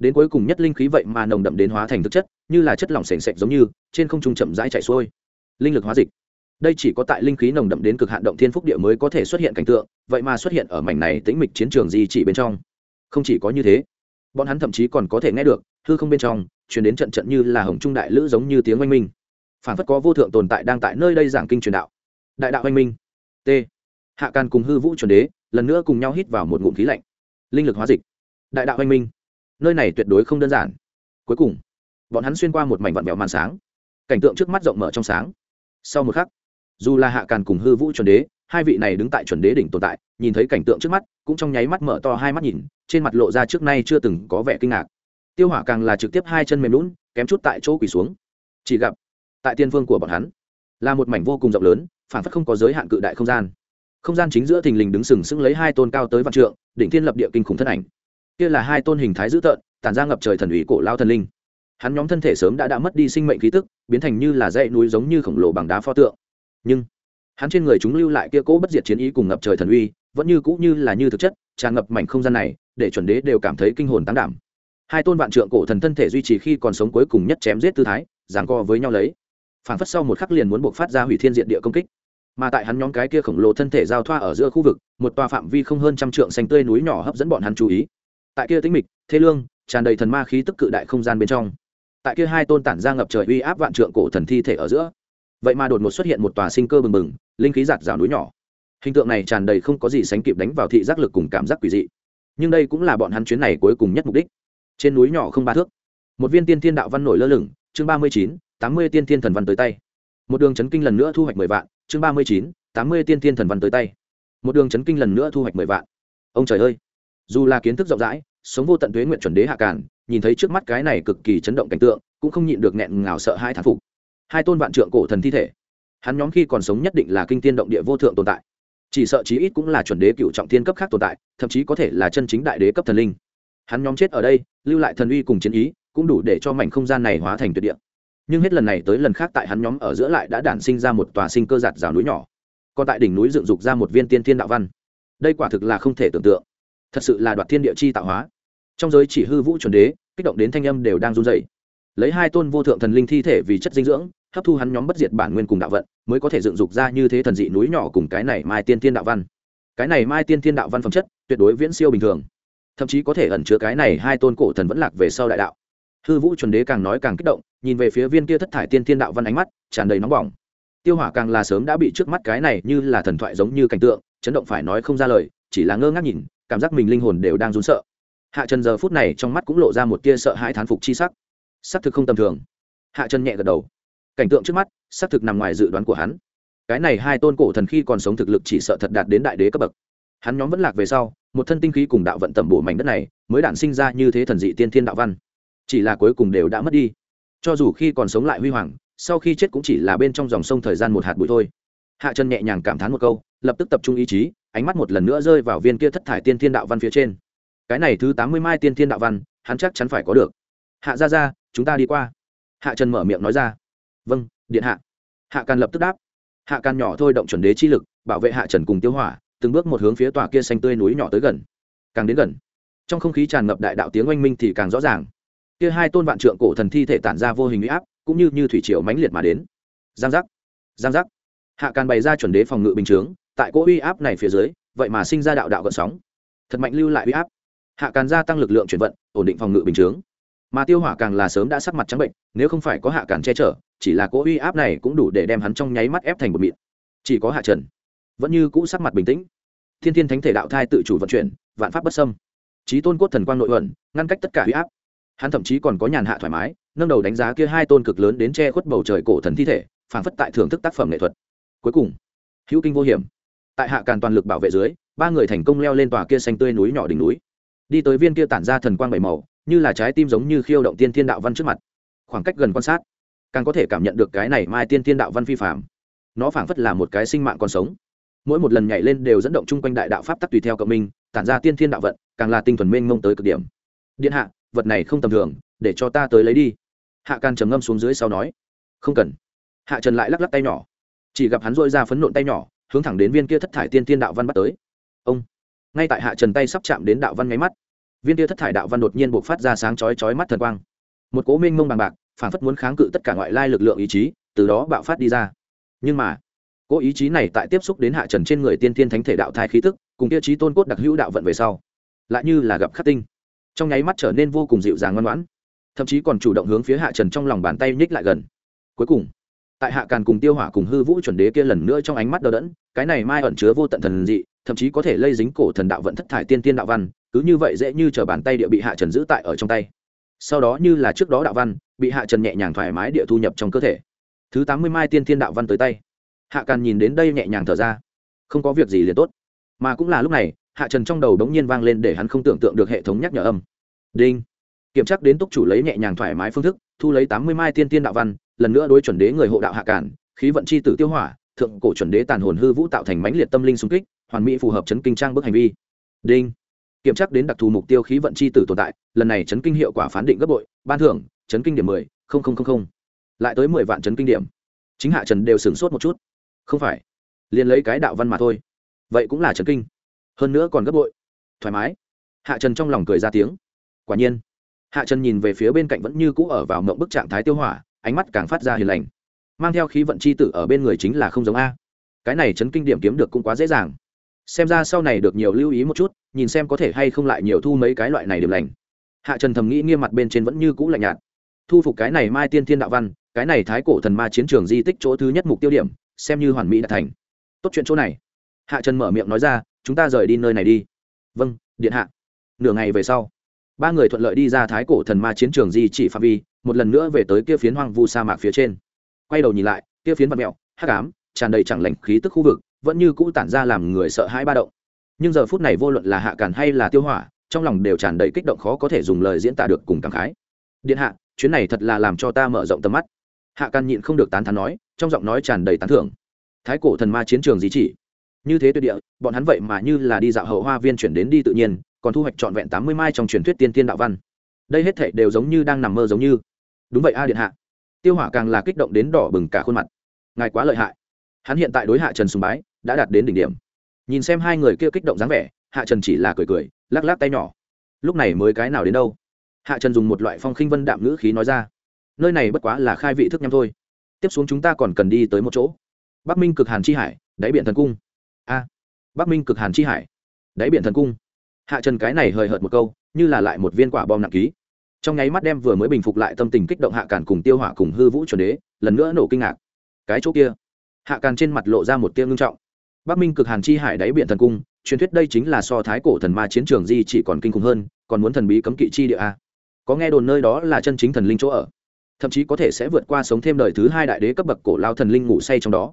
đến cuối cùng nhất linh khí vậy mà nồng đậm đến hóa thành thực chất, như là chất lỏng sền sệt sệch giống như, trên không trung chậm rãi chạy xuôi. Linh lực hóa dịch. Đây chỉ có tại linh khí nồng đậm đến cực hạn động thiên phúc địa mới có thể xuất hiện cảnh tượng, vậy mà xuất hiện ở mảnh này tĩnh mịch chiến trường di chỉ bên trong. Không chỉ có như thế, bọn hắn thậm chí còn có thể nghe được, hư không bên trong chuyển đến trận trận như là hồng trung đại lữ giống như tiếng oanh minh. Phản phất có vô thượng tồn tại đang tại nơi đây giảng kinh truyền đạo. Đại đạo oanh minh. T. Hạ càn cùng hư vũ chuẩn đế, lần nữa cùng nhau hít vào một ngụm khí lạnh. Linh lực hóa dịch. Đại đạo oanh minh nơi này tuyệt đối không đơn giản. Cuối cùng, bọn hắn xuyên qua một mảnh vặn vẹo màn sáng. Cảnh tượng trước mắt rộng mở trong sáng. Sau một khắc, dù là hạ càn cùng hư vũ chuẩn đế, hai vị này đứng tại chuẩn đế đỉnh tồn tại, nhìn thấy cảnh tượng trước mắt, cũng trong nháy mắt mở to hai mắt nhìn, trên mặt lộ ra trước nay chưa từng có vẻ kinh ngạc. Tiêu hỏa càng là trực tiếp hai chân mềm lún, kém chút tại chỗ quỳ xuống. Chỉ gặp, tại tiên vương của bọn hắn, là một mảnh vô cùng rộng lớn, phản phất không có giới hạn cự đại không gian. Không gian chính giữa thình lình đứng sừng sững lấy hai tôn cao tới vạn trượng, đỉnh thiên lập địa kinh khủng thân ảnh kia là hai tôn hình thái dữ tợn, tản ra ngập trời thần ủy cổ lao thần linh. Hắn nhóm thân thể sớm đã đã mất đi sinh mệnh khí tức, biến thành như là dãy núi giống như khổng lồ bằng đá pho tượng. Nhưng, hắn trên người chúng lưu lại kia cỗ bất diệt chiến ý cùng ngập trời thần uy, vẫn như cũ như là như thực chất, tràn ngập mảnh không gian này, để chuẩn đế đều cảm thấy kinh hồn tán đảm. Hai tôn vạn trượng cổ thần thân thể duy trì khi còn sống cuối cùng nhất chém giết tư thái giảng co với nhau lấy. Phản phất sau một khắc liền muốn buộc phát ra hủy thiên diện địa công kích. Mà tại hắn nhóm cái kia khổng lồ thân thể giao thoa ở giữa khu vực, một tòa phạm vi không hơn trăm trượng xanh tươi núi nhỏ hấp dẫn bọn hắn chú ý tại kia tĩnh mịch thế lương, tràn đầy thần ma khí tức cự đại không gian bên trong. Tại kia hai tôn tản ra ngập trời uy áp vạn trượng cổ thần thi thể ở giữa. Vậy mà đột ngột xuất hiện một tòa sinh cơ bừng bừng, linh khí giạt rào núi nhỏ. Hình tượng này tràn đầy không có gì sánh kịp đánh vào thị giác lực cùng cảm giác quỷ dị. Nhưng đây cũng là bọn hắn chuyến này cuối cùng nhất mục đích. Trên núi nhỏ không ba thước. Một viên tiên thiên đạo văn nổi lơ lửng, chương ba mươi chín, tám mươi tiên thiên thần văn tới tay. Một đường chấn kinh lần nữa thu hoạch mười vạn, chương ba mươi chín, tám mươi tiên thiên thần văn tới tay. Một đường chấn kinh lần nữa thu hoạch mười vạn. Ông trời ơi! Dù là kiến thức rộng rãi, sống vô tận tuế nguyện chuẩn đế hạ cản nhìn thấy trước mắt cái này cực kỳ chấn động cảnh tượng, cũng không nhịn được nghẹn ngào sợ hai thán phục. Hai tôn vạn trượng cổ thần thi thể. Hắn nhóm khi còn sống nhất định là kinh tiên động địa vô thượng tồn tại. Chỉ sợ chí ít cũng là chuẩn đế cựu trọng thiên cấp khác tồn tại, thậm chí có thể là chân chính đại đế cấp thần linh. Hắn nhóm chết ở đây, lưu lại thần uy cùng chiến ý, cũng đủ để cho mảnh không gian này hóa thành tuyệt địa. Nhưng hết lần này tới lần khác tại hắn nhóm ở giữa lại đã đản sinh ra một tòa sinh cơ giạt rào núi nhỏ. Còn tại đỉnh núi dựng dục ra một viên tiên thiên đạo văn. Đây quả thực là không thể tưởng tượng thật sự là đoạt thiên địa chi tạo hóa. Trong giới chỉ hư vũ chuẩn đế, kích động đến thanh âm đều đang run dày lấy hai tôn vô thượng thần linh thi thể vì chất dinh dưỡng, hấp thu hắn nhóm bất diệt bản nguyên cùng đạo vận, mới có thể dựng dục ra như thế thần dị núi nhỏ cùng cái này mai tiên thiên đạo văn. Cái này mai tiên thiên đạo văn phẩm chất, tuyệt đối viễn siêu bình thường. Thậm chí có thể ẩn chứa cái này hai tôn cổ thần vẫn lạc về sau đại đạo. Hư vũ chuẩn đế càng nói càng kích động, nhìn về phía viên kia thất thải tiên thiên đạo văn ánh mắt, tràn đầy nóng bỏng. Tiêu hỏa càng là sớm đã bị trước mắt cái này như là thần thoại giống như cảnh tượng, chấn động phải nói không ra lời, chỉ là ngơ ngác nhìn cảm giác mình linh hồn đều đang run sợ. Hạ trần giờ phút này trong mắt cũng lộ ra một tia sợ hãi thán phục chi sắc. Sắc thực không tầm thường. Hạ trần nhẹ gật đầu. Cảnh tượng trước mắt xác thực nằm ngoài dự đoán của hắn. Cái này hai tôn cổ thần khi còn sống thực lực chỉ sợ thật đạt đến đại đế cấp bậc. Hắn nhóm vẫn lạc về sau, một thân tinh khí cùng đạo vận tẩm bổ mảnh đất này, mới đản sinh ra như thế thần dị tiên thiên đạo văn. Chỉ là cuối cùng đều đã mất đi. Cho dù khi còn sống lại huy hoàng, sau khi chết cũng chỉ là bên trong dòng sông thời gian một hạt bụi thôi. Hạ trần nhẹ nhàng cảm thán một câu, lập tức tập trung ý chí ánh mắt một lần nữa rơi vào viên kia thất thải tiên thiên đạo văn phía trên. Cái này thứ tám mươi mai tiên thiên đạo văn, hắn chắc chắn phải có được. Hạ ra ra chúng ta đi qua. Hạ trần mở miệng nói ra. Vâng điện hạ. Hạ càn lập tức đáp. Hạ càn nhỏ thôi động chuẩn đế chi lực, bảo vệ hạ trần cùng tiêu hỏa, từng bước một hướng phía tòa kia xanh tươi núi nhỏ tới gần. Càng đến gần, trong không khí tràn ngập đại đạo tiếng oanh minh thì càng rõ ràng. Kia hai tôn vạn trượng cổ thần thi thể tản ra vô hình uy áp, cũng như như thủy triều mãnh liệt mà đến. Giang giác giang giác. Hạ càn bày ra chuẩn đế phòng ngự bình chướng tại cỗ uy áp này phía dưới, vậy mà sinh ra đạo đạo gợn sóng. Thật mạnh lưu lại uy áp. Hạ càn gia tăng lực lượng chuyển vận, ổn định phòng ngự bình chướng. Mà tiêu hỏa càng là sớm đã sắc mặt trắng bệnh, nếu không phải có hạ càn che chở, chỉ là cỗ uy áp này cũng đủ để đem hắn trong nháy mắt ép thành một mịn. Chỉ có hạ trần vẫn như cũ sắc mặt bình tĩnh. Thiên thiên thánh thể đạo thai tự chủ vận chuyển, vạn pháp bất sâm trí tôn cốt thần quang nội ẩn, ngăn cách tất cả huy áp. Hắn thậm chí còn có nhàn hạ thoải mái, nâng đầu đánh giá kia hai tôn cực lớn đến che khuất bầu trời cổ thần thi thể, phảng phất tại thưởng thức tác phẩm nghệ thuật. Cuối cùng, hữu kinh vô hiểm tại hạ càn toàn lực bảo vệ dưới, ba người thành công leo lên tòa kia xanh tươi núi nhỏ đỉnh núi. Đi tới viên kia tản ra thần quang bảy màu, như là trái tim giống như khiêu động tiên thiên đạo văn trước mặt. Khoảng cách gần quan sát, càng có thể cảm nhận được cái này mai tiên thiên đạo văn phi phạm nó phảng phất là một cái sinh mạng còn sống. Mỗi một lần nhảy lên đều dẫn động chung quanh đại đạo pháp tắc tùy theo cộng minh, tản ra tiên thiên đạo vận, càng là tinh thuần mênh mông tới cực điểm. Điện hạ, vật này không tầm thường, để cho ta tới lấy đi. Hạ can trầm ngâm xuống dưới sau nói, không cần. Hạ trần lại lắc lắc tay nhỏ. Chỉ gặp hắn dội ra phấn nộn tay nhỏ hướng thẳng đến viên kia thất thải tiên tiên đạo văn bắt tới. Ông, ngay tại hạ trần tay sắp chạm đến đạo văn nháy mắt, viên kia thất thải đạo văn đột nhiên buộc phát ra sáng chói chói mắt thần quang. Một cố minh mông bằng bạc phản phất muốn kháng cự tất cả ngoại lai lực lượng ý chí, từ đó bạo phát đi ra. Nhưng mà cố ý chí này tại tiếp xúc đến hạ trần trên người tiên tiên thánh thể đạo thai khí tức, cùng kia trí tôn cốt đặc hữu đạo vận về sau, lại như là gặp khắc tinh. Trong nháy mắt trở nên vô cùng dịu dàng ngoan ngoãn, thậm chí còn chủ động hướng phía hạ trần trong lòng bàn tay nhích lại gần. Cuối cùng tại hạ càn cùng tiêu hỏa cùng hư vũ chuẩn đế kia lần nữa trong ánh mắt đờ đẫn, cái này mai ẩn chứa vô tận thần dị, thậm chí có thể lây dính cổ thần đạo vận thất thải tiên tiên đạo văn, cứ như vậy dễ như t bàn tay địa bị hạ trần giữ tại ở trong tay. Sau đó như là trước đó đạo văn, bị hạ trần nhẹ nhàng thoải mái địa thu nhập trong cơ thể. Thứ tám mươi mai tiên tiên đạo văn tới tay. Hạ càn nhìn đến đây nhẹ nhàng thở ra. Không có việc gì liền tốt. Mà cũng là lúc này, hạ trần trong đầu đống nhiên vang lên để hắn không tưởng tượng được hệ thống nhắc nhở âm. Đinh. Kiểm tra đến túc chủ lấy nhẹ nhàng thoải mái phương thức, thu lấy tám mươi mai tiên tiên đạo văn lần nữa đối chuẩn đế người hộ đạo hạ cản, khí vận c h i tử tiêu hỏa, thượng cổ chuẩn đế tàn hồn hư vũ tạo thành mãnh liệt tâm linh xung kích, hoàn mỹ phù hợp chấn kinh trang bức hành vi. Đinh. Kiểm tra đến đặc thù mục tiêu khí vận c h i tử tồn tại, lần này chấn kinh hiệu quả phán định gấp bội, ban thưởng, chấn kinh điểm mười, không không không không. Lại tới mười vạn chấn kinh điểm. Chính hạ trần đều sửng sốt một chút. Không phải. Liền lấy cái đạo văn mà thôi. Vậy cũng là chấn kinh. Hơn nữa còn gấp bội. Thoải mái. Hạ trần trong lòng cười ra tiếng. Quả nhiên. Hạ trần nhìn về phía bên cạnh vẫn như cũ ở vào mộng bức trạng thái tiêu hỏa ánh mắt càng phát ra hiền lành. Mang theo khí vận c h i tử ở bên người chính là không giống a. Cái này chấn kinh điểm kiếm được cũng quá dễ dàng. Xem ra sau này được nhiều lưu ý một chút, nhìn xem có thể hay không lại nhiều thu mấy cái loại này điểm lành. Hạ trần thầm nghĩ nghiêm mặt bên trên vẫn như cũ lạnh nhạt. Thu phục cái này mai tiên thiên đạo văn, cái này thái cổ thần ma chiến trường di tích chỗ thứ nhất mục tiêu điểm, xem như hoàn mỹ đã thành. Tốt chuyện chỗ này. Hạ trần mở miệng nói ra, chúng ta rời đi nơi này đi. Vâng điện hạ. Nửa ngày về sau ba người thuận lợi đi ra thái cổ thần ma chiến trường di chỉ phạm vi, một lần nữa về tới kia phiến hoang vu sa mạc phía trên. Quay đầu nhìn lại, kia phiến vật mẹo, hắc ám, tràn đầy chẳng lành khí tức khu vực, vẫn như cũ tản ra làm người sợ hãi ba động. Nhưng giờ phút này vô luận là hạ càn hay là tiêu hỏa, trong lòng đều tràn đầy kích động khó có thể dùng lời diễn tả được cùng cảm khái. Điện hạ, chuyến này thật là làm cho ta mở rộng tầm mắt. Hạ càn nhịn không được tán thán nói, trong giọng nói tràn đầy tán thưởng. Thái cổ thần ma chiến trường di chỉ. Như thế tuyệt địa, bọn hắn vậy mà như là đi dạo hậu hoa viên chuyển đến đi tự nhiên còn thu hoạch trọn vẹn tám mươi mai trong truyền thuyết tiên tiên đạo văn. Đây hết thảy đều giống như đang nằm mơ giống như. Đúng vậy a điện hạ. Tiêu hỏa càng là kích động đến đỏ bừng cả khuôn mặt. Ngài quá lợi hại. Hắn hiện tại đối hạ trần sùng bái, đã đạt đến đỉnh điểm. Nhìn xem hai người kia kích động dáng vẻ, hạ trần chỉ là cười cười, lắc lắc tay nhỏ. Lúc này mới cái nào đến đâu? Hạ trần dùng một loại phong khinh vân đạm ngữ khí nói ra. Nơi này bất quá là khai vị thức nhắm thôi. Tiếp xuống chúng ta còn cần đi tới một chỗ. Bắc minh cực hàn chi hải, đáy biển thần cung. A. Bắc minh cực hàn chi hải, đáy biển thần cung hạ trần cái này hời hợt một câu, như là lại một viên quả bom nặng ký. Trong nháy mắt đem vừa mới bình phục lại tâm tình kích động hạ càn cùng tiêu hỏa cùng hư vũ chuẩn đế, lần nữa nổ kinh ngạc. Cái chỗ kia, hạ càn trên mặt lộ ra một tiêu ngưng trọng. Bắc minh cực hàn chi hải đáy biển thần cung, truyền thuyết đây chính là so thái cổ thần ma chiến trường di chỉ còn kinh khủng hơn, còn muốn thần bí cấm kỵ chi địa a. Có nghe đồn nơi đó là chân chính thần linh chỗ ở. Thậm chí có thể sẽ vượt qua sống thêm đời thứ hai đại đế cấp bậc cổ lao thần linh ngủ say trong đó.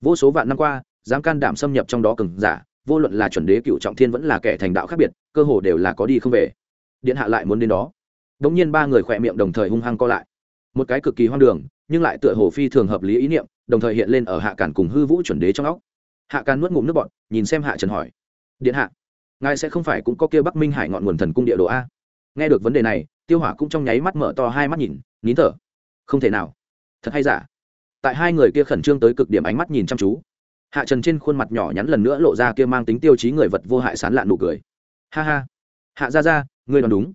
Vô số vạn năm qua, dám can đảm xâm nhập trong đó cừng giả vô luận là chuẩn đế cựu trọng thiên vẫn là kẻ thành đạo khác biệt, cơ hồ đều là có đi không về. Điện hạ lại muốn đến đó. Đống nhiên ba người khỏe miệng đồng thời hung hăng co lại. Một cái cực kỳ hoang đường, nhưng lại tựa hồ phi thường hợp lý ý niệm, đồng thời hiện lên ở hạ cản cùng hư vũ chuẩn đế trong óc. Hạ càn nuốt ngụm nước bọt, nhìn xem hạ trần hỏi. Điện hạ, ngài sẽ không phải cũng có kia bắc minh hải ngọn nguồn thần cung địa đồ a? Nghe được vấn đề này, tiêu hỏa cũng trong nháy mắt mở to hai mắt nhìn, nín thở. Không thể nào. Thật hay giả? Tại hai người kia khẩn trương tới cực điểm ánh mắt nhìn chăm chú hạ trần trên khuôn mặt nhỏ nhắn lần nữa lộ ra kia mang tính tiêu chí người vật vô hại sán lạn nụ cười. Ha ha. Hạ ra ra ngươi đoán đúng.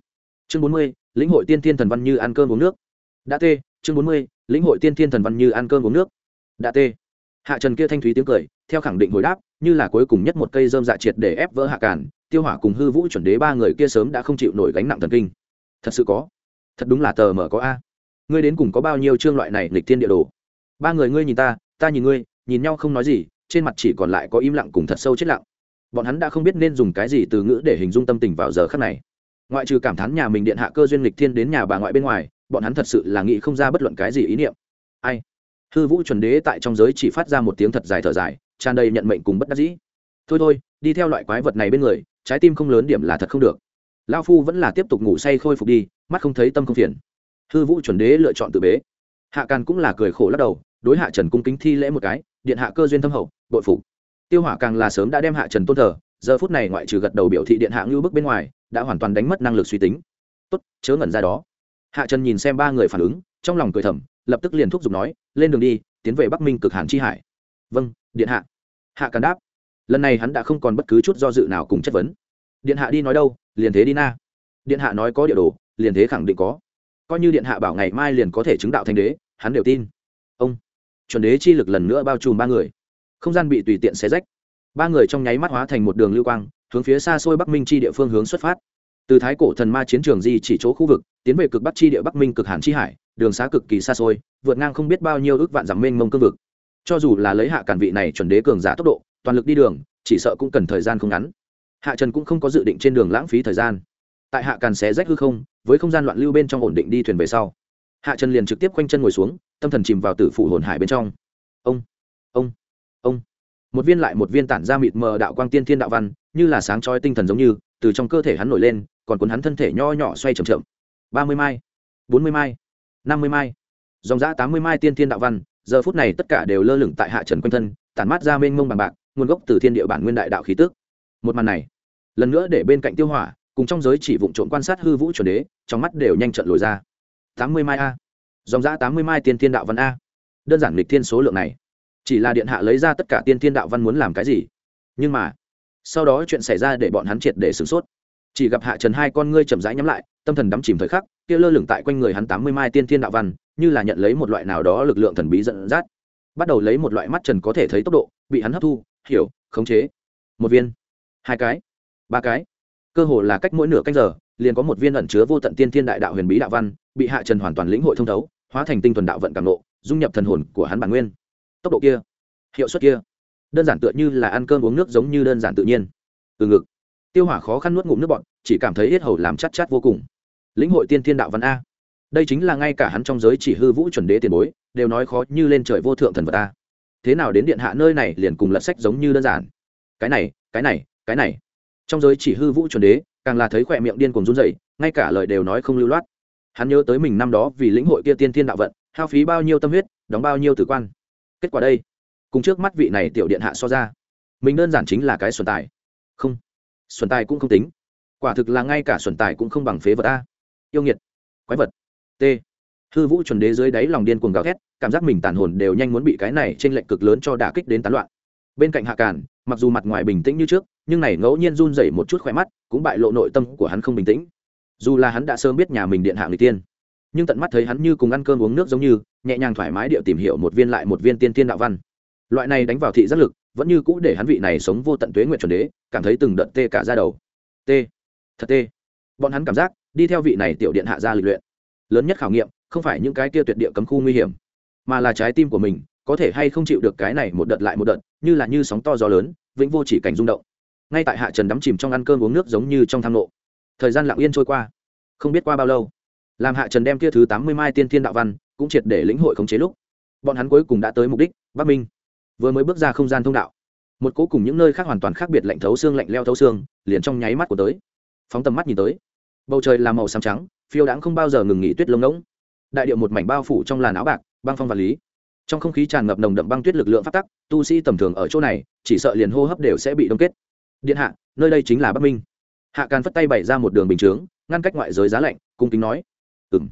Chương bốn mươi lĩnh hội tiên thiên thần văn như ăn cơm uống nước. Đã tê chương bốn mươi lĩnh hội tiên thiên thần văn như ăn cơm uống nước. Đã tê. Hạ trần kia thanh thúy tiếng cười theo khẳng định hồi đáp như là cuối cùng nhất một cây dơm dạ triệt để ép vỡ hạ cản, tiêu hỏa cùng hư vũ chuẩn đế ba người kia sớm đã không chịu nổi gánh nặng thần kinh. Thật sự có. Thật đúng là tờ mở có a. Ngươi đến cùng có bao nhiêu chương loại này lịch thiên địa đồ? Ba người ngươi nhìn ta ta nhìn ngươi nhìn nhau không nói gì trên mặt chỉ còn lại có im lặng cùng thật sâu chết lặng. Bọn hắn đã không biết nên dùng cái gì từ ngữ để hình dung tâm tình vào giờ khắc này. Ngoại trừ cảm thán nhà mình điện hạ cơ duyên lịch thiên đến nhà bà ngoại bên ngoài, bọn hắn thật sự là nghĩ không ra bất luận cái gì ý niệm. Ai? Hư vũ chuẩn đế tại trong giới chỉ phát ra một tiếng thật dài thở dài, tràn đầy nhận mệnh cùng bất đắc dĩ. Thôi thôi, đi theo loại quái vật này bên người, trái tim không lớn điểm là thật không được. Lao phu vẫn là tiếp tục ngủ say khôi phục đi, mắt không thấy tâm không phiền. Hư vũ chuẩn đế lựa chọn tự bế. Hạ càn cũng là cười khổ lắc đầu, đối hạ trần cung kính thi lễ một cái điện hạ cơ duyên thâm hậu, bội phục. Tiêu hỏa càng là sớm đã đem hạ trần tôn thờ, giờ phút này ngoại trừ gật đầu biểu thị điện hạ ngưu bức bên ngoài, đã hoàn toàn đánh mất năng lực suy tính. Tốt, chớ ngẩn ra đó. Hạ trần nhìn xem ba người phản ứng, trong lòng cười thầm, lập tức liền thúc giục nói, lên đường đi, tiến về bắc minh cực hàn chi hải. Vâng điện hạ. Hạ càn đáp. Lần này hắn đã không còn bất cứ chút do dự nào cùng chất vấn. Điện hạ đi nói đâu? Liền thế đi na. Điện hạ nói có địa đồ, liền thế khẳng định có. Coi như điện hạ bảo ngày mai liền có thể chứng đạo thành đế, hắn đều tin chuẩn đế chi lực lần nữa bao trùm ba người. Không gian bị tùy tiện xé rách. Ba người trong nháy mắt hóa thành một đường lưu quang, hướng phía xa xôi bắc minh chi địa phương hướng xuất phát. Từ thái cổ thần ma chiến trường di chỉ chỗ khu vực, tiến về cực bắc chi địa bắc minh cực hàn chi hải, đường xá cực kỳ xa xôi, vượt ngang không biết bao nhiêu ước vạn dặm mênh mông cương vực. Cho dù là lấy hạ cản vị này chuẩn đế cường giả tốc độ, toàn lực đi đường, chỉ sợ cũng cần thời gian không ngắn. Hạ trần cũng không có dự định trên đường lãng phí thời gian. Tại hạ càn xé rách hư không, với không gian loạn lưu bên trong ổn định đi thuyền về sau hạ trần liền trực tiếp quanh chân ngồi xuống, tâm thần chìm vào tử phủ hồn hải bên trong. Ông ông ông. Một viên lại một viên tản ra mịt mờ đạo quang tiên thiên đạo văn, như là sáng trói tinh thần giống như, từ trong cơ thể hắn nổi lên, còn cuốn hắn thân thể nho nhỏ xoay chậm chậm. Ba mươi mai, bốn mươi mai, năm mươi mai. Dòng giã tám mươi mai tiên thiên đạo văn, giờ phút này tất cả đều lơ lửng tại hạ trần quanh thân, tản mát ra mênh mông bằng bạc, nguồn gốc từ thiên địa bản nguyên đại đạo khí tức. Một màn này, lần nữa để bên cạnh tiêu hỏa, cùng trong giới chỉ vụng trộn quan sát hư vũ chuẩn đế, trong mắt đều nhanh trận lồi ra tám mươi mai a. Dòng giã tám mươi mai tiên thiên đạo văn a. Đơn giản lịch thiên số lượng này. Chỉ là điện hạ lấy ra tất cả tiên thiên đạo văn muốn làm cái gì? Nhưng mà, sau đó chuyện xảy ra để bọn hắn triệt để sửng sốt. Chỉ gặp hạ trần hai con ngươi chậm rãi nhắm lại, tâm thần đắm chìm thời khắc, kia lơ lửng tại quanh người hắn tám mươi mai tiên thiên đạo văn, như là nhận lấy một loại nào đó lực lượng thần bí dẫn dắt. Bắt đầu lấy một loại mắt trần có thể thấy tốc độ, bị hắn hấp thu, hiểu, khống chế. Một viên, hai cái, ba cái. Cơ hồ là cách mỗi nửa canh giờ liền có một viên ẩn chứa vô tận tiên thiên đại đạo huyền bí đạo văn, bị hạ trần hoàn toàn lĩnh hội thông thấu, hóa thành tinh thuần đạo vận càng nộ dung nhập thần hồn của hắn bản nguyên. Tốc độ kia, hiệu suất kia, đơn giản tựa như là ăn cơm uống nước giống như đơn giản tự nhiên. Từ ngực, tiêu hỏa khó khăn nuốt ngụm nước bọn chỉ cảm thấy yết hầu làm chắc chát vô cùng. Lĩnh hội tiên thiên đạo văn a. Đây chính là ngay cả hắn trong giới chỉ hư vũ chuẩn đế tiền bối, đều nói khó như lên trời vô thượng thần vật ta thế nào đến điện hạ nơi này liền cùng lật sách giống như đơn giản. Cái này cái này cái này. Trong giới chỉ hư vũ chuẩn đế càng là thấy khỏe miệng điên cuồng run rẩy, ngay cả lời đều nói không lưu loát. Hắn nhớ tới mình năm đó vì lĩnh hội kia tiên thiên đạo vận hao phí bao nhiêu tâm huyết đóng bao nhiêu tử quan. Kết quả đây cùng trước mắt vị này tiểu điện hạ so ra mình đơn giản chính là cái xuân tài. Không xuân tài cũng không tính. Quả thực là ngay cả xuân tài cũng không bằng phế vật a. Yêu nghiệt quái vật. T. Hư vũ chuẩn đế dưới đáy lòng điên cuồng gào thét cảm giác mình tàn hồn đều nhanh muốn bị cái này trên lệnh cực lớn cho đả kích đến tán loạn. Bên cạnh hạ càn mặc dù mặt ngoài bình tĩnh như trước nhưng này ngẫu nhiên run rẩy một chút khỏe mắt, cũng bại lộ nội tâm của hắn không bình tĩnh. Dù là hắn đã sớm biết nhà mình điện hạ người tiên, nhưng tận mắt thấy hắn như cùng ăn cơm uống nước giống như, nhẹ nhàng thoải mái điệu tìm hiểu một viên lại một viên tiên tiên đạo văn. Loại này đánh vào thị giác lực, vẫn như cũ để hắn vị này sống vô tận tuế nguyện chuẩn đế, cảm thấy từng đợt tê cả ra đầu. Tê thật tê. Bọn hắn cảm giác, đi theo vị này tiểu điện hạ ra lịch luyện. Lớn nhất khảo nghiệm, không phải những cái kia tuyệt địa cấm khu nguy hiểm, mà là trái tim của mình, có thể hay không chịu được cái này một đợt lại một đợt, như là như sóng to gió lớn, vĩnh vô chỉ cảnh rung động ngay tại hạ trần đắm chìm trong ăn cơm uống nước giống như trong thang nộ. Thời gian lặng yên trôi qua. Không biết qua bao lâu, làm hạ trần đem kia thứ tám mươi mai tiên thiên đạo văn cũng triệt để lĩnh hội khống chế lúc, bọn hắn cuối cùng đã tới mục đích, bắc minh. Vừa mới bước ra không gian thông đạo, một cỗ cùng những nơi khác hoàn toàn khác biệt lạnh thấu xương lạnh leo thấu xương, liền trong nháy mắt của tới. Phóng tầm mắt nhìn tới, bầu trời là màu xám trắng, phiêu đãng không bao giờ ngừng nghỉ tuyết lông ngỗng. Đại điệu một mảnh bao phủ trong làn áo bạc, băng phong vật lý. Trong không khí tràn ngập nồng đậm băng tuyết lực lượng phát tắc, tu sĩ tầm thường ở chỗ này, chỉ sợ liền hô hấp đều sẽ bị đông kết điện hạ, nơi đây chính là bắc minh. Hạ càn phất tay bày ra một đường bình chướng, ngăn cách ngoại giới giá lạnh, cung kính nói. Ừ m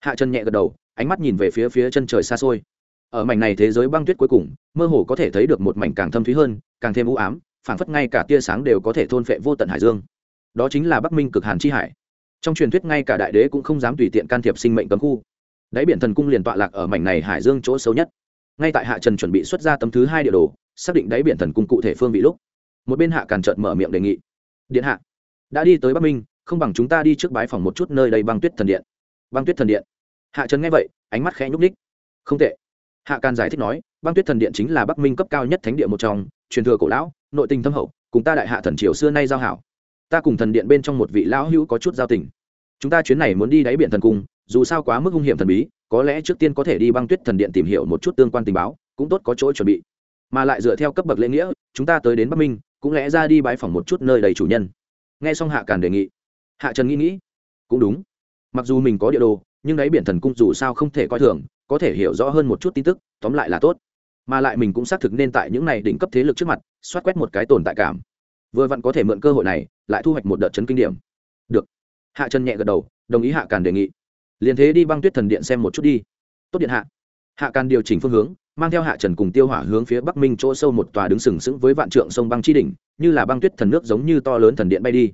hạ chân nhẹ gật đầu, ánh mắt nhìn về phía phía chân trời xa xôi. Ở mảnh này thế giới băng tuyết cuối cùng, mơ hồ có thể thấy được một mảnh càng thâm thúy hơn, càng thêm u ám, phảng phất ngay cả tia sáng đều có thể thôn phệ vô tận hải dương. Đó chính là bắc minh cực hàn chi hải. Trong truyền thuyết ngay cả đại đế cũng không dám tùy tiện can thiệp sinh mệnh cấm khu. Đáy biển thần cung liền tọa lạc ở mảnh này hải dương chỗ xấu nhất. Ngay tại hạ trần chuẩn bị xuất ra tấm thứ hai địa đồ, xác định đáy biển thần cung cụ thể phương vị lúc một bên hạ càn trợt mở miệng đề nghị. Điện hạ, đã đi tới bắc minh, không bằng chúng ta đi trước bái phòng một chút nơi đây băng tuyết thần điện. Băng tuyết thần điện. Hạ trần nghe vậy, ánh mắt khẽ nhúc ních không tệ. Hạ càn giải thích nói, băng tuyết thần điện chính là bắc minh cấp cao nhất thánh địa một trong, truyền thừa cổ lão, nội tình thâm hậu, cùng ta đại hạ thần triều xưa nay giao hảo. Ta cùng thần điện bên trong một vị lão hữu có chút giao tình. Chúng ta chuyến này muốn đi đáy biển thần cung, dù sao quá mức hung hiểm thần bí, có lẽ trước tiên có thể đi băng tuyết thần điện tìm hiểu một chút tương quan tình báo, cũng tốt có chỗ chuẩn bị. Mà lại dựa theo cấp bậc lễ nghĩa, chúng ta tới đến bắc minh cũng lẽ ra đi bãi phỏng một chút nơi đầy chủ nhân. Nghe xong hạ càn đề nghị. Hạ trần nghĩ nghĩ, cũng đúng. Mặc dù mình có địa đồ, nhưng đáy biển thần cung dù sao không thể coi thường, có thể hiểu rõ hơn một chút tin tức, tóm lại là tốt. Mà lại mình cũng xác thực nên tại những này đỉnh cấp thế lực trước mặt, xoát quét một cái tồn tại cảm. Vừa vặn có thể mượn cơ hội này, lại thu hoạch một đợt chấn kinh điểm. Được. Hạ trần nhẹ gật đầu, đồng ý hạ càn đề nghị. Liền thế đi băng tuyết thần điện xem một chút đi. Tốt điện hạ. Hạ càn điều chỉnh phương hướng mang theo hạ trần cùng tiêu hỏa hướng phía bắc minh chỗ sâu một tòa đứng sừng sững với vạn trượng sông băng chi đỉnh, như là băng tuyết thần nước giống như to lớn thần điện bay đi.